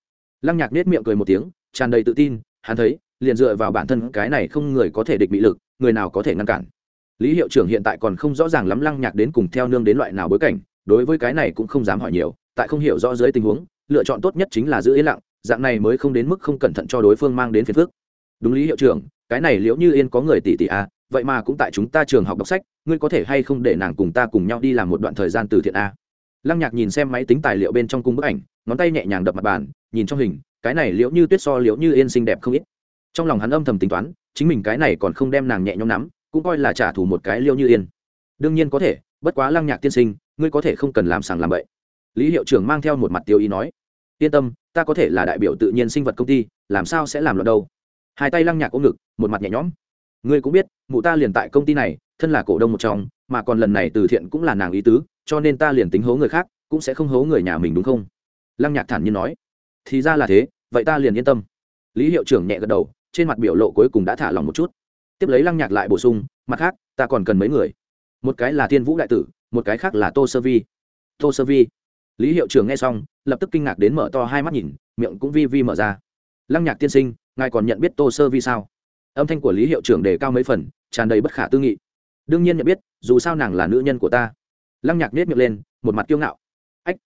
Lăng nhạc nết miệng cười một tiếng, tràn đầy tự tin, hắn thấy, liền dựa vào bản thân cái này không người có thể địch bị lực, người nào có thể ngăn cản. Lý hiệu trưởng hiện tại còn không rõ ràng lắm lăng nhạc đến cùng theo nương đến loại nào bối cảnh, đối với cái này cũng không dám hỏi nhiều, tại không hiểu rõ dưới tình huống, lựa chọn tốt nhất chính là giữ yên lặng dạng này mới không đến mức không cẩn thận cho đối phương mang đến phiền phức. Đúng lý hiệu trưởng cái này liễu như yên có người tỷ tỷ à, vậy mà cũng tại chúng ta trường học đọc sách ngươi có thể hay không để nàng cùng ta cùng nhau đi làm một đoạn thời gian từ thiện a lăng nhạc nhìn xem máy tính tài liệu bên trong cung bức ảnh ngón tay nhẹ nhàng đập mặt bàn nhìn trong hình cái này liễu như tuyết so liễu như yên xinh đẹp không ít. Trong lòng hắn âm thầm tính toán chính mình cái này còn không đem nàng nhẹ nhõm nắm cũng coi là trả thù một cái liễu như yên. Đương nhiên có thể bất quá lăng nhạc tiên sinh ngươi có thể không cần làm sàng làm bậy. Lý hiệu trưởng mang theo một mặt tiêu ý nói yên tâm, ta có thể là đại biểu tự nhiên sinh vật công ty, làm sao sẽ làm loạn đâu. Hai tay lăng nhạc ôm ngực, một mặt nhẹ nhõm. Ngươi cũng biết, mụ ta liền tại công ty này, thân là cổ đông một trong, mà còn lần này từ thiện cũng là nàng ý tứ, cho nên ta liền tính hố người khác, cũng sẽ không hố người nhà mình đúng không? Lăng nhạc thản nhiên nói. Thì ra là thế, vậy ta liền yên tâm. Lý hiệu trưởng nhẹ gật đầu, trên mặt biểu lộ cuối cùng đã thả lòng một chút. Tiếp lấy lăng nhạc lại bổ sung, mặt khác, ta còn cần mấy người. Một cái là thiên vũ đại tử, một cái khác là tô sơ vi. Tô sơ vi lý hiệu trưởng nghe xong, lập tức kinh ngạc đến mở to hai mắt nhìn, miệng cũng vi vi mở ra. Lăng nhạc tiên sinh, ngài còn nhận biết tô sơ vi sao? Âm thanh của lý hiệu trưởng đề cao mấy phần, tràn đầy bất khả tư nghị. Đương nhiên nhận biết, dù sao nàng là nữ nhân của ta. Lăng nhạc nết miệng lên, một mặt kiêu ngạo. Ách,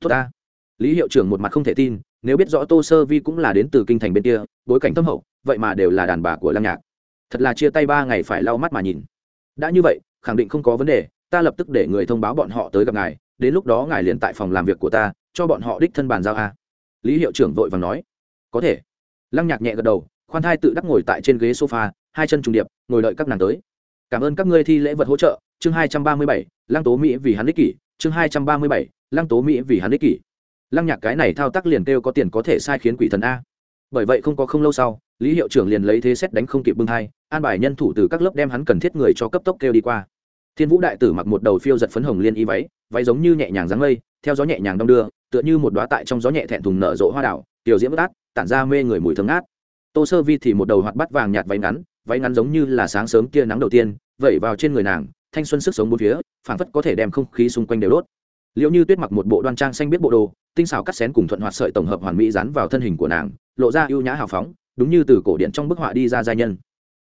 tốt ta. Lý hiệu trưởng một mặt không thể tin, nếu biết rõ tô sơ vi cũng là đến từ kinh thành bên kia, bối cảnh thâm hậu, vậy mà đều là đàn bà của lăng nhạc. Thật là chia tay ba ngày phải lau mắt mà nhìn. Đã như vậy, khẳng định không có vấn đề, ta lập tức để người thông báo bọn họ tới gặp ngài đến lúc đó ngài liền tại phòng làm việc của ta, cho bọn họ đích thân bàn giao a. Lý hiệu trưởng vội vàng nói. Có thể. Lăng nhạc nhẹ gật đầu, khoan thai tự đắc ngồi tại trên ghế sofa, hai chân trùng điệp, ngồi đợi các nàng tới. Cảm ơn các ngươi thi lễ vật hỗ trợ, chương hai trăm ba mươi bảy, lăng tố mỹ vì hắn ích kỷ, chương hai trăm ba mươi bảy, lăng tố mỹ vì hắn ích kỷ. Lăng nhạc cái này thao tác liền kêu có tiền có thể sai khiến quỷ thần a. Bởi vậy không có không lâu sau, lý hiệu trưởng liền lấy thế xét đánh không kịp bưng hai an bài nhân thủ từ các lớp đem hắn cần thiết người cho cấp tốc kêu đi qua thiên vũ đại tử mặc một đầu phiêu giật phấn hồng liên y váy váy giống như nhẹ nhàng dáng mây, theo gió nhẹ nhàng đong đưa, tựa như một đoá tại trong gió nhẹ thẹn thùng nở rộ hoa đảo, tiểu diễm bất át, tản ra mê người mùi thơm ngát. Tô sơ vi thì một đầu hoạt bắt vàng nhạt váy ngắn váy ngắn giống như là sáng sớm kia nắng đầu tiên, vẩy vào trên người nàng, thanh xuân sức sống bốn phía, phảng phất có thể đem không khí xung quanh đều đốt. Liệu như tuyết mặc một bộ đoan trang xanh biết bộ đồ, tinh xảo cắt xén cùng thuận hoạt sợi tổng hợp hoàn mỹ dán vào thân hình của nàng, lộ ra ưu nhã hào phóng, đúng như từ cổ điện trong bức họa đi ra giai nhân.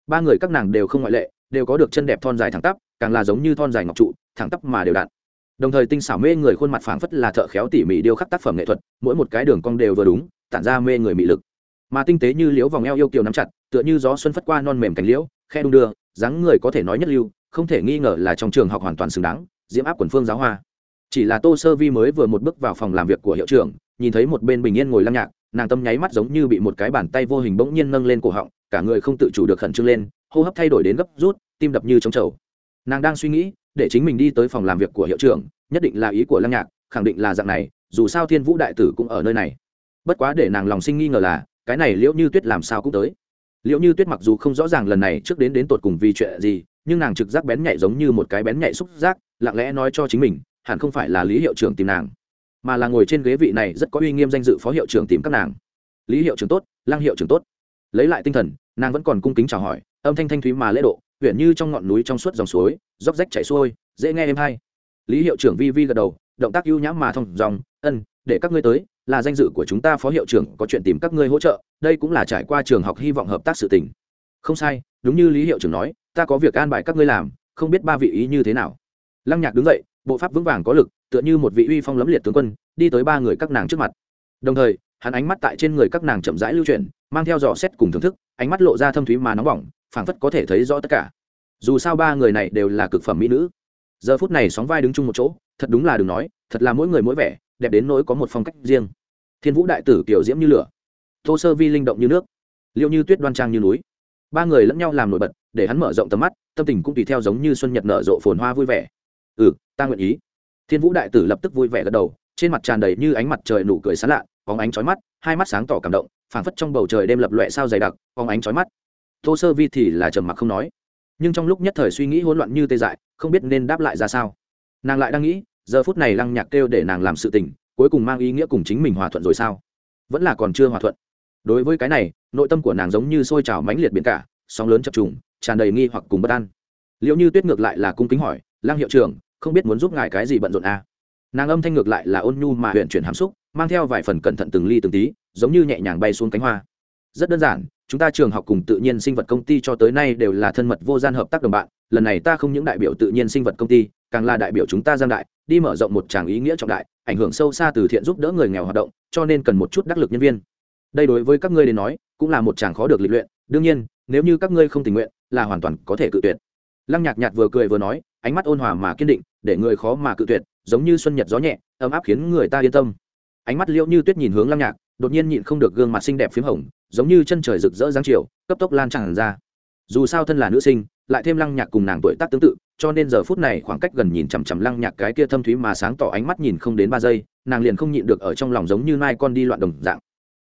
Ba người các nàng đều không ngoại lệ đều có được chân đẹp thon dài thẳng tắp, càng là giống như thon dài ngọc trụ, thẳng tắp mà đều đặn. Đồng thời tinh xảo mê người khuôn mặt phảng phất là thợ khéo tỉ mỉ điêu khắc tác phẩm nghệ thuật, mỗi một cái đường cong đều vừa đúng, tản ra mê người mị lực. Mà tinh tế như liễu vòng eo yêu kiều nắm chặt, tựa như gió xuân phất qua non mềm cánh liễu, khe đung đưa, dáng người có thể nói nhất lưu, không thể nghi ngờ là trong trường học hoàn toàn xứng đáng, diễm áp quần phương giáo hoa. Chỉ là tô sơ vi mới vừa một bước vào phòng làm việc của hiệu trưởng, nhìn thấy một bên bình yên ngồi lăng nhạc, nàng tâm nháy mắt giống như bị một cái bàn tay vô hình bỗng nhiên nâng lên cổ họng, cả người không tự chủ được khẩn trương lên hô hấp thay đổi đến gấp rút, tim đập như trống trầu. Nàng đang suy nghĩ để chính mình đi tới phòng làm việc của hiệu trưởng, nhất định là ý của lăng nhạc, khẳng định là dạng này, dù sao thiên vũ đại tử cũng ở nơi này. Bất quá để nàng lòng sinh nghi ngờ là, cái này liễu như tuyết làm sao cũng tới. Liễu như tuyết mặc dù không rõ ràng lần này trước đến đến tột cùng vì chuyện gì, nhưng nàng trực giác bén nhạy giống như một cái bén nhạy xúc giác, lặng lẽ nói cho chính mình, hẳn không phải là lý hiệu trưởng tìm nàng, mà là ngồi trên ghế vị này rất có uy nghiêm danh dự phó hiệu trưởng tìm các nàng. Lý hiệu trưởng tốt, lăng hiệu trưởng tốt. Lấy lại tinh thần, nàng vẫn còn cung kính chào hỏi âm thanh thanh thúy mà lễ độ huyện như trong ngọn núi trong suốt dòng suối, róc rách chảy xuôi, dễ nghe êm hay. Lý hiệu trưởng vi vi gật đầu, động tác ưu nhãm mà thông dòng, ân, để các ngươi tới, là danh dự của chúng ta, phó hiệu trưởng có chuyện tìm các ngươi hỗ trợ, đây cũng là trải qua trường học hy vọng hợp tác sự tình. Không sai, đúng như lý hiệu trưởng nói, ta có việc an bài các ngươi làm, không biết ba vị ý như thế nào. Lăng nhạc đứng dậy, bộ pháp vững vàng có lực, tựa như một vị uy phong lấm liệt tướng quân, đi tới ba người các nàng trước mặt. Đồng thời, hắn ánh mắt tại trên người các nàng chậm rãi lưu chuyển, mang theo dò xét cùng thưởng thức, ánh mắt lộ ra thâm thúy mà nóng bỏng phảng phất có thể thấy rõ tất cả. Dù sao ba người này đều là cực phẩm mỹ nữ. Giờ phút này sóng vai đứng chung một chỗ, thật đúng là đừng nói, thật là mỗi người mỗi vẻ, đẹp đến nỗi có một phong cách riêng. Thiên vũ đại tử kiểu diễm như lửa tô sơ vi linh động như nước liệu như tuyết đoan trang như núi. Ba người lẫn nhau làm nổi bật, để hắn mở rộng tầm mắt, tâm tình cũng tùy theo giống như xuân nhật nở rộ phồn hoa vui vẻ. Ừ ta nguyện ý. Thiên vũ đại tử lập tức vui vẻ gật đầu, trên mặt tràn đầy như ánh mặt trời nụ cười sán lạ, bóng ánh trói mắt, hai mắt sáng tỏ cảm động, phảng phất trong bầu trời đêm lập loẹ sao dày đặc, bóng ánh trói mắt tô sơ vi thì là trầm mặc không nói. Nhưng trong lúc nhất thời suy nghĩ hỗn loạn như tê dại, không biết nên đáp lại ra sao. Nàng lại đang nghĩ, giờ phút này lăng nhạc kêu để nàng làm sự tình, cuối cùng mang ý nghĩa cùng chính mình hòa thuận rồi sao? Vẫn là còn chưa hòa thuận. Đối với cái này, nội tâm của nàng giống như sôi trào mãnh liệt biển cả, sóng lớn chập trùng, tràn đầy nghi hoặc cùng bất an. Liệu như tuyết ngược lại là cung kính hỏi, lăng hiệu trưởng, không biết muốn giúp ngài cái gì bận rộn à? nàng âm thanh ngược lại là ôn nhu mà huyện chuyển hàm xúc, mang theo vài phần cẩn thận từng ly từng tí, giống như nhẹ nhàng bay xuống cánh hoa rất đơn giản, chúng ta trường học cùng tự nhiên sinh vật công ty cho tới nay đều là thân mật vô gian hợp tác đồng bạn, lần này ta không những đại biểu tự nhiên sinh vật công ty, càng là đại biểu chúng ta giang đại, đi mở rộng một tràng ý nghĩa trọng đại, ảnh hưởng sâu xa từ thiện giúp đỡ người nghèo hoạt động, cho nên cần một chút đắc lực nhân viên. Đây đối với các ngươi đến nói, cũng là một tràng khó được lịch luyện, đương nhiên, nếu như các ngươi không tình nguyện, là hoàn toàn có thể cự tuyệt. Lăng nhạc nhạt vừa cười vừa nói, ánh mắt ôn hòa mà kiên định, để người khó mà cự tuyệt, giống như xuân nhật gió nhẹ, ấm áp khiến người ta yên tâm. Ánh mắt liễu như tuyết nhìn hướng lăng nhạc đột nhiên nhịn không được gương mặt xinh đẹp p h í m hồng, giống như chân trời rực rỡ giáng chiều, cấp tốc lan tràn ra. Dù sao thân là nữ sinh, lại thêm lăng nhạc cùng nàng tuổi tác tương tự, cho nên giờ phút này khoảng cách gần nhìn chằm chằm lăng nhạc cái kia thâm thúy mà sáng tỏ ánh mắt nhìn không đến ba giây, nàng liền không nhịn được ở trong lòng giống như mai con đi loạn đồng dạng.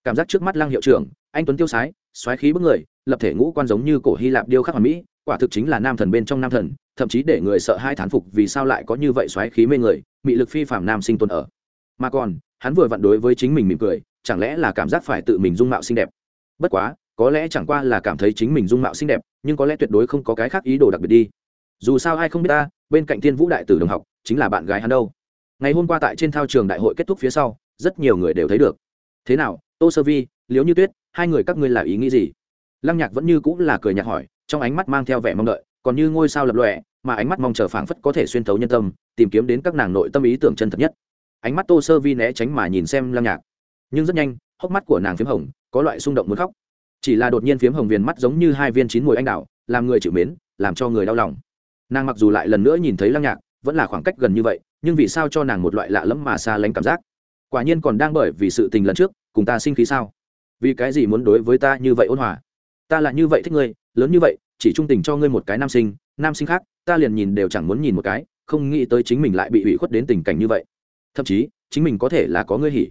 Cảm giác trước mắt lăng hiệu trưởng, anh tuấn tiêu sái, xoáy khí bức người, lập thể ngũ quan giống như cổ hy lạp điêu khắc hoàn mỹ, quả thực chính là nam thần bên trong nam thần, thậm chí để người sợ hai thán phục vì sao lại có như vậy xoáy khí mê người, mị lực phi phạm nam sinh tồn ở mà còn, hắn vừa vặn đối với chính mình mỉm cười, chẳng lẽ là cảm giác phải tự mình dung mạo xinh đẹp? Bất quá, có lẽ chẳng qua là cảm thấy chính mình dung mạo xinh đẹp, nhưng có lẽ tuyệt đối không có cái khác ý đồ đặc biệt đi. Dù sao ai không biết ta, bên cạnh thiên vũ đại tử đồng học, chính là bạn gái hắn đâu. Ngày hôm qua tại trên thao trường đại hội kết thúc phía sau, rất nhiều người đều thấy được. Thế nào, tô sơ vi liếu như tuyết, hai người các ngươi là ý nghĩ gì? Lăng nhạc vẫn như cũng là cười nhạt hỏi, trong ánh mắt mang theo vẻ mong đợi, còn như ngôi sao lập lòe, mà ánh mắt mong chờ phảng phất có thể xuyên thấu nhân tâm, tìm kiếm đến các nàng nội tâm ý tưởng chân thật nhất ánh mắt tô sơ vi né tránh mà nhìn xem lăng nhạc. Nhưng rất nhanh, hốc mắt của nàng p h í m hồng, có loại xung động muốn khóc. Chỉ là đột nhiên p h í m hồng viền mắt giống như hai viên chín mùi anh đạo làm người chịu mến, làm cho người đau lòng. Nàng mặc dù lại lần nữa nhìn thấy lăng nhạc, vẫn là khoảng cách gần như vậy, nhưng vì sao cho nàng một loại lạ lẫm mà xa lánh cảm giác? Quả nhiên còn đang bởi vì sự tình lần trước, cùng ta sinh khí sao? Vì cái gì muốn đối với ta như vậy ôn hòa? Ta là như vậy thích ngươi, lớn như vậy, chỉ trung tình cho ngươi một cái nam sinh nam sinh khác, ta liền nhìn đều chẳng muốn nhìn một cái, không nghĩ tới chính mình lại bị ủy khuất đến tình cảnh như vậy thậm chí, chính mình có thể là có ngươi hỉ.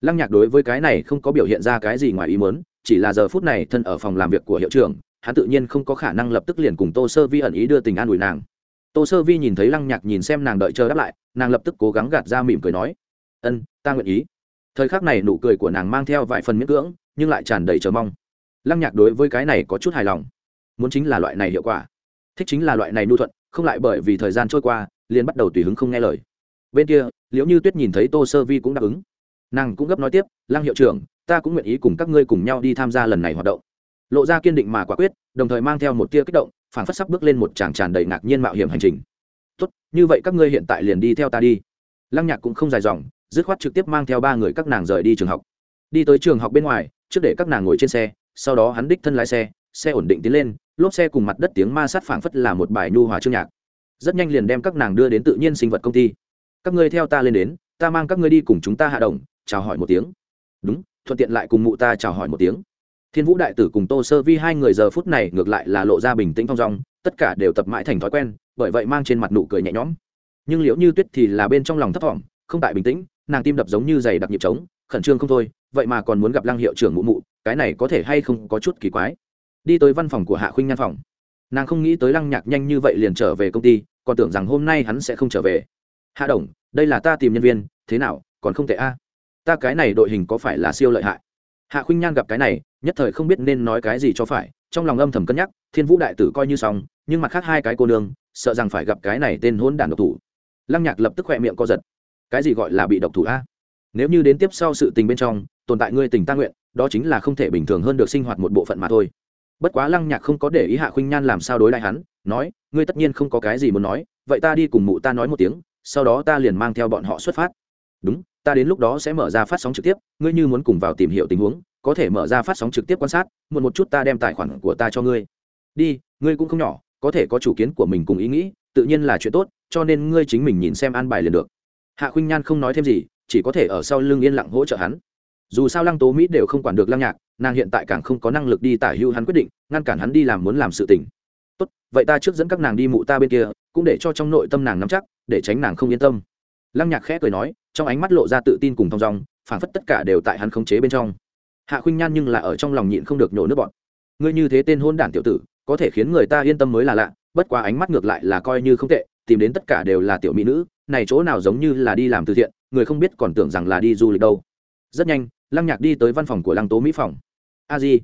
Lăng nhạc đối với cái này không có biểu hiện ra cái gì ngoài ý muốn, chỉ là giờ phút này thân ở phòng làm việc của hiệu trưởng, hắn tự nhiên không có khả năng lập tức liền cùng tô sơ vi ẩn ý đưa tình an ủi nàng. Tô sơ vi nhìn thấy lăng nhạc nhìn xem nàng đợi chờ đáp lại, nàng lập tức cố gắng gạt ra mỉm cười nói, ân, ta nguyện ý. Thời khắc này nụ cười của nàng mang theo vài phần miễn cưỡng, nhưng lại tràn đầy chờ mong. Lăng nhạc đối với cái này có chút hài lòng. Muốn chính là loại này hiệu quả. Thích chính là loại này nu thuận, không lại bởi vì thời gian trôi qua, liền bắt đầu tùy hứng không nghe lời. Bên kia liễu như tuyết nhìn thấy tô sơ vi cũng đáp ứng. Nàng cũng gấp nói tiếp lang hiệu trưởng, ta cũng nguyện ý cùng các ngươi cùng nhau đi tham gia lần này hoạt động. Lộ ra kiên định mà quả quyết, đồng thời mang theo một tia kích động, phản phất sắp bước lên một tràng tràn đầy ngạc nhiên mạo hiểm hành trình. Tốt, như vậy các ngươi hiện tại liền đi theo ta đi. Lăng nhạc cũng không dài dòng, dứt khoát trực tiếp mang theo ba người các nàng rời đi trường học. Đi tới trường học bên ngoài, trước để các nàng ngồi trên xe, sau đó hắn đích thân lái xe xe ổn định tiến lên, lốp xe cùng mặt đất tiếng ma sát phảng phất là một bài nhu hòa chương nhạc. Rất nhanh liền đem các nàng đưa đến tự nhiên sinh vật công ty các ngươi theo ta lên đến, ta mang các ngươi đi cùng chúng ta hạ đồng, chào hỏi một tiếng. Đúng, thuận tiện lại cùng mụ ta chào hỏi một tiếng. Thiên vũ đại tử cùng tô sơ vi hai người giờ phút này ngược lại là lộ ra bình tĩnh thong dong, tất cả đều tập mãi thành thói quen, bởi vậy mang trên mặt nụ cười nhẹ nhõm. Nhưng liệu như tuyết thì là bên trong lòng thấp thỏm, không tại bình tĩnh, nàng tim đập giống như giày đặc nhịp trống, khẩn trương không thôi, vậy mà còn muốn gặp lăng hiệu trưởng mụ mụ, cái này có thể hay không có chút kỳ quái. Đi tới văn phòng của hạ khuynh nhan phòng. Nàng không nghĩ tới lăng nhạc nhanh như vậy liền trở về công ty, còn tưởng rằng hôm nay hắn sẽ không trở về hạ đồng, đây là ta tìm nhân viên, thế nào, còn không tệ a? Ta cái này đội hình có phải là siêu lợi hại? Hạ khuynh nhan gặp cái này, nhất thời không biết nên nói cái gì cho phải, trong lòng âm thầm cân nhắc, thiên vũ đại tử coi như xong, nhưng mặt khác hai cái cô nương, sợ rằng phải gặp cái này tên hôn đản độc thủ. Lăng nhạc lập tức khỏe miệng co giật. Cái gì gọi là bị độc thủ a? Nếu như đến tiếp sau sự tình bên trong, tồn tại ngươi tình ta nguyện, đó chính là không thể bình thường hơn được sinh hoạt một bộ phận mà thôi. Bất quá lăng nhạc không có để ý hạ khuynh nhan làm sao đối lại hắn, nói, ngươi tất nhiên không có cái gì muốn nói, vậy ta đi cùng mụ ta nói một tiếng sau đó ta liền mang theo bọn họ xuất phát. Đúng, ta đến lúc đó sẽ mở ra phát sóng trực tiếp, ngươi như muốn cùng vào tìm hiểu tình huống, có thể mở ra phát sóng trực tiếp quan sát, muộn một chút ta đem tài khoản của ta cho ngươi. Đi, ngươi cũng không nhỏ, có thể có chủ kiến của mình cùng ý nghĩ, tự nhiên là chuyện tốt, cho nên ngươi chính mình nhìn xem an bài liền được. Hạ khuynh nhan không nói thêm gì, chỉ có thể ở sau lưng yên lặng hỗ trợ hắn. Dù sao lăng tố mỹ đều không quản được lăng nhạc, nàng hiện tại càng không có năng lực đi tả hưu hắn quyết định, ngăn cản hắn đi làm muốn làm sự tình tốt, vậy ta trước dẫn các nàng đi mụ ta bên kia, cũng để cho trong nội tâm nàng nắm chắc, để tránh nàng không yên tâm. Lăng nhạc khẽ cười nói, trong ánh mắt lộ ra tự tin cùng thong dong, phảng phất tất cả đều tại hắn khống chế bên trong. Hạ khuynh nhan nhưng là ở trong lòng nhịn không được nhổ nước bọn ngươi như thế tên hôn đản tiểu tử, có thể khiến người ta yên tâm mới là lạ, bất quá ánh mắt ngược lại là coi như không tệ, tìm đến tất cả đều là tiểu mỹ nữ, này chỗ nào giống như là đi làm từ thiện, người không biết còn tưởng rằng là đi du lịch đâu. Rất nhanh, lăng nhạc đi tới văn phòng của lăng tố mỹ phòng. A di.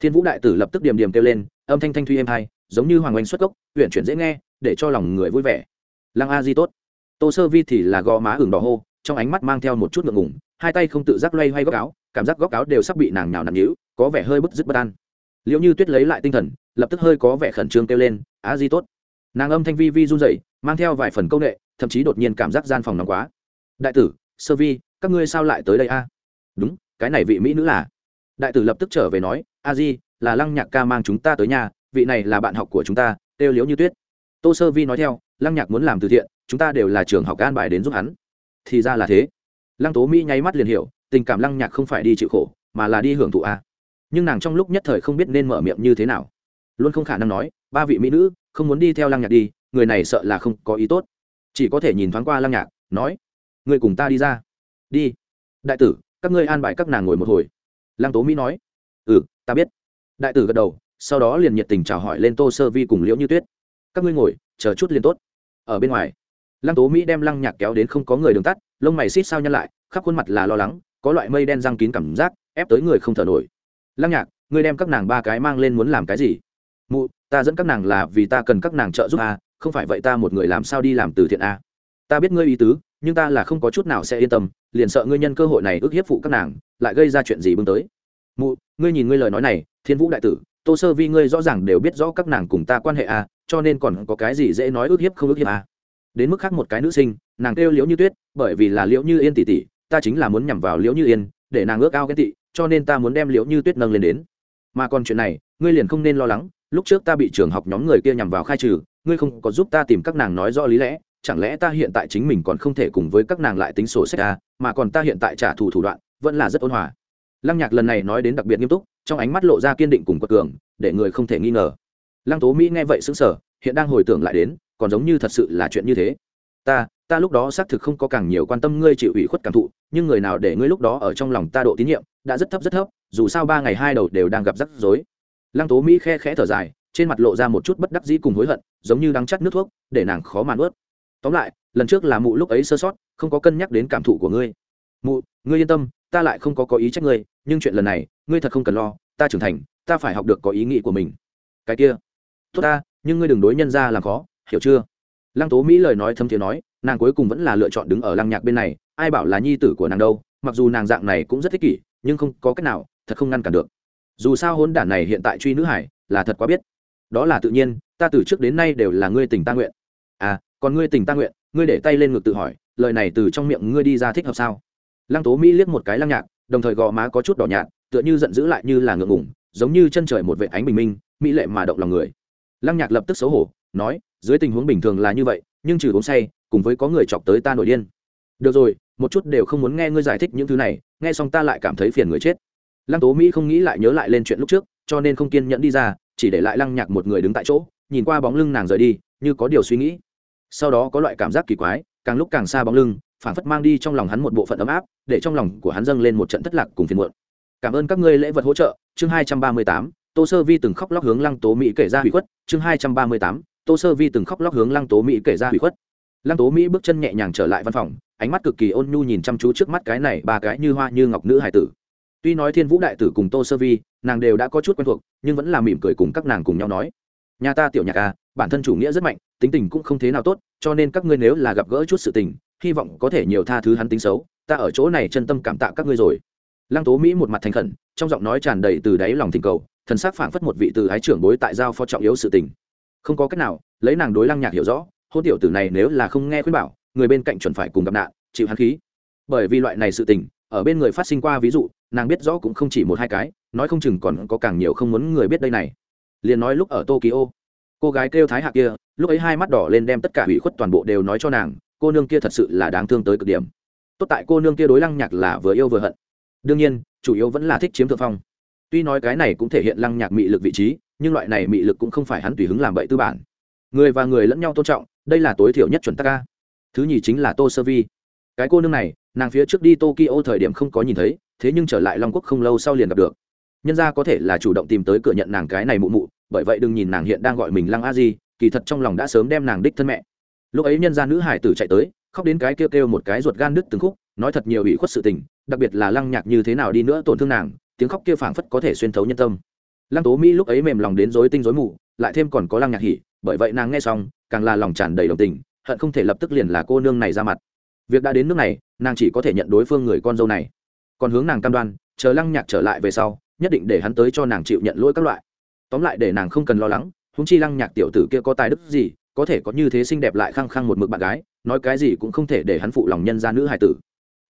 Thiên vũ đại tử lập tức điểm điểm kêu lên, âm thanh thanh thuy êm hai giống như hoàng oanh xuất gốc huyện chuyển dễ nghe, để cho lòng người vui vẻ. Lăng a di tốt. Tô sơ vi thì là gò má ửng đỏ hô, trong ánh mắt mang theo một chút ngượng ngùng, hai tay không tự giác loay hoay góc áo, cảm giác góc áo đều sắp bị nàng nào nằm nhữ có vẻ hơi bức dứt bất an. Liệu như tuyết lấy lại tinh thần, lập tức hơi có vẻ khẩn trương kêu lên, a di tốt. Nàng âm thanh vi vi run rẩy, mang theo vài phần công nghệ, thậm chí đột nhiên cảm giác gian phòng nóng quá. Đại tử, sơ vi, các ngươi sao lại tới đây a? Đúng, cái này vị mỹ nữ là. Đại tử lập tức trở về nói, a di, là lăng nhạc ca mang chúng ta tới nhà vị này là bạn học của chúng ta têu liếu như tuyết. Tô sơ vi nói theo, lăng nhạc muốn làm từ thiện, chúng ta đều là trường học an bài đến giúp hắn. Thì ra là thế. Lăng tố mỹ nháy mắt liền hiểu, tình cảm lăng nhạc không phải đi chịu khổ, mà là đi hưởng thụ a. Nhưng nàng trong lúc nhất thời không biết nên mở miệng như thế nào. Luôn không khả năng nói, ba vị mỹ nữ, không muốn đi theo lăng nhạc đi, người này sợ là không có ý tốt. Chỉ có thể nhìn thoáng qua lăng nhạc, nói người cùng ta đi ra. Đi. Đại tử, các ngươi an bài các nàng ngồi một hồi. Lăng tố mỹ nói ừ ta biết. Đại tử gật đầu sau đó liền nhiệt tình chào hỏi lên tô sơ vi cùng liễu như tuyết. Các ngươi ngồi, chờ chút liền tốt. Ở bên ngoài, lăng tố mỹ đem lăng nhạc kéo đến không có người đường tắt, lông mày xít sao nhăn lại, khắp khuôn mặt là lo lắng, có loại mây đen răng kín cảm giác, ép tới người không thở nổi. Lăng nhạc, ngươi đem các nàng ba cái mang lên muốn làm cái gì? Mụ, ta dẫn các nàng là vì ta cần các nàng trợ giúp a, không phải vậy ta một người làm sao đi làm từ thiện a? Ta biết ngươi ý tứ, nhưng ta là không có chút nào sẽ yên tâm, liền sợ ngươi nhân cơ hội này ước hiếp phụ các nàng, lại gây ra chuyện gì bưng tới. Mụ, ngươi nhìn ngươi lời nói này, thiên vũ đại tử tô sơ vi ngươi rõ ràng đều biết rõ các nàng cùng ta quan hệ à, cho nên còn có cái gì dễ nói ước hiếp không ước hiếp à? đến mức khác một cái nữ sinh nàng kêu liễu như tuyết bởi vì là liễu như yên tỷ tỷ ta chính là muốn nhằm vào liễu như yên để nàng ước ao cái tị cho nên ta muốn đem liễu như tuyết nâng lên đến mà còn chuyện này ngươi liền không nên lo lắng lúc trước ta bị trường học nhóm người kia nhằm vào khai trừ ngươi không có giúp ta tìm các nàng nói rõ lý lẽ chẳng lẽ ta hiện tại chính mình còn không thể cùng với các nàng lại tính sổ sách ta mà còn ta hiện tại trả thù thủ đoạn vẫn là rất ôn hòa lăng nhạc lần này nói đến đặc biệt nghiêm túc trong ánh mắt lộ ra kiên định cùng quật cường, để người không thể nghi ngờ. Lăng tố mỹ nghe vậy xứng sở hiện đang hồi tưởng lại đến, còn giống như thật sự là chuyện như thế. Ta ta lúc đó xác thực không có càng nhiều quan tâm ngươi chịu ủy khuất cảm thụ, nhưng người nào để ngươi lúc đó ở trong lòng ta độ tín nhiệm, đã rất thấp rất thấp, dù sao ba ngày hai đầu đều đang gặp rắc rối. Lăng tố mỹ khe khẽ thở dài, trên mặt lộ ra một chút bất đắc dĩ cùng hối hận, giống như đang chắt nước thuốc, để nàng khó mà ướt tóm lại, lần trước là mụ lúc ấy sơ sót, không có cân nhắc đến cảm thụ của ngươi. Mụ, ngươi yên tâm ta lại không có có ý trách ngươi, nhưng chuyện lần này, ngươi thật không cần lo, ta trưởng thành, ta phải học được có ý nghĩ của mình. Cái kia, tốt ta, nhưng ngươi đừng đối nhân ra làm khó, hiểu chưa? Lăng tố mỹ lời nói thâm thiế nói, nàng cuối cùng vẫn là lựa chọn đứng ở lăng nhạc bên này, ai bảo là nhi tử của nàng đâu, mặc dù nàng dạng này cũng rất thích kỷ, nhưng không có cách nào, thật không ngăn cản được. Dù sao hôn đản này hiện tại truy nữ hải, là thật quá biết. Đó là tự nhiên, ta từ trước đến nay đều là ngươi tình ta nguyện. À còn ngươi tình ta nguyện, ngươi để tay lên ngực tự hỏi, lời này từ trong miệng ngươi đi ra thích hợp sao? Lăng tố mỹ liếc một cái lăng nhạc, đồng thời gò má có chút đỏ nhạt, tựa như giận dữ lại như là ngượng ngủng giống như chân trời một vệ ánh bình minh, mỹ lệ mà động lòng người. Lăng nhạc lập tức xấu hổ, nói, dưới tình huống bình thường là như vậy, nhưng trừ uống say, cùng với có người chọc tới ta nổi điên. Được rồi, một chút đều không muốn nghe ngươi giải thích những thứ này, nghe xong ta lại cảm thấy phiền người chết. Lăng tố mỹ không nghĩ lại nhớ lại lên chuyện lúc trước, cho nên không kiên nhẫn đi ra, chỉ để lại lăng nhạc một người đứng tại chỗ, nhìn qua bóng lưng nàng rời đi, như có điều suy nghĩ. Sau đó có loại cảm giác kỳ quái, càng lúc càng xa bóng lưng phản phất mang đi trong lòng hắn một bộ phận ấm áp, để trong lòng của hắn dâng lên một trận thất lạc cùng phiền muộn. Cảm ơn các ngươi lễ vật hỗ trợ. Chương hai trăm ba mươi tám, tô sơ vi từng khóc lóc hướng lăng tố mỹ kể ra hủy khuất. Chương hai trăm ba mươi tám, tô sơ vi từng khóc lóc hướng lăng tố mỹ kể ra hủy khuất. Lăng tố mỹ bước chân nhẹ nhàng trở lại văn phòng, ánh mắt cực kỳ ôn nhu nhìn chăm chú trước mắt cái này ba cái như hoa như ngọc nữ hải tử. Tuy nói thiên vũ đại tử cùng tô sơ vi, nàng đều đã có chút quen thuộc, nhưng vẫn là mỉm cười cùng các nàng cùng nhau nói. Nhà ta tiểu nhạc à bản thân chủ nghĩa rất mạnh, tính tình cũng không thế nào tốt, cho nên các ngươi nếu là gặp gỡ chút sự tình hy vọng có thể nhiều tha thứ hắn tính xấu, ta ở chỗ này chân tâm cảm tạ các ngươi rồi. Lăng tố mỹ một mặt thành khẩn, trong giọng nói tràn đầy từ đáy lòng thỉnh cầu, thần sắc phảng phất một vị từ ái trưởng bối tại giao phó trọng yếu sự tình. Không có cách nào, lấy nàng đối lăng nhạc hiểu rõ, hôn tiểu tử này nếu là không nghe khuyên bảo, người bên cạnh chuẩn phải cùng gặp nạn, chịu hắn khí. Bởi vì loại này sự tình, ở bên người phát sinh qua ví dụ, nàng biết rõ cũng không chỉ một hai cái, nói không chừng còn có càng nhiều không muốn người biết đây này. Liền nói lúc ở tokyo, cô gái kêu thái hạ kia, lúc ấy hai mắt đỏ lên đem tất cả hủy khuất toàn bộ đều nói cho nàng cô nương kia thật sự là đáng thương tới cực điểm. Tốt tại cô nương kia đối lăng nhạc là vừa yêu vừa hận. Đương nhiên, chủ yếu vẫn là thích chiếm thượng phong. Tuy nói cái này cũng thể hiện lăng nhạc mị lực vị trí, nhưng loại này mị lực cũng không phải hắn tùy hứng làm bậy tư bản. Người và người lẫn nhau tôn trọng, đây là tối thiểu nhất chuẩn tắc ca thứ nhì chính là tô sơ vi. Cái cô nương này, nàng phía trước đi tokyo thời điểm không có nhìn thấy, thế nhưng trở lại long quốc không lâu sau liền gặp được. Nhân ra có thể là chủ động tìm tới cửa nhận nàng cái này mụ mụ, bởi vậy đừng nhìn nàng hiện đang gọi mình lăng a di, kỳ thật trong lòng đã sớm đem nàng đích thân mẹ lúc ấy nhân gia nữ hải tử chạy tới, khóc đến cái kêu kêu một cái ruột gan đứt từng khúc, nói thật nhiều ủy khuất sự tình, đặc biệt là lăng nhạc như thế nào đi nữa tổn thương nàng, tiếng khóc kia phảng phất có thể xuyên thấu nhân tâm. Lăng tố mỹ lúc ấy mềm lòng đến rối tinh rối mù, lại thêm còn có lăng nhạc hỉ, bởi vậy nàng nghe xong, càng là lòng tràn đầy đồng tình, hận không thể lập tức liền là cô nương này ra mặt. Việc đã đến nước này, nàng chỉ có thể nhận đối phương người con dâu này. Còn hướng nàng cam đoan, chờ lăng nhạc trở lại về sau, nhất định để hắn tới cho nàng chịu nhận lỗi các loại. Tóm lại để nàng không cần lo lắng húng chi lăng nhạc tiểu tử kia có tài đức gì có thể có như thế xinh đẹp lại khăng khăng một mực bạn gái, nói cái gì cũng không thể để hắn phụ lòng nhân ra nữ hải tử.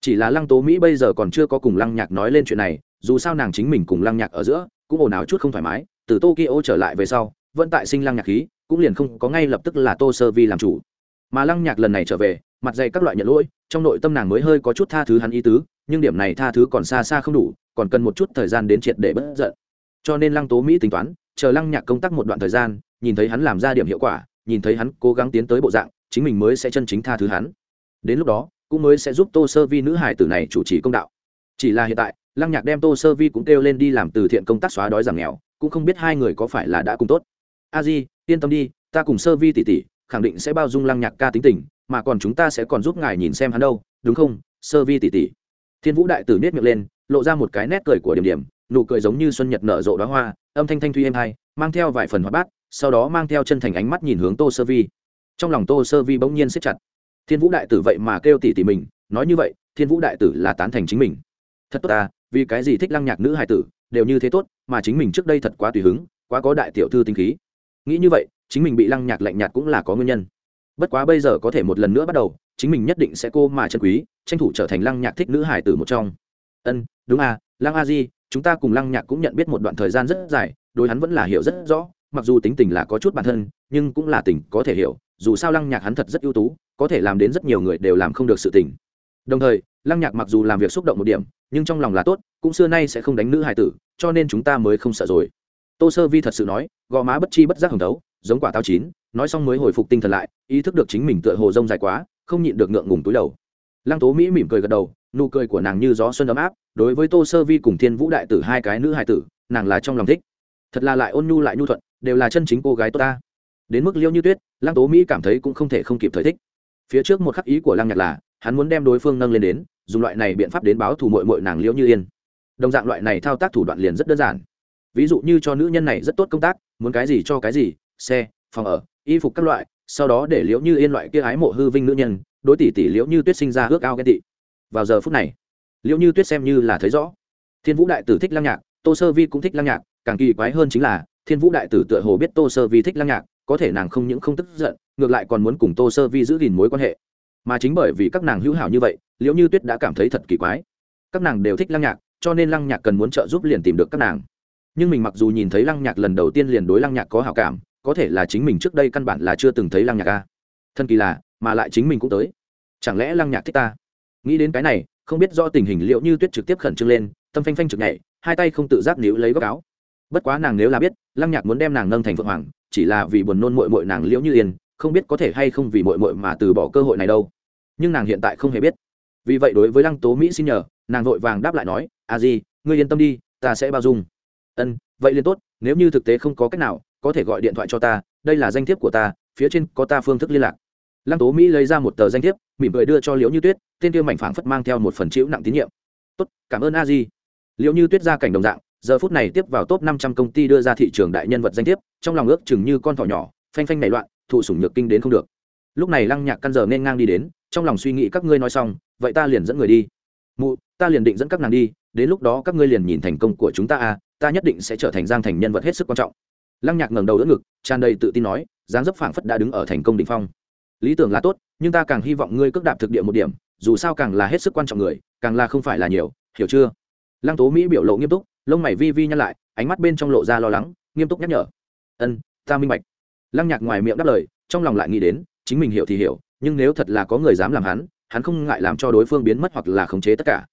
Chỉ là lăng tố mỹ bây giờ còn chưa có cùng lăng nhạc nói lên chuyện này, dù sao nàng chính mình cùng lăng nhạc ở giữa, cũng ồn ào chút không thoải mái, từ tokyo trở lại về sau, vẫn tại sinh lăng nhạc khí, cũng liền không có ngay lập tức là tô sơ vi làm chủ. Mà lăng nhạc lần này trở về, mặt dày các loại nhận lỗi, trong nội tâm nàng mới hơi có chút tha thứ hắn ý tứ, nhưng điểm này tha thứ còn xa xa không đủ, còn cần một chút thời gian đến triệt để bất giận. Cho nên lăng tố mỹ tính toán, chờ lăng nhạc công tác một đoạn thời gian, nhìn thấy hắn làm ra điểm hiệu quả nhìn thấy hắn cố gắng tiến tới bộ dạng, chính mình mới sẽ chân chính tha thứ hắn. Đến lúc đó, cũng mới sẽ giúp tô sơ vi nữ hải tử này chủ trì công đạo. Chỉ là hiện tại, lăng nhạc đem tô sơ vi cũng kêu lên đi làm từ thiện công tác xóa đói giảm nghèo, cũng không biết hai người có phải là đã cùng tốt. A di, yên tâm đi, ta cùng sơ vi tỉ tỉ khẳng định sẽ bao dung lăng nhạc ca tính tình, mà còn chúng ta sẽ còn giúp ngài nhìn xem hắn đâu, đúng không, sơ vi tỉ tỉ thiên vũ đại tử nết miệng lên, lộ ra một cái nét cười của điểm điểm, nụ cười giống như xuân nhật nở rộ đóa hoa, âm thanh thanh thuy êm hai, mang theo vài phần hoạt bát sau đó mang theo chân thành ánh mắt nhìn hướng tô sơ vi. Trong lòng tô sơ vi bỗng nhiên siết chặt. Thiên vũ đại tử vậy mà kêu tỉ tỉ mình, nói như vậy, thiên vũ đại tử là tán thành chính mình. Thật tốt ta, vì cái gì thích lăng nhạc nữ hài tử, đều như thế tốt, mà chính mình trước đây thật quá tùy hứng, quá có đại tiểu thư tinh khí. Nghĩ như vậy, chính mình bị lăng nhạc lạnh nhạt cũng là có nguyên nhân. Bất quá bây giờ có thể một lần nữa bắt đầu, chính mình nhất định sẽ cô mà chân quý, tranh thủ trở thành lăng nhạc thích nữ hải tử một trong. Ân, đúng à lăng a di, chúng ta cùng lăng nhạc cũng nhận biết một đoạn thời gian rất dài, đối hắn vẫn là hiểu rất rõ mặc dù tính tình là có chút bản thân, nhưng cũng là tình có thể hiểu, dù sao lăng nhạc hắn thật rất ưu tú, có thể làm đến rất nhiều người đều làm không được sự tình. Đồng thời, lăng nhạc mặc dù làm việc xúc động một điểm, nhưng trong lòng là tốt, cũng xưa nay sẽ không đánh nữ hải tử, cho nên chúng ta mới không sợ rồi. Tô sơ vi thật sự nói, gò má bất chi bất giác hồng tấu giống quả táo chín, nói xong mới hồi phục tinh thần lại, ý thức được chính mình tựa hồ rông dài quá, không nhịn được ngượng ngùng túi đầu. Lăng tố mỹ mỉm cười gật đầu, nụ cười của nàng như gió xuân ấm áp, đối với tô sơ vi cùng thiên vũ đại tử hai cái nữ hài tử, nàng là trong lòng thích. Thật là lại ôn nhu lại nhu thuận đều là chân chính cô gái tốt ta. Đến mức liêu như tuyết, lăng tố mỹ cảm thấy cũng không thể không kịp thời thích. Phía trước một khắc ý của lăng nhạc là, hắn muốn đem đối phương nâng lên đến, dùng loại này biện pháp đến báo thù mội mội nàng liễu như yên. Đồng dạng loại này thao tác thủ đoạn liền rất đơn giản. Ví dụ như cho nữ nhân này rất tốt công tác, muốn cái gì cho cái gì, xe, phòng ở, y phục các loại, sau đó để liễu như yên loại kia ái mộ hư vinh nữ nhân, đối tỷ tỷ liễu như tuyết sinh ra ước ao ghen tị. Vào giờ phút này, liễu như tuyết xem như là thấy rõ. Thiên vũ đại tử thích lăng nhạc, tô sơ vi cũng thích lăng nhạc, càng kỳ quái hơn chính là thiên vũ đại tử tựa hồ biết tô sơ vi thích lăng nhạc, có thể nàng không những không tức giận, ngược lại còn muốn cùng tô sơ vi giữ gìn mối quan hệ. Mà chính bởi vì các nàng hữu hảo như vậy, liễu như tuyết đã cảm thấy thật kỳ quái. Các nàng đều thích lăng nhạc, cho nên lăng nhạc cần muốn trợ giúp liền tìm được các nàng. Nhưng mình mặc dù nhìn thấy lăng nhạc lần đầu tiên liền đối lăng nhạc có hảo cảm, có thể là chính mình trước đây căn bản là chưa từng thấy lăng nhạc ca thân kỳ là, mà lại chính mình cũng tới. Chẳng lẽ lăng nhạc thích ta? Nghĩ đến cái này, không biết do tình hình liệu như tuyết trực tiếp khẩn trương lên, tâm phanh phanh trực nhảy, hai tay không tự giác níu lấy góc áo bất quá nàng nếu là biết, lăng nhạc muốn đem nàng nâng thành phượng hoàng, chỉ là vì buồn nôn mội mội nàng liễu như yên, không biết có thể hay không vì mội mội mà từ bỏ cơ hội này đâu. Nhưng nàng hiện tại không hề biết. Vì vậy đối với lăng tố mỹ xin nhờ, nàng vội vàng đáp lại nói, a di, ngươi yên tâm đi, ta sẽ bao dung. Ân, vậy liền tốt, nếu như thực tế không có cách nào, có thể gọi điện thoại cho ta, đây là danh thiếp của ta, phía trên có ta phương thức liên lạc. Lăng tố mỹ lấy ra một tờ danh thiếp, mỉm cười đưa cho liễu như tuyết, tên kia mảnh phảng phất mang theo một phần chịu nặng tín nhiệm. Tốt, cảm ơn a di. Liễu như tuyết ra cảnh đồng dạng giờ phút này tiếp vào top năm trăm công ty đưa ra thị trường đại nhân vật danh thiếp, trong lòng ước chừng như con thỏ nhỏ, phanh phanh nảy loạn, thụ sủng nhược kinh đến không được. Lúc này lăng nhạc căn giờ nên ngang đi đến, trong lòng suy nghĩ các ngươi nói xong, vậy ta liền dẫn người đi. Mụ, ta liền định dẫn các nàng đi, đến lúc đó các ngươi liền nhìn thành công của chúng ta à ta nhất định sẽ trở thành giang thành nhân vật hết sức quan trọng. Lăng nhạc ngẩng đầu đỡ ngực, tràn đầy tự tin nói, dáng dấp phảng phất đã đứng ở thành công đỉnh phong. Lý tưởng là tốt, nhưng ta càng hy vọng ngươi cước đạp thực địa một điểm, dù sao càng là hết sức quan trọng người, càng là không phải là nhiều, hiểu chưa? Lăng tố mỹ biểu lộ nghiêm túc lông mày vi vi nhăn lại, ánh mắt bên trong lộ ra lo lắng, nghiêm túc nhắc nhở. Ân, ta minh bạch. Lăng nhạc ngoài miệng đáp lời, trong lòng lại nghĩ đến, chính mình hiểu thì hiểu, nhưng nếu thật là có người dám làm hắn hắn không ngại làm cho đối phương biến mất hoặc là khống chế tất cả.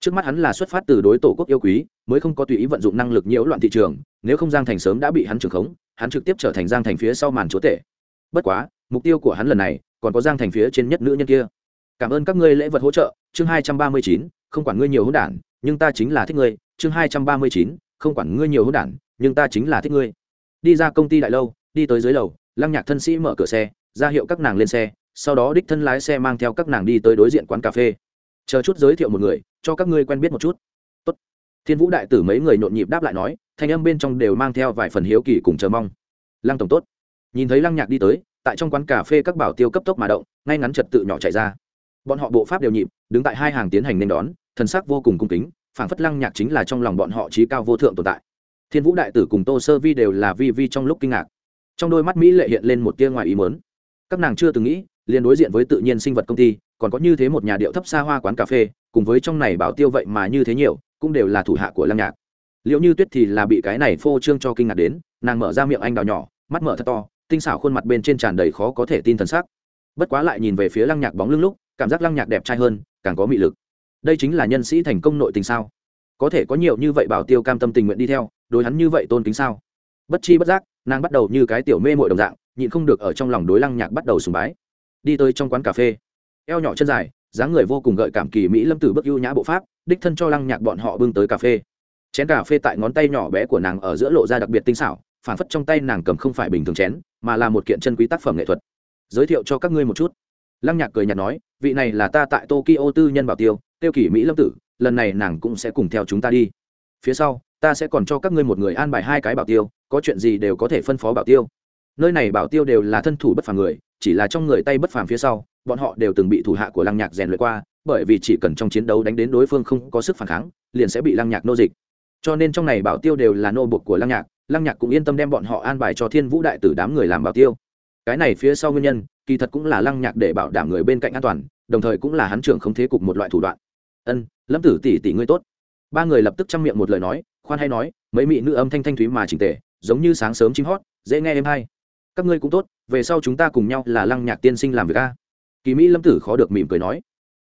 Trước mắt hắn là xuất phát từ đối tổ quốc yêu quý, mới không có tùy ý vận dụng năng lực nhiễu loạn thị trường, nếu không giang thành sớm đã bị hắn trưởng khống, hắn trực tiếp trở thành giang thành phía sau màn chúa tể. Bất quá, mục tiêu của hắn lần này, còn có giang thành phía trên nhất nữ nhân kia. Cảm ơn các ngươi lễ vật hỗ trợ, chương hai trăm ba mươi chín, không quản ngươi nhiều hỗn đản, nhưng ta chính là thích ngươi chương hai trăm ba mươi chín, không quản ngươi nhiều hỗn đản, nhưng ta chính là thích ngươi. Đi ra công ty đại lâu, đi tới dưới lầu, lăng nhạc thân sĩ mở cửa xe, ra hiệu các nàng lên xe, sau đó đích thân lái xe mang theo các nàng đi tới đối diện quán cà phê. Chờ chút giới thiệu một người, cho các ngươi quen biết một chút. Tốt. thiên vũ đại tử mấy người nhộn nhịp đáp lại nói, thanh âm bên trong đều mang theo vài phần hiếu kỳ cùng chờ mong. Lăng tổng tốt. Nhìn thấy lăng nhạc đi tới, tại trong quán cà phê các bảo tiêu cấp tốc mà động, ngay ngắn trật tự nhỏ chạy ra. Bọn họ bộ pháp đều nhịp, đứng tại hai hàng tiến hành nên đón thần sắc vô cùng cung kính phảng phất lăng nhạc chính là trong lòng bọn họ trí cao vô thượng tồn tại. Thiên vũ đại tử cùng tô sơ vi đều là vi vi trong lúc kinh ngạc. Trong đôi mắt mỹ lệ hiện lên một tia ngoài ý mớn các nàng chưa từng nghĩ, liền đối diện với tự nhiên sinh vật công ty, còn có như thế một nhà điệu thấp xa hoa quán cà phê, cùng với trong này bảo tiêu vậy mà như thế nhiều, cũng đều là thủ hạ của lăng nhạc. Liệu như tuyết thì là bị cái này phô trương cho kinh ngạc đến, nàng mở ra miệng anh đào nhỏ, mắt mở thật to, tinh xảo khuôn mặt bên trên tràn đầy khó có thể tin thần sắc. Bất quá lại nhìn về phía lăng nhạc bóng lưng lúc, cảm giác lăng nhạc đẹp trai hơn, càng có mị lực đây chính là nhân sĩ thành công nội tình sao? Có thể có nhiều như vậy bảo tiêu cam tâm tình nguyện đi theo, đối hắn như vậy tôn kính sao? Bất chi bất giác, nàng bắt đầu như cái tiểu mê mội đồng dạng, nhịn không được ở trong lòng đối lăng nhạc bắt đầu sùng bái. Đi tới trong quán cà phê, eo nhỏ chân dài, dáng người vô cùng gợi cảm kỳ mỹ lâm tử bước ưu nhã bộ pháp, đích thân cho lăng nhạc bọn họ bưng tới cà phê. Chén cà phê tại ngón tay nhỏ bé của nàng ở giữa lộ ra đặc biệt tinh xảo phản phất trong tay nàng cầm không phải bình thường chén, mà là một kiện chân quý tác phẩm nghệ thuật. Giới thiệu cho các ngươi một chút. Lăng nhạc cười nhạt nói, vị này là ta tại tokyo tư nhân bảo tiêu tiêu kỷ mỹ lâm tử, lần này nàng cũng sẽ cùng theo chúng ta đi. Phía sau, ta sẽ còn cho các ngươi một người an bài hai cái bảo tiêu, có chuyện gì đều có thể phân phó bảo tiêu. Nơi này bảo tiêu đều là thân thủ bất phàm người, chỉ là trong người tay bất phàm phía sau, bọn họ đều từng bị thủ hạ của lăng nhạc rèn luyện qua, bởi vì chỉ cần trong chiến đấu đánh đến đối phương không có sức phản kháng, liền sẽ bị lăng nhạc nô dịch. Cho nên trong này bảo tiêu đều là nô buộc của lăng nhạc lăng nhạc cũng yên tâm đem bọn họ an bài cho thiên vũ đại tử đám người làm bảo tiêu. Cái này phía sau nguyên nhân, kỳ thật cũng là lăng nhạc để bảo đảm người bên cạnh an toàn, đồng thời cũng là hắn trưởng không thế cục một loại thủ đoạn ân, lâm tử tỷ tỷ ngươi tốt. Ba người lập tức chăm miệng một lời nói, khoan hay nói, mấy mỹ nữ âm thanh thanh thúy mà chỉnh tề, giống như sáng sớm chim hót, dễ nghe em hay. Các ngươi cũng tốt, về sau chúng ta cùng nhau là lăng nhạc tiên sinh làm việc a. Kỳ mỹ lâm tử khó được mỉm cười nói.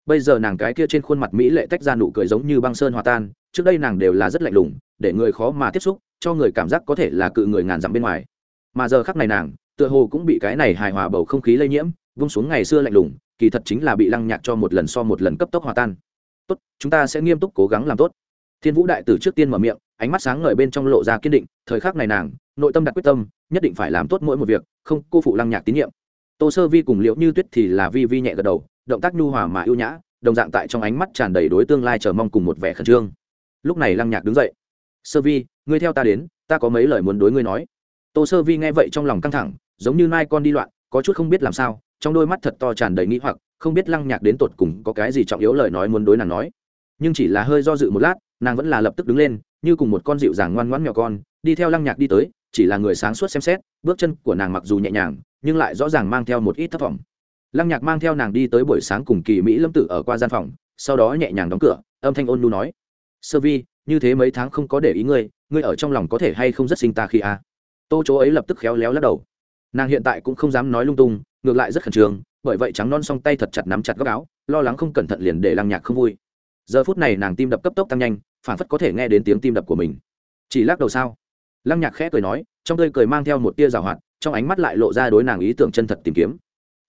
Bây giờ nàng cái kia trên khuôn mặt mỹ lệ tách ra nụ cười giống như băng sơn hòa tan, trước đây nàng đều là rất lạnh lùng, để người khó mà tiếp xúc, cho người cảm giác có thể là cự người ngàn dặm bên ngoài. Mà giờ khắc này nàng, tựa hồ cũng bị cái này hài hòa bầu không khí lây nhiễm, vung xuống ngày xưa lạnh lùng, kỳ thật chính là bị lăng nhạc cho một lần so một lần cấp tốc hòa tan tốt, chúng ta sẽ nghiêm túc cố gắng làm tốt. Thiên vũ đại tử trước tiên mở miệng, ánh mắt sáng ngời bên trong lộ ra kiên định, thời khắc này nàng, nội tâm đặt quyết tâm, nhất định phải làm tốt mỗi một việc, không, cô phụ lăng nhạc tín nhiệm. Tô sơ vi cùng liệu như tuyết thì là vi vi nhẹ gật đầu, động tác nhu hòa mà ưu nhã, đồng dạng tại trong ánh mắt tràn đầy đối tương lai chờ mong cùng một vẻ khẩn trương. Lúc này lăng nhạc đứng dậy. Sơ vi, ngươi theo ta đến, ta có mấy lời muốn đối ngươi nói. Tô sơ vi nghe vậy trong lòng căng thẳng, giống như mai con đi loạn, có chút không biết làm sao, trong đôi mắt thật to tràn đầy nghĩ hoặc không biết lăng nhạc đến tột cùng có cái gì trọng yếu lời nói muốn đối nàng nói. Nhưng chỉ là hơi do dự một lát, nàng vẫn là lập tức đứng lên, như cùng một con dịu dàng ngoan ngoãn nhỏ con, đi theo lăng nhạc đi tới, chỉ là người sáng suốt xem xét, bước chân của nàng mặc dù nhẹ nhàng, nhưng lại rõ ràng mang theo một ít thất vọng. Lăng nhạc mang theo nàng đi tới buổi sáng cùng kỳ mỹ lâm tử ở qua gian phòng, sau đó nhẹ nhàng đóng cửa, âm thanh ôn nu nói. Sơ vi, như thế mấy tháng không có để ý ngươi ngươi ở trong lòng có thể hay không rất sinh ta khi a? À. tô chỗ ấy lập tức khéo léo lắc đầu. Nàng hiện tại cũng không dám nói lung tung, ngược lại rất khẩn trương bởi vậy trắng non song tay thật chặt nắm chặt góc áo, lo lắng không cẩn thận liền để lăng nhạc không vui. Giờ phút này nàng tim đập cấp tốc tăng nhanh, phản phất có thể nghe đến tiếng tim đập của mình. Chỉ lắc đầu sao? Lăng nhạc khẽ cười nói, trong tươi cười mang theo một tia rào hoạt, trong ánh mắt lại lộ ra đối nàng ý tưởng chân thật tìm kiếm.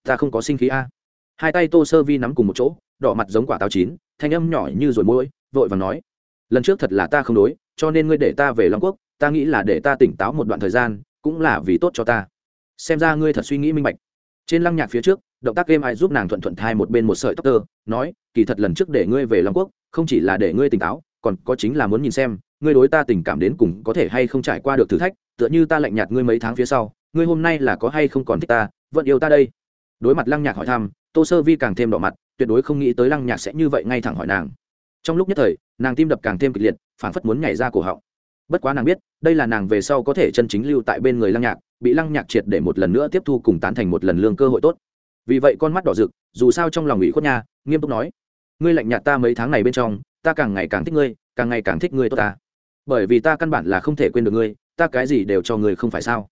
Ta không có sinh khí a. Hai tay tô sơ vi nắm cùng một chỗ, đỏ mặt giống quả táo chín, thanh âm nhỏ như rồi môi vội và nói, lần trước thật là ta không đối, cho nên ngươi để ta về long quốc, ta nghĩ là để ta tỉnh táo một đoạn thời gian, cũng là vì tốt cho ta. Xem ra ngươi thật suy nghĩ minh bạch. Trên lăng nhạc phía trước động tác game ai giúp nàng thuận thuận thai một bên một sợi tóc tơ, nói, kỳ thật lần trước để ngươi về long quốc, không chỉ là để ngươi tỉnh táo, còn có chính là muốn nhìn xem, ngươi đối ta tình cảm đến cùng có thể hay không trải qua được thử thách, tựa như ta lạnh nhạt ngươi mấy tháng phía sau, ngươi hôm nay là có hay không còn thích ta, vẫn yêu ta đây. Đối mặt lăng nhạc hỏi thăm, tô sơ vi càng thêm đỏ mặt, tuyệt đối không nghĩ tới lăng nhạc sẽ như vậy ngay thẳng hỏi nàng. Trong lúc nhất thời, nàng tim đập càng thêm kịch liệt, phảng phất muốn nhảy ra cổ họng. Bất quá nàng biết, đây là nàng về sau có thể chân chính lưu tại bên người lăng nhạc, bị lăng nhạc triệt để một lần nữa tiếp thu cùng tán thành một lần lương cơ hội tốt vì vậy con mắt đỏ rực, dù sao trong lòng ủy khuất nha, nghiêm túc nói. Ngươi lạnh nhạt ta mấy tháng này bên trong, ta càng ngày càng thích ngươi, càng ngày càng thích ngươi tốt ta. Bởi vì ta căn bản là không thể quên được ngươi, ta cái gì đều cho ngươi không phải sao.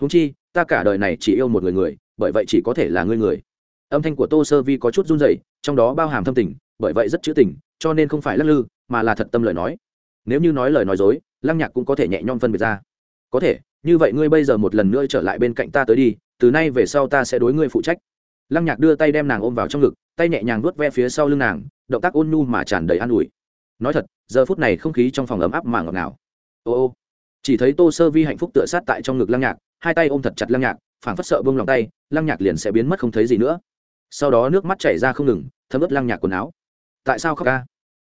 Húng chi, ta cả đời này chỉ yêu một người người, bởi vậy chỉ có thể là ngươi người. Âm thanh của tô sơ vi có chút run dậy trong đó bao hàm thâm tình, bởi vậy rất chữ tình, cho nên không phải lắc lư, mà là thật tâm lời nói. Nếu như nói lời nói dối, lăng nhạc cũng có thể nhẹ nhõm phân biệt ra. Có thể, như vậy ngươi bây giờ một lần nữa trở lại bên cạnh ta tới đi, từ nay về sau ta sẽ đối ngươi phụ trách lăng nhạc đưa tay đem nàng ôm vào trong ngực, tay nhẹ nhàng vuốt ve phía sau lưng nàng, động tác ôn nhu mà tràn đầy an ủi. Nói thật, giờ phút này không khí trong phòng ấm áp mà ngọt ngào. Ô ô. Chỉ thấy tô sơ vi hạnh phúc tựa sát tại trong ngực lăng nhạc, hai tay ôm thật chặt lăng nhạc, phảng phất sợ bông lòng tay, lăng nhạc liền sẽ biến mất không thấy gì nữa. Sau đó nước mắt chảy ra không ngừng, thấm ướt lăng nhạc quần áo. Tại sao khóc ca?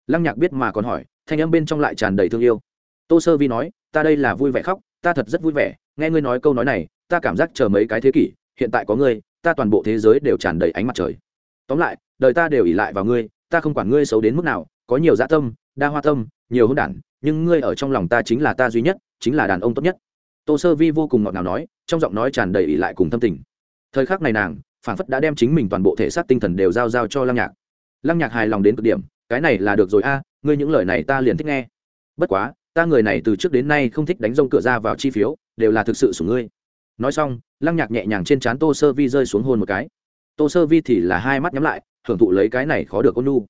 Lăng nhạc biết mà còn hỏi, thanh âm bên trong lại tràn đầy thương yêu. Tô sơ vi nói, ta đây là vui vẻ khóc, ta thật rất vui vẻ, nghe ngươi nói câu nói này, ta cảm giác chờ mấy cái thế kỷ, hiện tại có ngươi ta toàn bộ thế giới đều tràn đầy ánh mặt trời. Tóm lại, đời ta đều ỉ lại vào ngươi, ta không quản ngươi xấu đến mức nào, có nhiều dã tâm, đa hoa tâm, nhiều hôn đản, nhưng ngươi ở trong lòng ta chính là ta duy nhất, chính là đàn ông tốt nhất. Tô sơ vi vô cùng ngọt ngào nói, trong giọng nói tràn đầy ỉ lại cùng thâm tình. Thời khắc này nàng phản phất đã đem chính mình toàn bộ thể xác tinh thần đều giao giao cho lăng nhạc. Lăng nhạc hài lòng đến cực điểm, cái này là được rồi a, ngươi những lời này ta liền thích nghe. Bất quá, ta người này từ trước đến nay không thích đánh rông cửa ra vào chi phiếu, đều là thực sự của ngươi nói xong, lăng nhạc nhẹ nhàng trên trán tô sơ vi rơi xuống hôn một cái. Tô sơ vi thì là hai mắt nhắm lại, hưởng thụ lấy cái này khó được ôn nu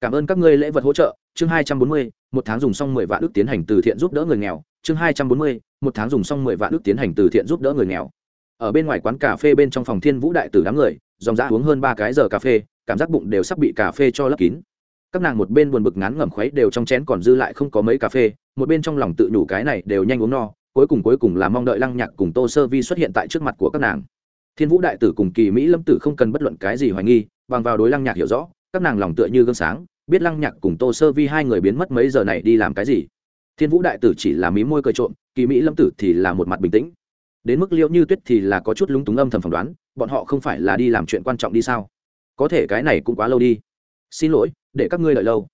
cảm ơn các ngươi lễ vật hỗ trợ, chương hai trăm bốn mươi, một tháng dùng xong mười vạn ước tiến hành từ thiện giúp đỡ người nghèo, chương hai trăm bốn mươi, một tháng dùng xong mười vạn ước tiến hành từ thiện giúp đỡ người nghèo. Ở bên ngoài quán cà phê bên trong phòng thiên vũ đại tử đám người, dòng dã uống hơn ba cái giờ cà phê, cảm giác bụng đều sắp bị cà phê cho lấp kín. Các nàng một bên buồn bực ngán ngẩm khuấy đều trong chén còn dư lại không có mấy cà phê, một bên trong lòng tự nhủ cái này đều nhanh uống no cuối cùng cuối cùng là mong đợi lăng nhạc cùng tô sơ vi xuất hiện tại trước mặt của các nàng. Thiên vũ đại tử cùng kỳ mỹ lâm tử không cần bất luận cái gì hoài nghi, bằng vào đối lăng nhạc hiểu rõ, các nàng lòng tựa như gương sáng, biết lăng nhạc cùng tô sơ vi hai người biến mất mấy giờ này đi làm cái gì. Thiên vũ đại tử chỉ là mí môi cười trộm, kỳ mỹ lâm tử thì là một mặt bình tĩnh. Đến mức liệu như tuyết thì là có chút lúng túng âm thầm phỏng đoán, bọn họ không phải là đi làm chuyện quan trọng đi sao? Có thể cái này cũng quá lâu đi. Xin lỗi, để các ngươi đợi lâu.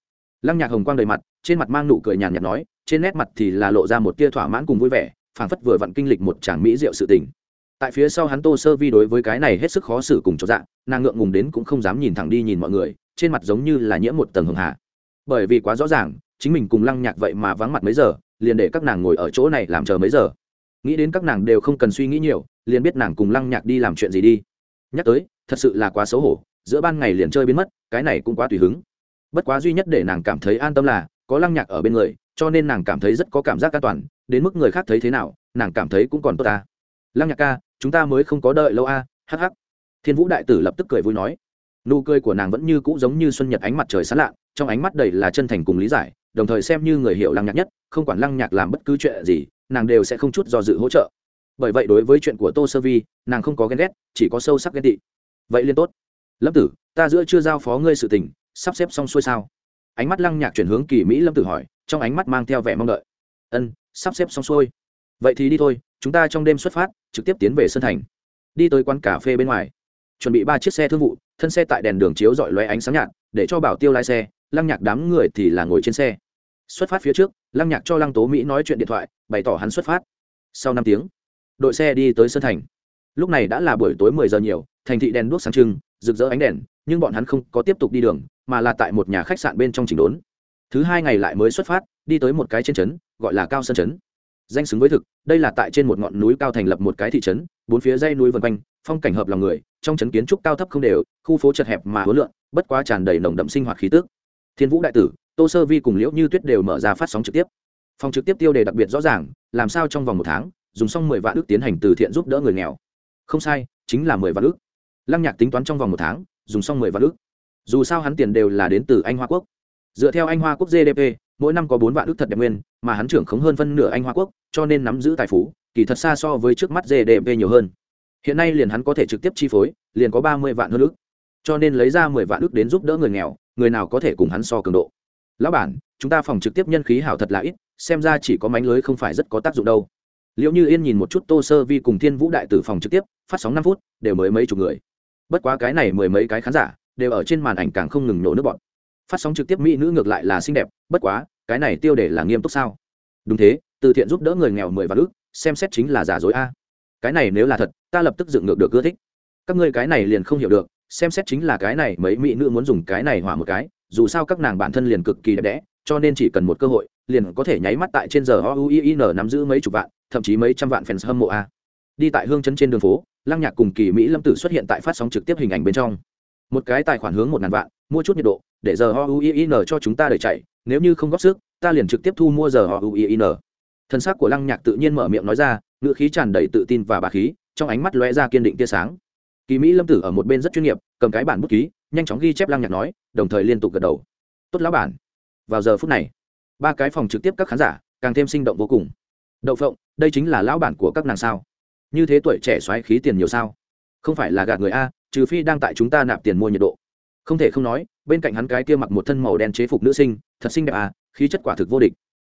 Lăng nhạc hồng quang đầy mặt, trên mặt mang nụ cười nhàn nhạt nói trên nét mặt thì là lộ ra một tia thỏa mãn cùng vui vẻ, phảng phất vừa vặn kinh lịch một tràng mỹ diệu sự tình. Tại phía sau hắn tô sơ vi đối với cái này hết sức khó xử cùng cho dạng nàng ngượng ngùng đến cũng không dám nhìn thẳng đi nhìn mọi người, trên mặt giống như là nhiễm một tầng hường hạ bởi vì quá rõ ràng, chính mình cùng lăng nhạc vậy mà vắng mặt mấy giờ, liền để các nàng ngồi ở chỗ này làm chờ mấy giờ. Nghĩ đến các nàng đều không cần suy nghĩ nhiều, liền biết nàng cùng lăng nhạc đi làm chuyện gì đi. Nhắc tới, thật sự là quá xấu hổ, giữa ban ngày liền chơi biến mất, cái này cũng quá tùy hứng. Bất quá duy nhất để nàng cảm thấy an tâm là, có lăng nhạc ở bên người cho nên nàng cảm thấy rất có cảm giác an toàn đến mức người khác thấy thế nào nàng cảm thấy cũng còn tốt ta. Lăng nhạc ca chúng ta mới không có đợi lâu a à, hh thiên vũ đại tử lập tức cười vui nói. Nụ cười của nàng vẫn như cũ giống như xuân nhật ánh mặt trời sán lạ trong ánh mắt đầy là chân thành cùng lý giải đồng thời xem như người hiểu lăng nhạc nhất không quản lăng nhạc làm bất cứ chuyện gì nàng đều sẽ không chút do dự hỗ trợ. Bởi vậy đối với chuyện của tô sơ vi nàng không có ghen ghét chỉ có sâu sắc ghen tị. Vậy liên tốt. Lâm tử ta giữa chưa giao phó ngươi sự tình sắp xếp xong xuôi sao? Ánh mắt lăng nhạc chuyển hướng kỳ mỹ lâm tử hỏi trong ánh mắt mang theo vẻ mong đợi. Ân, sắp xếp xong xuôi. Vậy thì đi thôi, chúng ta trong đêm xuất phát, trực tiếp tiến về sân thành. Đi tới quán cà phê bên ngoài. Chuẩn bị ba chiếc xe thương vụ, thân xe tại đèn đường chiếu dọi loé ánh sáng nhạt, để cho bảo tiêu lái xe, lăng nhạc đám người thì là ngồi trên xe. Xuất phát phía trước, lăng nhạc cho lăng tố mỹ nói chuyện điện thoại, bày tỏ hắn xuất phát. Sau năm tiếng, đội xe đi tới sân thành. Lúc này đã là buổi tối mười giờ nhiều, thành thị đèn đuốc sáng trưng, rực rỡ ánh đèn, nhưng bọn hắn không có tiếp tục đi đường, mà là tại một nhà khách sạn bên trong chỉnh đốn thứ hai ngày lại mới xuất phát, đi tới một cái trên trấn, gọi là cao sơn trấn. Danh xứng với thực, đây là tại trên một ngọn núi cao thành lập một cái thị trấn, bốn phía dây núi vân quanh, phong cảnh hợp lòng người, trong trấn kiến trúc cao thấp không đều, khu phố chật hẹp mà hối lượng bất quá tràn đầy nồng đậm sinh hoạt khí tước thiên vũ đại tử, tô sơ vi cùng liễu như tuyết đều mở ra phát sóng trực tiếp. Phòng trực tiếp tiêu đề đặc biệt rõ ràng, làm sao trong vòng một tháng, dùng xong mười vạn ước tiến hành từ thiện giúp đỡ người nghèo. Không sai, chính là mười vạn ước. Lăng nhạc tính toán trong vòng một tháng, dùng xong mười vạn ước. Dù sao hắn tiền đều là đến từ anh hoa quốc dựa theo anh hoa quốc gdp mỗi năm có bốn vạn ước thật đẹp nguyên, mà hắn trưởng khống hơn phân nửa anh hoa quốc, cho nên nắm giữ tài phú, kỳ thật xa so với trước mắt gdp nhiều hơn. Hiện nay liền hắn có thể trực tiếp chi phối, liền có ba mươi vạn hơn ước. Cho nên lấy ra mười vạn ước đến giúp đỡ người nghèo, người nào có thể cùng hắn so cường độ. Lão bản, chúng ta phòng trực tiếp nhân khí hảo thật là ít, xem ra chỉ có mánh lưới không phải rất có tác dụng đâu. Liệu như yên nhìn một chút tô sơ vi cùng thiên vũ đại tử phòng trực tiếp, phát sóng năm phút, đều mới mấy chục người. Bất quá cái này mười mấy cái khán giả, đều ở trên màn ảnh càng không ngừng nổ nước bọn phát sóng trực tiếp mỹ nữ ngược lại là xinh đẹp, bất quá, cái này tiêu đề là nghiêm túc sao? Đúng thế, từ thiện giúp đỡ người nghèo mười vạn ước xem xét chính là giả dối a. Cái này nếu là thật, ta lập tức dựng ngược được ưa thích. Các ngươi cái này liền không hiểu được, xem xét chính là cái này mấy mỹ nữ muốn dùng cái này hỏa một cái, dù sao các nàng bản thân liền cực kỳ đẹp đẽ, cho nên chỉ cần một cơ hội, liền có thể nháy mắt tại trên giờ oin nắm giữ mấy chục vạn, thậm chí mấy trăm vạn fans hâm mộ a. Đi tại hương chân trên đường phố, lăng nhạc cùng kỳ mỹ lâm tử xuất hiện tại phát sóng trực tiếp hình ảnh bên trong. Một cái tài khoản hướng một ngàn vạn mua chút nhiệt độ, để giờ ouin cho chúng ta đẩy chạy, nếu như không góp sức, ta liền trực tiếp thu mua giờ ouin thân xác của lăng nhạc tự nhiên mở miệng nói ra, ngữ khí tràn đầy tự tin và bà khí, trong ánh mắt lóe ra kiên định tia sáng. Kỳ mỹ lâm tử ở một bên rất chuyên nghiệp, cầm cái bản bút ký, nhanh chóng ghi chép lăng nhạc nói, đồng thời liên tục gật đầu. Tốt lão bản. Vào giờ phút này, ba cái phòng trực tiếp các khán giả càng thêm sinh động vô cùng. Đậu phộng, đây chính là lão bản của các nàng sao? Như thế tuổi trẻ xoáy khí tiền nhiều sao? Không phải là gạt người a, trừ phi đang tại chúng ta nạp tiền mua nhiệt độ không thể không nói, bên cạnh hắn cái kia mặc một thân màu đen chế phục nữ sinh, thật xinh đẹp à khí chất quả thực vô địch.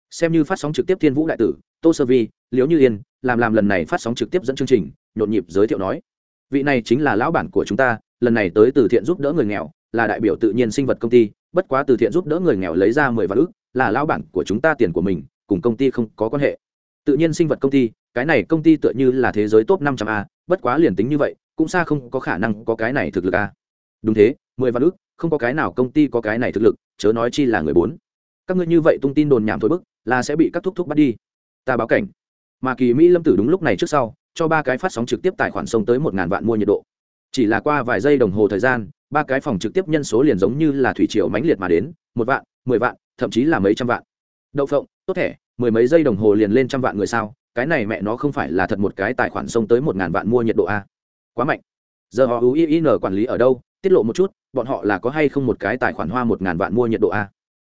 Xem như phát sóng trực tiếp thiên vũ đại tử, tô sơ vi, liễu như yên, làm làm lần này phát sóng trực tiếp dẫn chương trình, nhộn nhịp giới thiệu nói, vị này chính là lão bản của chúng ta, lần này tới từ thiện giúp đỡ người nghèo, là đại biểu tự nhiên sinh vật công ty, bất quá từ thiện giúp đỡ người nghèo lấy ra mười vạn ước là lão bản của chúng ta tiền của mình, cùng công ty không có quan hệ. Tự nhiên sinh vật công ty, cái này công ty tựa như là thế giới top năm trăm a, bất quá liền tính như vậy, cũng xa không có khả năng có cái này thực lực a đúng thế, mười vạn ước không có cái nào công ty có cái này thực lực, chớ nói chi là người bốn. Các ngươi như vậy tung tin đồn nhảm thôi bức, là sẽ bị các thúc thúc bắt đi. Ta báo cảnh. Mà kỳ mỹ lâm tử đúng lúc này trước sau, cho ba cái phát sóng trực tiếp tài khoản sông tới một ngàn vạn mua nhiệt độ. Chỉ là qua vài giây đồng hồ thời gian, ba cái phòng trực tiếp nhân số liền giống như là thủy triều mãnh liệt mà đến, một vạn, mười vạn, thậm chí là mấy trăm vạn. Đậu phộng, tốt thẻ, mười mấy giây đồng hồ liền lên trăm vạn người sao? Cái này mẹ nó không phải là thật một cái tài khoản sông tới một ngàn vạn mua nhiệt độ a quá mạnh giờ họ uin quản lý ở đâu? Tiết lộ một chút, bọn họ là có hay không một cái tài khoản hoa một ngàn vạn mua nhiệt độ a?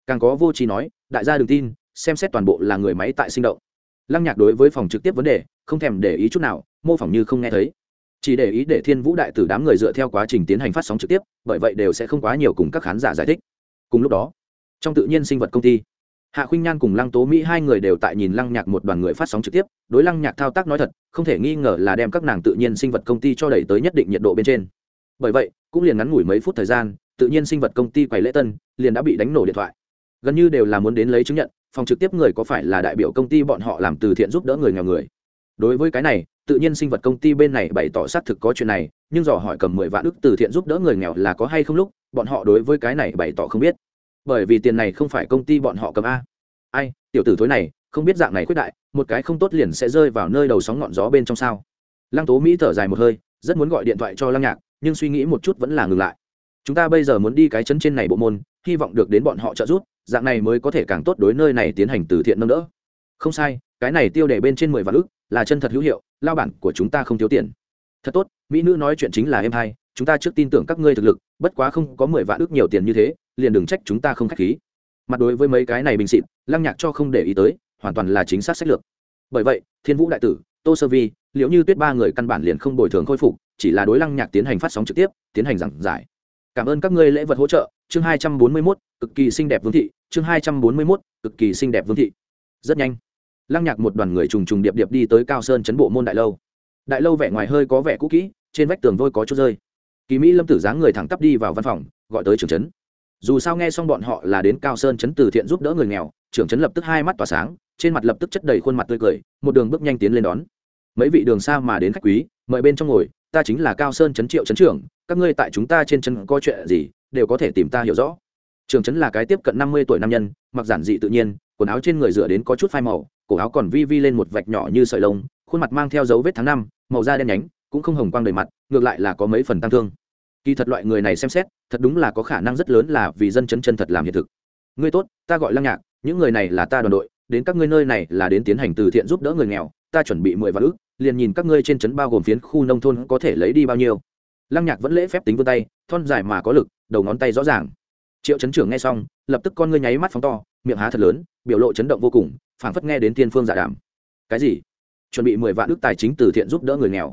Càng có vô trí nói, đại gia đừng tin, xem xét toàn bộ là người máy tại sinh động. Lăng nhạc đối với phòng trực tiếp vấn đề, không thèm để ý chút nào, mô phỏng như không nghe thấy. Chỉ để ý để thiên vũ đại tử đám người dựa theo quá trình tiến hành phát sóng trực tiếp, bởi vậy đều sẽ không quá nhiều cùng các khán giả giải thích. Cùng lúc đó, trong tự nhiên sinh vật công ty hạ khuynh nhan cùng lăng tố mỹ hai người đều tại nhìn lăng nhạc một đoàn người phát sóng trực tiếp, đối lăng nhạc thao tác nói thật, không thể nghi ngờ là đem các nàng tự nhiên sinh vật công ty cho đẩy tới nhất định nhiệt độ bên trên. Bởi vậy, cũng liền ngắn ngủi mấy phút thời gian, tự nhiên sinh vật công ty quầy lễ tân liền đã bị đánh nổ điện thoại. Gần như đều là muốn đến lấy chứng nhận, phòng trực tiếp người có phải là đại biểu công ty bọn họ làm từ thiện giúp đỡ người nghèo người. Đối với cái này, tự nhiên sinh vật công ty bên này bày tỏ xác thực có chuyện này, nhưng dò hỏi cầm mười vạn ức từ thiện giúp đỡ người nghèo là có hay không lúc, bọn họ đối với cái này bày tỏ không biết bởi vì tiền này không phải công ty bọn họ cầm a. Ai, tiểu tử thối này, không biết dạng này quyết đại, một cái không tốt liền sẽ rơi vào nơi đầu sóng ngọn gió bên trong sao? Lăng tố mỹ thở dài một hơi, rất muốn gọi điện thoại cho lăng nhạc, nhưng suy nghĩ một chút vẫn là ngừng lại. Chúng ta bây giờ muốn đi cái chấn trên này bộ môn, hy vọng được đến bọn họ trợ giúp, dạng này mới có thể càng tốt đối nơi này tiến hành từ thiện nâng đỡ. Không sai, cái này tiêu đề bên trên mười vạn ước là chân thật hữu hiệu, lao bản của chúng ta không thiếu tiền. Thật tốt, mỹ nữ nói chuyện chính là em hai, chúng ta trước tin tưởng các ngươi thực lực, bất quá không có mười vạn ước nhiều tiền như thế liền đừng trách chúng ta không k h á c h khí. Mặt đối với mấy cái này bình xịt lăng nhạc cho không để ý tới, hoàn toàn là chính xác sách lược. Bởi vậy, thiên vũ đại tử, tô sơ vi, liệu như tuyết ba người căn bản liền không bồi thường khôi phục, chỉ là đối lăng nhạc tiến hành phát sóng trực tiếp, tiến hành giảng giải. Cảm ơn các ngươi lễ vật hỗ trợ, chương hai trăm bốn mươi mốt, cực kỳ xinh đẹp vương thị, chương hai trăm bốn mươi mốt, cực kỳ xinh đẹp vương thị. Rất nhanh, lăng nhạc một đoàn người trùng trùng điệp điệp đi tới cao sơn chấn bộ môn đại lâu. Đại lâu vẻ ngoài hơi có vẻ cũ kỹ, trên vách tường vôi có chút rơi. Kỳ mỹ lâm tử dáng người thẳng tắp đi vào văn phòng, gọi tới trưởng trấn dù sao nghe xong bọn họ là đến cao sơn chấn từ thiện giúp đỡ người nghèo, trưởng chấn lập tức hai mắt tỏa sáng, trên mặt lập tức chất đầy khuôn mặt tươi cười, một đường bước nhanh tiến lên đón. Mấy vị đường xa mà đến khách quý, mời bên trong ngồi, ta chính là cao sơn chấn triệu chấn trưởng, các ngươi tại chúng ta trên chân có chuyện gì, đều có thể tìm ta hiểu rõ. Trường trấn là cái tiếp cận năm mươi tuổi nam nhân, mặc giản dị tự nhiên, quần áo trên người dựa đến có chút phai màu, cổ áo còn vi vi lên một vạch nhỏ như sợi lông, khuôn mặt mang theo dấu vết tháng năm, màu da đen nhánh, cũng không hồng quang đầy mặt, ngược lại là có mấy phần tăng thương kỳ thật loại người này xem xét, thật đúng là có khả năng rất lớn là vì dân chấn chân thật làm hiện thực. Ngươi tốt, ta gọi lăng nhạc, những người này là ta đoàn đội, đến các ngươi nơi này là đến tiến hành từ thiện giúp đỡ người nghèo, ta chuẩn bị mười vạn ước liền nhìn các ngươi trên trấn bao gồm phiến khu nông thôn có thể lấy đi bao nhiêu. Lăng nhạc vẫn lễ phép tính vươn tay, thon dài mà có lực, đầu ngón tay rõ ràng. Triệu chấn trưởng nghe xong, lập tức con ngươi nháy mắt phóng to, miệng há thật lớn, biểu lộ chấn động vô cùng, phảng phất nghe đến tiên phương giả đàm. Cái gì? Chuẩn bị mười vạn ước tài chính từ thiện giúp đỡ người nghèo.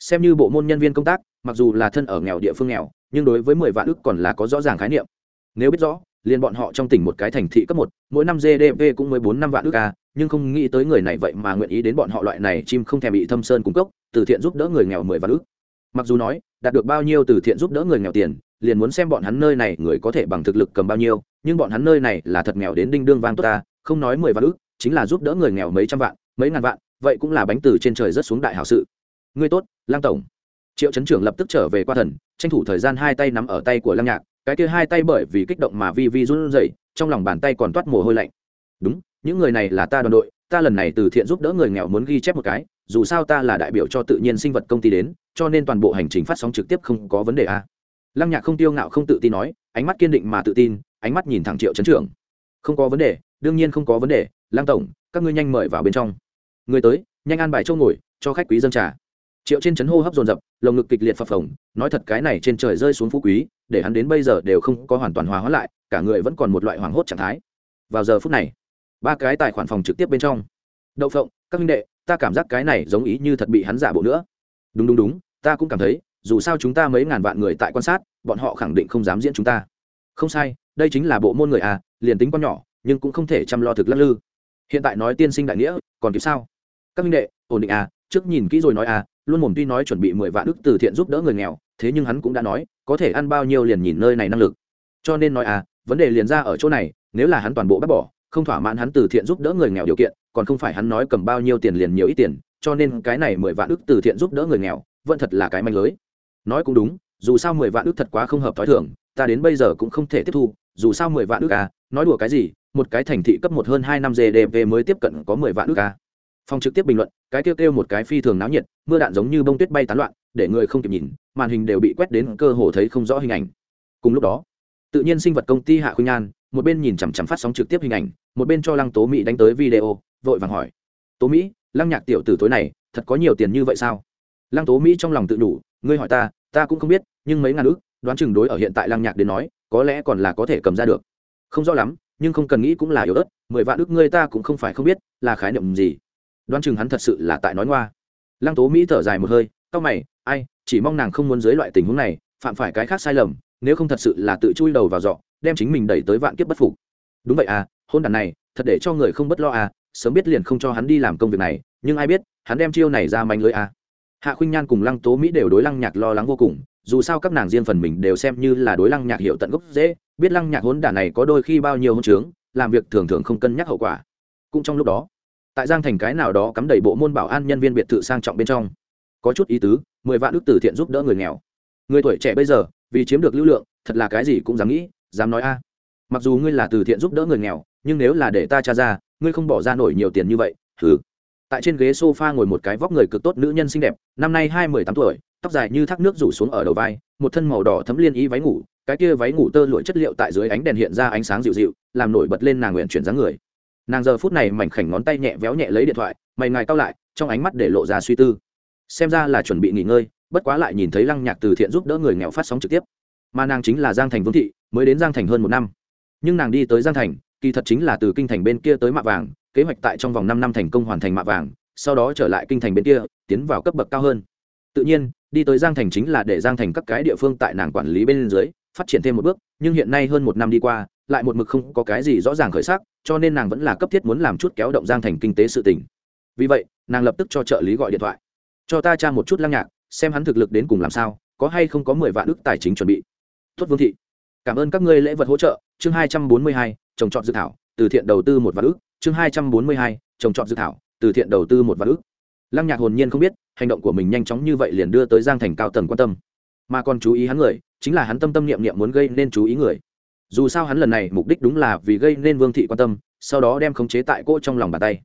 Xem như bộ môn nhân viên công tác mặc dù là thân ở nghèo địa phương nghèo, nhưng đối với mười vạn ức còn là có rõ ràng khái niệm. Nếu biết rõ, liền bọn họ trong tỉnh một cái thành thị cấp một, mỗi năm gdp cũng mới bốn năm vạn ức ca nhưng không nghĩ tới người này vậy mà nguyện ý đến bọn họ loại này chim không thèm bị thâm sơn cung cấp, từ thiện giúp đỡ người nghèo mười vạn ức. Mặc dù nói, đạt được bao nhiêu từ thiện giúp đỡ người nghèo tiền, liền muốn xem bọn hắn nơi này người có thể bằng thực lực cầm bao nhiêu, nhưng bọn hắn nơi này là thật nghèo đến đinh đương vang tốt ta không nói mười vạn ức, chính là giúp đỡ người nghèo mấy trăm vạn, mấy ngàn vạn, vậy cũng là bánh từ trên trời rất xuống đại hảo sự. Ngươi tốt lang tổng triệu chấn trưởng lập tức trở về qua thần, tranh thủ thời gian hai tay nắm ở tay của lăng nhạc, cái kia hai tay bởi vì kích động mà vi vi run rẩy, trong lòng bàn tay còn toát mồ hôi lạnh. Đúng, những người này là ta đoàn đội, ta lần này từ thiện giúp đỡ người nghèo muốn ghi chép một cái, dù sao ta là đại biểu cho tự nhiên sinh vật công ty đến, cho nên toàn bộ hành trình phát sóng trực tiếp không có vấn đề a lăng nhạc không tiêu ngạo không tự tin nói, ánh mắt kiên định mà tự tin, ánh mắt nhìn thẳng triệu chấn trưởng. Không có vấn đề, đương nhiên không có vấn đề, lăng tổng, các ngươi nhanh mời vào bên trong. Người tới, nhanh ăn bài châu ngồi, cho khách quý dân trà triệu trên chấn hô hấp dồn dập, lồng ngực kịch liệt phập phồng, nói thật cái này trên trời rơi xuống phú quý, để hắn đến bây giờ đều không có hoàn toàn hòa hóa lại, cả người vẫn còn một loại hoảng hốt trạng thái. Vào giờ phút này, ba cái tài khoản phòng trực tiếp bên trong. Đậu phộng, các minh đệ, ta cảm giác cái này giống ý như thật bị hắn giả bộ nữa. Đúng đúng đúng, ta cũng cảm thấy, dù sao chúng ta mấy ngàn vạn người tại quan sát, bọn họ khẳng định không dám diễn chúng ta. Không sai, đây chính là bộ môn người à liền tính con nhỏ, nhưng cũng không thể chăm lo thực lắc lư. Hiện tại nói tiên sinh đại nghĩa, còn kịp sao? Các minh đệ, ổn định à trước nhìn kỹ rồi nói à luôn mồm tuy nói chuẩn bị mười vạn ức từ thiện giúp đỡ người nghèo, thế nhưng hắn cũng đã nói, có thể ăn bao nhiêu liền nhìn nơi này năng lực. Cho nên nói à vấn đề liền ra ở chỗ này, nếu là hắn toàn bộ bác bỏ, không thỏa mãn hắn từ thiện giúp đỡ người nghèo điều kiện, còn không phải hắn nói cầm bao nhiêu tiền liền nhiều ít tiền, cho nên cái này mười vạn ức từ thiện giúp đỡ người nghèo, vẫn thật là cái manh lưới. Nói cũng đúng, dù sao mười vạn ức thật quá không hợp t h ó i thưởng ta đến bây giờ cũng không thể tiếp thu, dù sao mười vạn ức à nói đùa cái gì, một cái thành thị cấp một hơn hai năm gdp mới tiếp cận có mười vạn ức à phòng trực tiếp bình luận, cái kêu kêu một cái phi thường náo nhiệt, mưa đạn giống như bông tuyết bay tán loạn, để người không kịp nhìn, màn hình đều bị quét đến cơ hồ thấy không rõ hình ảnh. Cùng lúc đó, tự nhiên sinh vật công ty hạ khuynh nhan một bên nhìn chằm chằm phát sóng trực tiếp hình ảnh, một bên cho lăng tố mỹ đánh tới video, vội vàng hỏi. Tố mỹ, lăng nhạc tiểu tử tối này, thật có nhiều tiền như vậy sao? Lăng tố mỹ trong lòng tự đủ, ngươi hỏi ta ta cũng không biết, nhưng mấy ngàn ước đoán chừng đối ở hiện tại lăng nhạc đến nói, có lẽ còn là có thể cầm ra được. Không rõ lắm, nhưng không cần nghĩ cũng là yếu ớt, mười vạn ước ngươi ta cũng không phải không biết, là khái niệm gì? Đoán chừng hắn thật sự là tại nói ngoa. Lăng tố mỹ thở dài một hơi cau mày, ai, chỉ mong nàng không muốn dưới loại tình huống này, phạm phải cái khác sai lầm, nếu không thật sự là tự chui đầu vào dọ đem chính mình đẩy tới vạn kiếp bất phục. Đúng vậy à hôn đàn này, thật để cho người không bất lo à sớm biết liền không cho hắn đi làm công việc này, nhưng ai biết, hắn đem chiêu này ra manh lưới à. Hạ khuynh nhan cùng lăng tố mỹ đều đối lăng nhạc lo lắng vô cùng, dù sao các nàng riêng phần mình đều xem như là đối lăng nhạc hiệu tận gốc dễ biết lăng nhạc hôn đản này có đôi khi bao nhiêu hôn trướng làm việc thường thường không cân nhắc hậu quả. Cũng trong lúc đó tại giang thành cái nào đó cắm đầy bộ môn bảo an nhân viên biệt thự sang trọng bên trong. Có chút ý tứ, mười vạn đức từ thiện giúp đỡ người nghèo. Người tuổi trẻ bây giờ, vì chiếm được lưu lượng, thật là cái gì cũng dám nghĩ, dám nói a. Mặc dù ngươi là từ thiện giúp đỡ người nghèo, nhưng nếu là để ta tra ra, ngươi không bỏ ra nổi nhiều tiền như vậy thử tại trên ghế sofa ngồi một cái vóc người cực tốt nữ nhân xinh đẹp, năm nay hai mười tám tuổi, tóc dài như thác nước rủ xuống ở đầu vai, một thân màu đỏ thấm liên ý váy ngủ, cái kia váy ngủ tơ lụa chất liệu tại dưới ánh đèn hiện ra ánh sáng dịu dịu, làm nổi bật lên nàng nguyện chuyển dáng người nàng giờ phút này mảnh khảnh ngón tay nhẹ véo nhẹ lấy điện thoại, mày ngài cao lại, trong ánh mắt để lộ ra suy tư. Xem ra là chuẩn bị nghỉ ngơi, bất quá lại nhìn thấy lăng nhạc từ thiện giúp đỡ người nghèo phát sóng trực tiếp. Mà nàng chính là giang thành vương thị, mới đến giang thành hơn một năm. Nhưng nàng đi tới giang thành, kỳ thật chính là từ kinh thành bên kia tới mạ vàng, kế hoạch tại trong vòng năm năm thành công hoàn thành mạ vàng, sau đó trở lại kinh thành bên kia, tiến vào cấp bậc cao hơn. Tự nhiên, đi tới giang thành chính là để giang thành các cái địa phương tại nàng quản lý bên dưới, phát triển thêm một bước, nhưng hiện nay hơn một năm đi qua lại một mực không có cái gì rõ ràng khởi sắc, cho nên nàng vẫn là cấp thiết muốn làm chút kéo động giang thành kinh tế sự tình. vì vậy, nàng lập tức cho trợ lý gọi điện thoại. Cho ta tra một chút lăng nhạc, xem hắn thực lực đến cùng làm sao, có hay không có mười vạn ước tài chính chuẩn bị. Tuất vương thị, cảm ơn các ngươi lễ vật hỗ trợ. Chương hai trăm bốn mươi hai, trồng trọt dự thảo, từ thiện đầu tư một vạn ước chương hai trăm bốn mươi hai, trồng trọt dự thảo, từ thiện đầu tư một vạn ước lăng nhạc hồn nhiên không biết, hành động của mình nhanh chóng như vậy liền đưa tới giang thành cao tầng quan tâm. Mà còn chú ý hắn người, chính là hắn tâm tâm niệm niệm muốn gây nên chú ý người dù sao hắn lần này mục đích đúng là vì gây nên vương thị quan tâm, sau đó đem khống chế tại cô trong lòng bàn tay.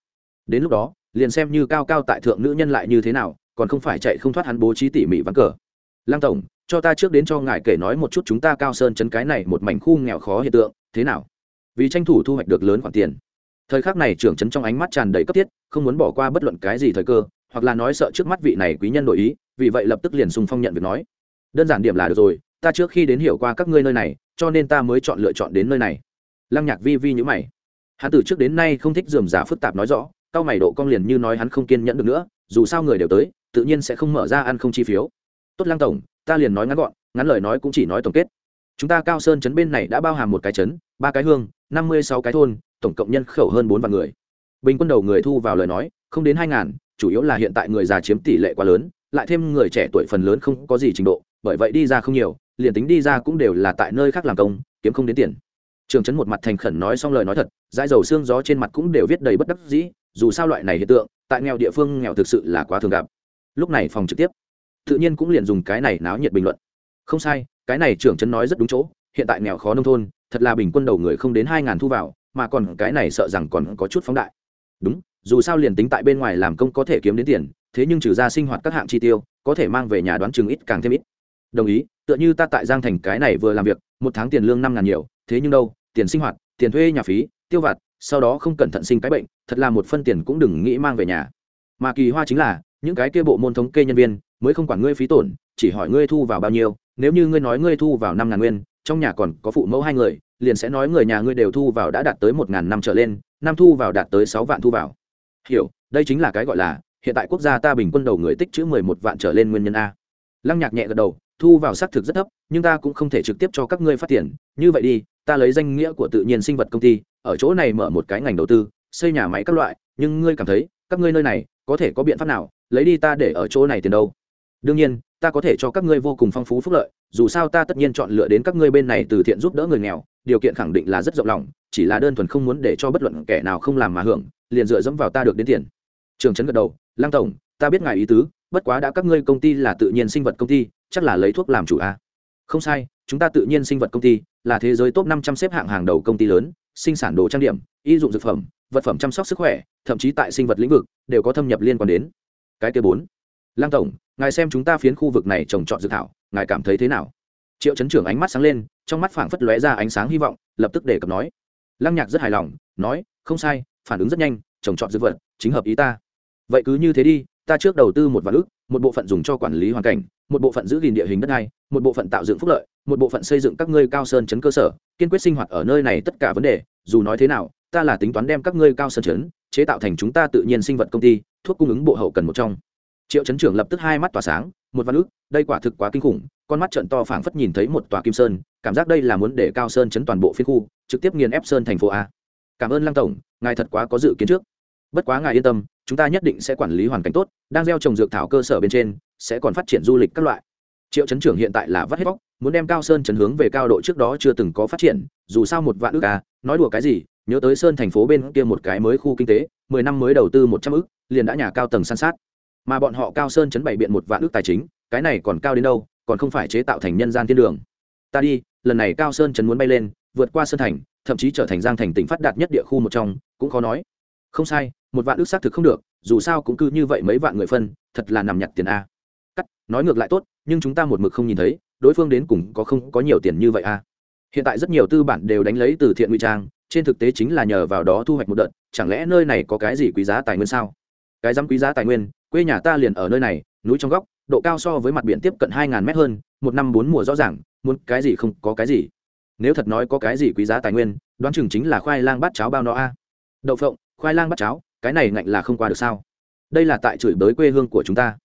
Đến lúc đó, liền xem như cao cao tại thượng nữ nhân lại như thế nào, còn không phải chạy không thoát hắn bố trí tỉ mỉ vắng cờ. Lăng tổng, cho ta trước đến cho ngài kể nói một chút chúng ta cao sơn chấn cái này một mảnh khu nghèo khó hiện tượng, thế nào? Vì tranh thủ thu hoạch được lớn khoản tiền. Thời khắc này trưởng chấn trong ánh mắt tràn đầy cấp thiết, không muốn bỏ qua bất luận cái gì thời cơ, hoặc là nói sợ trước mắt vị này quý nhân đổi ý, vì vậy lập tức liền sung phong nhận việc nói. Đơn giản điểm là được rồi ta trước khi đến hiểu qua các ngươi nơi này, cho nên ta mới chọn lựa chọn đến nơi này. Lăng nhạc vi vi nhữ mày. Hắn từ trước đến nay không thích dườm giả phức tạp nói rõ, cao mày độ cong liền như nói hắn không kiên nhẫn được nữa, dù sao người đều tới, tự nhiên sẽ không mở ra ăn không chi phiếu. Tốt lăng tổng, ta liền nói ngắn gọn, ngắn lời nói cũng chỉ nói tổng kết. Chúng ta cao sơn chấn bên này đã bao hàm một cái chấn ba cái hương, năm mươi sáu cái thôn, tổng cộng nhân khẩu hơn bốn vạn người. Bình quân đầu người thu vào lời nói, không đến hai ngàn, chủ yếu là hiện tại người già chiếm tỷ lệ quá lớn, lại thêm người trẻ tuổi phần lớn không có gì trình độ, bởi vậy đi ra không nhiều liền tính đi ra cũng đều là tại nơi khác làm công, kiếm không đến tiền. Trường trấn một mặt thành khẩn nói xong lời nói thật, dãi dầu xương gió trên mặt cũng đều viết đầy bất đắc dĩ, dù sao loại này hiện tượng, tại nghèo địa phương nghèo thực sự là quá thường gặp. Lúc này phòng trực tiếp, tự nhiên cũng liền dùng cái này náo nhiệt bình luận. Không sai, cái này trưởng trấn nói rất đúng chỗ, hiện tại nghèo khó nông thôn, thật là bình quân đầu người không đến hai ngàn thu vào, mà còn cái này sợ rằng còn có chút phóng đại. Đúng, dù sao liền tính tại bên ngoài làm công có thể kiếm đến tiền, thế nhưng trừ ra sinh hoạt các hạng chi tiêu, có thể mang về nhà đoán chừng ít càng thêm ít đồng ý, tựa như ta tại giang thành cái này vừa làm việc, một tháng tiền lương năm ngàn nhiều, thế nhưng đâu, tiền sinh hoạt, tiền thuê nhà phí, tiêu vặt, sau đó không cẩn thận sinh cái bệnh, thật là một phân tiền cũng đừng nghĩ mang về nhà. Mà kỳ hoa chính là, những cái kia bộ môn thống kê nhân viên, mới không quản ngươi phí tổn, chỉ hỏi ngươi thu vào bao nhiêu, nếu như ngươi nói ngươi thu vào năm ngàn nguyên, trong nhà còn có phụ mẫu hai người, liền sẽ nói người nhà ngươi đều thu vào đã đạt tới một ngàn năm trở lên, năm thu vào đạt tới sáu vạn thu vào. Hiểu, đây chính là cái gọi là, hiện tại quốc gia ta bình quân đầu người tích chữ mười một vạn trở lên nguyên nhân a lăng nhạc nhẹ gật đầu, thu vào xác thực rất thấp, nhưng ta cũng không thể trực tiếp cho các ngươi phát tiền. Như vậy đi, ta lấy danh nghĩa của tự nhiên sinh vật công ty, ở chỗ này mở một cái ngành đầu tư, xây nhà máy các loại, nhưng ngươi cảm thấy, các ngươi nơi này, có thể có biện pháp nào? Lấy đi ta để ở chỗ này tiền đâu? Đương nhiên, ta có thể cho các ngươi vô cùng phong phú phúc lợi, dù sao ta tất nhiên chọn lựa đến các ngươi bên này từ thiện giúp đỡ người nghèo, điều kiện khẳng định là rất rộng lòng, chỉ là đơn thuần không muốn để cho bất luận kẻ nào không làm mà hưởng, liền dựa dẫm vào ta được đến tiền. Trường trấn gật đầu lang tổng, ta biết ngài ý tứ bất quá đã các ngươi công ty là tự nhiên sinh vật công ty, chắc là lấy thuốc làm chủ a à? không sai, chúng ta tự nhiên sinh vật công ty là thế giới top năm trăm xếp hạng hàng đầu công ty lớn, sinh sản đồ trang điểm, y dụng dược phẩm, vật phẩm chăm sóc sức khỏe, thậm chí tại sinh vật lĩnh vực đều có thâm nhập liên quan đến. Cái kia bốn. Lang tổng, ngài xem chúng ta phiến khu vực này trồng trọt dược thảo, ngài cảm thấy thế nào? Triệu chấn trưởng ánh mắt sáng lên, trong mắt phảng phất lóe ra ánh sáng hy vọng, lập tức đề cập nói. Lăng nhạc rất hài lòng, nói, không sai, phản ứng rất nhanh, trồng trọt dược vật, chính hợp ý ta. Vậy cứ như thế đi ta trước đầu tư một vạn ước, một bộ phận dùng cho quản lý hoàn cảnh, một bộ phận giữ gìn địa hình đất đai, một bộ phận tạo dựng phúc lợi, một bộ phận xây dựng các ngươi cao sơn chấn cơ sở, kiên quyết sinh hoạt ở nơi này tất cả vấn đề, dù nói thế nào, ta là tính toán đem các ngươi cao sơn chấn chế tạo thành chúng ta tự nhiên sinh vật công ty, thuốc cung ứng bộ hậu cần một trong. Triệu chấn trưởng lập tức hai mắt tỏa sáng, một vạn ước, đây quả thực quá kinh khủng, con mắt trận to phảng phất nhìn thấy một tòa kim sơn, cảm giác đây là muốn để cao sơn chấn toàn bộ phiên khu, trực tiếp nghiền ép sơn thành phố a. Cảm ơn lăng tổng, ngài thật quá có dự kiến trước. Bất quá ngài yên tâm chúng ta nhất định sẽ quản lý hoàn cảnh tốt, đang gieo trồng dược thảo cơ sở bên trên, sẽ còn phát triển du lịch các loại. Triệu chấn trưởng hiện tại là vắt hết vóc muốn đem cao sơn chấn hướng về cao độ trước đó chưa từng có phát triển, dù sao một vạn ước à nói đùa cái gì, nhớ tới sơn thành phố bên kia một cái mới khu kinh tế, mười năm mới đầu tư một trăm ước, liền đã nhà cao tầng san sát. Mà bọn họ cao sơn chấn bày biện một vạn ước tài chính, cái này còn cao đến đâu, còn không phải chế tạo thành nhân gian thiên đường. Ta đi, lần này cao sơn chấn muốn bay lên, vượt qua sơn thành, thậm chí trở thành giang thành tỉnh phát đạt nhất địa khu một trong, cũng khó nói. Không sai một vạn ước xác thực không được, dù sao cũng cứ như vậy mấy vạn người phân, thật là nằm nhặt tiền a. Cắt, nói ngược lại tốt, nhưng chúng ta một mực không nhìn thấy, đối phương đến cùng có không có nhiều tiền như vậy a. Hiện tại rất nhiều tư bản đều đánh lấy từ thiện nguy trang, trên thực tế chính là nhờ vào đó thu hoạch một đợt, chẳng lẽ nơi này có cái gì quý giá tài nguyên sao? Cái dám quý giá tài nguyên, quê nhà ta liền ở nơi này, núi trong góc, độ cao so với mặt biển tiếp cận hai ngàn mét hơn, một năm bốn mùa rõ ràng, muốn cái gì không có cái gì. Nếu thật nói có cái gì quý giá tài nguyên, đoán chừng chính là khoai lang bát cháo bao nó a. Đậu phộng, khoai lang bát cháo cái này ngạnh là không qua được sao? Đây là tại chửi bới quê hương của chúng ta.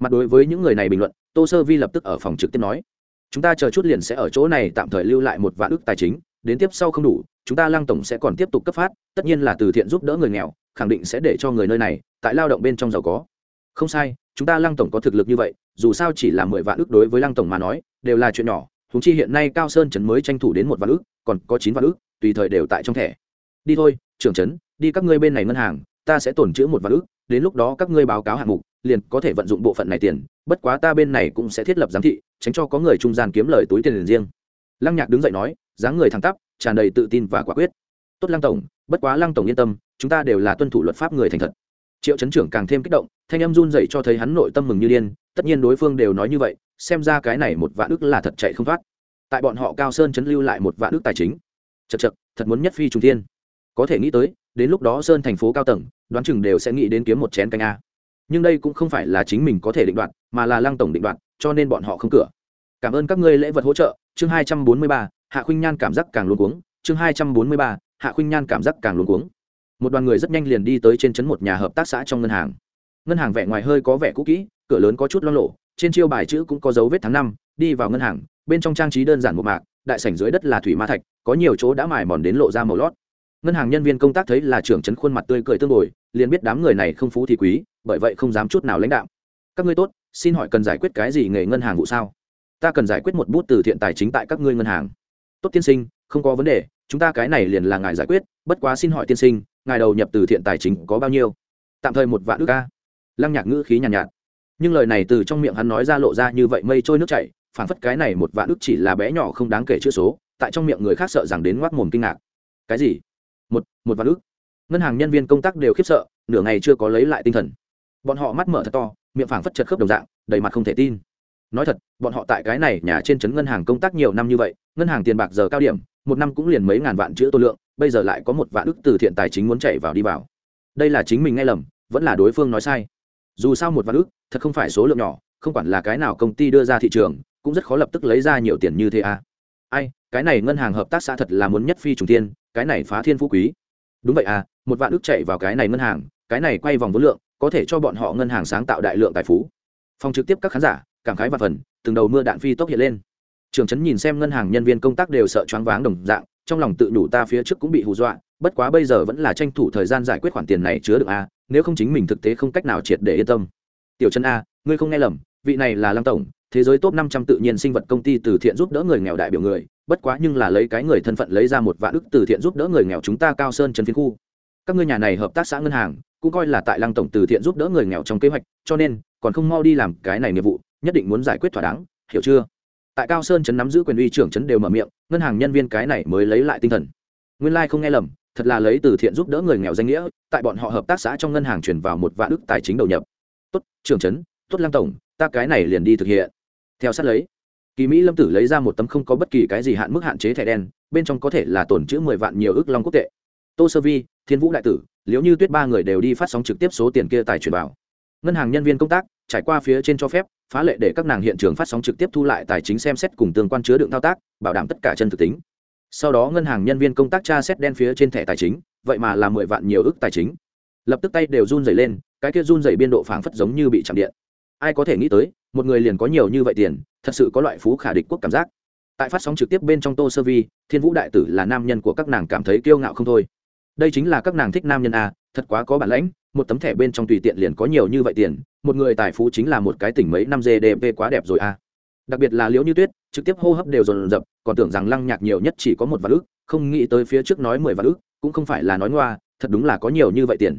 Mặt đối với những người này bình luận, tô sơ vi lập tức ở phòng trực tiếp nói, chúng ta chờ chút liền sẽ ở chỗ này tạm thời lưu lại một vạn ước tài chính, đến tiếp sau không đủ, chúng ta lăng tổng sẽ còn tiếp tục cấp phát, tất nhiên là từ thiện giúp đỡ người nghèo, khẳng định sẽ để cho người nơi này, tại lao động bên trong giàu có. Không sai, chúng ta lăng tổng có thực lực như vậy, dù sao chỉ là mười vạn ước đối với lăng tổng mà nói, đều là chuyện nhỏ húng chi hiện nay cao sơn trấn mới tranh thủ đến một vạn ước còn có chín vạn ước tùy thời đều tại trong thẻ. Đi thôi, trưởng trấn, đi các ngươi bên này ngân hàng ta sẽ tổn chữ một vạn ước đến lúc đó các ngươi báo cáo hạng mục, liền có thể vận dụng bộ phận này tiền, bất quá ta bên này cũng sẽ thiết lập giám thị, tránh cho có người trung gian kiếm lời túi tiền liền riêng. Lăng nhạc đứng dậy nói, dáng người thẳng tắp, tràn đầy tự tin và quả quyết. Tốt lăng tổng, bất quá lăng tổng yên tâm, chúng ta đều là tuân thủ luật pháp người thành thật. Triệu chấn trưởng càng thêm kích động, thanh âm run dậy cho thấy hắn nội tâm mừng như điên, tất nhiên đối phương đều nói như vậy, xem ra cái này một vạn ước là thật chạy không thoát. Tại bọn họ cao sơn chấn lưu lại một vạn ước tài chính. Chật chật thật muốn nhất phi trung thiên. Có thể nghĩ tới đến lúc đó sơn thành phố cao tầng, đoán chừng đều sẽ nghĩ đến kiếm một chén canh a. Nhưng đây cũng không phải là chính mình có thể định đoạt, mà là lăng tổng định đoạt, cho nên bọn họ không cửa. Cảm ơn các ngươi lễ vật hỗ trợ, chương hai trăm bốn mươi ba, hạ khuynh nhan cảm giác càng luôn cuống, chương hai trăm bốn mươi ba, hạ khuynh nhan cảm giác càng luôn cuống. Một đoàn người rất nhanh liền đi tới trên trấn một nhà hợp tác xã trong ngân hàng. Ngân hàng vẻ ngoài hơi có vẻ cũ kỹ, cửa lớn có chút lo lộ trên chiêu bài chữ cũng có dấu vết tháng năm, đi vào ngân hàng, bên trong trang trí đơn giản một mạc, đại sảnh dưới đất là thủy ma thạch, có nhiều chỗ đã mài mòn đến lộ ra màu lót ngân hàng nhân viên công tác thấy là trưởng trấn khuôn mặt tươi cười tương bồi liền biết đám người này không phú thì quý bởi vậy không dám chút nào lãnh đạo các ngươi tốt xin hỏi cần giải quyết cái gì nghề ngân hàng vụ sao? Ta cần giải quyết một bút từ thiện tài chính tại các ngươi ngân hàng. Tốt tiên sinh không có vấn đề chúng ta cái này liền là ngài giải quyết bất quá xin hỏi tiên sinh ngài đầu nhập từ thiện tài chính có bao nhiêu? Tạm thời một vạn ước ca lăng nhạc ngữ khí nhàn nhạt, nhạt. Nhưng lời này từ trong miệng hắn nói ra lộ ra như vậy mây trôi nước chảy phản phất cái này một vạn ức chỉ là bé nhỏ không đáng kể chữ số tại trong miệng người khác sợ rằng đến ngoác mồm kinh ngạc. Cái gì? Một một vạn ước ngân hàng nhân viên công tác đều khiếp sợ, nửa ngày chưa có lấy lại tinh thần. Bọn họ mắt mở thật to, miệng phảng phất chật khớp đồng dạng, đầy mặt không thể tin. Nói thật, bọn họ tại cái này nhà trên trấn ngân hàng công tác nhiều năm như vậy, ngân hàng tiền bạc giờ cao điểm, một năm cũng liền mấy ngàn vạn chữ tô lượng, bây giờ lại có một vạn ức từ thiện tài chính muốn chạy vào đi vào. Đây là chính mình nghe lầm, vẫn là đối phương nói sai. Dù sao một vạn ức, thật không phải số lượng nhỏ, không quản là cái nào công ty đưa ra thị trường, cũng rất khó lập tức lấy ra nhiều tiền như thế à. Ai cái này ngân hàng hợp tác xã thật là muốn nhất phi trùng tiên cái này phá thiên phú quý. Đúng vậy à một vạn ức chạy vào cái này ngân hàng, cái này quay vòng vốn lượng, có thể cho bọn họ ngân hàng sáng tạo đại lượng tài phú. Phòng trực tiếp các khán giả, cảm khái và phần, từng đầu mưa đạn phi tốc hiện lên. Trường trấn nhìn xem ngân hàng nhân viên công tác đều sợ choáng váng đồng dạng, trong lòng tự đủ ta phía trước cũng bị hù dọa, bất quá bây giờ vẫn là tranh thủ thời gian giải quyết khoản tiền này chứa được a, nếu không chính mình thực tế không cách nào triệt để yên tâm. Tiểu trấn a, ngươi không nghe lầm, vị này là lăng tổng, thế giới top năm trăm tự nhiên sinh vật công ty từ thiện giúp đỡ người nghèo đại biểu người bất quá nhưng là lấy cái người thân phận lấy ra một vạn ức từ thiện giúp đỡ người nghèo chúng ta cao sơn Trấn phiên khu. Các ngươi nhà này hợp tác xã ngân hàng, cũng coi là tại lăng tổng từ thiện giúp đỡ người nghèo trong kế hoạch, cho nên, còn không mau đi làm cái này nghiệp vụ, nhất định muốn giải quyết thỏa đáng, hiểu chưa? Tại cao sơn trấn nắm giữ quyền uy trưởng trấn đều mở miệng, ngân hàng nhân viên cái này mới lấy lại tinh thần. Nguyên lai、like、không nghe lầm, thật là lấy từ thiện giúp đỡ người nghèo danh nghĩa, tại bọn họ hợp tác xã trong ngân hàng chuyển vào một vạn ức tài chính đầu nhập. Tốt, trưởng trấn, tốt lang tổng, ta cái này liền đi thực hiện. Theo sát lấy kỳ mỹ lâm tử lấy ra một tấm không có bất kỳ cái gì hạn mức hạn chế thẻ đen, bên trong có thể là tổn chữ mười vạn nhiều ước long quốc tệ. Tô sơ vi, thiên vũ đại tử nếu như tuyết ba người đều đi phát sóng trực tiếp số tiền kia tài chuyển vào. Ngân hàng nhân viên công tác, trải qua phía trên cho phép, phá lệ để các nàng hiện trường phát sóng trực tiếp thu lại tài chính xem xét cùng tương quan chứa đựng thao tác, bảo đảm tất cả chân thực tính. Sau đó ngân hàng nhân viên công tác tra xét đen phía trên thẻ tài chính, vậy mà là mười vạn nhiều ước tài chính. Lập tức tay đều run dày lên, cái kia run dày biên độ phảng phất giống như bị chạm điện. Ai có thể nghĩ tới, một người liền có nhiều như vậy tiền thật sự có loại phú khả địch quốc cảm giác. Tại phát sóng trực tiếp bên trong tô sơ vi, thiên vũ đại tử là nam nhân của các nàng cảm thấy kiêu ngạo không thôi. Đây chính là các nàng thích nam nhân a thật quá có bản lãnh, một tấm thẻ bên trong tùy tiện liền có nhiều như vậy tiền, một người tài phú chính là một cái tỉnh mấy năm gdp quá đẹp rồi a đặc biệt là liễu như tuyết, trực tiếp hô hấp đều dồn dập, còn tưởng rằng lăng nhạc nhiều nhất chỉ có một vạn ước không nghĩ tới phía trước nói mười vạn ước cũng không phải là nói ngoa, thật đúng là có nhiều như vậy tiền.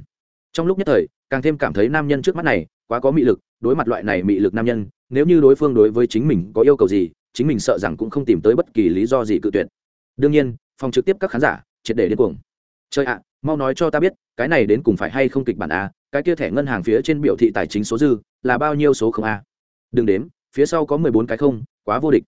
Trong lúc nhất thời, càng thêm cảm thấy nam nhân trước mắt này quá có mị lực, đối mặt loại này mị lực nam nhân, nếu như đối phương đối với chính mình có yêu cầu gì, chính mình sợ rằng cũng không tìm tới bất kỳ lý do gì cự tuyệt. Đương nhiên, phòng trực tiếp các khán giả, triệt để điên cuồng. Chơi ạ, mau nói cho ta biết, cái này đến cùng phải hay không kịch bản a, cái kia thẻ ngân hàng phía trên biểu thị tài chính số dư là bao nhiêu số không a? Đừng đếm, phía sau có mười bốn cái không, quá vô địch.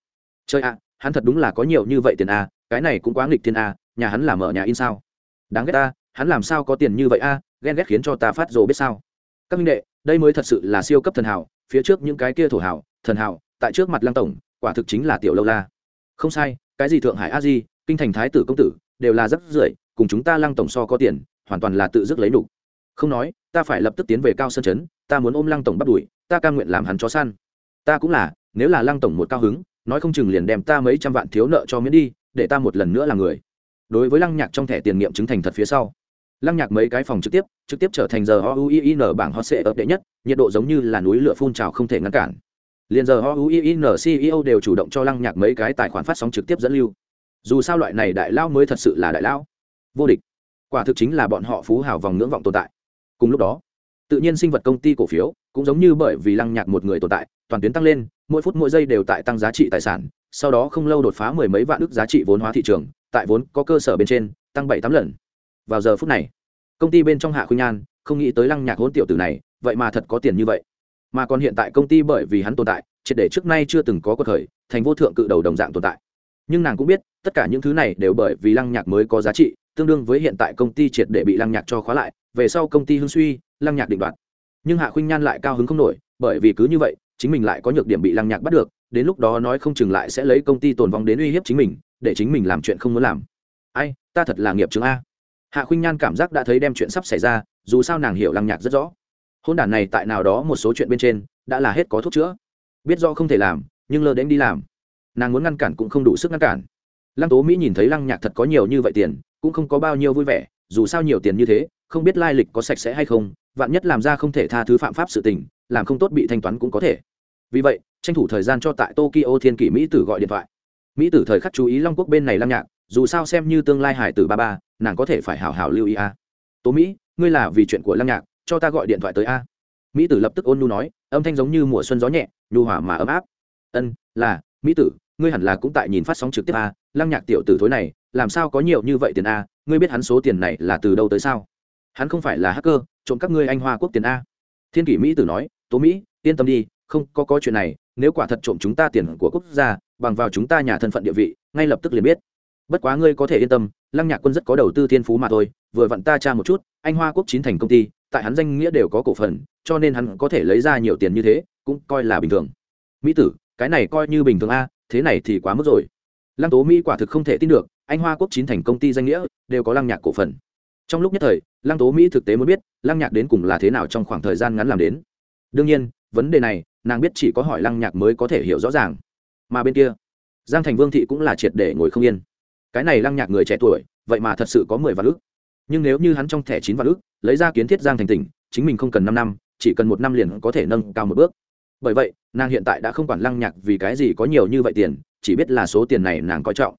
Chơi ạ, hắn thật đúng là có nhiều như vậy tiền a, cái này cũng quá nghịch thiên a, nhà hắn làm ở nhà in sao? Đáng ghét ta hắn làm sao có tiền như vậy a, ghen ghét khiến cho ta phát rồ biết sao? Các minh đệ đây mới thật sự là siêu cấp thần hảo, phía trước những cái kia thổ hảo, thần hảo, tại trước mặt lăng tổng, quả thực chính là tiểu lâu la. Không sai, cái gì thượng hải a di, kinh thành thái tử công tử, đều là rất rưởi cùng chúng ta lăng tổng so có tiền, hoàn toàn là tự dứt lấy đủ. không nói, ta phải lập tức tiến về cao sơn chấn ta muốn ôm lăng tổng bắt đuổi, ta cam nguyện làm hắn chó săn. Ta cũng là, nếu là lăng tổng một cao hứng, nói không chừng liền đem ta mấy trăm vạn thiếu nợ cho miễn đi, để ta một lần nữa là người. Đối với lăng nhạc trong thẻ tiền nghiệm chứng thành thật phía sau lăng nhạc mấy cái phòng trực tiếp trực tiếp trở thành giờ oin bảng hot sệ ấp đệ nhất, nhiệt độ giống như là núi lửa phun trào không thể ngăn cản. Liền giờ oin ceo đều chủ động cho lăng nhạc mấy cái tài khoản phát sóng trực tiếp dẫn lưu. Dù sao loại này đại lao mới thật sự là đại lao. Vô địch. Quả thực chính là bọn họ phú hào vòng ngưỡng vọng tồn tại. Cùng lúc đó, tự nhiên sinh vật công ty cổ phiếu cũng giống như bởi vì lăng nhạc một người tồn tại, toàn tuyến tăng lên, mỗi phút mỗi giây đều tại tăng giá trị tài sản, sau đó không lâu đột phá mười mấy vạn ước giá trị vốn hóa thị trường, tại vốn có cơ sở bên trên, tăng bảy tám lần vào giờ phút này, công ty bên trong hạ khuynh nhan không nghĩ tới lăng nhạc hôn tiểu tử này, vậy mà thật có tiền như vậy. Mà còn hiện tại công ty bởi vì hắn tồn tại, triệt để trước nay chưa từng có cuộc khởi, thành vô thượng cự đầu đồng dạng tồn tại. Nhưng nàng cũng biết, tất cả những thứ này đều bởi vì lăng nhạc mới có giá trị, tương đương với hiện tại công ty triệt để bị lăng nhạc cho khóa lại, về sau công ty hưng suy, lăng nhạc định đoạt. Nhưng hạ khuynh nhan lại cao hứng không nổi, bởi vì cứ như vậy, chính mình lại có nhược điểm bị lăng nhạc bắt được, đến lúc đó nói không chừng lại sẽ lấy công ty tồn vong đến uy hiếp chính mình, để chính mình làm chuyện không muốn làm. Ai, ta thật là nghiệp chứng a hạ khuynh nhan cảm giác đã thấy đem chuyện sắp xảy ra, dù sao nàng hiểu lăng nhạc rất rõ. Hôn đản này tại nào đó một số chuyện bên trên, đã là hết có thuốc chữa. Biết do không thể làm, nhưng lơ đến đi làm. Nàng muốn ngăn cản cũng không đủ sức ngăn cản. Lăng tố mỹ nhìn thấy lăng nhạc thật có nhiều như vậy tiền, cũng không có bao nhiêu vui vẻ, dù sao nhiều tiền như thế, không biết lai lịch có sạch sẽ hay không, vạn nhất làm ra không thể tha thứ phạm pháp sự tình, làm không tốt bị thanh toán cũng có thể. Vì vậy, tranh thủ thời gian cho tại tokyo thiên kỷ mỹ tử gọi điện thoại. Mỹ tử thời khắc chú ý long quốc bên này lăng nhạc, dù sao xem như tương lai hải tử ba ba nàng có thể phải hảo hảo lưu ý a. Tố mỹ, ngươi là vì chuyện của lăng nhạc, cho ta gọi điện thoại tới a. Mỹ tử lập tức ôn nhu nói, âm thanh giống như mùa xuân gió nhẹ, nhu hòa mà ấm áp. Ân, là, mỹ tử, ngươi hẳn là cũng tại nhìn phát sóng trực tiếp a. Lăng nhạc tiểu tử thối này, làm sao có nhiều như vậy tiền a? Ngươi biết hắn số tiền này là từ đâu tới sao? Hắn không phải là hacker, trộm các ngươi anh hoa quốc tiền a. Thiên kỷ mỹ tử nói, tố mỹ, yên tâm đi, không có có chuyện này, nếu quả thật trộm chúng ta tiền của quốc gia, bằng vào chúng ta nhà thân phận địa vị, ngay lập tức liền biết bất quá ngươi có thể yên tâm, lăng nhạc quân rất có đầu tư thiên phú mà thôi, vừa vặn ta tra một chút, anh hoa quốc chín thành công ty, tại hắn danh nghĩa đều có cổ phần, cho nên hắn có thể lấy ra nhiều tiền như thế, cũng coi là bình thường. Mỹ tử, cái này coi như bình thường a, thế này thì quá mức rồi. Lăng tố mỹ quả thực không thể tin được, anh hoa quốc chín thành công ty danh nghĩa, đều có lăng nhạc cổ phần. Trong lúc nhất thời, lăng tố mỹ thực tế muốn biết, lăng nhạc đến cùng là thế nào trong khoảng thời gian ngắn làm đến. Đương nhiên, vấn đề này, nàng biết chỉ có hỏi lăng nhạc mới có thể hiểu rõ ràng. Mà bên kia, giang thành vương thị cũng là triệt để ngồi không yên cái này lăng nhạc người trẻ tuổi, vậy mà thật sự có mười vạn ước nhưng nếu như hắn trong thẻ chín vạn ước lấy ra kiến thiết giang thành tỉnh, chính mình không cần năm năm, chỉ cần một năm liền có thể nâng cao một bước. Bởi vậy, nàng hiện tại đã không quản lăng nhạc vì cái gì có nhiều như vậy tiền, chỉ biết là số tiền này nàng coi trọng.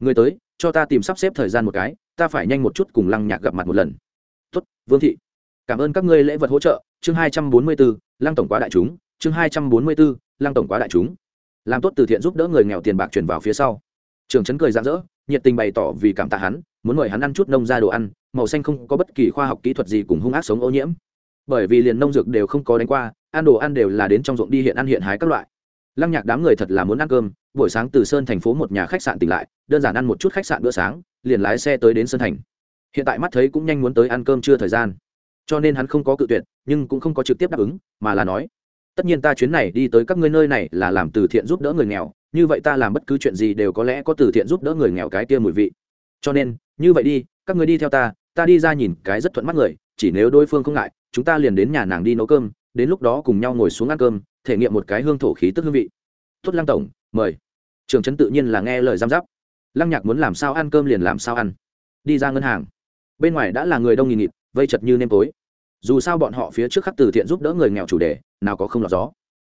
Người tới, cho ta tìm sắp xếp thời gian một cái, ta phải nhanh một chút cùng lăng nhạc gặp mặt một lần. Tốt, vương thị. Cảm ơn các ngươi lễ vật hỗ trợ. Chương hai trăm bốn mươi bốn, lăng tổng quá đại chúng. Chương hai trăm bốn mươi bốn, lăng tổng quá đại chúng. Làm tốt từ thiện giúp đỡ người nghèo tiền bạc chuyển vào phía sau. Trường trấn cười rạng rỡ nhiệt tình bày tỏ vì cảm tạ hắn, muốn mời hắn ăn chút nông ra đồ ăn, màu xanh không có bất kỳ khoa học kỹ thuật gì cùng hung ác sống ô nhiễm. Bởi vì liền nông dược đều không có đánh qua, ăn đồ ăn đều là đến trong ruộng đi hiện ăn hiện hái các loại. Lăng nhạc đám người thật là muốn ăn cơm, buổi sáng từ sơn thành phố một nhà khách sạn tỉnh lại, đơn giản ăn một chút khách sạn bữa sáng, liền lái xe tới đến sơn thành. Hiện tại mắt thấy cũng nhanh muốn tới ăn cơm chưa thời gian. Cho nên hắn không có cự tuyệt, nhưng cũng không có trực tiếp đáp ứng, mà là nói, tất nhiên ta chuyến này đi tới các ngươi nơi này là làm từ thiện giúp đỡ người nghèo như vậy ta làm bất cứ chuyện gì đều có lẽ có từ thiện giúp đỡ người nghèo cái kia mùi vị. Cho nên, như vậy đi, các người đi theo ta ta đi ra nhìn cái rất thuận mắt người, chỉ nếu đối phương không ngại, chúng ta liền đến nhà nàng đi nấu cơm, đến lúc đó cùng nhau ngồi xuống ăn cơm, thể nghiệm một cái hương thổ khí tức hương vị. Tốt lăng tổng, mời. Trường trấn tự nhiên là nghe lời giam giáp. Lăng nhạc muốn làm sao ăn cơm liền làm sao ăn. Đi ra ngân hàng. Bên ngoài đã là người đông nghìn nghịt, vây chật như nêm tối. Dù sao bọn họ phía trước khắc từ thiện giúp đỡ người nghèo chủ đề, nào có không lọt gió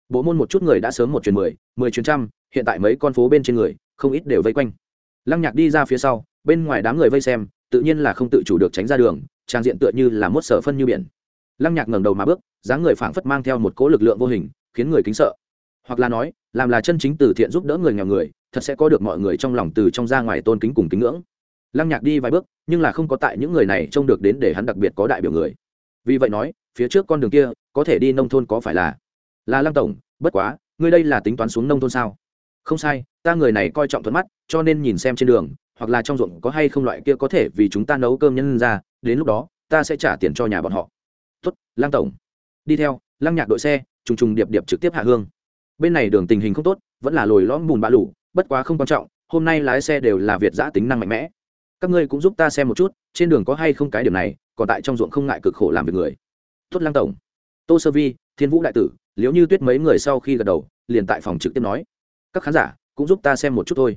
bộ môn một chút người đã sớm một chuyến mười mười chuyến trăm, hiện tại mấy con phố bên trên người, không ít đều vây quanh. Lăng nhạc đi ra phía sau, bên ngoài đám người vây xem, tự nhiên là không tự chủ được tránh ra đường, trang diện tựa như là mốt sở phân như biển. Lăng nhạc ngẩng đầu mà bước, dáng người phảng phất mang theo một cỗ lực lượng vô hình, khiến người kính sợ. Hoặc là nói, làm là chân chính từ thiện giúp đỡ người nghèo người, thật sẽ có được mọi người trong lòng từ trong ra ngoài tôn kính cùng kính ngưỡng. Lăng nhạc đi vài bước, nhưng là không có tại những người này trông được đến để hắn đặc biệt có đại biểu người. Vì vậy nói, phía trước con đường kia, có thể đi nông thôn có phải là là lăng tổng, bất quá, ngươi đây là tính toán xuống nông thôn sao? Không sai, ta người này coi trọng thuận mắt, cho nên nhìn xem trên đường, hoặc là trong ruộng có hay không loại kia có thể vì chúng ta nấu cơm nhân ra, đến lúc đó, ta sẽ trả tiền cho nhà bọn họ. Tuất lăng tổng. Đi theo, lăng nhạc đội xe, trùng trùng điệp điệp trực tiếp hạ hương. Bên này đường tình hình không tốt, vẫn là lồi lõm bùn bã lủ bất quá không quan trọng, hôm nay lái xe đều là việt giã tính năng mạnh mẽ. Các ngươi cũng giúp ta xem một chút, trên đường có hay không cái điểm này, còn tại trong ruộng không ngại cực khổ làm việc người. Tuất lăng tổng. Tô sơ vi, thiên vũ đại tử liếu như tuyết mấy người sau khi gật đầu, liền tại phòng trực tiếp nói, các khán giả, cũng giúp ta xem một chút thôi.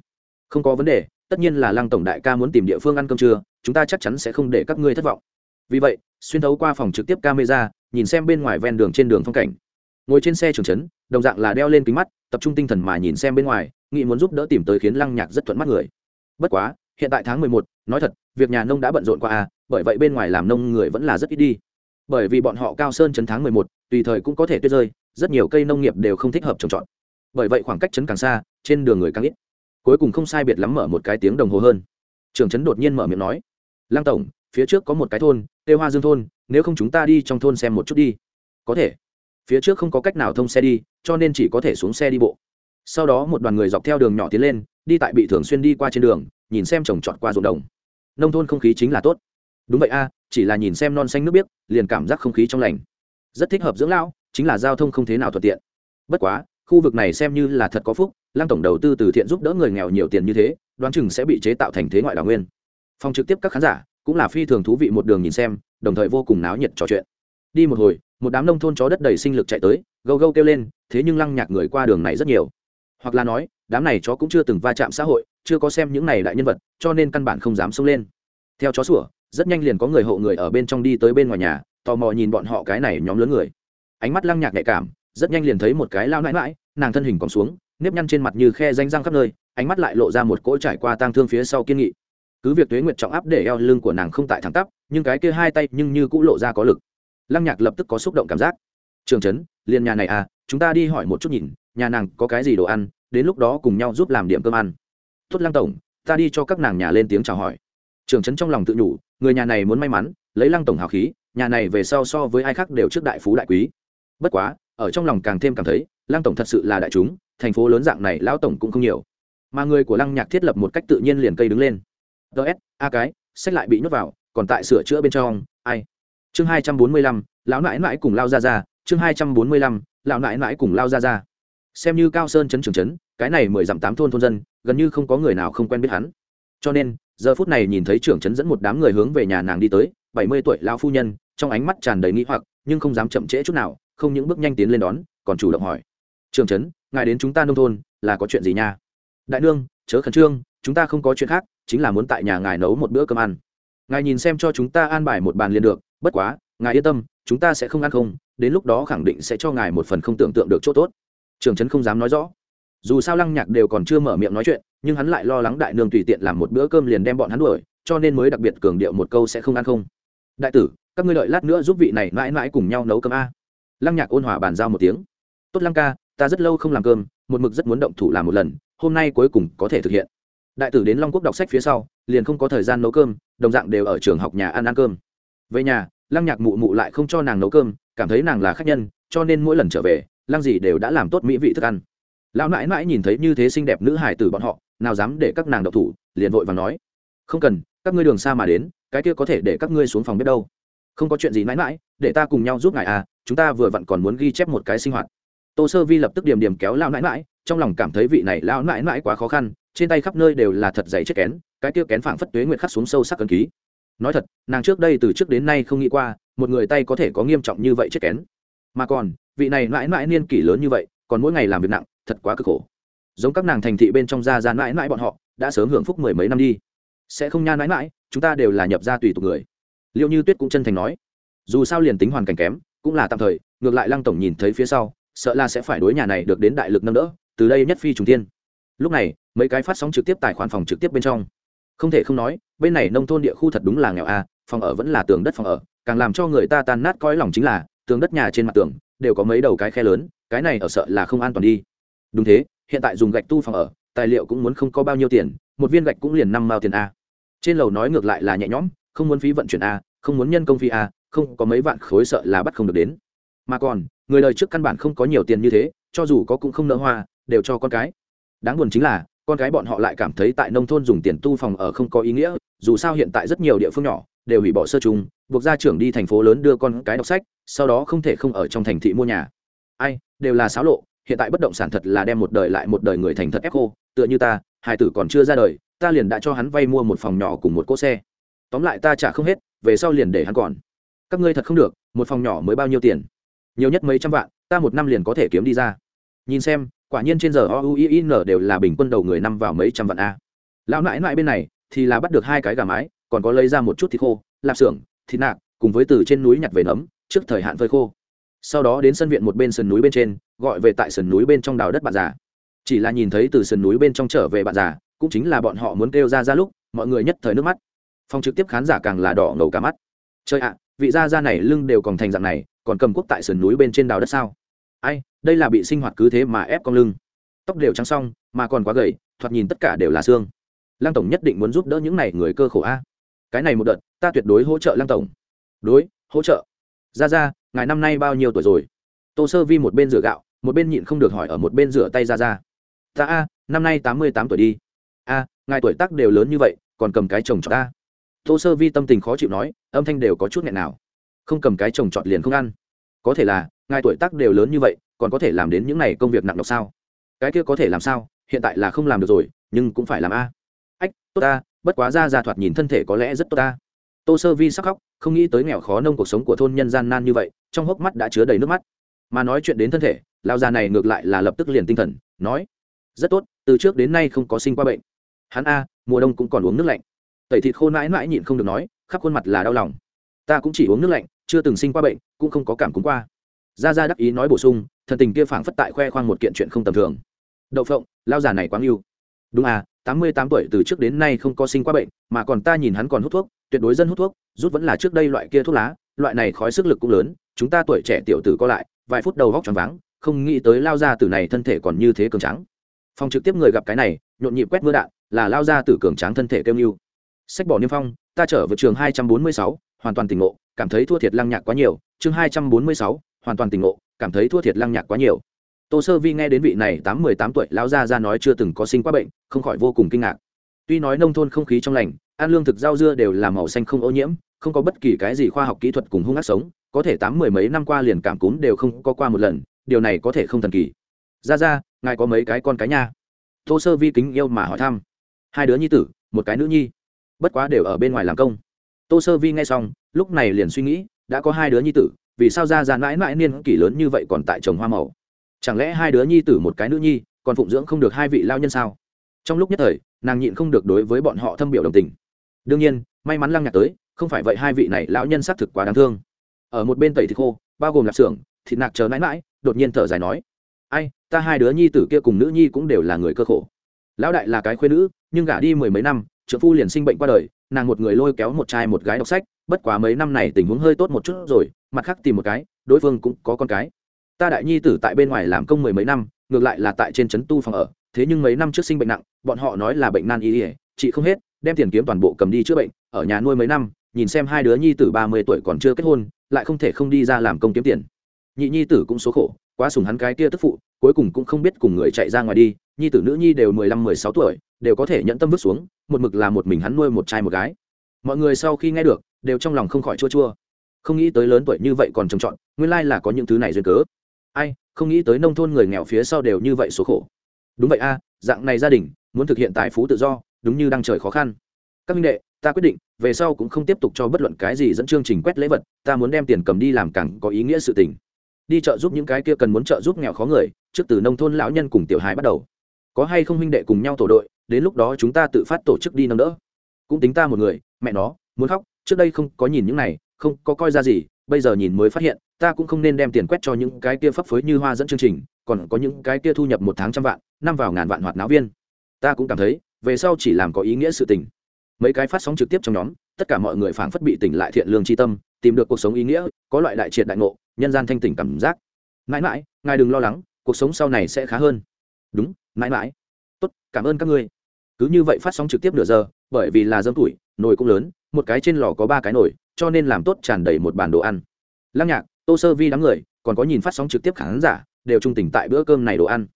Không có vấn đề, tất nhiên là lăng tổng đại ca muốn tìm địa phương ăn cơm trưa, chúng ta chắc chắn sẽ không để các ngươi thất vọng. Vì vậy, xuyên thấu qua phòng trực tiếp camera, nhìn xem bên ngoài ven đường trên đường phong cảnh. Ngồi trên xe trường trấn, đồng dạng là đeo lên kính mắt, tập trung tinh thần mà nhìn xem bên ngoài nghị muốn giúp đỡ tìm tới khiến lăng nhạc rất thuận mắt người. Bất quá, hiện tại tháng mười một, nói thật, việc nhà nông đã bận rộn qua à bởi vậy bên ngoài làm nông người vẫn là rất ít đi. Bởi vì bọn họ cao sơn chấn tháng mười một, tùy thời cũng có thể tuyết rơi rất nhiều cây nông nghiệp đều không thích hợp trồng trọt. Bởi vậy khoảng cách chấn càng xa, trên đường người càng ít. Cuối cùng không sai biệt lắm mở một cái tiếng đồng hồ hơn. Trưởng trấn đột nhiên mở miệng nói, lăng tổng, phía trước có một cái thôn, tê hoa dương thôn, nếu không chúng ta đi trong thôn xem một chút đi. Có thể. Phía trước không có cách nào thông xe đi, cho nên chỉ có thể xuống xe đi bộ. Sau đó một đoàn người dọc theo đường nhỏ tiến lên, đi tại bị thường xuyên đi qua trên đường, nhìn xem trồng trọt qua ruộng đồng. Nông thôn không khí chính là tốt. Đúng vậy a, chỉ là nhìn xem non xanh nước biếc, liền cảm giác không khí trong lành. Rất thích hợp dưỡng lão chính là giao thông không thế nào thuận tiện. Bất quá, khu vực này xem như là thật có phúc, lăng tổng đầu tư từ thiện giúp đỡ người nghèo nhiều tiền như thế, đoán chừng sẽ bị chế tạo thành thế ngoại đào nguyên. Phòng trực tiếp các khán giả cũng là phi thường thú vị một đường nhìn xem, đồng thời vô cùng náo nhiệt trò chuyện. Đi một hồi, một đám nông thôn chó đất đầy sinh lực chạy tới, gâu gâu kêu lên, thế nhưng lăng nhạc người qua đường này rất nhiều. Hoặc là nói, đám này chó cũng chưa từng va chạm xã hội, chưa có xem những này đại nhân vật, cho nên căn bản không dám xông lên. Theo chó sủa, rất nhanh liền có người hộ người ở bên trong đi tới bên ngoài nhà, tò mò nhìn bọn họ cái này nhóm lớn người ánh mắt lăng nhạc nhạy cảm, rất nhanh liền thấy một cái lao nãi mãi nàng thân hình còn xuống, nếp nhăn trên mặt như khe danh răng khắp nơi, ánh mắt lại lộ ra một cỗ trải qua tang thương phía sau kiên nghị. Cứ việc tuế nguyệt trọng áp để eo lưng của nàng không tại thẳng tắp, nhưng cái kia hai tay nhưng như cũng lộ ra có lực. Lăng nhạc lập tức có xúc động cảm giác. Trường trấn, liền nhà này à chúng ta đi hỏi một chút nhìn, nhà nàng có cái gì đồ ăn, đến lúc đó cùng nhau giúp làm điểm cơm ăn. Tốt lăng tổng, ta đi cho các nàng nhà lên tiếng chào hỏi. Trường trấn trong lòng tự nhủ, người nhà này muốn may mắn, lấy lăng tổng hào khí, nhà này về sau so với ai khác đều trước đại phú đại quý bất quá, ở trong lòng càng thêm cảm thấy, lăng tổng thật sự là đại chúng, thành phố lớn dạng này lão tổng cũng không nhiều. Mà người của lăng nhạc thiết lập một cách tự nhiên liền cây đứng lên. Ts a cái, sách lại bị nhốt vào, còn tại sửa chữa bên trong, ai? Chương hai trăm bốn mươi lăm, lão nãi nãi cùng lao ra ra chương hai trăm bốn mươi lăm, lão nãi nãi cùng lao ra ra xem như cao sơn chấn trường chấn, cái này mười dặm tám thôn thôn dân, gần như không có người nào không quen biết hắn. Cho nên, giờ phút này nhìn thấy trưởng chấn dẫn một đám người hướng về nhà nàng đi tới, bảy mươi tuổi lao phu nhân, trong ánh mắt tràn đầy nghĩ hoặc, nhưng không dám chậm trễ chút nào không những bước nhanh tiến lên đón, còn chủ động hỏi. Trường trấn, ngài đến chúng ta nông thôn, là có chuyện gì nha? Đại nương, chớ khẩn trương, chúng ta không có chuyện khác, chính là muốn tại nhà ngài nấu một bữa cơm ăn. Ngài nhìn xem cho chúng ta an bài một bàn liền được, bất quá, ngài yên tâm, chúng ta sẽ không ăn không, đến lúc đó khẳng định sẽ cho ngài một phần không tưởng tượng được chỗ tốt. Trường trấn không dám nói rõ. Dù sao lăng nhạc đều còn chưa mở miệng nói chuyện, nhưng hắn lại lo lắng đại nương tùy tiện làm một bữa cơm liền đem bọn hắn đuổi, cho nên mới đặc biệt cường điệu một câu sẽ không ăn không. Đại tử, các ngươi đợi lát nữa giúp vị này mãi mãi cùng nhau nấu cơm a lăng nhạc ôn hòa bàn giao một tiếng. Tốt lăng ca, ta rất lâu không làm cơm, một mực rất muốn động thủ làm một lần, hôm nay cuối cùng có thể thực hiện. Đại tử đến long quốc đọc sách phía sau, liền không có thời gian nấu cơm, đồng dạng đều ở trường học nhà ăn ăn cơm. Về nhà, lăng nhạc mụ mụ lại không cho nàng nấu cơm, cảm thấy nàng là khách nhân, cho nên mỗi lần trở về, lăng gì đều đã làm tốt mỹ vị thức ăn. Lão nãi mãi nhìn thấy như thế xinh đẹp nữ hải tử bọn họ, nào dám để các nàng độc thủ, liền vội và nói. Không cần, các ngươi đường xa mà đến, cái kia có thể để các ngươi xuống phòng biết đâu. Không có chuyện gì mãi mãi, để ta cùng nhau giúp ngài à chúng ta vừa vặn còn muốn ghi chép một cái sinh hoạt. Tô sơ vi lập tức điểm điểm kéo lao nãi mãi trong lòng cảm thấy vị này lao nãi mãi quá khó khăn, trên tay khắp nơi đều là thật dày chiếc kén, cái kia kén phảng phất tuế nguyệt khắc xuống sâu sắc cần ký. Nói thật, nàng trước đây từ trước đến nay không nghĩ qua, một người tay có thể có nghiêm trọng như vậy chiếc kén. Mà còn, vị này mãi mãi niên kỷ lớn như vậy, còn mỗi ngày làm việc nặng, thật quá cực khổ. Giống các nàng thành thị bên trong gia ra mãi mãi bọn họ, đã sớm hưởng phúc mười mấy năm đi. Sẽ không nha mãi mãi chúng ta đều là nhập gia tùy tục người. Liệu như tuyết cũng chân thành nói. Dù sao liền tính hoàn cảnh kém cũng là tạm thời, ngược lại lăng tổng nhìn thấy phía sau, sợ là sẽ phải đối nhà này được đến đại lực nâng đỡ, từ đây nhất phi trùng tiên lúc này, mấy cái phát sóng trực tiếp tài khoản phòng trực tiếp bên trong. Không thể không nói, bên này nông thôn địa khu thật đúng là nghèo a, phòng ở vẫn là tường đất phòng ở, càng làm cho người ta tan nát coi lòng chính là, tường đất nhà trên mặt tường, đều có mấy đầu cái khe lớn, cái này ở sợ là không an toàn đi. Đúng thế, hiện tại dùng gạch tu phòng ở, tài liệu cũng muốn không có bao nhiêu tiền, một viên gạch cũng liền năm mao tiền a. Trên lầu nói ngược lại là nhẹ nhõm, không muốn phí vận chuyển a, không muốn nhân công phi a không có mấy vạn khối sợ là bắt không được đến. Mà còn, người đời trước căn bản không có nhiều tiền như thế, cho dù có cũng không nỡ hoa, đều cho con cái. Đáng buồn chính là, con cái bọn họ lại cảm thấy tại nông thôn dùng tiền tu phòng ở không có ý nghĩa, dù sao hiện tại rất nhiều địa phương nhỏ, đều hủy bỏ sơ chung, buộc gia trưởng đi thành phố lớn đưa con cái đọc sách, sau đó không thể không ở trong thành thị mua nhà. Ai, đều là xáo lộ, hiện tại bất động sản thật là đem một đời lại một đời người thành thật ép khô, tựa như ta, hải tử còn chưa ra đời, ta liền đã cho hắn vay mua một phòng nhỏ cùng một cỗ xe. Tóm lại ta trả không hết, về sau liền để hắn còn các ngươi thật không được, một phòng nhỏ mới bao nhiêu tiền? Nhiều nhất mấy trăm vạn, ta một năm liền có thể kiếm đi ra. Nhìn xem, quả nhiên trên giờ o u i n đều là bình quân đầu người năm vào mấy trăm vạn a. Lão nãi nãi bên này thì là bắt được hai cái gà mái, còn có lấy ra một chút thịt khô, lạp xưởng, thịt nạc, cùng với từ trên núi nhặt về nấm, trước thời hạn phơi khô. Sau đó đến sân viện một bên sườn núi bên trên, gọi về tại sườn núi bên trong đào đất bạn già. Chỉ là nhìn thấy từ sườn núi bên trong trở về bạn già, cũng chính là bọn họ muốn kêu ra ra lúc, mọi người nhất thời nước mắt. Phong trực tiếp khán giả càng là đỏ ngầu cả mắt. Chơi ạ vị gia gia này lưng đều còn thành dạng này, còn cầm quốc tại sườn núi bên trên đào đất sao? Ai, đây là bị sinh hoạt cứ thế mà ép con lưng. Tóc đều trắng xong mà còn quá gầy, thoạt nhìn tất cả đều là xương. Lăng tổng nhất định muốn giúp đỡ những này người cơ khổ a. Cái này một đợt, ta tuyệt đối hỗ trợ lăng tổng. Đối, hỗ trợ. Ra ra ngài năm nay bao nhiêu tuổi rồi? Tô sơ vi một bên rửa gạo, một bên nhịn không được hỏi ở một bên rửa tay ra ra ta a, năm nay tám mươi tám tuổi đi. A, ngài tuổi tác đều lớn như vậy, còn cầm cái chồng cho ta tô sơ vi tâm tình khó chịu nói, âm thanh đều có chút nghẹn nào. Không cầm cái chồng trọt liền không ăn. Có thể là, ngài tuổi tác đều lớn như vậy, còn có thể làm đến những n à y công việc nặng độc sao? Cái kia có thể làm sao? Hiện tại là không làm được rồi, nhưng cũng phải làm a. Ách, tốt ta, bất quá ra ra thoạt nhìn thân thể có lẽ rất tốt ta. Tô sơ vi sắc khóc, không nghĩ tới nghèo khó nông cuộc sống của thôn nhân gian nan như vậy, trong hốc mắt đã chứa đầy nước mắt. Mà nói chuyện đến thân thể lao già này ngược lại là lập tức liền tinh thần, nói, rất tốt, từ trước đến nay không có sinh qua bệnh. Hắn a, mùa đông cũng còn uống nước lạnh tẩy thịt khô mãi mãi nhịn không được nói, khắp khuôn mặt là đau lòng. Ta cũng chỉ uống nước lạnh, chưa từng sinh qua bệnh, cũng không có cảm cúm qua. Ra ra đắc ý nói bổ sung, thần tình kia phảng phất tại khoe khoang một kiện chuyện không tầm thường. Đậu phộng, lao già này quá yêu đúng à tám mươi tám tuổi từ trước đến nay không có sinh qua bệnh, mà còn ta nhìn hắn còn hút thuốc, tuyệt đối dân hút thuốc, rút vẫn là trước đây loại kia thuốc lá, loại này khói sức lực cũng lớn, chúng ta tuổi trẻ tiểu tử co lại, vài phút đầu góc tròn váng, không nghĩ tới lao ra tử này thân thể còn như thế cường trắng phòng trực tiếp người gặp cái này, nhộn nhịp quét mưa đạn, là lao ra tử cường tráng thân thể kêu mưu sách bỏ niêm phong, ta trở về trường hai trăm bốn mươi sáu, hoàn toàn tỉnh ngộ, cảm thấy thua thiệt lăng nhạc quá nhiều. Chương hai trăm bốn mươi sáu, hoàn toàn tỉnh ngộ, cảm thấy thua thiệt lăng nhạc quá nhiều. Tô sơ vi nghe đến vị này tám mười tám tuổi lão gia ra nói chưa từng có sinh quá bệnh, không khỏi vô cùng kinh ngạc. Tuy nói nông thôn không khí trong lành, ăn lương thực rau dưa đều là màu xanh không ô nhiễm, không có bất kỳ cái gì khoa học kỹ thuật cùng hung ác sống, có thể tám mười mấy năm qua liền cảm cúm đều không có qua một lần, điều này có thể không thần kỳ. Ra ra ngài có mấy cái con cái nha? Tô sơ vi kính yêu mà hỏi thăm. Hai đứa nhi tử, một cái nữ nhi bất quá đều ở bên ngoài làm công. Tô sơ vi nghe xong, lúc này liền suy nghĩ, đã có hai đứa nhi tử, vì sao ra ra mãi mãi niên kỷ lớn như vậy còn tại trồng hoa màu? Chẳng lẽ hai đứa nhi tử một cái nữ nhi, còn phụng dưỡng không được hai vị lao nhân sao? Trong lúc nhất thời, nàng nhịn không được đối với bọn họ thâm biểu đồng tình. Đương nhiên, may mắn lăng nhạc tới, không phải vậy hai vị này lão nhân xác thực quá đáng thương. Ở một bên tẩy thịt khô, bao gồm lạp xưởng, thịt nạc chờ mãi mãi, đột nhiên thở dài nói, ai, ta hai đứa nhi tử kia cùng nữ nhi cũng đều là người cơ khổ. Lão đại là cái khuyên nữ, nhưng gả đi mười mấy năm trợ phu liền sinh bệnh qua đời, nàng một người lôi kéo một trai một gái đọc sách, bất quá mấy năm này tình huống hơi tốt một chút rồi, mặt khác tìm một cái, đối phương cũng có con cái. Ta đại nhi tử tại bên ngoài làm công mười mấy năm, ngược lại là tại trên trấn tu phòng ở, thế nhưng mấy năm trước sinh bệnh nặng, bọn họ nói là bệnh nan y ỉa chị không hết, đem tiền kiếm toàn bộ cầm đi chữa bệnh, ở nhà nuôi mấy năm, nhìn xem hai đứa nhi tử ba mươi tuổi còn chưa kết hôn, lại không thể không đi ra làm công kiếm tiền. Nhị nhi tử cũng số khổ, quá sùng hắn cái kia tức phụ, cuối cùng cũng không biết cùng người chạy ra ngoài đi nhi tử nữ nhi đều mười lăm, mười sáu tuổi, đều có thể nhận tâm vứt xuống, một mực là một mình hắn nuôi một trai một gái. Mọi người sau khi nghe được, đều trong lòng không khỏi chua chua. Không nghĩ tới lớn tuổi như vậy còn trồng trọt, nguyên lai là có những thứ này duyên cớ. Ai, không nghĩ tới nông thôn người nghèo phía sau đều như vậy số khổ. Đúng vậy a, dạng này gia đình, muốn thực hiện tài phú tự do, đúng như đang trời khó khăn. Các minh đệ, ta quyết định, về sau cũng không tiếp tục cho bất luận cái gì dẫn chương trình quét lễ vật, ta muốn đem tiền cầm đi làm càng có ý nghĩa sự tình. Đi chợ giúp những cái kia cần muốn trợ giúp nghèo khó người, trước từ nông thôn lão nhân cùng tiểu hài bắt đầu có hay không huynh đệ cùng nhau tổ đội, đến lúc đó chúng ta tự phát tổ chức đi nâng đỡ. Cũng tính ta một người, mẹ nó, muốn khóc, trước đây không có nhìn những này, không có coi ra gì, bây giờ nhìn mới phát hiện, ta cũng không nên đem tiền quét cho những cái kia phấp phới như hoa dẫn chương trình, còn có những cái kia thu nhập một tháng trăm vạn, năm vào ngàn vạn hoạt náo viên. Ta cũng cảm thấy, về sau chỉ làm có ý nghĩa sự tình. Mấy cái phát sóng trực tiếp trong nhóm, tất cả mọi người phảng phất bị tỉnh lại thiện lương tri tâm, tìm được cuộc sống ý nghĩa, có loại đại triệt đại ngộ, nhân gian thanh tỉnh cảm giác. Mãi mãi, ngài đừng lo lắng, cuộc sống sau này sẽ khá hơn. Đúng mãi mãi. Tốt, cảm ơn các ngươi. Cứ như vậy phát sóng trực tiếp nửa giờ, bởi vì là dâm tuổi, nồi cũng lớn, một cái trên lò có ba cái nồi, cho nên làm tốt tràn đầy một bàn đồ ăn. Lăng nhạc, tô sơ vi đám người, còn có nhìn phát sóng trực tiếp khán giả, đều trung tình tại bữa cơm này đồ ăn.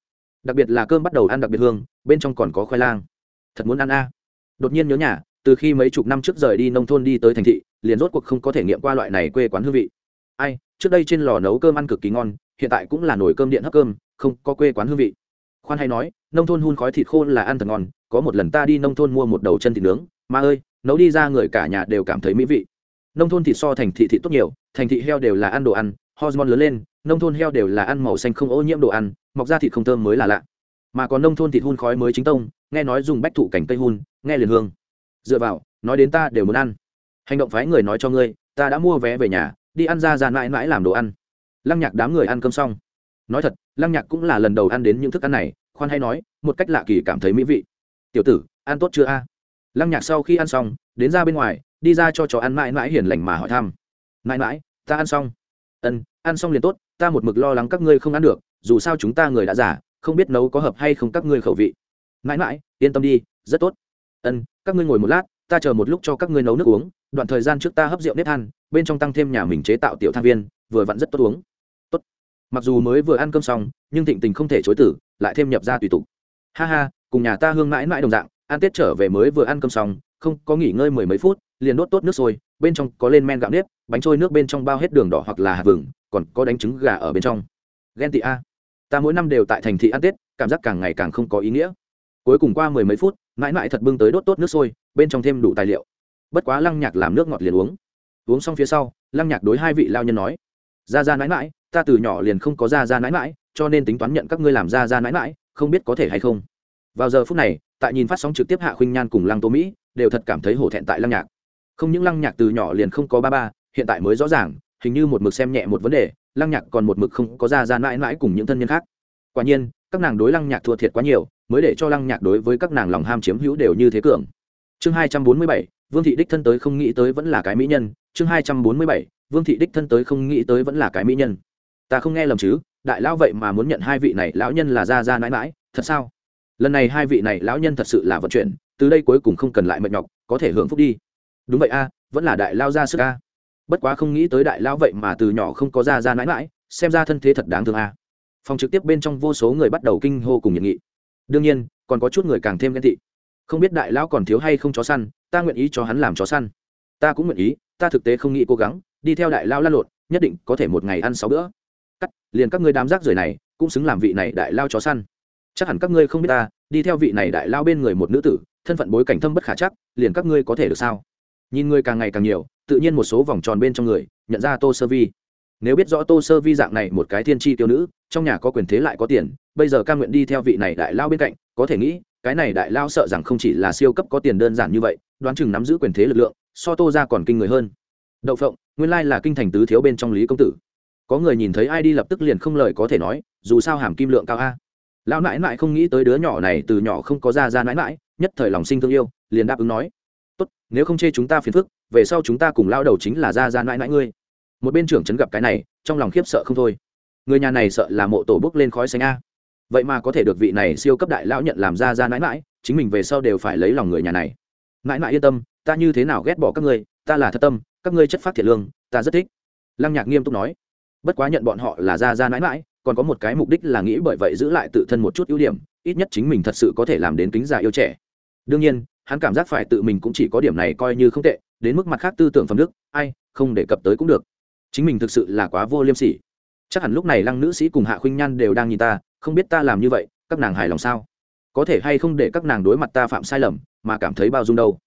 Đặc biệt là cơm bắt đầu ăn đặc biệt hương, bên trong còn có khoai lang. Thật muốn ăn a. Đột nhiên nhớ nhà, từ khi mấy chục năm trước rời đi nông thôn đi tới thành thị, liền rốt cuộc không có thể nghiệm qua loại này quê quán hương vị. Ai, trước đây trên lò nấu cơm ăn cực kỳ ngon, hiện tại cũng là nồi cơm điện hấp cơm, không có quê quán hương vị khoan hay nói, nông thôn hun khói thịt khô là ăn thật ngon, có một lần ta đi nông thôn mua một đầu chân thịt nướng mà ơi, nấu đi ra người cả nhà đều cảm thấy mỹ vị. Nông thôn thịt so thành thị thịt tốt nhiều, thành thị heo đều là ăn đồ ăn, hormone lớn lên, nông thôn heo đều là ăn màu xanh không ô nhiễm đồ ăn, mọc ra thịt không thơm mới là lạ. Mà còn nông thôn thịt hun khói mới chính tông, nghe nói dùng bách thụ cảnh cây hun, nghe liền hương. Dựa vào, nói đến ta đều muốn ăn. Hành động phái người nói cho ngươi, ta đã mua vé về nhà, đi ăn ra ra mãi mãi làm đồ ăn. Lăng nhạc đám người ăn cơm xong nói thật lăng nhạc cũng là lần đầu ăn đến những thức ăn này khoan hay nói một cách lạ kỳ cảm thấy mỹ vị. Tiểu tử ăn tốt chưa a? Lăng nhạc sau khi ăn xong đến ra bên ngoài đi ra cho chó ăn mãi mãi hiền lành mà hỏi thăm. Mãi mãi ta ăn xong. Ân ăn xong liền tốt ta một mực lo lắng các ngươi không ăn được dù sao chúng ta người đã giả, không biết nấu có hợp hay không các ngươi khẩu vị. Mãi mãi yên tâm đi rất tốt. Ân các ngươi ngồi một lát ta chờ một lúc cho các ngươi nấu nước uống đoạn thời gian trước ta hấp rượu nếp than bên trong tăng thêm nhà mình chế tạo tiểu than viên vừa vặn rất tốt uống mặc dù mới vừa ăn cơm xong, nhưng thịnh tình không thể chối tử lại thêm nhập ra tùy tục. Ha ha, cùng nhà ta hương mãi mãi đồng dạng, ăn tết trở về mới vừa ăn cơm xong, không có nghỉ ngơi mười mấy phút, liền đốt tốt nước sôi, bên trong có lên men gạo nếp, bánh trôi nước bên trong bao hết đường đỏ hoặc là hạt vừng, còn có đánh trứng gà ở bên trong. Ghen tị a. Ta mỗi năm đều tại thành thị ăn tết, cảm giác càng ngày càng không có ý nghĩa. Cuối cùng qua mười mấy phút, mãi mãi thật bưng tới đốt tốt nước sôi, bên trong thêm đủ tài liệu. Bất quá lăng nhạc làm nước ngọt liền uống. Uống xong phía sau, lăng nhạc đối hai vị lao nhân nói ra ra mãi mãi ta từ nhỏ liền không có ra ra mãi mãi cho nên tính toán nhận các ngươi làm ra ra mãi mãi không biết có thể hay không. Vào giờ phút này, tại nhìn phát sóng trực tiếp hạ khuynh nhan cùng lăng tô mỹ, đều thật cảm thấy hổ thẹn tại lăng nhạc. Không những lăng nhạc từ nhỏ liền không có ba ba, hiện tại mới rõ ràng, hình như một mực xem nhẹ một vấn đề, lăng nhạc còn một mực không có ra ra mãi mãi cùng những thân nhân khác. Quả nhiên, các nàng đối lăng nhạc thua thiệt quá nhiều, mới để cho lăng nhạc đối với các nàng lòng ham chiếm hữu đều như thế cường. Chương hai trăm bốn mươi bảy, vương thị đích thân tới không nghĩ tới vẫn là cái mỹ nhân. Chương hai trăm bốn mươi bảy vương thị đích thân tới không nghĩ tới vẫn là cái mỹ nhân. Ta không nghe lầm chứ, đại lão vậy mà muốn nhận hai vị này, lão nhân là ra ra mãi mãi, thật sao? Lần này hai vị này, lão nhân thật sự là vận chuyển, từ đây cuối cùng không cần lại mệt nhọc, có thể hưởng phúc đi. Đúng vậy a, vẫn là đại lao ra sức a. Bất quá không nghĩ tới đại lao vậy mà từ nhỏ không có ra ra mãi mãi, xem ra thân thế thật đáng thương a. Phòng trực tiếp bên trong vô số người bắt đầu kinh hô cùng nhiệt nghị. Đương nhiên, còn có chút người càng thêm ghen tị. Không biết đại lão còn thiếu hay không chó săn, ta nguyện ý cho hắn làm chó săn. Ta cũng nguyện ý, ta thực tế không nghĩ cố gắng đi theo đại lao lăn lộn, nhất định có thể một ngày ăn sáu bữa. Cắt, liền các ngươi đám rác rưởi này, cũng xứng làm vị này đại lao chó săn. Chắc hẳn các ngươi không biết ta, đi theo vị này đại lao bên người một nữ tử, thân phận bối cảnh thâm bất khả chắc, liền các ngươi có thể được sao? Nhìn ngươi càng ngày càng nhiều, tự nhiên một số vòng tròn bên trong người, nhận ra tô sơ vi. Nếu biết rõ tô sơ vi dạng này một cái thiên tri tiêu nữ, trong nhà có quyền thế lại có tiền, bây giờ ca nguyện đi theo vị này đại lao bên cạnh, có thể nghĩ, cái này đại lao sợ rằng không chỉ là siêu cấp có tiền đơn giản như vậy, đoán chừng nắm giữ quyền thế lực lượng, so tô ra còn kinh người hơn. Đậu phộng nguyên lai là kinh thành tứ thiếu bên trong lý công tử. Có người nhìn thấy ai đi lập tức liền không lời có thể nói, dù sao hàm kim lượng cao a. Lão nãi nãi không nghĩ tới đứa nhỏ này từ nhỏ không có ra ra nãi nãi, nhất thời lòng sinh thương yêu, liền đáp ứng nói, tốt, nếu không chê chúng ta phiền phức, về sau chúng ta cùng lao đầu chính là ra ra nãi nãi ngươi. Một bên trưởng trấn gặp cái này, trong lòng khiếp sợ không thôi. Người nhà này sợ là mộ tổ bước lên khói xanh a. Vậy mà có thể được vị này siêu cấp đại lão nhận làm ra ra nãi nãi, chính mình về sau đều phải lấy lòng người nhà này. Nãi nãi yên tâm, ta như thế nào ghét bỏ các ngươi, ta là thật tâm các ngươi chất phát thiệt lương, ta rất thích. Lăng nhạc nghiêm túc nói. Bất quá nhận bọn họ là ra ra nãi nãi còn có một cái mục đích là nghĩ bởi vậy giữ lại tự thân một chút ưu điểm, ít nhất chính mình thật sự có thể làm đến kính già yêu trẻ. Đương nhiên, hắn cảm giác phải tự mình cũng chỉ có điểm này coi như không tệ, đến mức mặt khác tư tưởng phẩm đức, ai, không đề cập tới cũng được. Chính mình thực sự là quá vô liêm sỉ. Chắc hẳn lúc này lăng nữ sĩ cùng hạ khuynh nhan đều đang nhìn ta, không biết ta làm như vậy, các nàng hài lòng sao? Có thể hay không để các nàng đối mặt ta phạm sai lầm, mà cảm thấy bao dung đâu?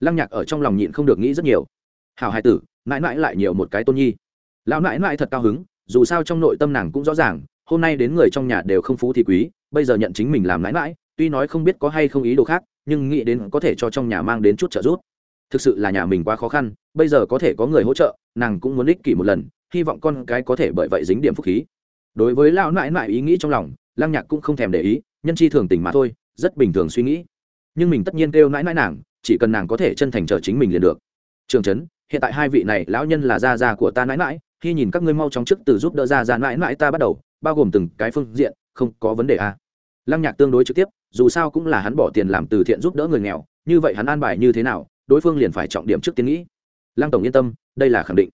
Lăng nhạc ở trong lòng nhịn không được nghĩ rất nhiều hào hai tử, mãi mãi lại nhiều một cái tôn nhi. Lão mãi mãi thật cao hứng, dù sao trong nội tâm nàng cũng rõ ràng, hôm nay đến người trong nhà đều không phú thì quý, bây giờ nhận chính mình làm mãi mãi, tuy nói không biết có hay không ý đồ khác, nhưng nghĩ đến có thể cho trong nhà mang đến chút trợ giúp. Thực sự là nhà mình quá khó khăn, bây giờ có thể có người hỗ trợ, nàng cũng muốn ích kỷ một lần, hy vọng con cái có thể bởi vậy dính điểm phúc khí. Đối với lão mãi mãi ý nghĩ trong lòng, lăng nhạc cũng không thèm để ý, nhân chi thường tình mà thôi, rất bình thường suy nghĩ. Nhưng mình tất nhiên kêu nãi nãi nàng, chỉ cần nàng có thể chân thành chờ chính mình liền được. Trường trấn hiện tại hai vị này lão nhân là gia gia của ta nãi nãi khi nhìn các ngươi mau chóng trước từ giúp đỡ gia gia nãi nãi ta bắt đầu, bao gồm từng cái phương diện, không có vấn đề à. lăng nhạc tương đối trực tiếp, dù sao cũng là hắn bỏ tiền làm từ thiện giúp đỡ người nghèo, như vậy hắn an bài như thế nào, đối phương liền phải trọng điểm trước tiên nghĩ. Lăng tổng yên tâm, đây là khẳng định.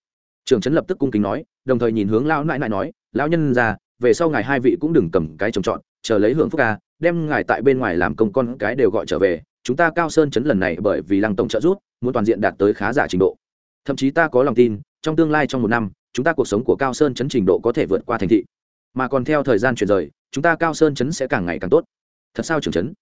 Trường trấn lập tức cung kính nói, đồng thời nhìn hướng lão nãi nãi nói, lão nhân ra về sau ngài hai vị cũng đừng cầm cái trồng trọt, chờ lấy hưởng phúc ca, đem ngài tại bên ngoài làm công con cái đều gọi trở về, chúng ta cao sơn chấn lần này bởi vì lăng tổng trợ giúp, muốn toàn diện đạt tới khá giả trình độ thậm chí ta có lòng tin, trong tương lai trong một năm, chúng ta cuộc sống của cao sơn chấn trình độ có thể vượt qua thành thị. Mà còn theo thời gian chuyển rời, chúng ta cao sơn chấn sẽ càng ngày càng tốt. Thật sao trưởng chấn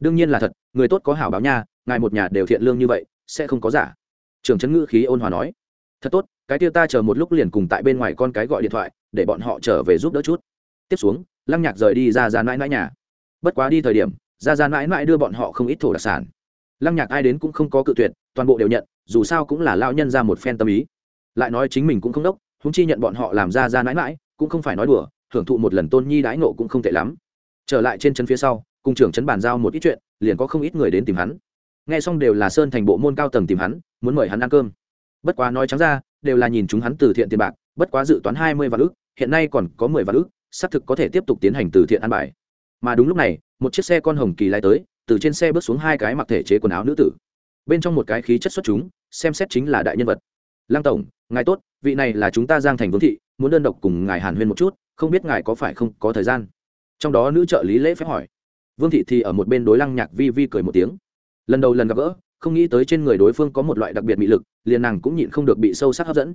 đương nhiên là thật, người tốt có hảo báo nha, ngài một nhà đều thiện lương như vậy, sẽ không có giả. Trưởng chấn ngữ khí ôn hòa nói. Thật tốt, cái tiêu ta chờ một lúc liền cùng tại bên ngoài con cái gọi điện thoại, để bọn họ trở về giúp đỡ chút. Tiếp xuống, lăng nhạc rời đi ra ra mãi mãi nhà. Bất quá đi thời điểm, ra ra mãi mãi đưa bọn họ không ít thổ đặc sản. Lăng nhạc ai đến cũng không có cự tuyệt, toàn bộ đều nhận dù sao cũng là lao nhân ra một phen tâm ý. Lại nói chính mình cũng không đốc húng chi nhận bọn họ làm ra ra mãi mãi, cũng không phải nói đùa hưởng thụ một lần tôn nhi đãi nộ cũng không tệ lắm. Trở lại trên chân phía sau, cùng trưởng trấn bàn giao một ít chuyện, liền có không ít người đến tìm hắn. Nghe xong đều là sơn thành bộ môn cao tầng tìm hắn, muốn mời hắn ăn cơm. Bất quá nói trắng ra, đều là nhìn chúng hắn từ thiện tiền bạc, bất quá dự toán hai mươi vạn ước hiện nay còn có mười vạn ước xác thực có thể tiếp tục tiến hành từ thiện ăn bài. Mà đúng lúc này, một chiếc xe con hồng kỳ lai tới, từ trên xe bước xuống hai cái mặc thể chế quần áo nữ tử bên trong một cái khí chất xuất chúng, xem xét chính là đại nhân vật. Lăng tổng, ngài tốt, vị này là chúng ta giang thành vương thị, muốn đơn độc cùng ngài hàn huyên một chút, không biết ngài có phải không có thời gian? Trong đó nữ trợ lý lễ phép hỏi. Vương thị thì ở một bên đối lăng nhạc vi vi cười một tiếng. Lần đầu lần gặp gỡ, không nghĩ tới trên người đối phương có một loại đặc biệt mị lực, liền nàng cũng nhịn không được bị sâu sắc hấp dẫn.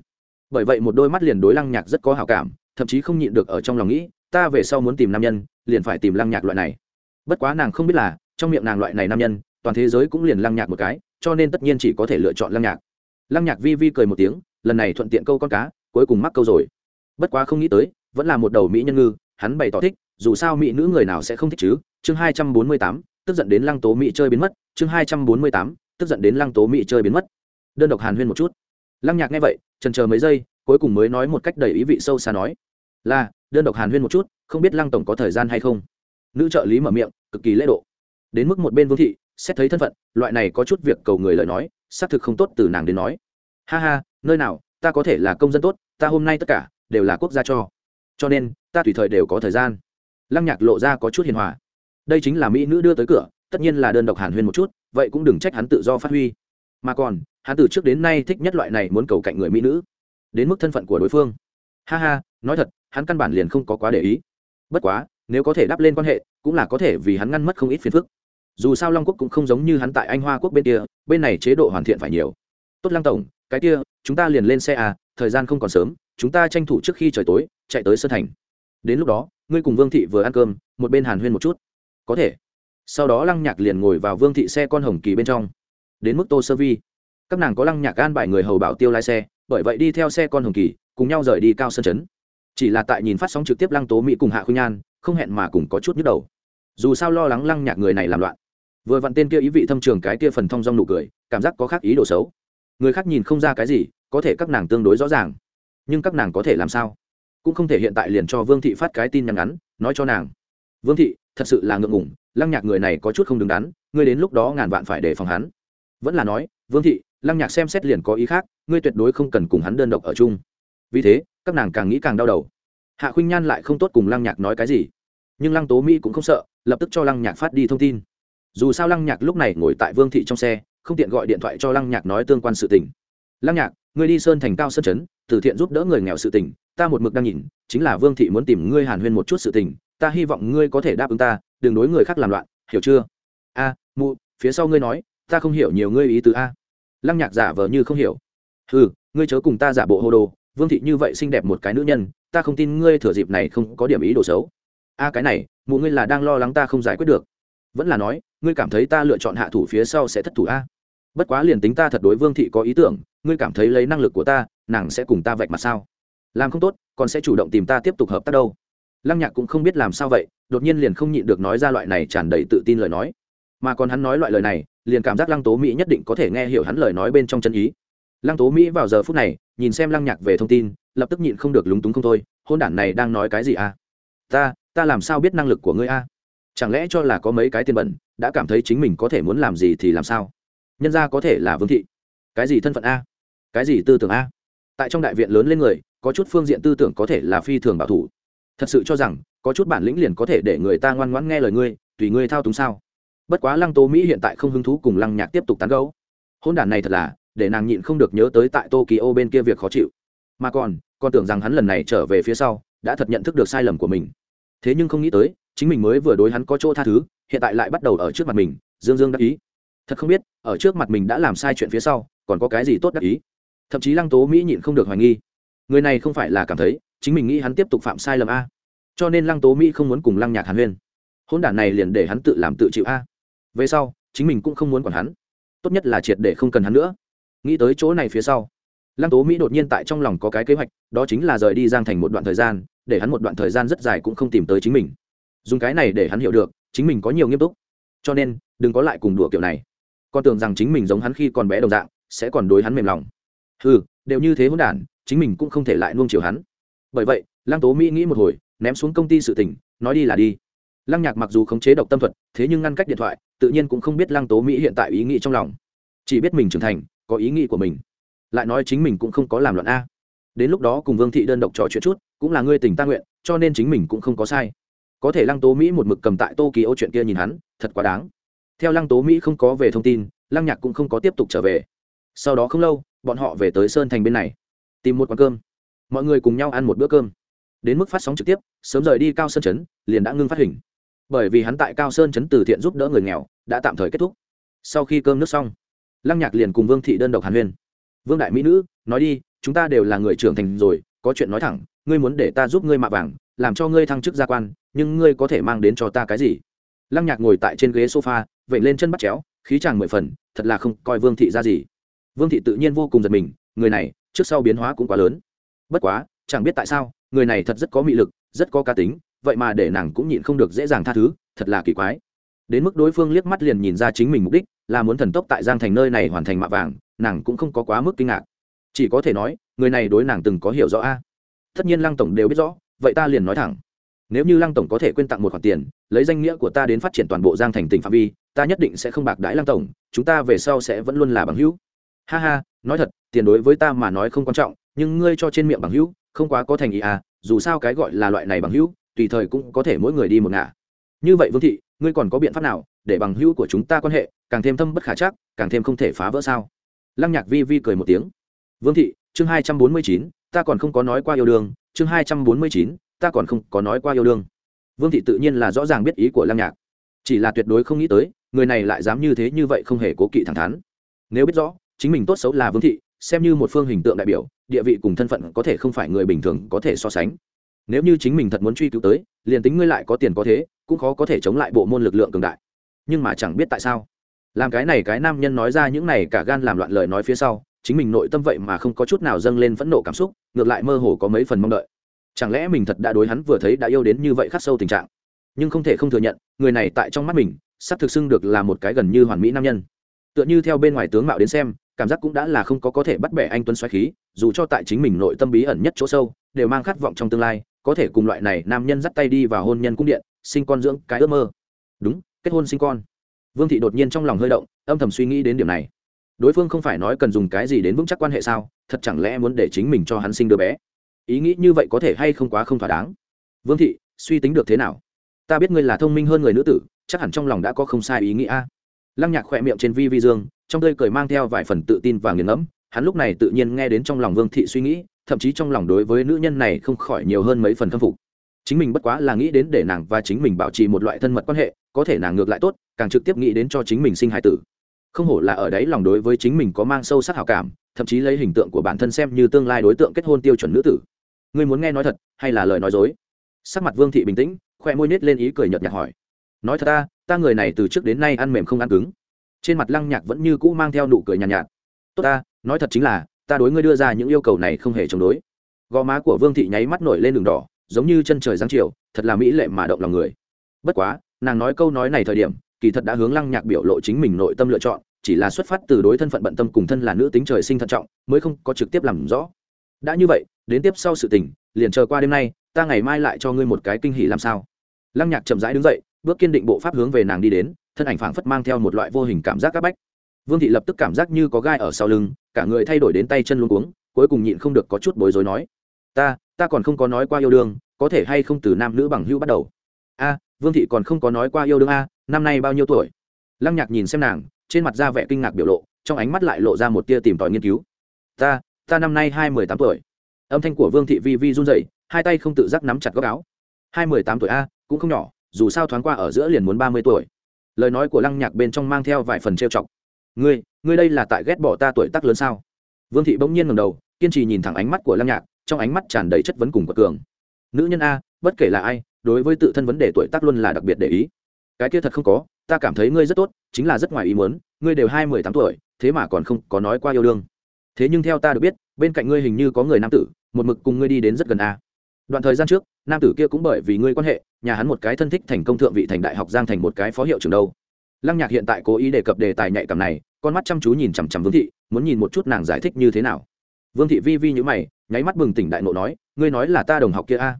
Bởi vậy một đôi mắt liền đối lăng nhạc rất có hào cảm, thậm chí không nhịn được ở trong lòng nghĩ, ta về sau muốn tìm nam nhân, liền phải tìm lăng nhạc loại này. Bất quá nàng không biết là, trong miệng nàng loại này nam nhân toàn thế giới cũng liền lăng nhạc một cái, cho nên tất nhiên chỉ có thể lựa chọn lăng nhạc. Lăng nhạc vi vi cười một tiếng, lần này thuận tiện câu con cá, cuối cùng mắc câu rồi. Bất quá không nghĩ tới, vẫn là một đầu mỹ nhân ngư, hắn bày tỏ thích, dù sao mỹ nữ người nào sẽ không thích chứ? Chương hai trăm bốn mươi tám, tức giận đến lăng tố mỹ chơi biến mất. Chương hai trăm bốn mươi tám, tức giận đến lăng tố mỹ chơi biến mất. Đơn độc hàn huyên một chút. Lăng nhạc nghe vậy trần chờ mấy giây, cuối cùng mới nói một cách đầy ý vị sâu xa nói, là, đơn độc hàn huyên một chút, không biết lăng tổng có thời gian hay không? Nữ trợ lý mở miệng, cực kỳ lễ độ. Đến mức một bên vương thị xét thấy thân phận, loại này có chút việc cầu người lời nói, xác thực không tốt từ nàng đến nói. Ha ha, nơi nào, ta có thể là công dân tốt, ta hôm nay tất cả đều là quốc gia cho. Cho nên, ta tùy thời đều có thời gian. Lăng nhạc lộ ra có chút hiền hòa. Đây chính là mỹ nữ đưa tới cửa, tất nhiên là đơn độc hàn huyên một chút, vậy cũng đừng trách hắn tự do phát huy. Mà còn, hắn từ trước đến nay thích nhất loại này muốn cầu cạnh người mỹ nữ. Đến mức thân phận của đối phương. Ha ha, nói thật, hắn căn bản liền không có quá để ý. Bất quá, nếu có thể đáp lên quan hệ, cũng là có thể vì hắn ngăn mất không ít phiền phức dù sao long quốc cũng không giống như hắn tại anh hoa quốc bên kia, bên này chế độ hoàn thiện phải nhiều. Tốt lăng tổng, cái kia, chúng ta liền lên xe à thời gian không còn sớm, chúng ta tranh thủ trước khi trời tối, chạy tới sơn thành. Đến lúc đó, ngươi cùng vương thị vừa ăn cơm, một bên hàn huyên một chút. Có thể. Sau đó lăng nhạc liền ngồi vào vương thị xe con hồng kỳ bên trong. Đến mức tô sơ vi. Các nàng có lăng nhạc gan bài người hầu bảo tiêu lái xe, bởi vậy đi theo xe con hồng kỳ, cùng nhau rời đi cao sơn chấn chỉ là tại nhìn phát sóng trực tiếp lăng tố mỹ cùng hạ khuynh nhan, không hẹn mà cùng có chút nhức đầu. Dù sao lo lắng lăng nhạc người này làm loạn vừa vặn tên kia ý vị thâm trường cái kia phần thong dong nụ cười, cảm giác có khác ý đồ xấu. Người khác nhìn không ra cái gì, có thể các nàng tương đối rõ ràng. Nhưng các nàng có thể làm sao? Cũng không thể hiện tại liền cho vương thị phát cái tin nhắn ngắn, nói cho nàng. Vương thị, thật sự là ngượng ngủng lăng nhạc người này có chút không đứng đắn, ngươi đến lúc đó ngàn vạn phải đề phòng hắn. Vẫn là nói, vương thị, lăng nhạc xem xét liền có ý khác, ngươi tuyệt đối không cần cùng hắn đơn độc ở chung. Vì thế, các nàng càng nghĩ càng đau đầu. Hạ khuynh nhan lại không tốt cùng lăng nhạc nói cái gì. Nhưng lăng tố mỹ cũng không sợ, lập tức cho lăng nhạc phát đi thông tin dù sao lăng nhạc lúc này ngồi tại vương thị trong xe không tiện gọi điện thoại cho lăng nhạc nói tương quan sự tình. Lăng nhạc ngươi đi sơn thành cao sơn chấn từ thiện giúp đỡ người nghèo sự tình ta một mực đang nhìn chính là vương thị muốn tìm ngươi hàn huyên một chút sự tình ta hy vọng ngươi có thể đáp ứng ta đừng đối người khác làm loạn hiểu chưa? A à, mụ phía sau ngươi nói ta không hiểu nhiều ngươi ý tứ a. Lăng nhạc giả vờ như không hiểu. Ừ ngươi chớ cùng ta giả bộ hô đồ vương thị như vậy xinh đẹp một cái nữ nhân ta không tin ngươi thừa dịp này không có điểm ý đồ xấu. A cái này mụ ngươi là đang lo lắng ta không giải quyết được vẫn là nói, ngươi cảm thấy ta lựa chọn hạ thủ phía sau sẽ thất thủ a? Bất quá liền tính ta thật đối vương thị có ý tưởng, ngươi cảm thấy lấy năng lực của ta, nàng sẽ cùng ta vạch mặt sao? Làm không tốt, còn sẽ chủ động tìm ta tiếp tục hợp tác đâu. Lăng nhạc cũng không biết làm sao vậy, đột nhiên liền không nhịn được nói ra loại này tràn đầy tự tin lời nói. Mà còn hắn nói loại lời này, liền cảm giác lăng tố mỹ nhất định có thể nghe hiểu hắn lời nói bên trong chân ý. Lăng tố mỹ vào giờ phút này, nhìn xem lăng nhạc về thông tin, lập tức nhịn không được lúng túng không thôi, hôn đản này đang nói cái gì à? Ta ta làm sao biết năng lực của ngươi a chẳng lẽ cho là có mấy cái tiền bẩn, đã cảm thấy chính mình có thể muốn làm gì thì làm sao? Nhân ra có thể là vương thị. Cái gì thân phận a? Cái gì tư tưởng a? Tại trong đại viện lớn lên người, có chút phương diện tư tưởng có thể là phi thường bảo thủ. Thật sự cho rằng, có chút bản lĩnh liền có thể để người ta ngoan ngoãn nghe lời ngươi, tùy ngươi thao túng sao? Bất quá lăng tố mỹ hiện tại không hứng thú cùng lăng nhạc tiếp tục tán gấu hôn đản này thật là, để nàng nhịn không được nhớ tới tại tokyo bên kia việc khó chịu. Mà còn còn tưởng rằng hắn lần này trở về phía sau, đã thật nhận thức được sai lầm của mình. Thế nhưng không nghĩ tới chính mình mới vừa đối hắn có chỗ tha thứ, hiện tại lại bắt đầu ở trước mặt mình, dương dương đắc ý. Thật không biết, ở trước mặt mình đã làm sai chuyện phía sau, còn có cái gì tốt đắc ý? Thậm chí lăng tố mỹ nhịn không được hoài nghi. Người này không phải là cảm thấy, chính mình nghĩ hắn tiếp tục phạm sai lầm a. Cho nên lăng tố mỹ không muốn cùng lăng nhạc hàn huyên. Hôn đản này liền để hắn tự làm tự chịu a. Về sau, chính mình cũng không muốn còn hắn. Tốt nhất là triệt để không cần hắn nữa. Nghĩ tới chỗ này phía sau, lăng tố mỹ đột nhiên tại trong lòng có cái kế hoạch, đó chính là rời đi giang thành một đoạn thời gian, để hắn một đoạn thời gian rất dài cũng không tìm tới chính mình dùng cái này để hắn hiểu được, chính mình có nhiều nghiêm túc. Cho nên, đừng có lại cùng đùa kiểu này. Con tưởng rằng chính mình giống hắn khi còn bé đồng dạng, sẽ còn đối hắn mềm lòng. Ừ đều như thế hôn đản, chính mình cũng không thể lại nuông chiều hắn. Bởi vậy, lăng tố mỹ nghĩ một hồi, ném xuống công ty sự tình, nói đi là đi. Lăng nhạc mặc dù khống chế độc tâm thuật, thế nhưng ngăn cách điện thoại, tự nhiên cũng không biết lăng tố mỹ hiện tại ý nghĩ trong lòng. Chỉ biết mình trưởng thành, có ý nghĩ của mình. Lại nói chính mình cũng không có làm loạn a. Đến lúc đó cùng vương thị đơn độc trò chuyện chút, cũng là ngươi tình ta nguyện, cho nên chính mình cũng không có sai có thể lăng tố mỹ một mực cầm tại tô kỳ ô chuyện kia nhìn hắn, thật quá đáng. Theo lăng tố mỹ không có về thông tin, lăng nhạc cũng không có tiếp tục trở về. Sau đó không lâu, bọn họ về tới sơn thành bên này, tìm một quán cơm. Mọi người cùng nhau ăn một bữa cơm. Đến mức phát sóng trực tiếp, sớm rời đi cao sơn chấn liền đã ngưng phát hình. Bởi vì hắn tại cao sơn chấn từ thiện giúp đỡ người nghèo, đã tạm thời kết thúc. Sau khi cơm nước xong, lăng nhạc liền cùng vương thị đơn độc hàn huyên. Vương đại mỹ nữ, nói đi, chúng ta đều là người trưởng thành rồi, có chuyện nói thẳng, ngươi muốn để ta giúp ngươi mạ vàng làm cho ngươi thăng chức gia quan, nhưng ngươi có thể mang đến cho ta cái gì? Lăng nhạc ngồi tại trên ghế sofa vậy lên chân bắt chéo, khí chàng mười phần, thật là không coi vương thị ra gì. Vương thị tự nhiên vô cùng giật mình, người này, trước sau biến hóa cũng quá lớn. Bất quá, chẳng biết tại sao, người này thật rất có mị lực, rất có cá tính, vậy mà để nàng cũng nhịn không được dễ dàng tha thứ, thật là kỳ quái. Đến mức đối phương liếc mắt liền nhìn ra chính mình mục đích, là muốn thần tốc tại giang thành nơi này hoàn thành mạ vàng, nàng cũng không có quá mức kinh ngạc. Chỉ có thể nói, người này đối nàng từng có hiểu rõ a. Tất nhiên lăng tổng đều biết rõ vậy ta liền nói thẳng. Nếu như lăng tổng có thể quyên tặng một khoản tiền, lấy danh nghĩa của ta đến phát triển toàn bộ giang thành tỉnh phạm vi, ta nhất định sẽ không bạc đãi lăng tổng, chúng ta về sau sẽ vẫn luôn là bằng hữu. Ha ha, nói thật, tiền đối với ta mà nói không quan trọng, nhưng ngươi cho trên miệng bằng hữu, không quá có thành ý à dù sao cái gọi là loại này bằng hữu, tùy thời cũng có thể mỗi người đi một ngả. Như vậy vương thị, ngươi còn có biện pháp nào để bằng hữu của chúng ta quan hệ càng thêm thâm bất khả chắc, càng thêm không thể phá vỡ sao? Lăng nhạc vi vi cười một tiếng. Vương thị, chương hai trăm bốn mươi chín, ta còn không có nói qua yêu đương chương hai trăm bốn mươi chín, ta còn không có nói qua yêu đương. Vương thị tự nhiên là rõ ràng biết ý của lăng nhạc. Chỉ là tuyệt đối không nghĩ tới, người này lại dám như thế như vậy không hề cố kỵ thẳng thắn. Nếu biết rõ, chính mình tốt xấu là vương thị, xem như một phương hình tượng đại biểu, địa vị cùng thân phận có thể không phải người bình thường có thể so sánh. Nếu như chính mình thật muốn truy cứu tới, liền tính ngươi lại có tiền có thế, cũng khó có thể chống lại bộ môn lực lượng cường đại. Nhưng mà chẳng biết tại sao. Làm cái này cái nam nhân nói ra những này cả gan làm loạn lời nói phía sau chính mình nội tâm vậy mà không có chút nào dâng lên phẫn nộ cảm xúc, ngược lại mơ hồ có mấy phần mong đợi. Chẳng lẽ mình thật đã đối hắn vừa thấy đã yêu đến như vậy khắc sâu tình trạng? Nhưng không thể không thừa nhận, người này tại trong mắt mình, sắp thực xưng được là một cái gần như hoàn mỹ nam nhân. Tựa như theo bên ngoài tướng mạo đến xem, cảm giác cũng đã là không có có thể bắt bẻ anh tuấn xoáy khí, dù cho tại chính mình nội tâm bí ẩn nhất chỗ sâu, đều mang khát vọng trong tương lai, có thể cùng loại này nam nhân dắt tay đi vào hôn nhân cung điện, sinh con dưỡng cái ước mơ. Đúng, kết hôn sinh con. Vương thị đột nhiên trong lòng hơi động, âm thầm suy nghĩ đến điểm này đối phương không phải nói cần dùng cái gì đến vững chắc quan hệ sao? Thật chẳng lẽ muốn để chính mình cho hắn sinh đứa bé? Ý nghĩ như vậy có thể hay không quá không thỏa đáng? Vương thị, suy tính được thế nào? Ta biết ngươi là thông minh hơn người nữ tử, chắc hẳn trong lòng đã có không sai ý nghĩ a. Lăng nhạc khỏe miệng trên vi vi dương, trong tơi cười mang theo vài phần tự tin và nghiền ngẫm, hắn lúc này tự nhiên nghe đến trong lòng vương thị suy nghĩ, thậm chí trong lòng đối với nữ nhân này không khỏi nhiều hơn mấy phần khâm phục. Chính mình bất quá là nghĩ đến để nàng và chính mình bảo trì một loại thân mật quan hệ, có thể nàng ngược lại tốt, càng trực tiếp nghĩ đến cho chính mình sinh hài tử không hổ là ở đấy lòng đối với chính mình có mang sâu sắc hảo cảm thậm chí lấy hình tượng của bản thân xem như tương lai đối tượng kết hôn tiêu chuẩn nữ tử. Ngươi muốn nghe nói thật hay là lời nói dối? Sắc mặt vương thị bình tĩnh khoe môi nết lên ý cười nhợt nhạt hỏi. Nói thật ta ta người này từ trước đến nay ăn mềm không ăn cứng. Trên mặt lăng nhạc vẫn như cũ mang theo nụ cười nhàn nhạt, nhạt. Tốt ta nói thật chính là ta đối ngươi đưa ra những yêu cầu này không hề chống đối. Gò má của vương thị nháy mắt nổi lên đường đỏ giống như chân trời giáng chiều thật là mỹ lệ mà động lòng người. Bất quá nàng nói câu nói này thời điểm kỳ thật đã hướng lăng nhạc biểu lộ chính mình nội tâm lựa chọn chỉ là xuất phát từ đối thân phận bận tâm cùng thân là nữ tính trời sinh thận trọng, mới không có trực tiếp làm rõ. Đã như vậy, đến tiếp sau sự tình, liền chờ qua đêm nay, ta ngày mai lại cho ngươi một cái kinh hỉ làm sao? Lăng nhạc chậm rãi đứng dậy, bước kiên định bộ pháp hướng về nàng đi đến, thân ảnh phảng phất mang theo một loại vô hình cảm giác c áp bách. Vương thị lập tức cảm giác như có gai ở sau lưng, cả người thay đổi đến tay chân luôn cuống, cuối cùng nhịn không được có chút bối rối nói, ta ta còn không có nói qua yêu đương, có thể hay không từ nam nữ bằng hữu bắt đầu? A, vương thị còn không có nói qua yêu đương a, năm nay bao nhiêu tuổi? Lăng nhạc nhìn xem nàng trên mặt ra vẻ kinh ngạc biểu lộ, trong ánh mắt lại lộ ra một tia tìm tòi nghiên cứu. Ta ta năm nay hai mười tám tuổi. Âm thanh của vương thị vi vi run rẩy, hai tay không tự giác nắm chặt góc áo. Hai mười tám tuổi a, cũng không nhỏ, dù sao thoáng qua ở giữa liền muốn ba mươi tuổi. Lời nói của lăng nhạc bên trong mang theo vài phần trêu chọc. Ngươi ngươi đây là tại ghét bỏ ta tuổi tác lớn sao? Vương thị bỗng nhiên ngầm đầu, kiên trì nhìn thẳng ánh mắt của lăng nhạc, trong ánh mắt tràn đầy chất vấn cùng quật cường. Nữ nhân a, bất kể là ai, đối với tự thân vấn đề tuổi tác luôn là đặc biệt để ý. Cái kia thật không có ta cảm thấy ngươi rất tốt, chính là rất ngoài ý muốn, ngươi đều hai mười tám tuổi, thế mà còn không có nói qua yêu đương. Thế nhưng theo ta được biết, bên cạnh ngươi hình như có người nam tử, một mực cùng ngươi đi đến rất gần a. Đoạn thời gian trước, nam tử kia cũng bởi vì ngươi quan hệ, nhà hắn một cái thân thích thành công thượng vị thành đại học giang thành một cái phó hiệu trưởng đâu. Lăng nhạc hiện tại cố ý đề cập đề tài nhạy cảm này, con mắt chăm chú nhìn chằm chằm vương thị, muốn nhìn một chút nàng giải thích như thế nào. Vương thị vi vi nhữ mày, nháy mắt bừng tỉnh đại nộ nói, ngươi nói là ta đồng học kia a?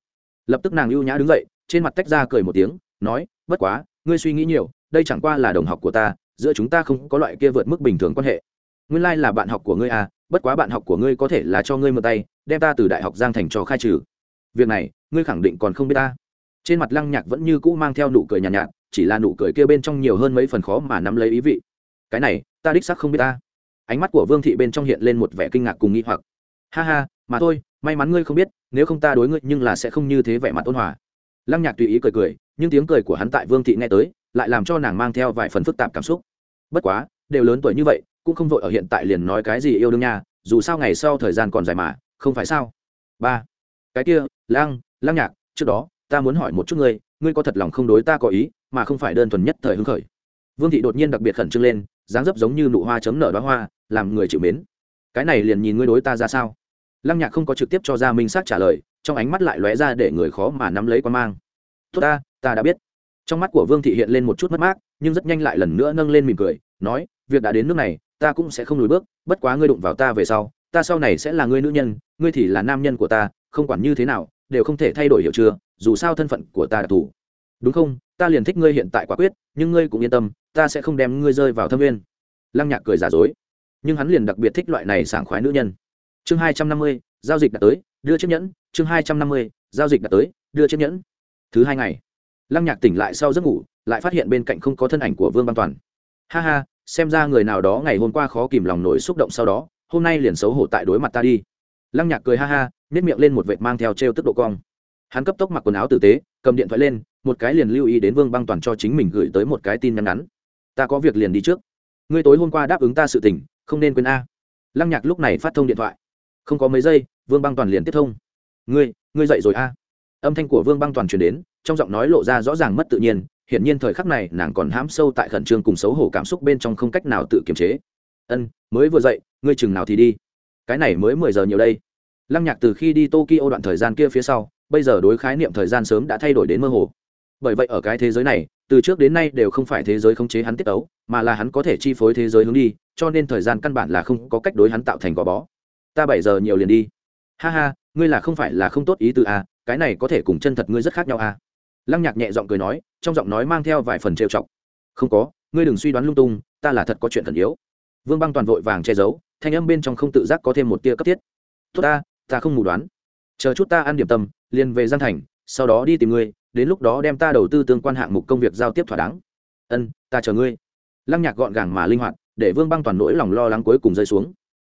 Lập tức nàng ưu nhã đứng dậy, trên mặt tách ra cười một tiếng, nói, bất quá, ngươi suy nghĩ nhiều đây chẳng qua là đồng học của ta giữa chúng ta không có loại kia vượt mức bình thường quan hệ. Nguyên lai、like、là bạn học của ngươi à bất quá bạn học của ngươi có thể là cho ngươi mượn tay đem ta từ đại học giang thành cho khai trừ. Việc này ngươi khẳng định còn không biết ta. Trên mặt lăng nhạc vẫn như cũ mang theo nụ cười nhàn nhạt, nhạt chỉ là nụ cười kia bên trong nhiều hơn mấy phần khó mà nắm lấy ý vị. Cái này ta đích sắc không biết ta. Ánh mắt của vương thị bên trong hiện lên một vẻ kinh ngạc cùng nghi hoặc. Ha ha mà thôi may mắn ngươi không biết nếu không ta đối ngươi nhưng là sẽ không như thế vẻ mặt ôn hòa. Lăng nhạc tùy ý cười cười nhưng tiếng cười của hắn tại vương thị nghe tới lại làm cho nàng mang theo vài phần phức tạp cảm xúc. Bất quá, đều lớn tuổi như vậy, cũng không vội ở hiện tại liền nói cái gì yêu đương nha, dù sao ngày sau thời gian còn dài mà, không phải sao? Ba, cái kia, lăng lăng nhạc, trước đó, ta muốn hỏi một chút ngươi ngươi có thật lòng không đối ta có ý, mà không phải đơn thuần nhất thời hứng khởi? Vương thị đột nhiên đặc biệt khẩn trương lên, dáng dấp giống như nụ hoa chấm nở đoá hoa, làm người chịu mến. Cái này liền nhìn ngươi đối ta ra sao? Lăng nhạc không có trực tiếp cho ra minh xác trả lời, trong ánh mắt lại lóe ra để người khó mà nắm lấy quan mang. Tốt ta ta đã biết trong mắt của vương thị hiện lên một chút mất mát, nhưng rất nhanh lại lần nữa nâng lên mỉm cười, nói, việc đã đến nước này, ta cũng sẽ không lùi bước, bất quá ngươi đụng vào ta về sau, ta sau này sẽ là ngươi nữ nhân, ngươi thì là nam nhân của ta, không quản như thế nào, đều không thể thay đổi hiểu chưa, dù sao thân phận của ta đặc thù đúng không? Ta liền thích ngươi hiện tại quả quyết, nhưng ngươi cũng yên tâm, ta sẽ không đem ngươi rơi vào thâm viên lăng nhạc cười giả dối, nhưng hắn liền đặc biệt thích loại này sảng khoái nữ nhân. Chương hai trăm năm mươi, giao dịch đã tới, đưa chiếc nhẫn, chương hai trăm năm mươi, giao dịch đã tới, đưa chiếc nhẫn. Thứ hai ngày lăng nhạc tỉnh lại sau giấc ngủ, lại phát hiện bên cạnh không có thân ảnh của vương văn toàn. Ha ha, xem ra người nào đó ngày hôm qua khó kìm lòng nổi xúc động sau đó, hôm nay liền xấu hổ tại đối mặt ta đi. Lăng nhạc cười ha ha nếp miệng lên một vệt mang theo t r e o tức độ cong. Hắn cấp tốc mặc quần áo tử tế, cầm điện thoại lên, một cái liền lưu ý đến vương băng toàn cho chính mình gửi tới một cái tin nhắn ngắn. Ta có việc liền đi trước. Ngươi tối hôm qua đáp ứng ta sự tình, không nên quên a. Lăng nhạc lúc này phát thông điện thoại. Không có mấy giây, vương băng toàn liền tiếp thông. Ngươi ngươi dậy rồi a. Âm thanh của vương băng toàn truyền đến trong giọng nói lộ ra rõ ràng mất tự nhiên hiển nhiên thời khắc này nàng còn hãm sâu tại khẩn trương cùng xấu hổ cảm xúc bên trong không cách nào tự kiềm chế. Ân mới vừa dậy ngươi chừng nào thì đi? Cái này mới mười giờ nhiều đây. Lăng nhạc từ khi đi tokyo đoạn thời gian kia phía sau bây giờ đối khái niệm thời gian sớm đã thay đổi đến mơ hồ. Bởi vậy ở cái thế giới này từ trước đến nay đều không phải thế giới khống chế hắn tiết ấu mà là hắn có thể chi phối thế giới hướng đi cho nên thời gian căn bản là không có cách đối hắn tạo thành gò bó. Ta bảy giờ nhiều liền đi. Ha ha ngươi là không phải là không tốt ý từ a à, cái này có thể cùng chân thật ngươi rất khác nhau a à lăng nhạc nhẹ giọng cười nói, trong giọng nói mang theo vài phần trêu chọc. Không có, ngươi đừng suy đoán lung tung, ta là thật có chuyện thần yếu. Vương băng toàn vội vàng che giấu, thanh âm bên trong không tự giác có thêm một tia cấp thiết. Tốt ta ta không mù đoán. Chờ chút ta ăn điểm tâm, liền về gian thành, sau đó đi tìm ngươi, đến lúc đó đem ta đầu tư tương quan hạng mục công việc giao tiếp thỏa đáng. Ân, ta chờ ngươi. Lăng nhạc gọn gàng mà linh hoạt, để vương băng toàn nỗi lòng lo lắng cuối cùng rơi xuống.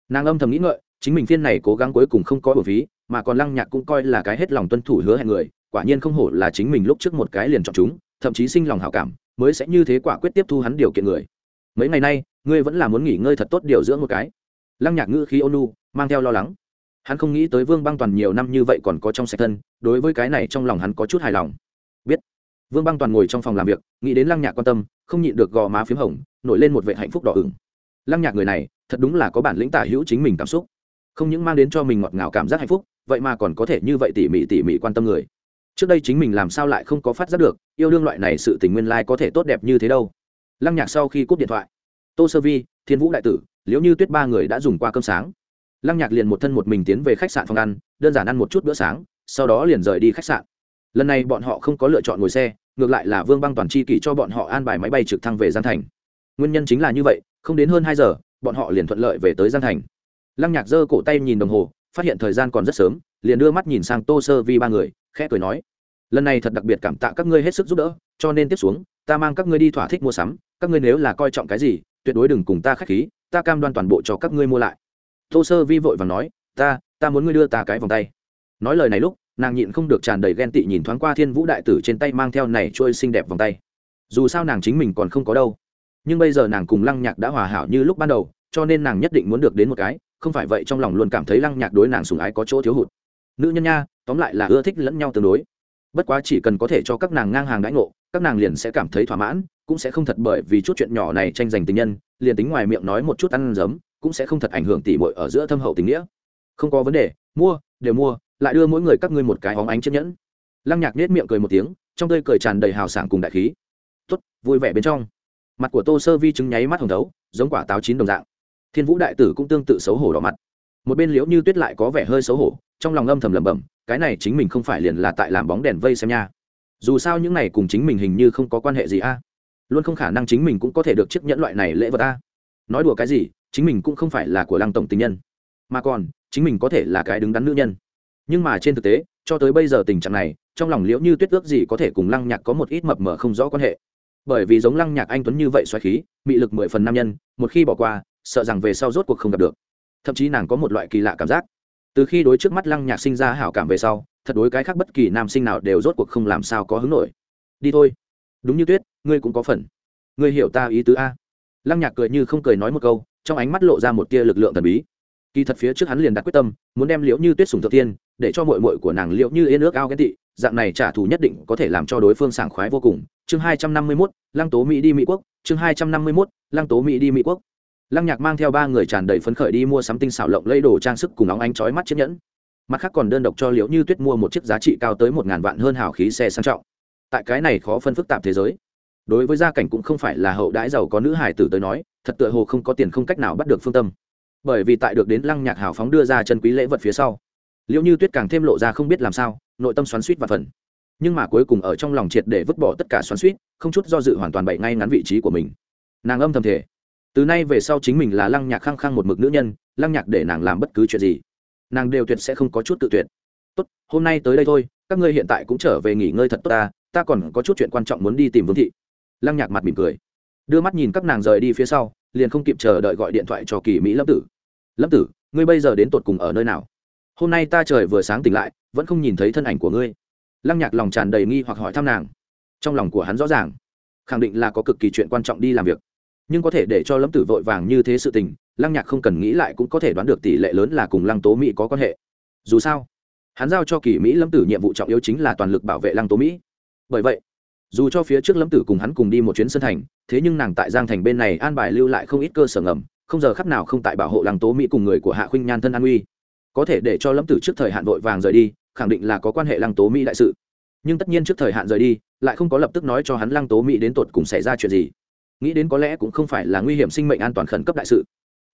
Nàng âm thầm nghĩ ngợi, chính mình phiên này cố gắng cuối cùng không có bổ phí, mà còn lăng nhạc cũng coi là cái hết lòng tuân thủ hứa hẹn người quả nhiên không hổ là chính mình lúc trước một cái liền chọn chúng, thậm chí sinh lòng hảo cảm, mới sẽ như thế quả quyết tiếp thu hắn điều kiện người. Mấy ngày nay, ngươi vẫn là muốn nghỉ ngơi thật tốt điều dưỡng một cái. Lăng nhạc ngữ khí ônu mang theo lo lắng. Hắn không nghĩ tới vương băng toàn nhiều năm như vậy còn có trong sạch thân, đối với cái này trong lòng hắn có chút hài lòng. Biết. Vương băng toàn ngồi trong phòng làm việc, nghĩ đến lăng nhạc quan tâm, không nhịn được gò má p h í m hồng, nổi lên một vệ hạnh phúc đỏ ửng. Lăng nhạc người này, thật đúng là có bản lĩnh tả hữu chính mình cảm xúc. Không những mang đến cho mình ngọt ngào cảm giác hạnh phúc, vậy mà còn có thể như vậy tỉ mỉ tỉ mỉ quan tâm người trước đây chính mình làm sao lại không có phát giác được, yêu đương loại này sự tình nguyên lai、like、có thể tốt đẹp như thế đâu. Lăng nhạc sau khi cúp điện thoại, tô sơ vi, thiên vũ đại tử, liễu như tuyết ba người đã dùng qua cơm sáng. Lăng nhạc liền một thân một mình tiến về khách sạn phòng ăn, đơn giản ăn một chút bữa sáng, sau đó liền rời đi khách sạn. Lần này bọn họ không có lựa chọn ngồi xe, ngược lại là vương băng toàn c h i kỷ cho bọn họ an bài máy bay trực thăng về gian thành. Nguyên nhân chính là như vậy, không đến hơn hai giờ, bọn họ liền thuận lợi về tới gian thành. Lăng nhạc giơ cổ tay nhìn đồng hồ, phát hiện thời gian còn rất sớm, liền đưa mắt nhìn sang tô sơ vi ba người khẽ cười nói, lần này thật đặc biệt cảm tạ các ngươi hết sức giúp đỡ, cho nên tiếp xuống, ta mang các ngươi đi thỏa thích mua sắm, các ngươi nếu là coi trọng cái gì, tuyệt đối đừng cùng ta k h á c h khí, ta cam đoan toàn bộ cho các ngươi mua lại. Tô sơ vi vội và nói, ta ta muốn ngươi đưa ta cái vòng tay. Nói lời này lúc, nàng nhịn không được tràn đầy ghen tị nhìn thoáng qua thiên vũ đại tử trên tay mang theo này trôi xinh đẹp vòng tay. Dù sao nàng chính mình còn không có đâu. Nhưng bây giờ nàng cùng lăng nhạc đã hòa hảo như lúc ban đầu, cho nên nàng nhất định muốn được đến một cái, không phải vậy trong lòng luôn cảm thấy lăng nhạc đối nàng sùng ái có chỗ thiếu hụt. Nữ nhân nha tóm lại là ưa thích lẫn nhau tương đối. Bất quá chỉ cần có thể cho các nàng ngang hàng đãi ngộ, các nàng liền sẽ cảm thấy thỏa mãn, cũng sẽ không thật bởi vì chút chuyện nhỏ này tranh giành tình nhân, liền tính ngoài miệng nói một chút ăn giấm, cũng sẽ không thật ảnh hưởng tỉ mội ở giữa thâm hậu tình nghĩa. Không có vấn đề, mua, đều mua, lại đưa mỗi người các ngươi một cái hóng ánh chiếc nhẫn. Lăng nhạc nết miệng cười một tiếng, trong tơi cười tràn đầy hào sảng cùng đại khí. Tốt, vui vẻ bên trong. Mặt của tô sơ vi chứng nháy mắt hồng thấu giống quả táo chín đồng dạng. Thiên vũ đại tử cũng tương tự xấu hổ đỏ mặt. Một bên liễu như tuyết lại có vẻ hơi xấu hổ, trong lòng âm thầm lẩm bẩm cái này chính mình không phải liền là tại làm bóng đèn vây xem nha. Dù sao những này cùng chính mình hình như không có quan hệ gì a. Luôn không khả năng chính mình cũng có thể được chiếc nhẫn loại này lễ vật a. Nói đùa cái gì, chính mình cũng không phải là của lăng tổng tình nhân. Mà còn, chính mình có thể là cái đứng đắn nữ nhân. Nhưng mà trên thực tế, cho tới bây giờ tình trạng này, trong lòng liễu như tuyết ước gì có thể cùng lăng nhạc có một ít mập mờ không rõ quan hệ. Bởi vì giống lăng nhạc anh tuấn như vậy xoáy khí bị lực mười phần nam nhân, một khi bỏ qua, sợ rằng về sau rốt cuộc không gặp được. Thậm chí nàng có một loại kỳ lạ cảm giác từ khi đối trước mắt lăng nhạc sinh ra hảo cảm về sau, thật đối cái khác bất kỳ nam sinh nào đều rốt cuộc không làm sao có hứng nổi. Đi thôi. Đúng như tuyết, ngươi cũng có phần. Ngươi hiểu ta ý tứ a. Lăng nhạc cười như không cười nói một câu, trong ánh mắt lộ ra một tia lực lượng thần bí. Kỳ thật phía trước hắn liền đặt quyết tâm, muốn đem liễu như tuyết sùng thượng tiên, để cho mội mội của nàng liễu như yên ước ao ghen tị, dạng này trả thù nhất định có thể làm cho đối phương sảng khoái vô cùng. Chương hai trăm năm mươi mốt, lăng tố mỹ đi mỹ quốc. Chương hai trăm năm mươi mốt, lăng tố mỹ đi mỹ quốc lăng nhạc mang theo ba người tràn đầy phấn khởi đi mua sắm tinh xảo lộng lấy đồ trang sức cùng óng ánh chói mắt chiếc nhẫn. Mặt khác còn đơn độc cho liễu như tuyết mua một chiếc giá trị cao tới một ngàn vạn hơn hào khí xe sang trọng. Tại cái này khó phân phức tạp thế giới, đối với gia cảnh cũng không phải là hậu đãi giàu có nữ hải tử tới nói, thật tựa hồ không có tiền không cách nào bắt được phương tâm. Bởi vì tại được đến lăng nhạc hào phóng đưa ra chân quý lễ vật phía sau, liễu như tuyết càng thêm lộ ra không biết làm sao, nội tâm xoắn suýt và phần nhưng mà cuối cùng ở trong lòng triệt để vứt bỏ tất cả xoắn suýt không chút do dự hoàn toàn bậy ngay ngắn vị trí của mình. Nàng âm thầm thể từ nay về sau chính mình là lăng nhạc khăng khăng một mực nữ nhân, lăng nhạc để nàng làm bất cứ chuyện gì, nàng đều tuyệt sẽ không có chút tự tuyệt. Tốt, hôm nay tới đây thôi, các ngươi hiện tại cũng trở về nghỉ ngơi thật tốt ta ta còn có chút chuyện quan trọng muốn đi tìm vương thị. Lăng nhạc mặt mỉm cười, đưa mắt nhìn các nàng rời đi phía sau, liền không kịp chờ đợi gọi điện thoại cho kỳ mỹ lâm tử. Lâm tử, ngươi bây giờ đến tột cùng ở nơi nào? Hôm nay ta trời vừa sáng tỉnh lại, vẫn không nhìn thấy thân ảnh của ngươi. Lăng nhạc lòng tràn đầy nghi hoặc hỏi thăm nàng. Trong lòng của hắn rõ ràng, khẳng định là có cực kỳ chuyện quan trọng đi làm việc nhưng có thể để cho lâm tử vội vàng như thế sự tình, lăng nhạc không cần nghĩ lại cũng có thể đoán được tỷ lệ lớn là cùng lăng tố mỹ có quan hệ. Dù sao, hắn giao cho kỳ mỹ lâm tử nhiệm vụ trọng yếu chính là toàn lực bảo vệ lăng tố mỹ. Bởi vậy, dù cho phía trước lâm tử cùng hắn cùng đi một chuyến sân thành, thế nhưng nàng tại giang thành bên này an bài lưu lại không ít cơ sở ngầm, không giờ khắc nào không tại bảo hộ lăng tố mỹ cùng người của hạ khuynh nhan thân an uy. Có thể để cho lâm tử trước thời hạn vội vàng rời đi, khẳng định là có quan hệ lăng tố mỹ đại sự. Nhưng tất nhiên trước thời hạn rời đi, lại không có lập tức nói cho hắn lăng tố mỹ đến tột cùng xảy ra chuyện gì nghĩ đến có lẽ cũng không phải là nguy hiểm sinh mệnh an toàn khẩn cấp đại sự.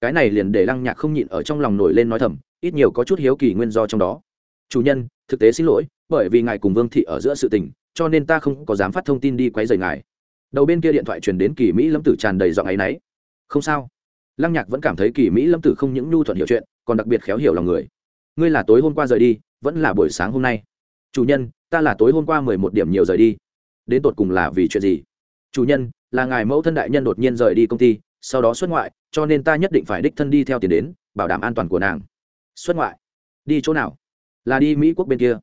Cái này liền để lăng nhạc không nhịn ở trong lòng nổi lên nói thầm, ít nhiều có chút hiếu kỳ nguyên do trong đó. Chủ nhân, thực tế xin lỗi, bởi vì ngài cùng vương thị ở giữa sự tình, cho nên ta không có dám phát thông tin đi quấy rầy ngài. Đầu bên kia điện thoại truyền đến kỳ mỹ lâm tử tràn đầy giọng áy náy không sao. Lăng nhạc vẫn cảm thấy kỳ mỹ lâm tử không những nhu thuận hiểu chuyện, còn đặc biệt khéo hiểu lòng người. Ngươi là tối hôm qua rời đi, vẫn là buổi sáng hôm nay? Chủ nhân, ta là tối hôm qua mười một điểm nhiều rời đi. Đến tột cùng là vì chuyện gì? Chủ nhân là ngài mẫu thân đại nhân đột nhiên rời đi công ty, sau đó xuất ngoại, cho nên ta nhất định phải đích thân đi theo tiền đến, bảo đảm an toàn của nàng. Xuất ngoại? Đi chỗ nào? Là đi mỹ quốc bên kia.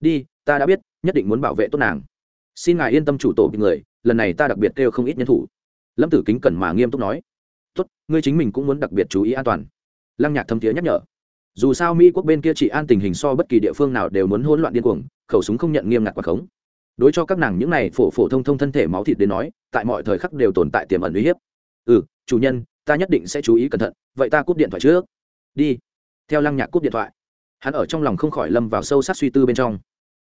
Đi, ta đã biết, nhất định muốn bảo vệ tốt nàng. Xin ngài yên tâm chủ tổ bị người, lần này ta đặc biệt kêu không ít nhân thủ. Lâm tử kính cẩn mà nghiêm túc nói. Tốt, ngươi chính mình cũng muốn đặc biệt chú ý an toàn. Lăng nhạc thâm thiế nhắc nhở. Dù sao mỹ quốc bên kia chỉ an tình hình so bất kỳ địa phương nào đều muốn hỗn loạn điên cuồng, khẩu súng không nhận nghiêm ngặt quả khống đối cho các nàng những này phổ phổ thông thông thân thể máu thịt đến nói, tại mọi thời khắc đều tồn tại tiềm ẩn uy hiếp. Ừ chủ nhân, ta nhất định sẽ chú ý cẩn thận, vậy ta cúp điện thoại trước. Đi. Theo lăng nhạc cúp điện thoại, hắn ở trong lòng không khỏi lâm vào sâu sắc suy tư bên trong.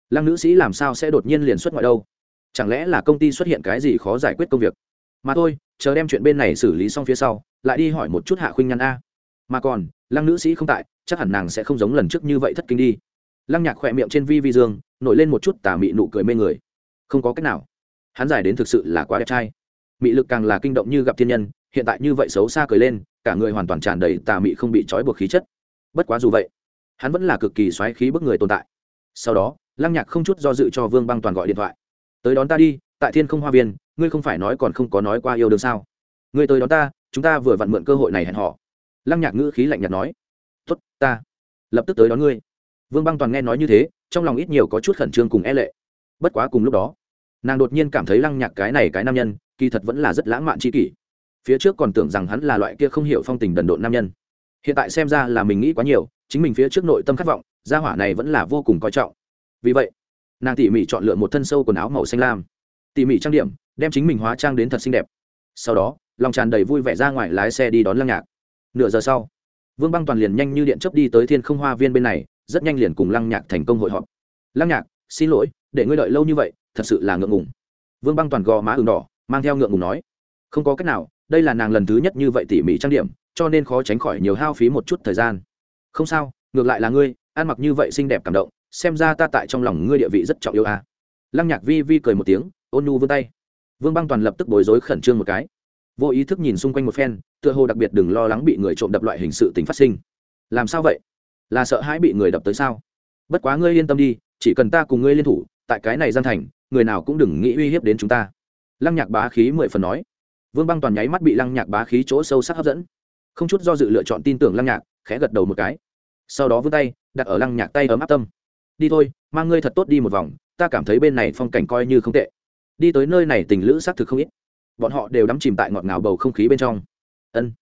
Lăng nữ sĩ làm sao sẽ đột nhiên liền xuất ngoại đâu? Chẳng lẽ là công ty xuất hiện cái gì khó giải quyết công việc? Mà thôi, chờ đem chuyện bên này xử lý xong phía sau, lại đi hỏi một chút hạ khuynh nhăn a. Mà còn, lăng nữ sĩ không tại, chắc hẳn nàng sẽ không giống lần trước như vậy thất kinh đi. Lăng nhạc khỏe miệng trên vi vi dương, nổi lên một chút tà mị nụ cười mê người không có cách nào. Hắn giải đến thực sự là quá đẹp trai. Mị lực càng là kinh động như gặp thiên nhân, hiện tại như vậy xấu xa cười lên, cả người hoàn toàn tràn đầy tà mị không bị trói buộc khí chất. Bất quá dù vậy, hắn vẫn là cực kỳ xoáy khí bức người tồn tại. Sau đó, lăng nhạc không chút do dự cho vương băng toàn gọi điện thoại. Tới đón ta đi, tại thiên không hoa viên, ngươi không phải nói còn không có nói qua yêu đương sao? Ngươi tới đón ta, chúng ta vừa vặn mượn cơ hội này hẹn họ lăng nhạc ngữ khí lạnh nhạt nói. Tuất ta lập tức tới đón ngươi. Vương băng toàn nghe nói như thế, trong lòng ít nhiều có chút khẩn trương cùng e lệ bất quá cùng lúc đó, nàng đột nhiên cảm thấy lăng nhạc cái này cái nam nhân, kỳ thật vẫn là rất lãng mạn c h i kỷ. Phía trước còn tưởng rằng hắn là loại kia không hiểu phong tình đần độn nam nhân. Hiện tại xem ra là mình nghĩ quá nhiều, chính mình phía trước nội tâm khát vọng, gia hỏa này vẫn là vô cùng coi trọng. Vì vậy, nàng tỉ mỉ chọn lựa một thân sâu quần áo màu xanh lam. Tỉ mỉ trang điểm, đem chính mình hóa trang đến thật xinh đẹp. Sau đó, lòng tràn đầy vui vẻ ra ngoài lái xe đi đón lăng nhạc. Nửa giờ sau, vương băng toàn liền nhanh như điện chấp đi tới thiên không hoa viên bên này, rất nhanh liền cùng lăng nhạc thành công hội họp. Lăng nhạc xin lỗi, để ngươi đợi lâu như vậy, thật sự là ngượng ngùng. Vương băng toàn gò má ừng đỏ, mang theo ngượng ngùng nói, không có cách nào, đây là nàng lần thứ nhất như vậy tỉ mỉ trang điểm, cho nên khó tránh khỏi nhiều hao phí một chút thời gian. Không sao, ngược lại là ngươi, ăn mặc như vậy xinh đẹp cảm động, xem ra ta tại trong lòng ngươi địa vị rất trọng yêu à. lăng nhạc vi vi cười một tiếng, ôn nhu vươn tay. Vương băng toàn lập tức bối rối khẩn trương một cái. Vô ý thức nhìn xung quanh một phen, tựa hồ đặc biệt đừng lo lắng bị người trộm đập loại hình sự tính phát sinh. Làm sao vậy? Là sợ hãi bị người đập tới sao? Bất quá ngươi yên tâm đi chỉ cần ta cùng ngươi liên thủ, tại cái này gian thành, người nào cũng đừng nghĩ uy hiếp đến chúng ta. Lăng nhạc bá khí mười phần nói. Vương băng toàn nháy mắt bị lăng nhạc bá khí chỗ sâu sắc hấp dẫn. Không chút do dự lựa chọn tin tưởng lăng nhạc, khẽ gật đầu một cái. Sau đó vươn tay, đặt ở lăng nhạc tay ấm áp tâm. Đi thôi, mang ngươi thật tốt đi một vòng, ta cảm thấy bên này phong cảnh coi như không tệ. Đi tới nơi này tình lữ xác thực không ít. Bọn họ đều đắm chìm tại ngọt ngào bầu không khí bên trong. Ân.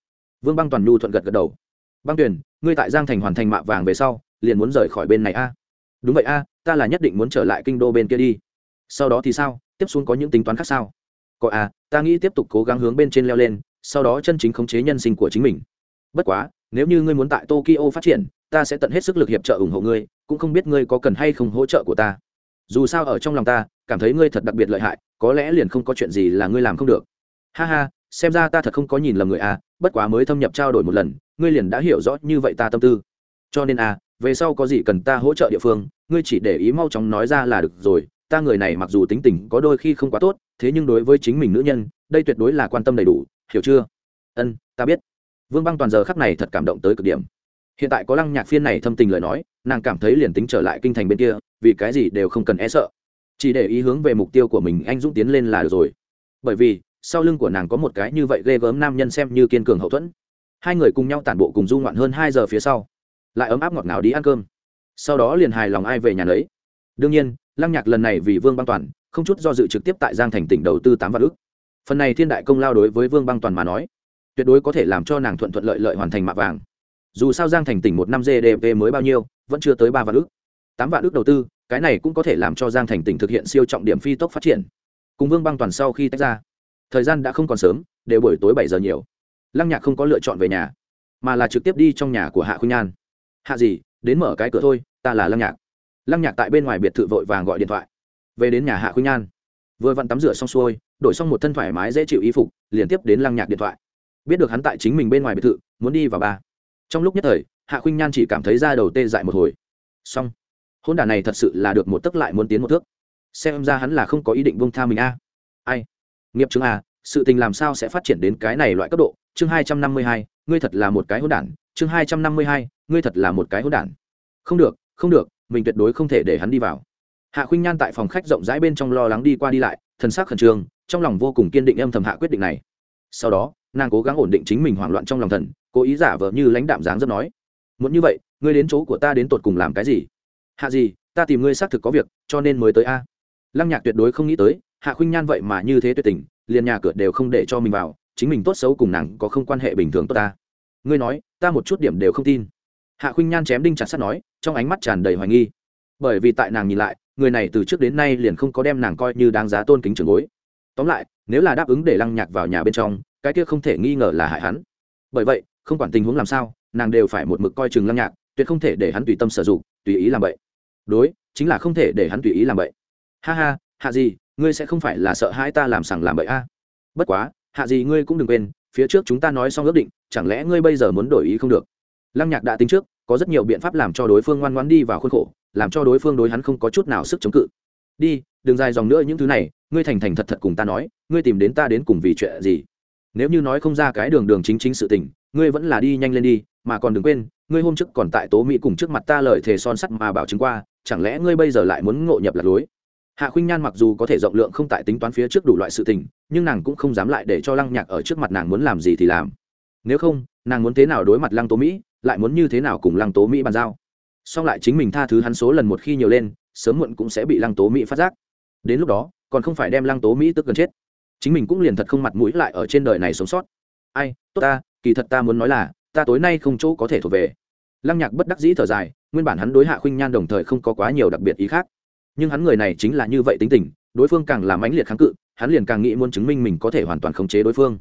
Vương băng toàn nhu thuận gật gật đầu. Băng tuyển ngươi tại giang thành hoàn thành mạ vàng về sau, liền muốn rời khỏi bên này a. Đúng vậy a ta là nhất định muốn trở lại kinh đô bên kia đi. Sau đó thì sao? Tiếp xuống có những tính toán khác sao? Có a ta nghĩ tiếp tục cố gắng hướng bên trên leo lên, sau đó chân chính khống chế nhân sinh của chính mình. Bất quá, nếu như ngươi muốn tại tokyo phát triển, ta sẽ tận hết sức lực hiệp trợ ủng hộ ngươi, cũng không biết ngươi có cần hay không hỗ trợ của ta. Dù sao ở trong lòng ta, cảm thấy ngươi thật đặc biệt lợi hại, có lẽ liền không có chuyện gì là ngươi làm không được. Ha ha, xem ra ta thật không có nhìn lầm người à bất quá mới thâm nhập trao đổi một lần, ngươi liền đã hiểu rõ như vậy ta tâm tư. Cho nên à về sau có gì cần ta hỗ trợ địa phương, ngươi chỉ để ý mau chóng nói ra là được rồi, ta người này mặc dù tính tình có đôi khi không quá tốt, thế nhưng đối với chính mình nữ nhân, đây tuyệt đối là quan tâm đầy đủ, hiểu chưa? Ân, ta biết. Vương băng toàn giờ khắc này thật cảm động tới cực điểm. Hiện tại có lăng nhạc phiên này thâm tình lời nói, nàng cảm thấy liền tính trở lại kinh thành bên kia, vì cái gì đều không cần e sợ. Chỉ để ý hướng về mục tiêu của mình, anh dũng tiến lên là được rồi. Bởi vì, sau lưng của nàng có một cái như vậy ghê gớm nam nhân xem như kiên cường hậu thuẫn. Hai người cùng nhau tản bộ cùng du ngoạn hơn hai giờ phía sau lại ấm áp ngọt ngào đi ăn cơm. Sau đó liền hài lòng ai về nhà lấy đương nhiên, lăng nhạc lần này vì vương băng toàn, không chút do dự trực tiếp tại giang thành tỉnh đầu tư tám vạn ước phần này thiên đại công lao đối với vương băng toàn mà nói, tuyệt đối có thể làm cho nàng thuận thuận lợi lợi hoàn thành mạ vàng. Dù sao giang thành tỉnh một năm gdp mới bao nhiêu, vẫn chưa tới ba vạn ước tám vạn ước đầu tư, cái này cũng có thể làm cho giang thành tỉnh thực hiện siêu trọng điểm phi tốc phát triển. Cùng vương băng toàn sau khi tách ra, thời gian đã không còn sớm, đều buổi tối bảy giờ nhiều. Lăng nhạc không có lựa chọn về nhà, mà là trực tiếp đi trong nhà của hạ khuynh nhan hạ gì, đến mở cái cửa thôi, ta là lăng nhạc. Lăng nhạc tại bên ngoài biệt thự vội vàng gọi điện thoại. Về đến nhà hạ khuynh nhan vừa vặn tắm rửa xong xuôi, đổi xong một thân thoải mái dễ chịu y phục, liền tiếp đến lăng nhạc điện thoại. Biết được hắn tại chính mình bên ngoài biệt thự, muốn đi vào ba. Trong lúc nhất thời, hạ khuynh nhan chỉ cảm thấy da đầu tê dại một hồi. Xong. Hôn đà này thật sự là được một tấc lại muốn tiến một thước. Xem ra hắn là không có ý định bông tha mình a. Ai? Nghiệp chứng a à, sự tình làm sao sẽ phát triển đến cái này loại cấp độ? Chương hai trăm năm mươi hai, ngươi thật là một cái hôn đản chương hai trăm năm mươi hai, ngươi thật là một cái hỗn đản. Không được không được, mình tuyệt đối không thể để hắn đi vào. Hạ khuynh nhan tại phòng khách rộng rãi bên trong lo lắng đi qua đi lại, thần sắc khẩn trương, trong lòng vô cùng kiên định âm thầm hạ quyết định này. Sau đó, nàng cố gắng ổn định chính mình hoảng loạn trong lòng thần, cố ý giả vờ như lãnh đạm dáng dấp nói, muốn như vậy, ngươi đến chỗ của ta đến tột cùng làm cái gì? Hạ gì, ta tìm ngươi xác thực có việc, cho nên mới tới a. Lăng nhạc tuyệt đối không nghĩ tới, hạ khuynh nhan vậy mà như thế tuyệt tình, liền nhà cửa đều không để cho mình vào, chính mình tốt xấu cùng nàng có không quan hệ bình thường tốt ta ngươi nói, ta một chút điểm đều không tin. Hạ khuynh nhan chém đinh chặt sắt nói, trong ánh mắt tràn đầy hoài nghi. Bởi vì tại nàng nhìn lại, người này từ trước đến nay liền không có đem nàng coi như đáng giá tôn kính trường bối. Tóm lại, nếu là đáp ứng để lăng nhạc vào nhà bên trong, cái kia không thể nghi ngờ là hại hắn. Bởi vậy, không quản tình huống làm sao, nàng đều phải một mực coi chừng lăng nhạc, tuyệt không thể để hắn tùy tâm sử dụng, tùy ý làm vậy. Đối, chính là không thể để hắn tùy ý làm vậy. Ha ha, hạ gì ngươi sẽ không phải là sợ hai ta làm sằng làm bậy a. Bất quá, hạ gì ngươi cũng đừng quên phía trước chúng ta nói xong ước định, chẳng lẽ ngươi bây giờ muốn đổi ý không được? Lăng nhạc đã tính trước, có rất nhiều biện pháp làm cho đối phương ngoan ngoan đi vào khuôn khổ, làm cho đối phương đối hắn không có chút nào sức chống cự. Đi, đừng dài dòng nữa những thứ này, ngươi thành thành thật thật cùng ta nói, ngươi tìm đến ta đến cùng vì chuyện gì? Nếu như nói không ra cái đường đường chính chính sự tình, ngươi vẫn là đi nhanh lên đi, mà còn đừng quên, ngươi hôm trước còn tại tố mỹ cùng trước mặt ta lời thề son sắt mà bảo chứng qua, chẳng lẽ ngươi bây giờ lại muốn ngộ nhập lạc lối? Hạ khuynh nhan mặc dù có thể rộng lượng không tại tính toán phía trước đủ loại sự tình nhưng nàng cũng không dám lại để cho lăng nhạc ở trước mặt nàng muốn làm gì thì làm. Nếu không, nàng muốn thế nào đối mặt lăng tố mỹ, lại muốn như thế nào cùng lăng tố mỹ bàn giao? Song lại chính mình tha thứ hắn số lần một khi nhiều lên, sớm muộn cũng sẽ bị lăng tố mỹ phát giác. Đến lúc đó, còn không phải đem lăng tố mỹ tức gần chết. Chính mình cũng liền thật không mặt mũi lại ở trên đời này sống sót. Ai, tốt ta, kỳ thật ta muốn nói là, ta tối nay không chỗ có thể thuộc về. Lăng nhạc bất đắc dĩ thở dài, nguyên bản hắn đối hạ khuynh nhan đồng thời không có quá nhiều đặc biệt ý khác. Nhưng hắn người này chính là như vậy tính tình đối phương càng làm ánh liệt kháng cự, hắn liền càng nghĩ muốn chứng minh mình có thể hoàn toàn khống chế đối phương.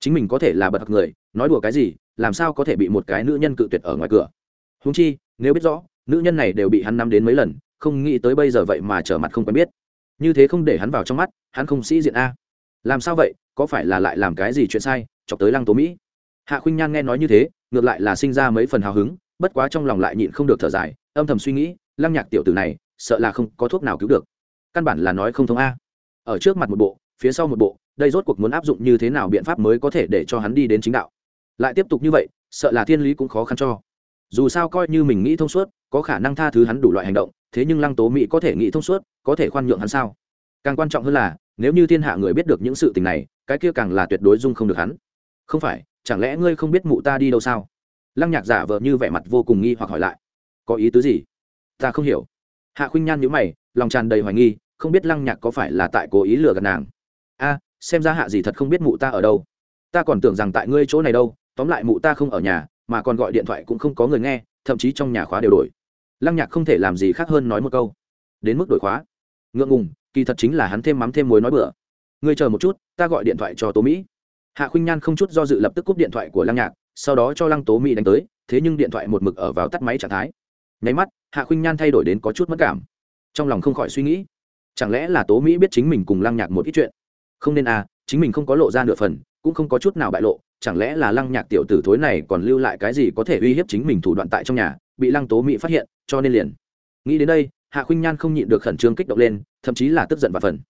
Chính mình có thể là bậc người, nói đùa cái gì, làm sao có thể bị một cái nữ nhân cự tuyệt ở ngoài cửa? Húng chi, nếu biết rõ, nữ nhân này đều bị hắn nắm đến mấy lần, không nghĩ tới bây giờ vậy mà trở mặt không quen biết. Như thế không để hắn vào trong mắt, hắn không sĩ diện a. Làm sao vậy, có phải là lại làm cái gì chuyện sai, chọc tới lăng tố mỹ? Hạ khuynh nhan nghe nói như thế, ngược lại là sinh ra mấy phần hào hứng, bất quá trong lòng lại nhịn không được thở dài, âm thầm suy nghĩ, lăng nhạc tiểu tử này, sợ là không có thuốc nào cứu được căn bản là nói không thông a. Ở trước mặt một bộ, phía sau một bộ, đây rốt cuộc muốn áp dụng như thế nào biện pháp mới có thể để cho hắn đi đến chính đạo. Lại tiếp tục như vậy, sợ là thiên lý cũng khó khăn cho. Dù sao coi như mình nghĩ thông suốt, có khả năng tha thứ hắn đủ loại hành động, thế nhưng lăng tố mỹ có thể nghĩ thông suốt, có thể khoan nhượng hắn sao? Càng quan trọng hơn là, nếu như thiên hạ người biết được những sự tình này, cái kia càng là tuyệt đối dung không được hắn. Không phải, chẳng lẽ ngươi không biết mụ ta đi đâu sao? Lăng nhạc giả vờ như vẻ mặt vô cùng nghi hoặc hỏi lại. Có ý tứ gì? Ta không hiểu. Hạ khuynh nhan nhữ mày, lòng tràn đầy hoài nghi không biết lăng nhạc có phải là tại cố ý lừa gạt nàng. A, xem ra hạ gì thật không biết mụ ta ở đâu. Ta còn tưởng rằng tại ngươi chỗ này đâu, tóm lại mụ ta không ở nhà, mà còn gọi điện thoại cũng không có người nghe, thậm chí trong nhà khóa đều đổi. Lăng nhạc không thể làm gì khác hơn nói một câu. Đến mức đổi khóa. Ngượng ngùng, kỳ thật chính là hắn thêm mắm thêm muối nói bừa. Ngươi chờ một chút, ta gọi điện thoại cho tố mỹ. Hạ khuynh nhan không chút do dự lập tức cúp điện thoại của lăng nhạc, sau đó cho lăng tố mỹ đánh tới, thế nhưng điện thoại một mực ở vào tắt máy trạng thái. Nháy mắt, hạ khuynh nhan thay đổi đến có chút mất cảm. Trong lòng không khỏi suy nghĩ chẳng lẽ là tố mỹ biết chính mình cùng lăng nhạc một ít chuyện? Không nên à chính mình không có lộ ra nửa phần, cũng không có chút nào bại lộ, chẳng lẽ là lăng nhạc tiểu tử thối này còn lưu lại cái gì có thể uy hiếp chính mình thủ đoạn tại trong nhà, bị lăng tố mỹ phát hiện, cho nên liền. Nghĩ đến đây, hạ khuynh nhan không nhịn được khẩn trương kích động lên, thậm chí là tức giận và phần.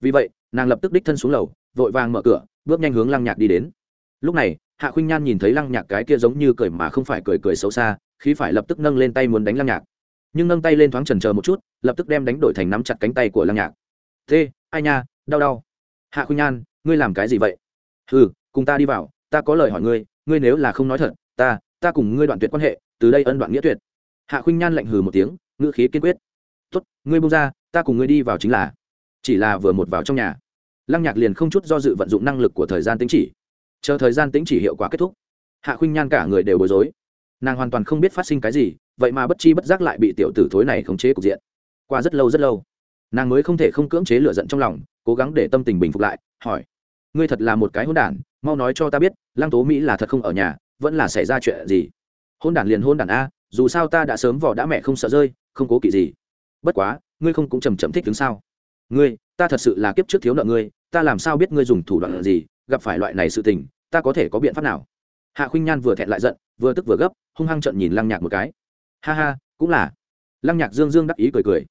Vì vậy, nàng lập tức đích thân xuống lầu, vội vàng mở cửa, bước nhanh hướng lăng nhạc đi đến. Lúc này, hạ khuynh nhan nhìn thấy lăng nhạc cái kia giống như cười mà không phải cười cười xấu xa khi phải lập tức nâng lên tay muốn đánh lăng nhạc nhưng nâng tay lên thoáng trần chờ một chút, lập tức đem đánh đổi thành nắm chặt cánh tay của lăng nhạc. Thế, ai nha, đau đau. Hạ khuynh nhan, ngươi làm cái gì vậy? Ừ cùng ta đi vào, ta có lời hỏi ngươi ngươi nếu là không nói thật, ta ta cùng ngươi đoạn tuyệt quan hệ, từ đây ân đoạn nghĩa tuyệt. Hạ khuynh nhan lạnh hừ một tiếng, ngữ khí kiên quyết. Tốt, ngươi buông ra, ta cùng ngươi đi vào chính là. Chỉ là vừa một vào trong nhà, lăng nhạc liền không chút do dự vận dụng năng lực của thời gian tính chỉ. Chờ thời gian tính chỉ hiệu quả kết thúc, hạ khuynh nhan cả người đều bối rối. Nàng hoàn toàn không biết phát sinh cái gì vậy mà bất chi bất giác lại bị tiểu tử thối này khống chế cục diện. Qua rất lâu rất lâu, nàng mới không thể không cưỡng chế lửa giận trong lòng, cố gắng để tâm tình bình phục lại, hỏi, ngươi thật là một cái hôn đản, mau nói cho ta biết, lăng tố mỹ là thật không ở nhà, vẫn là xảy ra chuyện gì? Hôn đản liền hôn đản a, dù sao ta đã sớm vỏ đã mẹ không sợ rơi, không cố kỵ gì. Bất quá, ngươi không cũng chầm chậm thích đứng sao? Ngươi, ta thật sự là kiếp trước thiếu nợ ngươi, ta làm sao biết ngươi dùng thủ đoạn gì, gặp phải loại này sự tình, ta có thể có biện pháp nào? Hạ khuynh nhan vừa thẹn lại giận, vừa tức vừa gấp, hung hăng trận nhìn lăng nhạc một cái ha ha, cũng là. Lăng nhạc dương dương đắc ý cười cười.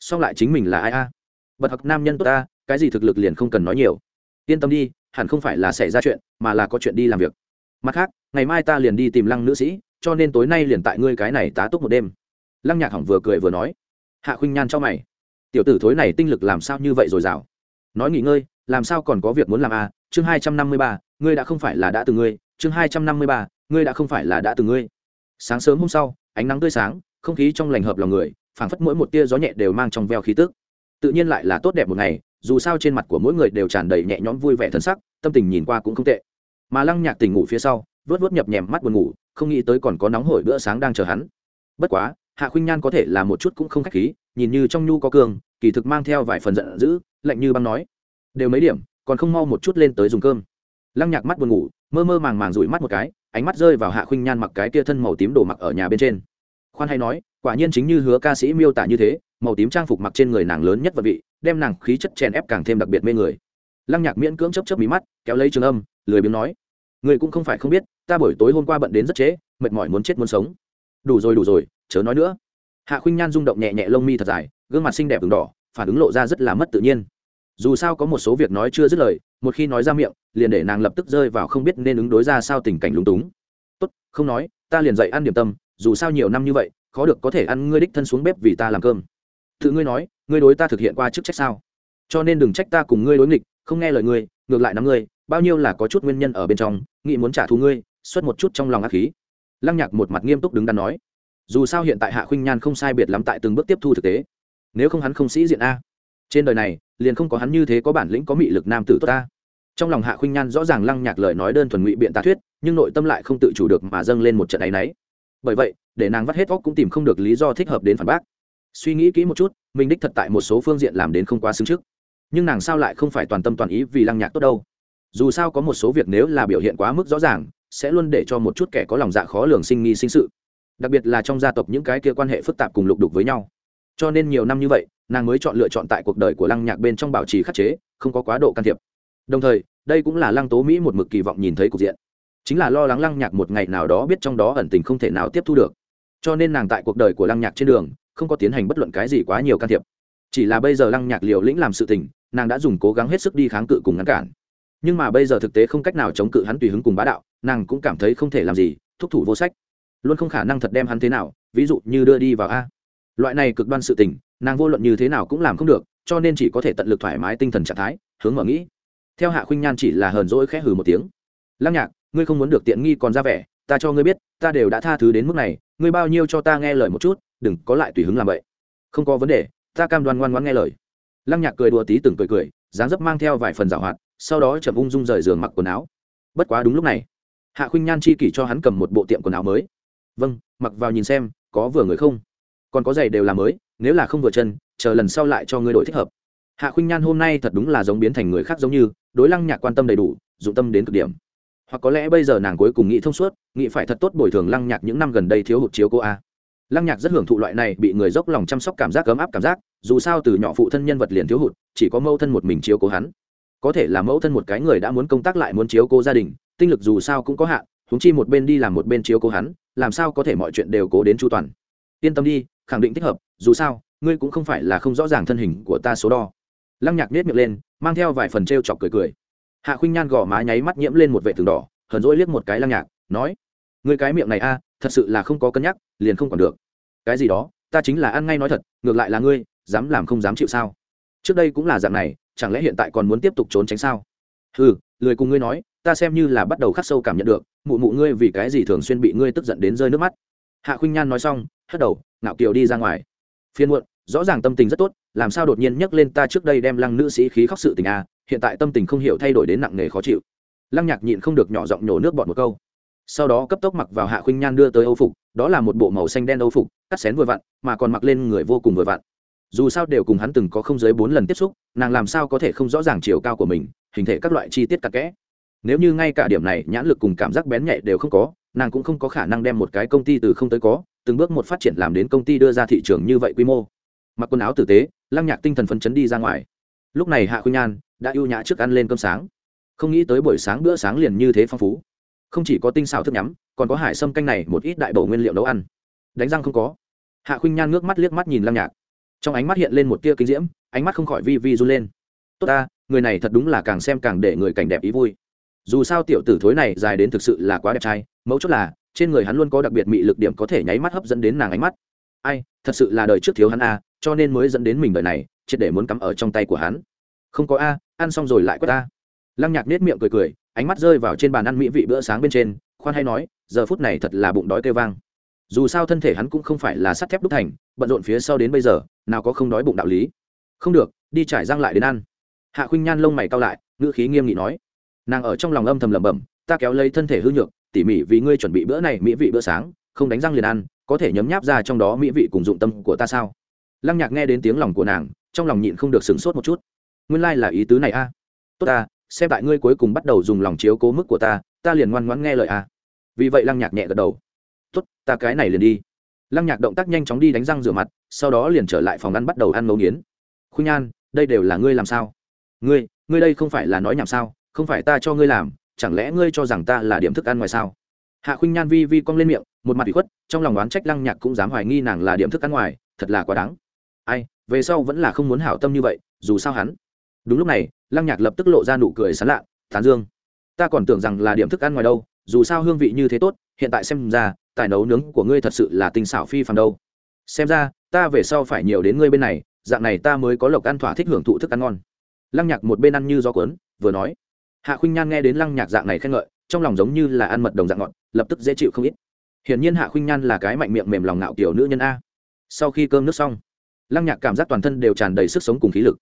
Song lại chính mình là ai a? Bật học nam nhân tốt ta, cái gì thực lực liền không cần nói nhiều. Yên tâm đi, hẳn không phải là xảy ra chuyện, mà là có chuyện đi làm việc. Mặt khác, ngày mai ta liền đi tìm lăng nữ sĩ, cho nên tối nay liền tại ngươi cái này tá túc một đêm. Lăng nhạc hỏng vừa cười vừa nói. Hạ khuynh nhan cho mày. Tiểu tử thối này tinh lực làm sao như vậy rồi dào? Nói nghỉ ngơi, làm sao còn có việc muốn làm à? Chương hai trăm năm mươi ba, ngươi đã không phải là đã từ ngươi. Chương hai trăm năm mươi ba, ngươi đã không phải là đã từ ngươi. Sáng sớm hôm sau ánh nắng tươi sáng, không khí trong lành hợp lòng người, phảng phất mỗi một tia gió nhẹ đều mang trong veo khí tức. Tự nhiên lại là tốt đẹp một ngày, dù sao trên mặt của mỗi người đều tràn đầy nhẹ nhõm vui vẻ thân sắc, tâm tình nhìn qua cũng không tệ. Mà lăng nhạc tỉnh ngủ phía sau, vớt vớt nhập nhèm mắt buồn ngủ, không nghĩ tới còn có nóng hổi bữa sáng đang chờ hắn. Bất quá, hạ khuynh nhan có thể là một chút cũng không khách khí, nhìn như trong nhu có cường, kỳ thực mang theo vài phần giận dữ, lạnh như băng nói, đều mấy điểm, còn không mau một chút lên tới dùng cơm. Lăng nhạc mắt buồn ngủ, mơ mơ màng màng rủi mắt một cái ánh mắt rơi vào hạ khuynh nhan mặc cái kia thân màu tím đồ mặc ở nhà bên trên. Khoan hay nói, quả nhiên chính như hứa ca sĩ miêu tả như thế, màu tím trang phục mặc trên người nàng lớn nhất vật vị, đem nàng khí chất chèn ép càng thêm đặc biệt mê người. Lăng nhạc miễn cưỡng chấp chấp mí mắt, kéo lấy trường âm, lười biếng nói người cũng không phải không biết, ta buổi tối hôm qua bận đến rất trễ, mệt mỏi muốn chết muốn sống. Đủ rồi đủ rồi, chớ nói nữa. Hạ khuynh nhan rung động nhẹ nhẹ lông mi thật dài, gương mặt xinh đẹp v đỏ, phản ứng lộ ra rất là mất tự nhiên. Dù sao có một số việc nói chưa dứt lời một khi nói ra miệng, liền để nàng lập tức rơi vào không biết nên ứng đối ra sao tình cảnh lúng túng. Tốt, không nói, ta liền dậy ăn điểm tâm, dù sao nhiều năm như vậy, khó được có thể ăn ngươi đích thân xuống bếp vì ta làm cơm. Tự ngươi nói, ngươi đối ta thực hiện qua chức trách sao? Cho nên đừng trách ta cùng ngươi đối nghịch, không nghe lời ngươi, ngược lại nắm ngươi, bao nhiêu là có chút nguyên nhân ở bên trong, nghĩ muốn trả thù ngươi, xuất một chút trong lòng ác khí. Lăng nhạc một mặt nghiêm túc đứng đắn nói. Dù sao hiện tại hạ khuynh nhan không sai biệt lắm tại từng bước tiếp thu thực tế. Nếu không hắn không sĩ diện a trên đời này, liền không có hắn như thế có bản lĩnh có mị lực nam tử tốt ta. Trong lòng hạ khuynh nhan rõ ràng lăng nhạc lời nói đơn thuần ngụy biện tà thuyết, nhưng nội tâm lại không tự chủ được mà dâng lên một trận áy náy. Bởi vậy, để nàng vắt hết óc cũng tìm không được lý do thích hợp đến phản bác. Suy nghĩ kỹ một chút, mình đích thật tại một số phương diện làm đến không quá xứng trước. Nhưng nàng sao lại không phải toàn tâm toàn ý vì lăng nhạc tốt đâu? Dù sao có một số việc nếu là biểu hiện quá mức rõ ràng, sẽ luôn để cho một chút kẻ có lòng dạ khó lường sinh nghi sinh sự. Đặc biệt là trong gia tộc những cái kia quan hệ phức tạp cùng lục đục với nhau cho nên nhiều năm như vậy, nàng mới chọn lựa chọn tại cuộc đời của lăng nhạc bên trong bảo trì khắc chế, không có quá độ can thiệp. Đồng thời, đây cũng là lăng tố mỹ một mực kỳ vọng nhìn thấy cục diện. Chính là lo lắng lăng nhạc một ngày nào đó biết trong đó ẩn tình không thể nào tiếp thu được. Cho nên nàng tại cuộc đời của lăng nhạc trên đường, không có tiến hành bất luận cái gì quá nhiều can thiệp. Chỉ là bây giờ lăng nhạc liều lĩnh làm sự tình, nàng đã dùng cố gắng hết sức đi kháng cự cùng ngăn cản. Nhưng mà bây giờ thực tế không cách nào chống cự hắn tùy hứng cùng bá đạo, nàng cũng cảm thấy không thể làm gì, thúc thủ vô sách. Luôn không khả năng thật đem hắn thế nào, ví dụ như đưa đi vào a loại này cực đoan sự tình, nàng vô luận như thế nào cũng làm không được, cho nên chỉ có thể tận lực thoải mái tinh thần trạng thái, hướng mở nghĩ. Theo hạ khuynh nhan chỉ là hờn dỗi khẽ hừ một tiếng. Lăng nhạc, ngươi không muốn được tiện nghi còn ra vẻ, ta cho ngươi biết, ta đều đã tha thứ đến mức này, ngươi bao nhiêu cho ta nghe lời một chút, đừng có lại tùy hứng làm vậy. Không có vấn đề, ta cam đoan ngoan ngoãn nghe lời. Lăng nhạc cười đùa tí từng cười cười, dáng dấp mang theo vài phần giảo hoạt, sau đó chậm ung dung rời giường mặc quần áo. Bất quá đúng lúc này, hạ khuynh nhan chi kỷ cho hắn cầm một bộ tiệm quần áo mới. Vâng mặc vào nhìn xem, có vừa người không? Còn có giày đều là mới, nếu là không vừa chân, chờ lần sau lại cho ngươi đổi thích hợp. Hạ khuynh nhan hôm nay thật đúng là giống biến thành người khác giống như, đối lăng nhạc quan tâm đầy đủ, dụng tâm đến cực điểm. Hoặc có lẽ bây giờ nàng cuối cùng nghĩ thông suốt, nghĩ phải thật tốt bồi thường lăng nhạc những năm gần đây thiếu hụt chiếu cô a. Lăng nhạc rất hưởng thụ loại này bị người dốc lòng chăm sóc cảm giác ấm áp cảm giác, dù sao từ nhỏ phụ thân nhân vật liền thiếu hụt, chỉ có mẫu thân một mình chiếu cố hắn. Có thể là mẫu thân một cái người đã muốn công tác lại muốn chiếu cố gia đình, tinh lực dù sao cũng có hạn húng chi một bên đi làm một bên chiếu cố hắn, làm sao có thể mọi chuyện đều cố đến chu toàn. Yên tâm đi khẳng định thích hợp, dù sao, ngươi cũng không phải là không rõ ràng thân hình của ta số đo. Lăng nhạc nết miệng lên, mang theo vài phần t r e o chọc cười cười. Hạ khuynh nhan gò má nháy mắt nhiễm lên một vệ tường đỏ, hờn rỗi liếc một cái lăng nhạc, nói, ngươi cái miệng này a, thật sự là không có cân nhắc, liền không còn được. Cái gì đó, ta chính là ăn ngay nói thật, ngược lại là ngươi, dám làm không dám chịu sao? Trước đây cũng là dạng này, chẳng lẽ hiện tại còn muốn tiếp tục trốn tránh sao? Ừ lười cùng ngươi nói, ta xem như là bắt đầu khắc sâu cảm nhận được, mụ mụ ngươi vì cái gì thường xuyên bị ngươi tức giận đến rơi nước mắt. Hạ khuynh nhan nói xong, hất đầu ngạo kiều đi ra ngoài. Phiên muộn, rõ ràng tâm tình rất tốt, làm sao đột nhiên nhắc lên ta trước đây đem lăng nữ sĩ khí khóc sự tình a, hiện tại tâm tình không hiểu thay đổi đến nặng nề khó chịu. Lăng nhạc nhịn không được nhỏ giọng nhổ nước bọt một câu. Sau đó cấp tốc mặc vào hạ khuynh nhan đưa tới âu phục, đó là một bộ màu xanh đen âu phục, cắt xén vừa vặn, mà còn mặc lên người vô cùng vừa vặn. Dù sao đều cùng hắn từng có không dưới bốn lần tiếp xúc, nàng làm sao có thể không rõ ràng chiều cao của mình, hình thể các loại chi tiết cặp kẽ. Nếu như ngay cả điểm này nhãn lực cùng cảm giác bén nhạy đều không có, nàng cũng không có khả năng đem một cái công ty từ không tới có từng bước một phát triển làm đến công ty đưa ra thị trường như vậy quy mô. Mặc quần áo tử tế, lăng nhạc tinh thần phấn chấn đi ra ngoài. Lúc này hạ khuynh nhan đã ưu nhã trước ăn lên cơm sáng. Không nghĩ tới buổi sáng bữa sáng liền như thế phong phú. Không chỉ có tinh xào thức nhắm, còn có hải sâm canh này, một ít đại bổ nguyên liệu nấu ăn. Đánh răng không có. Hạ khuynh nhan ngước mắt liếc mắt nhìn lăng nhạc. Trong ánh mắt hiện lên một tia kinh diễm, ánh mắt không khỏi vi vi run lên. Tốt ta, người này thật đúng là càng xem càng để người cảnh đẹp ý vui. Dù sao tiểu tử thối này dài đến thực sự là quá đẹp trai, mấu chốt là trên người hắn luôn có đặc biệt mị lực điểm có thể nháy mắt hấp dẫn đến nàng ánh mắt. Ai, thật sự là đời trước thiếu hắn a, cho nên mới dẫn đến mình đời này, triệt để muốn cắm ở trong tay của hắn. Không có a, ăn xong rồi lại quét ta. lăng nhạc nết miệng cười cười, ánh mắt rơi vào trên bàn ăn mỹ vị bữa sáng bên trên, khoan hay nói, giờ phút này thật là bụng đói kêu vang. Dù sao thân thể hắn cũng không phải là sắt thép đúc thành, bận rộn phía sau đến bây giờ, nào có không đói bụng đạo lý. Không được, đi trải răng lại đến ăn. Hạ khuynh nhan lông mày cao lại, ngữ khí nghiêm nghị nói. Nàng ở trong lòng âm thầm lẩm bẩm, ta kéo lấy thân thể hư nhược tỉ mỉ vì ngươi chuẩn bị bữa này mỹ vị bữa sáng, không đánh răng liền ăn, có thể nhấm nháp ra trong đó mỹ vị cùng dụng tâm của ta sao? Lăng nhạc nghe đến tiếng lòng của nàng, trong lòng nhịn không được sửng sốt một chút. Nguyên lai、like、là ý tứ này a. Tốt ta, xem tại ngươi cuối cùng bắt đầu dùng lòng chiếu cố mức của ta ta liền ngoan ngoãn nghe lời a. Vì vậy lăng nhạc nhẹ gật đầu. Tốt, ta cái này liền đi. Lăng nhạc động tác nhanh chóng đi đánh răng rửa mặt, sau đó liền trở lại phòng ăn bắt đầu ăn ngấu nghiến. Khuynh nhan đây đều là ngươi làm sao? Ngươi ngươi đây không phải là nói nhảm sao? Không phải ta cho ngươi làm chẳng lẽ ngươi cho rằng ta là điểm thức ăn ngoài sao? Hạ khuynh nhan vi vi cong lên miệng, một mặt bị khuất, trong lòng oán trách lăng nhạc cũng dám hoài nghi nàng là điểm thức ăn ngoài, thật là quá đáng. Ai, về sau vẫn là không muốn hảo tâm như vậy, dù sao hắn. Đúng lúc này, lăng nhạc lập tức lộ ra nụ cười sán lạ, tán dương, ta còn tưởng rằng là điểm thức ăn ngoài đâu, dù sao hương vị như thế tốt, hiện tại xem ra, tài nấu nướng của ngươi thật sự là tinh xảo phi phàm đâu. Xem ra, ta về sau phải nhiều đến ngươi bên này, dạng này ta mới có lộc ăn thỏa thích hưởng thụ thức ăn ngon. Lăng nhạc một bên ăn như gió cuốn, vừa nói hạ khuynh nhan nghe đến lăng nhạc dạng này khen ngợi, trong lòng giống như là ăn mật đồng dạng ngọt, lập tức dễ chịu không ít. Hiển nhiên hạ khuynh nhan là cái mạnh miệng mềm lòng ngạo kiểu nữ nhân a. Sau khi cơm nước xong, lăng nhạc cảm giác toàn thân đều tràn đầy sức sống cùng khí lực.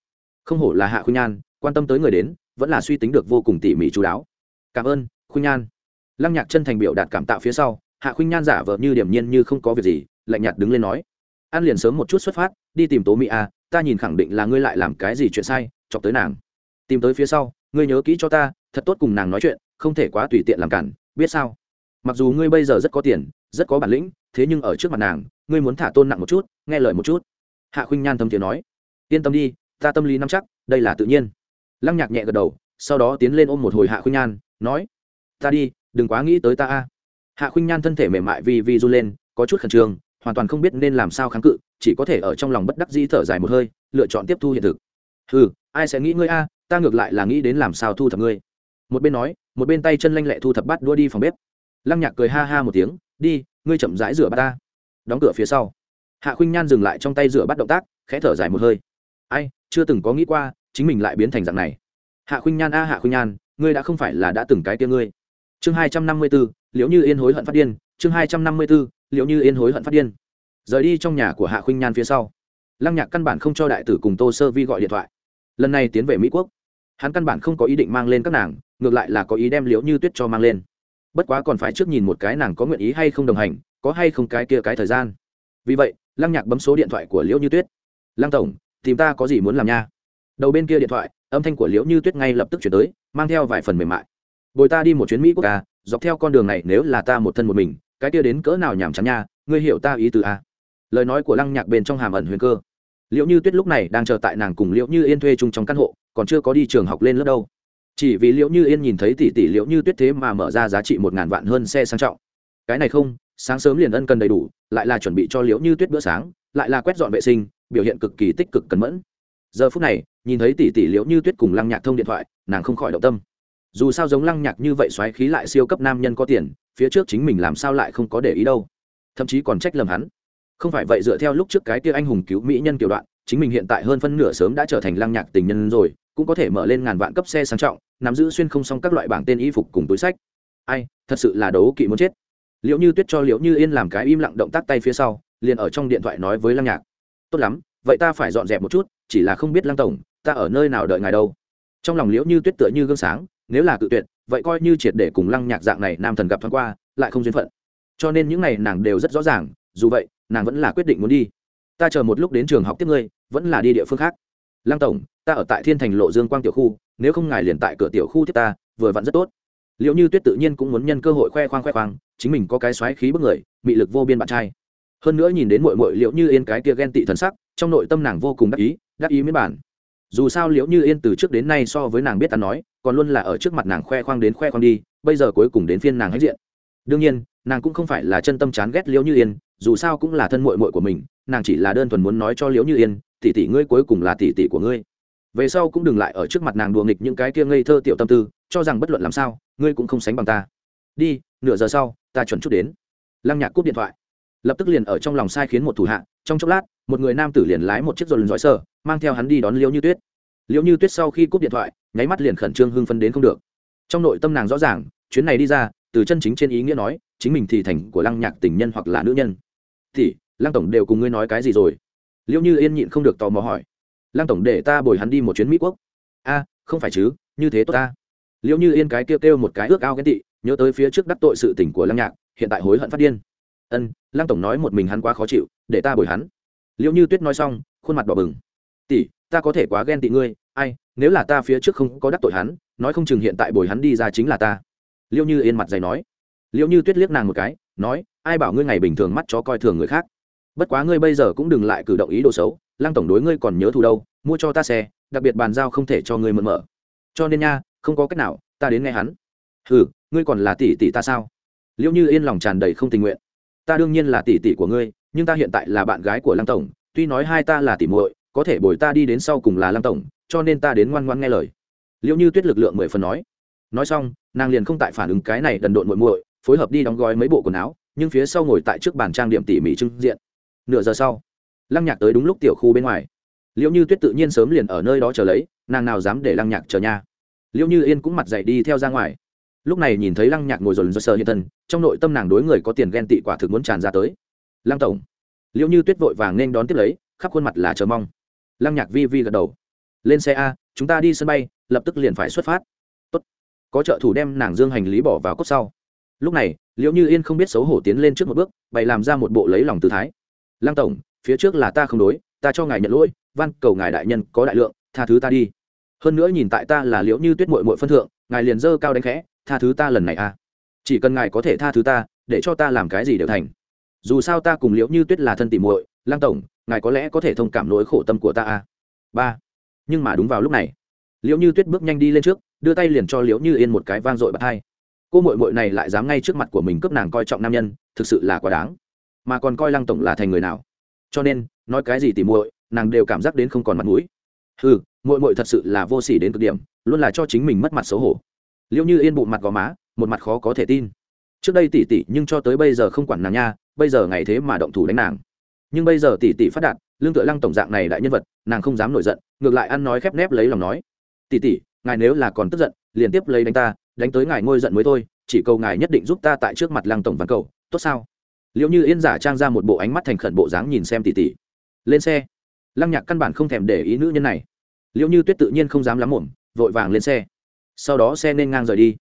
Không hổ là hạ khuynh nhan, quan tâm tới người đến, vẫn là suy tính được vô cùng tỉ mỉ chú đáo. Cảm ơn, khuynh nhan. Lăng nhạc chân thành biểu đạt cảm tạo phía sau, hạ khuynh nhan giả vờ như điểm nhiên như không có việc gì, lạnh nhạt đứng lên nói, an liền sớm một chút xuất phát, đi tìm tố mỹ a, ta nhìn khẳng định là ngươi lại làm cái gì chuyện sai, chọc tới nàng. Tìm tới phía sau ngươi nhớ kỹ cho ta, thật tốt cùng nàng nói chuyện, không thể quá tùy tiện làm cản, biết sao? Mặc dù ngươi bây giờ rất có tiền, rất có bản lĩnh, thế nhưng ở trước mặt nàng, ngươi muốn thả tôn nặng một chút, nghe lời một chút. Hạ khuynh nhan thâm tiếng nói. Yên tâm đi, ta tâm lý nắm chắc, đây là tự nhiên. Lăng nhạc nhẹ gật đầu, sau đó tiến lên ôm một hồi hạ khuynh nhan, nói, ta đi, đừng quá nghĩ tới ta a. Hạ khuynh nhan thân thể mềm mại vì vì run lên, có chút khẩn trương, hoàn toàn không biết nên làm sao kháng cự, chỉ có thể ở trong lòng bất đắc dĩ thở dài một hơi, lựa chọn tiếp thu hiện thực. Ừ ai sẽ nghĩ ngươi a ta ngược lại là nghĩ đến làm sao thu thập ngươi. Một bên nói, một bên tay chân lanh lẹ thu thập bát đua đi phòng bếp. Lăng nhạc cười ha ha một tiếng, đi, ngươi chậm rãi rửa bát ta. Đóng cửa phía sau. Hạ khuynh nhan dừng lại trong tay rửa bát động tác, khẽ thở dài một hơi. Ai, chưa từng có nghĩ qua, chính mình lại biến thành dạng này. Hạ khuynh nhan a, hạ khuynh nhan, ngươi đã không phải là đã từng cái tia ngươi. Chương hai trăm năm mươi b ố liệu như yên hối hận phát điên. Chương hai trăm năm mươi b ố liệu như yên hối hận phát điên. Rời đi trong nhà của hạ khuynh nhan phía sau. Lăng nhạc căn bản không cho đại tử cùng tô sơ vi gọi điện thoại lần này tiến về mỹ quốc, hắn căn bản không có ý định mang lên các nàng, ngược lại là có ý đem liễu như tuyết cho mang lên. Bất quá còn phải trước nhìn một cái nàng có nguyện ý hay không đồng hành, có hay không cái kia cái thời gian. Vì vậy, lăng nhạc bấm số điện thoại của liễu như tuyết. Lăng tổng, tìm ta có gì muốn làm nha? Đầu bên kia điện thoại, âm thanh của liễu như tuyết ngay lập tức chuyển tới, mang theo vài phần mềm mại. Bồi ta đi một chuyến mỹ quốc ca dọc theo con đường này nếu là ta một thân một mình, cái kia đến cỡ nào nhảm chán nha, ngươi hiểu ta ý từ a à? lời nói của lăng nhạc bên trong hàm ẩn huyền cơ liệu như tuyết lúc này đang chờ tại nàng cùng liệu như yên thuê chung trong căn hộ, còn chưa có đi trường học lên lớp đâu. Chỉ vì liệu như yên nhìn thấy tỷ tỷ liệu như tuyết thế mà mở ra giá trị một ngàn vạn hơn xe sang trọng. Cái này không, sáng sớm liền ân cần đầy đủ, lại là chuẩn bị cho Liệu như tuyết bữa sáng, lại là quét dọn vệ sinh, biểu hiện cực kỳ tích cực cẩn mẫn. Giờ phút này, nhìn thấy tỷ tỷ Liệu như tuyết cùng lăng nhạc thông điện thoại, nàng không khỏi động tâm. Dù sao giống lăng nhạc như vậy xoáy khí lại siêu cấp nam nhân có tiền, phía trước chính mình làm sao lại không có để ý đâu. Thậm chí còn trách lầm hắn không phải vậy dựa theo lúc trước cái kia anh hùng cứu mỹ nhân kiểu đoạn, chính mình hiện tại hơn phân nửa sớm đã trở thành lăng nhạc tình nhân rồi, cũng có thể mở lên ngàn vạn cấp xe sang trọng, nắm giữ xuyên không xong các loại bảng tên y phục cùng túi sách. Ai, thật sự là đấu kỵ muốn chết. Liệu như tuyết cho liệu như yên làm cái im lặng động tác tay phía sau, liền ở trong điện thoại nói với lăng nhạc. Tốt lắm, vậy ta phải dọn dẹp một chút, chỉ là không biết lăng tổng, ta ở nơi nào đợi ngài đâu. Trong lòng liễu như tuyết tựa như gương sáng, nếu là cự tuyệt, vậy coi như triệt để cùng lăng nhạc dạng này nam thần gặp thoáng qua, lại không duyên phận. Cho nên những ngày nàng đều rất rõ ràng, dù vậy nàng vẫn là quyết định muốn đi. Ta chờ một lúc đến trường học tiếp ngươi, vẫn là đi địa phương khác. Lăng tổng, ta ở tại thiên thành lộ dương quang tiểu khu, nếu không ngài liền tại cửa tiểu khu tiếp ta, vừa vặn rất tốt. Liệu như tuyết tự nhiên cũng muốn nhân cơ hội khoe khoang khoe khoang, chính mình có cái xoáy khí bức người bị lực vô biên bạn trai. Hơn nữa nhìn đến mội mội liệu như yên cái kia ghen tị thần sắc, trong nội tâm nàng vô cùng đắc ý đắc ý miễn bản. Dù sao liệu như yên từ trước đến nay so với nàng biết ta nói, còn luôn là ở trước mặt nàng khoe khoang đến khoe khoang đi, bây giờ cuối cùng đến phiên nàng hãnh diện. Đương nhiên, nàng cũng không phải là chân tâm chán ghét liễu như yên dù sao cũng là thân mội mội của mình, nàng chỉ là đơn thuần muốn nói cho liễu như yên, tỷ tỷ ngươi cuối cùng là tỷ tỷ của ngươi. Về sau cũng đừng lại ở trước mặt nàng đùa nghịch những cái kia ngây thơ tiểu tâm tư, cho rằng bất luận làm sao, ngươi cũng không sánh bằng ta. Đi, nửa giờ sau, ta chuẩn chút đến. Lăng nhạc cúp điện thoại. Lập tức liền ở trong lòng sai khiến một thủ hạ, trong chốc lát, một người nam tử liền lái một chiếc dồn dõi sơ mang theo hắn đi đón liễu như tuyết. Liễu như tuyết sau khi cúp điện thoại, nháy mắt liền khẩn trương hưng phân đến không được. Trong nội tâm nàng rõ ràng, chuyến này đi ra, từ chân chính trên ý nghĩa nói, chính mình thì thành của lăng nhạc tình nhân hoặc là nữ nhân thì lăng tổng đều cùng ngươi nói cái gì rồi? Liệu như yên nhịn không được tò mò hỏi. Lăng tổng để ta bồi hắn đi một chuyến mỹ quốc. A, không phải chứ, như thế tốt ta. Liệu như yên cái kêu kêu một cái ước ao ghen tị, nhớ tới phía trước đắc tội sự tình của lăng nhạc, hiện tại hối hận phát điên. Ân, lăng tổng nói một mình hắn quá khó chịu, để ta bồi hắn. Liệu như tuyết nói xong, khuôn mặt đỏ bừng. Tỷ, ta có thể quá ghen tị ngươi, ai, nếu là ta phía trước không có đắc tội hắn, nói không chừng hiện tại bồi hắn đi ra chính là ta. Liệu như yên mặt dày nói. Liệu như tuyết liếc nàng một cái, nói ai bảo ngươi ngày bình thường mắt chó coi thường người khác. Bất quá ngươi bây giờ cũng đừng lại cử động ý đồ xấu, lăng tổng đối ngươi còn nhớ thù đâu, mua cho ta xe, đặc biệt bàn giao không thể cho ngươi mượn mở. Cho nên nha, không có cách nào, ta đến nghe hắn. Hừ, ngươi còn là tỷ tỷ ta sao? Liệu như yên lòng tràn đầy không tình nguyện. Ta đương nhiên là tỷ tỷ của ngươi, nhưng ta hiện tại là bạn gái của lăng tổng, tuy nói hai ta là tỷ muội, có thể bồi ta đi đến sau cùng là lăng tổng, cho nên ta đến ngoan ngoan nghe lời. Liệu như tuyết lực lượng mười phần nói. Nói xong, nàng liền không tại phản ứng cái này đần độn muội muội, phối hợp đi đóng gói mấy bộ quần áo nhưng phía sau ngồi tại trước bàn trang điểm tỉ mỉ trưng diện. Nửa giờ sau, lăng nhạc tới đúng lúc tiểu khu bên ngoài. Liễu như tuyết tự nhiên sớm liền ở nơi đó chờ lấy, nàng nào dám để lăng nhạc chờ nha. Liễu như yên cũng mặt dậy đi theo ra ngoài. Lúc này nhìn thấy lăng nhạc ngồi dồn dơ sờ hiện thân, trong nội tâm nàng đối người có tiền ghen tị quả thực muốn tràn ra tới. Lăng tổng. Liễu như tuyết vội vàng nên đón tiếp lấy, khắp khuôn mặt là chờ mong. Lăng nhạc vi vi gật đầu. Lên xe a, chúng ta đi sân bay, lập tức liền phải xuất phát. Tốt. có trợ thủ đem nàng dương hành lý bỏ vào cốt sau lúc này, liễu như yên không biết xấu hổ tiến lên trước một bước, bày làm ra một bộ lấy lòng tư thái. Lăng tổng, phía trước là ta không đối, ta cho ngài nhận lỗi, van cầu ngài đại nhân có đại lượng, tha thứ ta đi. Hơn nữa nhìn tại ta là liễu như tuyết mội mội phân thượng, ngài liền dơ cao đánh khẽ, tha thứ ta lần này a chỉ cần ngài có thể tha thứ ta, để cho ta làm cái gì đều thành. Dù sao ta cùng liễu như tuyết là thân tỉ muội, lăng tổng, ngài có lẽ có thể thông cảm nỗi khổ tâm của ta a ba. Nhưng mà đúng vào lúc này, liễu như tuyết bước nhanh đi lên trước, đưa tay liền cho liễu như yên một cái vang dội bật hai cô mội mội này lại dám ngay trước mặt của mình cướp nàng coi trọng nam nhân, thực sự là quá đáng. Mà còn coi lăng tổng là thành người nào. Cho nên, nói cái gì tìm muội, nàng đều cảm giác đến không còn mặt mũi. Ừ mội mội thật sự là vô s ỉ đến cực điểm, luôn là cho chính mình mất mặt xấu hổ. Liệu như yên bụng mặt gò má, một mặt khó có thể tin. Trước đây tỉ tỉ nhưng cho tới bây giờ không quản nàng nha, bây giờ ngày thế mà động thủ đánh nàng. Nhưng bây giờ tỷ tỷ phát đạt, lương tựa lăng tổng dạng này đại nhân vật, nàng không dám nổi giận, ngược lại ăn nói khép nép lấy lòng nói. Tỷ tỷ, ngài nếu là còn tức giận, liền tiếp lấy đánh ta đánh tới ngài ngôi giận mới thôi, chỉ cầu ngài nhất định giúp ta tại trước mặt lăng tổng văn cầu, tốt sao? Liệu như yên giả trang ra một bộ ánh mắt thành khẩn bộ dáng nhìn xem tỷ tỷ. Lên xe. Lăng nhạc căn bản không thèm để ý nữ nhân này. Liệu như tuyết tự nhiên không dám lắm mồm, vội vàng lên xe. Sau đó xe nên ngang rời đi.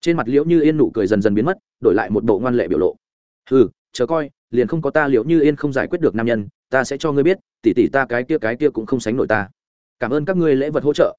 Trên mặt liễu như yên nụ cười dần dần biến mất, đổi lại một bộ ngoan lệ biểu lộ. Ừ chờ coi, liền không có ta liệu như yên không giải quyết được nam nhân, ta sẽ cho ngươi biết tỉ tỉ ta cái kia cái kia cũng không sánh nổi ta. Cảm ơn các ngươi lễ vật hỗ trợ.